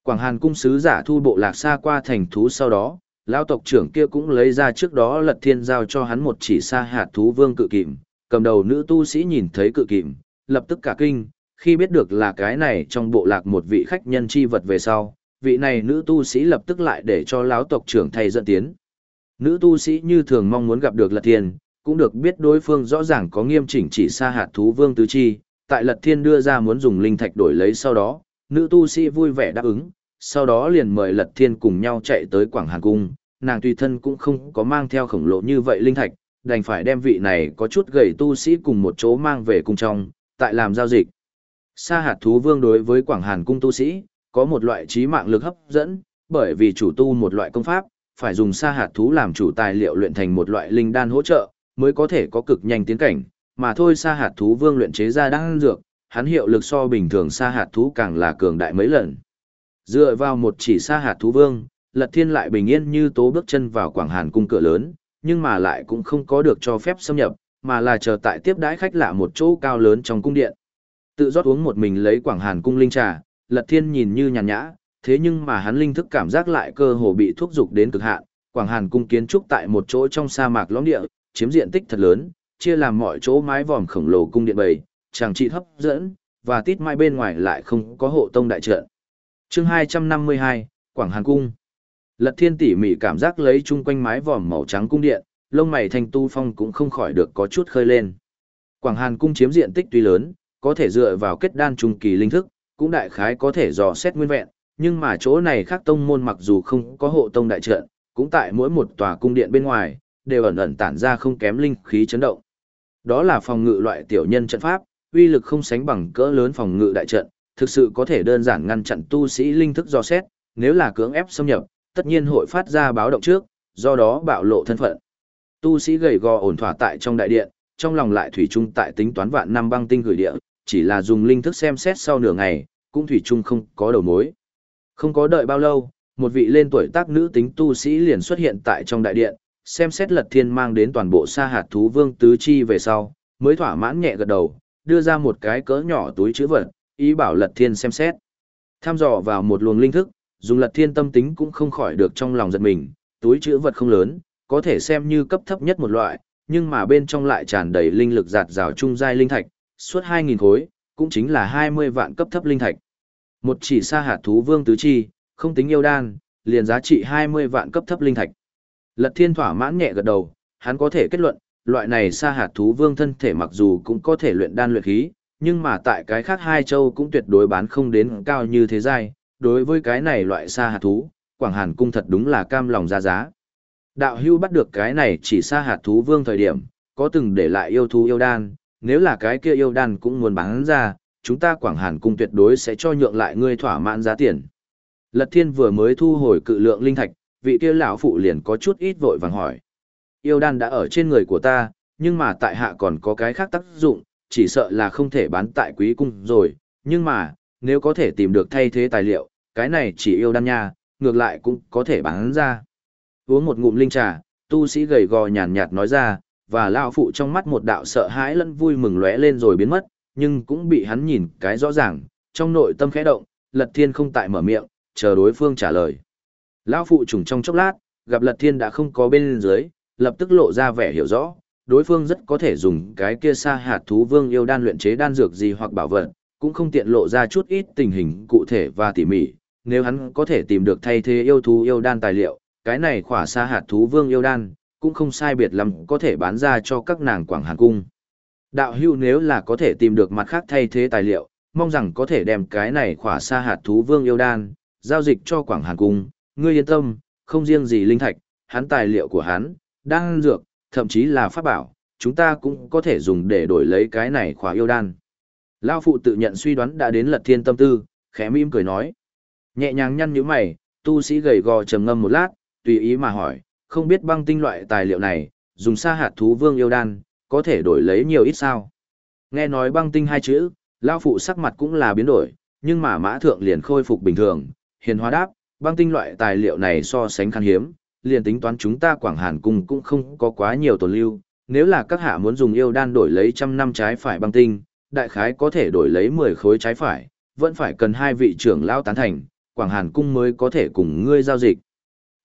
Quảng Hàn cung sứ giả thu bộ lạc xa qua thành thú sau đó, lão tộc trưởng kia cũng lấy ra trước đó lật thiên giao cho hắn một chỉ xa hạt thú vương cự kìm, cầm đầu nữ tu sĩ nhìn thấy cự kìm, lập tức cả kinh, khi biết được là cái này trong bộ lạc một vị khách nhân chi vật về sau, vị này nữ tu sĩ lập tức lại để cho lão tộc trưởng thay dẫn tiến. Nữ tu sĩ như thường mong muốn gặp được Lật Thiên, cũng được biết đối phương rõ ràng có nghiêm chỉnh chỉ xa hạt thú vương tứ chi, tại Lật Thiên đưa ra muốn dùng linh thạch đổi lấy sau đó, nữ tu sĩ vui vẻ đáp ứng, sau đó liền mời Lật Thiên cùng nhau chạy tới Quảng Hàn Cung, nàng tùy thân cũng không có mang theo khổng lồ như vậy linh thạch, đành phải đem vị này có chút gầy tu sĩ cùng một chỗ mang về cung trong, tại làm giao dịch. Sa hạt thú vương đối với Quảng Hàn Cung tu sĩ, có một loại trí mạng lực hấp dẫn, bởi vì chủ tu một loại công pháp, phải dùng sa hạt thú làm chủ tài liệu luyện thành một loại linh đan hỗ trợ, mới có thể có cực nhanh tiến cảnh, mà thôi sa hạt thú vương luyện chế ra đan dược, hắn hiệu lực so bình thường sa hạt thú càng là cường đại mấy lần. Dựa vào một chỉ sa hạt thú vương, Lật Thiên lại bình yên như tố bước chân vào Quảng Hàn cung cửa lớn, nhưng mà lại cũng không có được cho phép xâm nhập, mà là chờ tại tiếp đãi khách lạ một chỗ cao lớn trong cung điện. Tự rót uống một mình lấy Quảng Hàn cung linh trà, Lật Thiên nhìn như nhàn nhã, thế nhưng mà hắn linh thức cảm giác lại cơ hồ bị thúc dục đến cực hạn. Quảng Hàn cung kiến trúc tại một chỗ trong sa mạc lõm địa, chiếm diện tích thật lớn, chia làm mọi chỗ mái vòm khổng lồ cung điện bầy, chàng trị hấp dẫn, và tít mai bên ngoài lại không có hộ tông đại trận. Chương 252, Quảng Hàn cung. Lật Thiên tỉ mỉ cảm giác lấy chung quanh mái vòm màu trắng cung điện, lông mày thanh tu phong cũng không khỏi được có chút khơi lên. Quảng Hàn cung chiếm diện tích tuy lớn, có thể dựa vào kết đan trung kỳ linh thức, cũng đại khái có thể dò xét nguyên vẹn, nhưng mà chỗ này khác tông môn mặc dù không có hộ tông đại trận, cũng tại mỗi một tòa cung điện bên ngoài, đều ẩn ẩn tản ra không kém linh khí chấn động. Đó là phòng ngự loại tiểu nhân trận pháp, uy lực không sánh bằng cỡ lớn phòng ngự đại trận, thực sự có thể đơn giản ngăn chặn tu sĩ linh thức do xét, nếu là cưỡng ép xâm nhập, tất nhiên hội phát ra báo động trước, do đó bạo lộ thân phận. Tu sĩ gầy gò ổn thỏa tại trong đại điện, trong lòng lại thủy chung tại tính toán vạn năm băng tinh gửi địa, chỉ là dùng linh thức xem xét sau nửa ngày, cũng thủy chung không có đầu mối. Không có đợi bao lâu, một vị lên tuổi tác nữ tính tu sĩ liền xuất hiện tại trong đại điện, xem xét lật thiên mang đến toàn bộ sa hạt thú vương tứ chi về sau, mới thỏa mãn nhẹ gật đầu, đưa ra một cái cỡ nhỏ túi chữ vật, ý bảo lật thiên xem xét. Tham dò vào một luồng linh thức, dùng lật thiên tâm tính cũng không khỏi được trong lòng giật mình, túi chữ vật không lớn, có thể xem như cấp thấp nhất một loại, nhưng mà bên trong lại tràn đầy linh lực giạt rào trung giai linh thạch, suốt 2.000 khối, cũng chính là 20 vạn cấp thấp linh thạch. Một chỉ sa hạt thú vương tứ chi, không tính yêu đan, liền giá trị 20 vạn cấp thấp linh thạch. Lật thiên thỏa mãn nhẹ gật đầu, hắn có thể kết luận, loại này sa hạt thú vương thân thể mặc dù cũng có thể luyện đan luyện khí, nhưng mà tại cái khác hai châu cũng tuyệt đối bán không đến cao như thế giai. Đối với cái này loại sa hạt thú, Quảng Hàn cung thật đúng là cam lòng ra giá. Đạo hưu bắt được cái này chỉ sa hạt thú vương thời điểm, có từng để lại yêu thú yêu đan, nếu là cái kia yêu đan cũng muốn bán ra, chúng ta Quảng Hàn cung tuyệt đối sẽ cho nhượng lại ngươi thỏa mãn giá tiền. Lật Thiên vừa mới thu hồi cự lượng linh thạch, vị kia lão phụ liền có chút ít vội vàng hỏi. Yêu đan đã ở trên người của ta, nhưng mà tại hạ còn có cái khác tác dụng, chỉ sợ là không thể bán tại quý cung rồi, nhưng mà, nếu có thể tìm được thay thế tài liệu, cái này chỉ yêu đan nha, ngược lại cũng có thể bán ra. Uống một ngụm linh trà, tu sĩ gầy gò nhàn nhạt nói ra, và lão phụ trong mắt một đạo sợ hãi lẫn vui mừng lóe lên rồi biến mất, nhưng cũng bị hắn nhìn cái rõ ràng, trong nội tâm khẽ động, Lật Thiên không tại mở miệng, chờ đối phương trả lời. Lão phụ trùng trong chốc lát, gặp Lật Thiên đã không có bên dưới, lập tức lộ ra vẻ hiểu rõ, đối phương rất có thể dùng cái kia sa hạt thú vương yêu đan luyện chế đan dược gì hoặc bảo vật, cũng không tiện lộ ra chút ít tình hình cụ thể và tỉ mỉ, nếu hắn có thể tìm được thay thế yêu thú yêu đan tài liệu, cái này khỏa sa hạt thú vương yêu đan, cũng không sai biệt lắm có thể bán ra cho các nàng Quảng Hàn Cung. Đạo hưu nếu là có thể tìm được mặt khác thay thế tài liệu, mong rằng có thể đem cái này khỏa sa hạt thú vương yêu đan, giao dịch cho Quảng Hàn Cung, ngươi yên tâm, không riêng gì linh thạch, hắn tài liệu của hắn, đan dược, thậm chí là pháp bảo, chúng ta cũng có thể dùng để đổi lấy cái này khỏa yêu đan. Lao phụ tự nhận suy đoán đã đến lật thiên tâm tư, khẽ mỉm cười nói. Nhẹ nhàng nhăn như mày, tu sĩ gầy gò trầm ngâm một lát, tùy ý mà hỏi, không biết băng tinh loại tài liệu này, dùng sa hạt thú vương yêu đan, có thể đổi lấy nhiều ít sao. Nghe nói băng tinh hai chữ, Lao phụ sắc mặt cũng là biến đổi, nhưng mà mã thượng liền khôi phục bình thường, hiền hóa đáp, băng tinh loại tài liệu này so sánh khan hiếm, liền tính toán chúng ta Quảng Hàn cung cũng không có quá nhiều tồn lưu, nếu là các hạ muốn dùng yêu đan đổi lấy trăm năm trái phải băng tinh, đại khái có thể đổi lấy 10 khối trái phải, vẫn phải cần hai vị trưởng lao tán thành, Quảng Hàn cung mới có thể cùng ngươi giao dịch.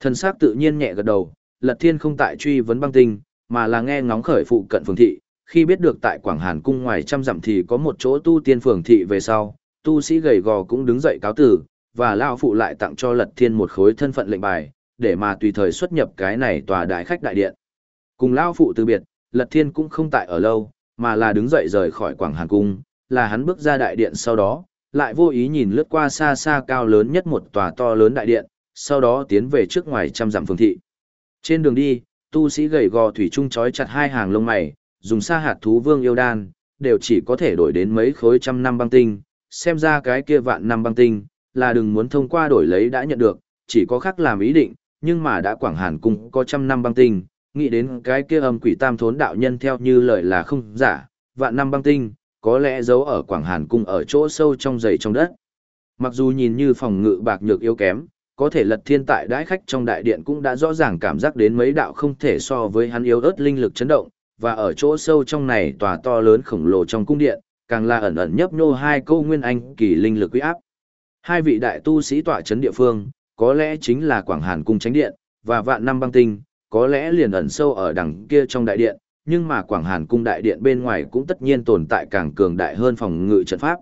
Thần sắc tự nhiên nhẹ gật đầu, Lật Thiên không tại truy vấn băng tinh, mà là nghe ngóng khởi phụ cận phường thị, khi biết được tại Quảng Hàn cung ngoài trăm dặm thì có một chỗ tu tiên phường thị về sau, tu sĩ gầy gò cũng đứng dậy cáo tử, và lao phụ lại tặng cho Lật Thiên một khối thân phận lệnh bài, để mà tùy thời xuất nhập cái này tòa đại khách đại điện. Cùng lao phụ từ biệt, Lật Thiên cũng không tại ở lâu, mà là đứng dậy rời khỏi Quảng Hàn cung, là hắn bước ra đại điện sau đó, lại vô ý nhìn lướt qua xa xa cao lớn nhất một tòa to lớn đại điện, sau đó tiến về trước ngoài trăm dặm phương thị. Trên đường đi, tu sĩ gầy gò thủy trung chói chặt hai hàng lông mày, dùng sa hạt thú vương yêu đan, đều chỉ có thể đổi đến mấy khối trăm năm băng tinh, xem ra cái kia vạn năm băng tinh, là đừng muốn thông qua đổi lấy đã nhận được, chỉ có khác làm ý định, nhưng mà đã Quảng Hàn cung có trăm năm băng tinh, nghĩ đến cái kia âm quỷ tam thốn đạo nhân theo như lời là không giả, vạn năm băng tinh, có lẽ giấu ở Quảng Hàn cung ở chỗ sâu trong dày trong đất. Mặc dù nhìn như phòng ngự bạc nhược yếu kém, có thể lật thiên tại đãi khách trong đại điện cũng đã rõ ràng cảm giác đến mấy đạo không thể so với hắn yếu ớt linh lực chấn động, và ở chỗ sâu trong này tòa to lớn khổng lồ trong cung điện, càng là ẩn ẩn nhấp nhô hai câu nguyên anh kỳ linh lực uy áp. Hai vị đại tu sĩ tọa chấn địa phương, có lẽ chính là Quảng Hàn cung tránh điện và Vạn Năm băng tinh, có lẽ liền ẩn sâu ở đằng kia trong đại điện, nhưng mà Quảng Hàn cung đại điện bên ngoài cũng tất nhiên tồn tại càng cường đại hơn phòng ngự trận pháp.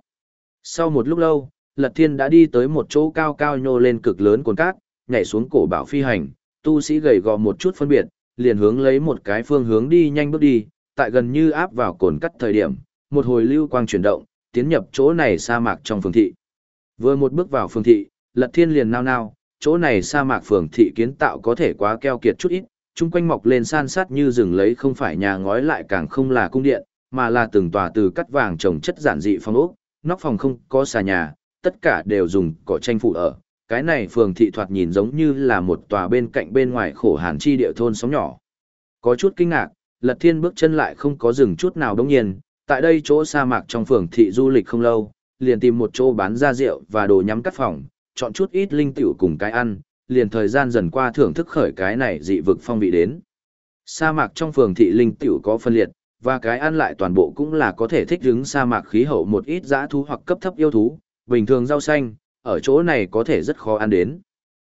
Sau một lúc lâu, Lật Thiên đã đi tới một chỗ cao cao nhô lên cực lớn cồn cát, nhảy xuống cổ bảo phi hành, tu sĩ gầy gò một chút phân biệt, liền hướng lấy một cái phương hướng đi nhanh bước đi, tại gần như áp vào cồn cắt thời điểm, một hồi lưu quang chuyển động, tiến nhập chỗ này sa mạc trong phường thị. Vừa một bước vào phường thị, Lật Thiên liền nao nao, chỗ này sa mạc phường thị kiến tạo có thể quá keo kiệt chút ít, chung quanh mọc lên san sát như rừng lấy không phải nhà ngói lại càng không là cung điện, mà là từng tòa từ cắt vàng trồng chất giản dị phong ốc, nóc phòng không có xà nhà, tất cả đều dùng cỏ tranh phủ ở. Cái này phường thị thoạt nhìn giống như là một tòa bên cạnh bên ngoài khổ hàn chi địa thôn sống nhỏ. Có chút kinh ngạc, Lật Thiên bước chân lại không có dừng chút nào đống nhiên, tại đây chỗ sa mạc trong phường thị du lịch không lâu, liền tìm một chỗ bán ra rượu và đồ nhắm cắt phòng, chọn chút ít linh tiểu cùng cái ăn, liền thời gian dần qua thưởng thức khởi cái này dị vực phong vị đến. Sa mạc trong phường thị linh tiểu có phân liệt, và cái ăn lại toàn bộ cũng là có thể thích ứng sa mạc khí hậu một ít dã thú hoặc cấp thấp yêu thú, bình thường rau xanh, ở chỗ này có thể rất khó ăn đến.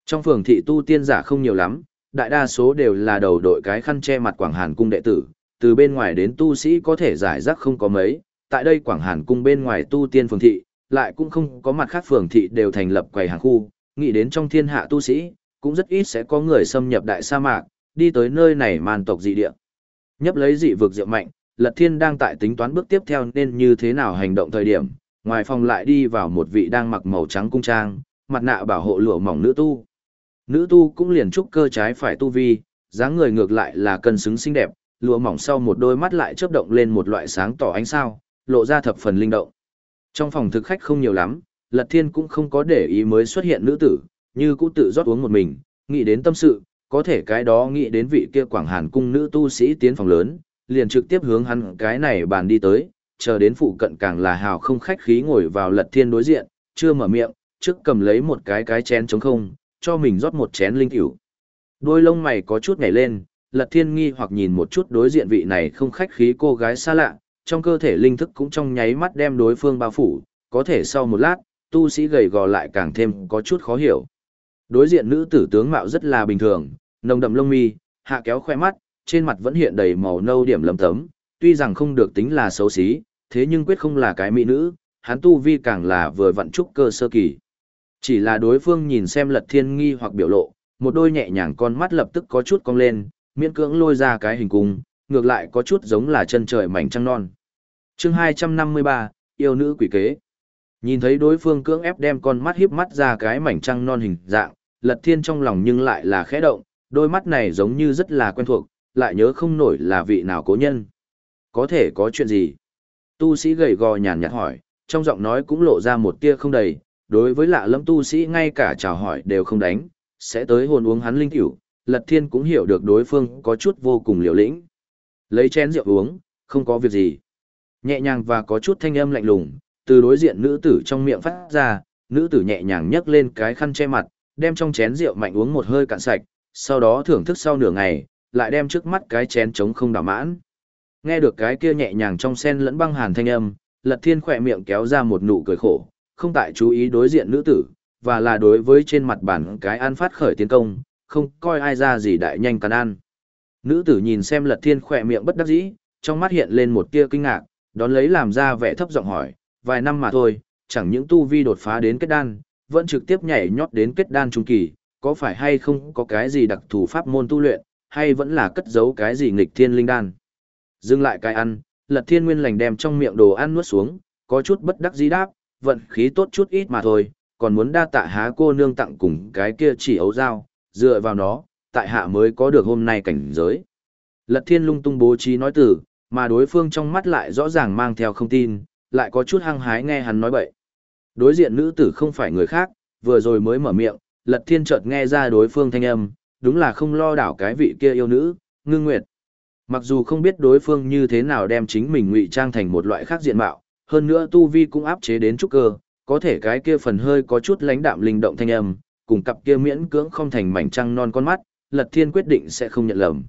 Trong phường thị tu tiên giả không nhiều lắm, đại đa số đều là đầu đội cái khăn che mặt Quảng Hàn cung đệ tử, từ bên ngoài đến tu sĩ có thể giải rác không có mấy, tại đây Quảng Hàn cung bên ngoài tu tiên phường thị, lại cũng không có mặt khác phường thị đều thành lập quầy hàng khu, nghĩ đến trong thiên hạ tu sĩ, cũng rất ít sẽ có người xâm nhập đại sa mạc, đi tới nơi này màn tộc dị địa. Nhấp lấy dị vực rượu mạnh, Lật Thiên đang tại tính toán bước tiếp theo nên như thế nào hành động thời điểm, ngoài phòng lại đi vào một vị đang mặc màu trắng cung trang, mặt nạ bảo hộ lụa mỏng nữ tu. Nữ tu cũng liền trúc cơ trái phải tu vi, dáng người ngược lại là cân xứng xinh đẹp, lụa mỏng sau một đôi mắt lại chớp động lên một loại sáng tỏ ánh sao, lộ ra thập phần linh động. Trong phòng thực khách không nhiều lắm, Lật Thiên cũng không có để ý mới xuất hiện nữ tử, như cũ tự rót uống một mình, nghĩ đến tâm sự, có thể cái đó nghĩ đến vị kia Quảng Hàn cung nữ tu sĩ tiến phòng lớn, liền trực tiếp hướng hắn cái này bàn đi tới, chờ đến phụ cận càng là hào không khách khí ngồi vào Lật Thiên đối diện, chưa mở miệng, trước cầm lấy một cái cái chén trống không, cho mình rót một chén linh tiểu. Đôi lông mày có chút nhảy lên, Lật Thiên nghi hoặc nhìn một chút đối diện vị này không khách khí cô gái xa lạ, trong cơ thể linh thức cũng trong nháy mắt đem đối phương bao phủ, có thể sau một lát, tu sĩ gầy gò lại càng thêm có chút khó hiểu. Đối diện nữ tử tướng mạo rất là bình thường, nồng đậm lông mi, hạ kéo khoe mắt, trên mặt vẫn hiện đầy màu nâu điểm lấm tấm, tuy rằng không được tính là xấu xí, thế nhưng quyết không là cái mỹ nữ, hắn tu vi càng là vừa vận trúc cơ sơ kỳ. Chỉ là đối phương nhìn xem lật thiên nghi hoặc biểu lộ, một đôi nhẹ nhàng con mắt lập tức có chút cong lên, miễn cưỡng lôi ra cái hình cung, ngược lại có chút giống là chân trời mảnh trăng non. chương 253, yêu nữ quỷ kế. Nhìn thấy đối phương cưỡng ép đem con mắt hiếp mắt ra cái mảnh trăng non hình dạng, lật thiên trong lòng nhưng lại là khẽ động, đôi mắt này giống như rất là quen thuộc, lại nhớ không nổi là vị nào cố nhân. Có thể có chuyện gì? Tu sĩ gầy gò nhàn nhạt hỏi, trong giọng nói cũng lộ ra một tia không đầy, đối với lạ lẫm tu sĩ ngay cả chào hỏi đều không đánh, sẽ tới hồn uống hắn linh tiểu, Lật Thiên cũng hiểu được đối phương có chút vô cùng liều lĩnh. Lấy chén rượu uống, không có việc gì. Nhẹ nhàng và có chút thanh âm lạnh lùng, từ đối diện nữ tử trong miệng phát ra, nữ tử nhẹ nhàng nhấc lên cái khăn che mặt, đem trong chén rượu mạnh uống một hơi cạn sạch, sau đó thưởng thức sau nửa ngày, lại đem trước mắt cái chén trống không đảo mãn. Nghe được cái kia nhẹ nhàng trong sen lẫn băng hàn thanh âm, Lật Thiên khỏe miệng kéo ra một nụ cười khổ, không tại chú ý đối diện nữ tử, và là đối với trên mặt bản cái ăn phát khởi tiến công, không coi ai ra gì đại nhanh cắn ăn. Nữ tử nhìn xem Lật Thiên khỏe miệng bất đắc dĩ, trong mắt hiện lên một tia kinh ngạc, đón lấy làm ra vẻ thấp giọng hỏi, vài năm mà thôi, chẳng những tu vi đột phá đến kết đan, vẫn trực tiếp nhảy nhót đến kết đan trung kỳ, có phải hay không có cái gì đặc thù pháp môn tu luyện, hay vẫn là cất giấu cái gì nghịch thiên linh đan. Dừng lại cái ăn, Lật Thiên Nguyên lành đem trong miệng đồ ăn nuốt xuống, có chút bất đắc dĩ đáp, vận khí tốt chút ít mà thôi, còn muốn đa tạ há cô nương tặng cùng cái kia chỉ ấu dao, dựa vào nó, tại hạ mới có được hôm nay cảnh giới. Lật Thiên lung tung bố trí nói từ, mà đối phương trong mắt lại rõ ràng mang theo không tin, lại có chút hăng hái nghe hắn nói bậy. Đối diện nữ tử không phải người khác, vừa rồi mới mở miệng, Lật Thiên chợt nghe ra đối phương thanh âm, đúng là không lo đảo cái vị kia yêu nữ, ngưng nguyệt. Mặc dù không biết đối phương như thế nào đem chính mình ngụy trang thành một loại khác diện mạo, hơn nữa tu vi cũng áp chế đến trúc cơ, có thể cái kia phần hơi có chút lãnh đạm linh động thanh âm, cùng cặp kia miễn cưỡng không thành mảnh trăng non con mắt, Lật Thiên quyết định sẽ không nhận lầm.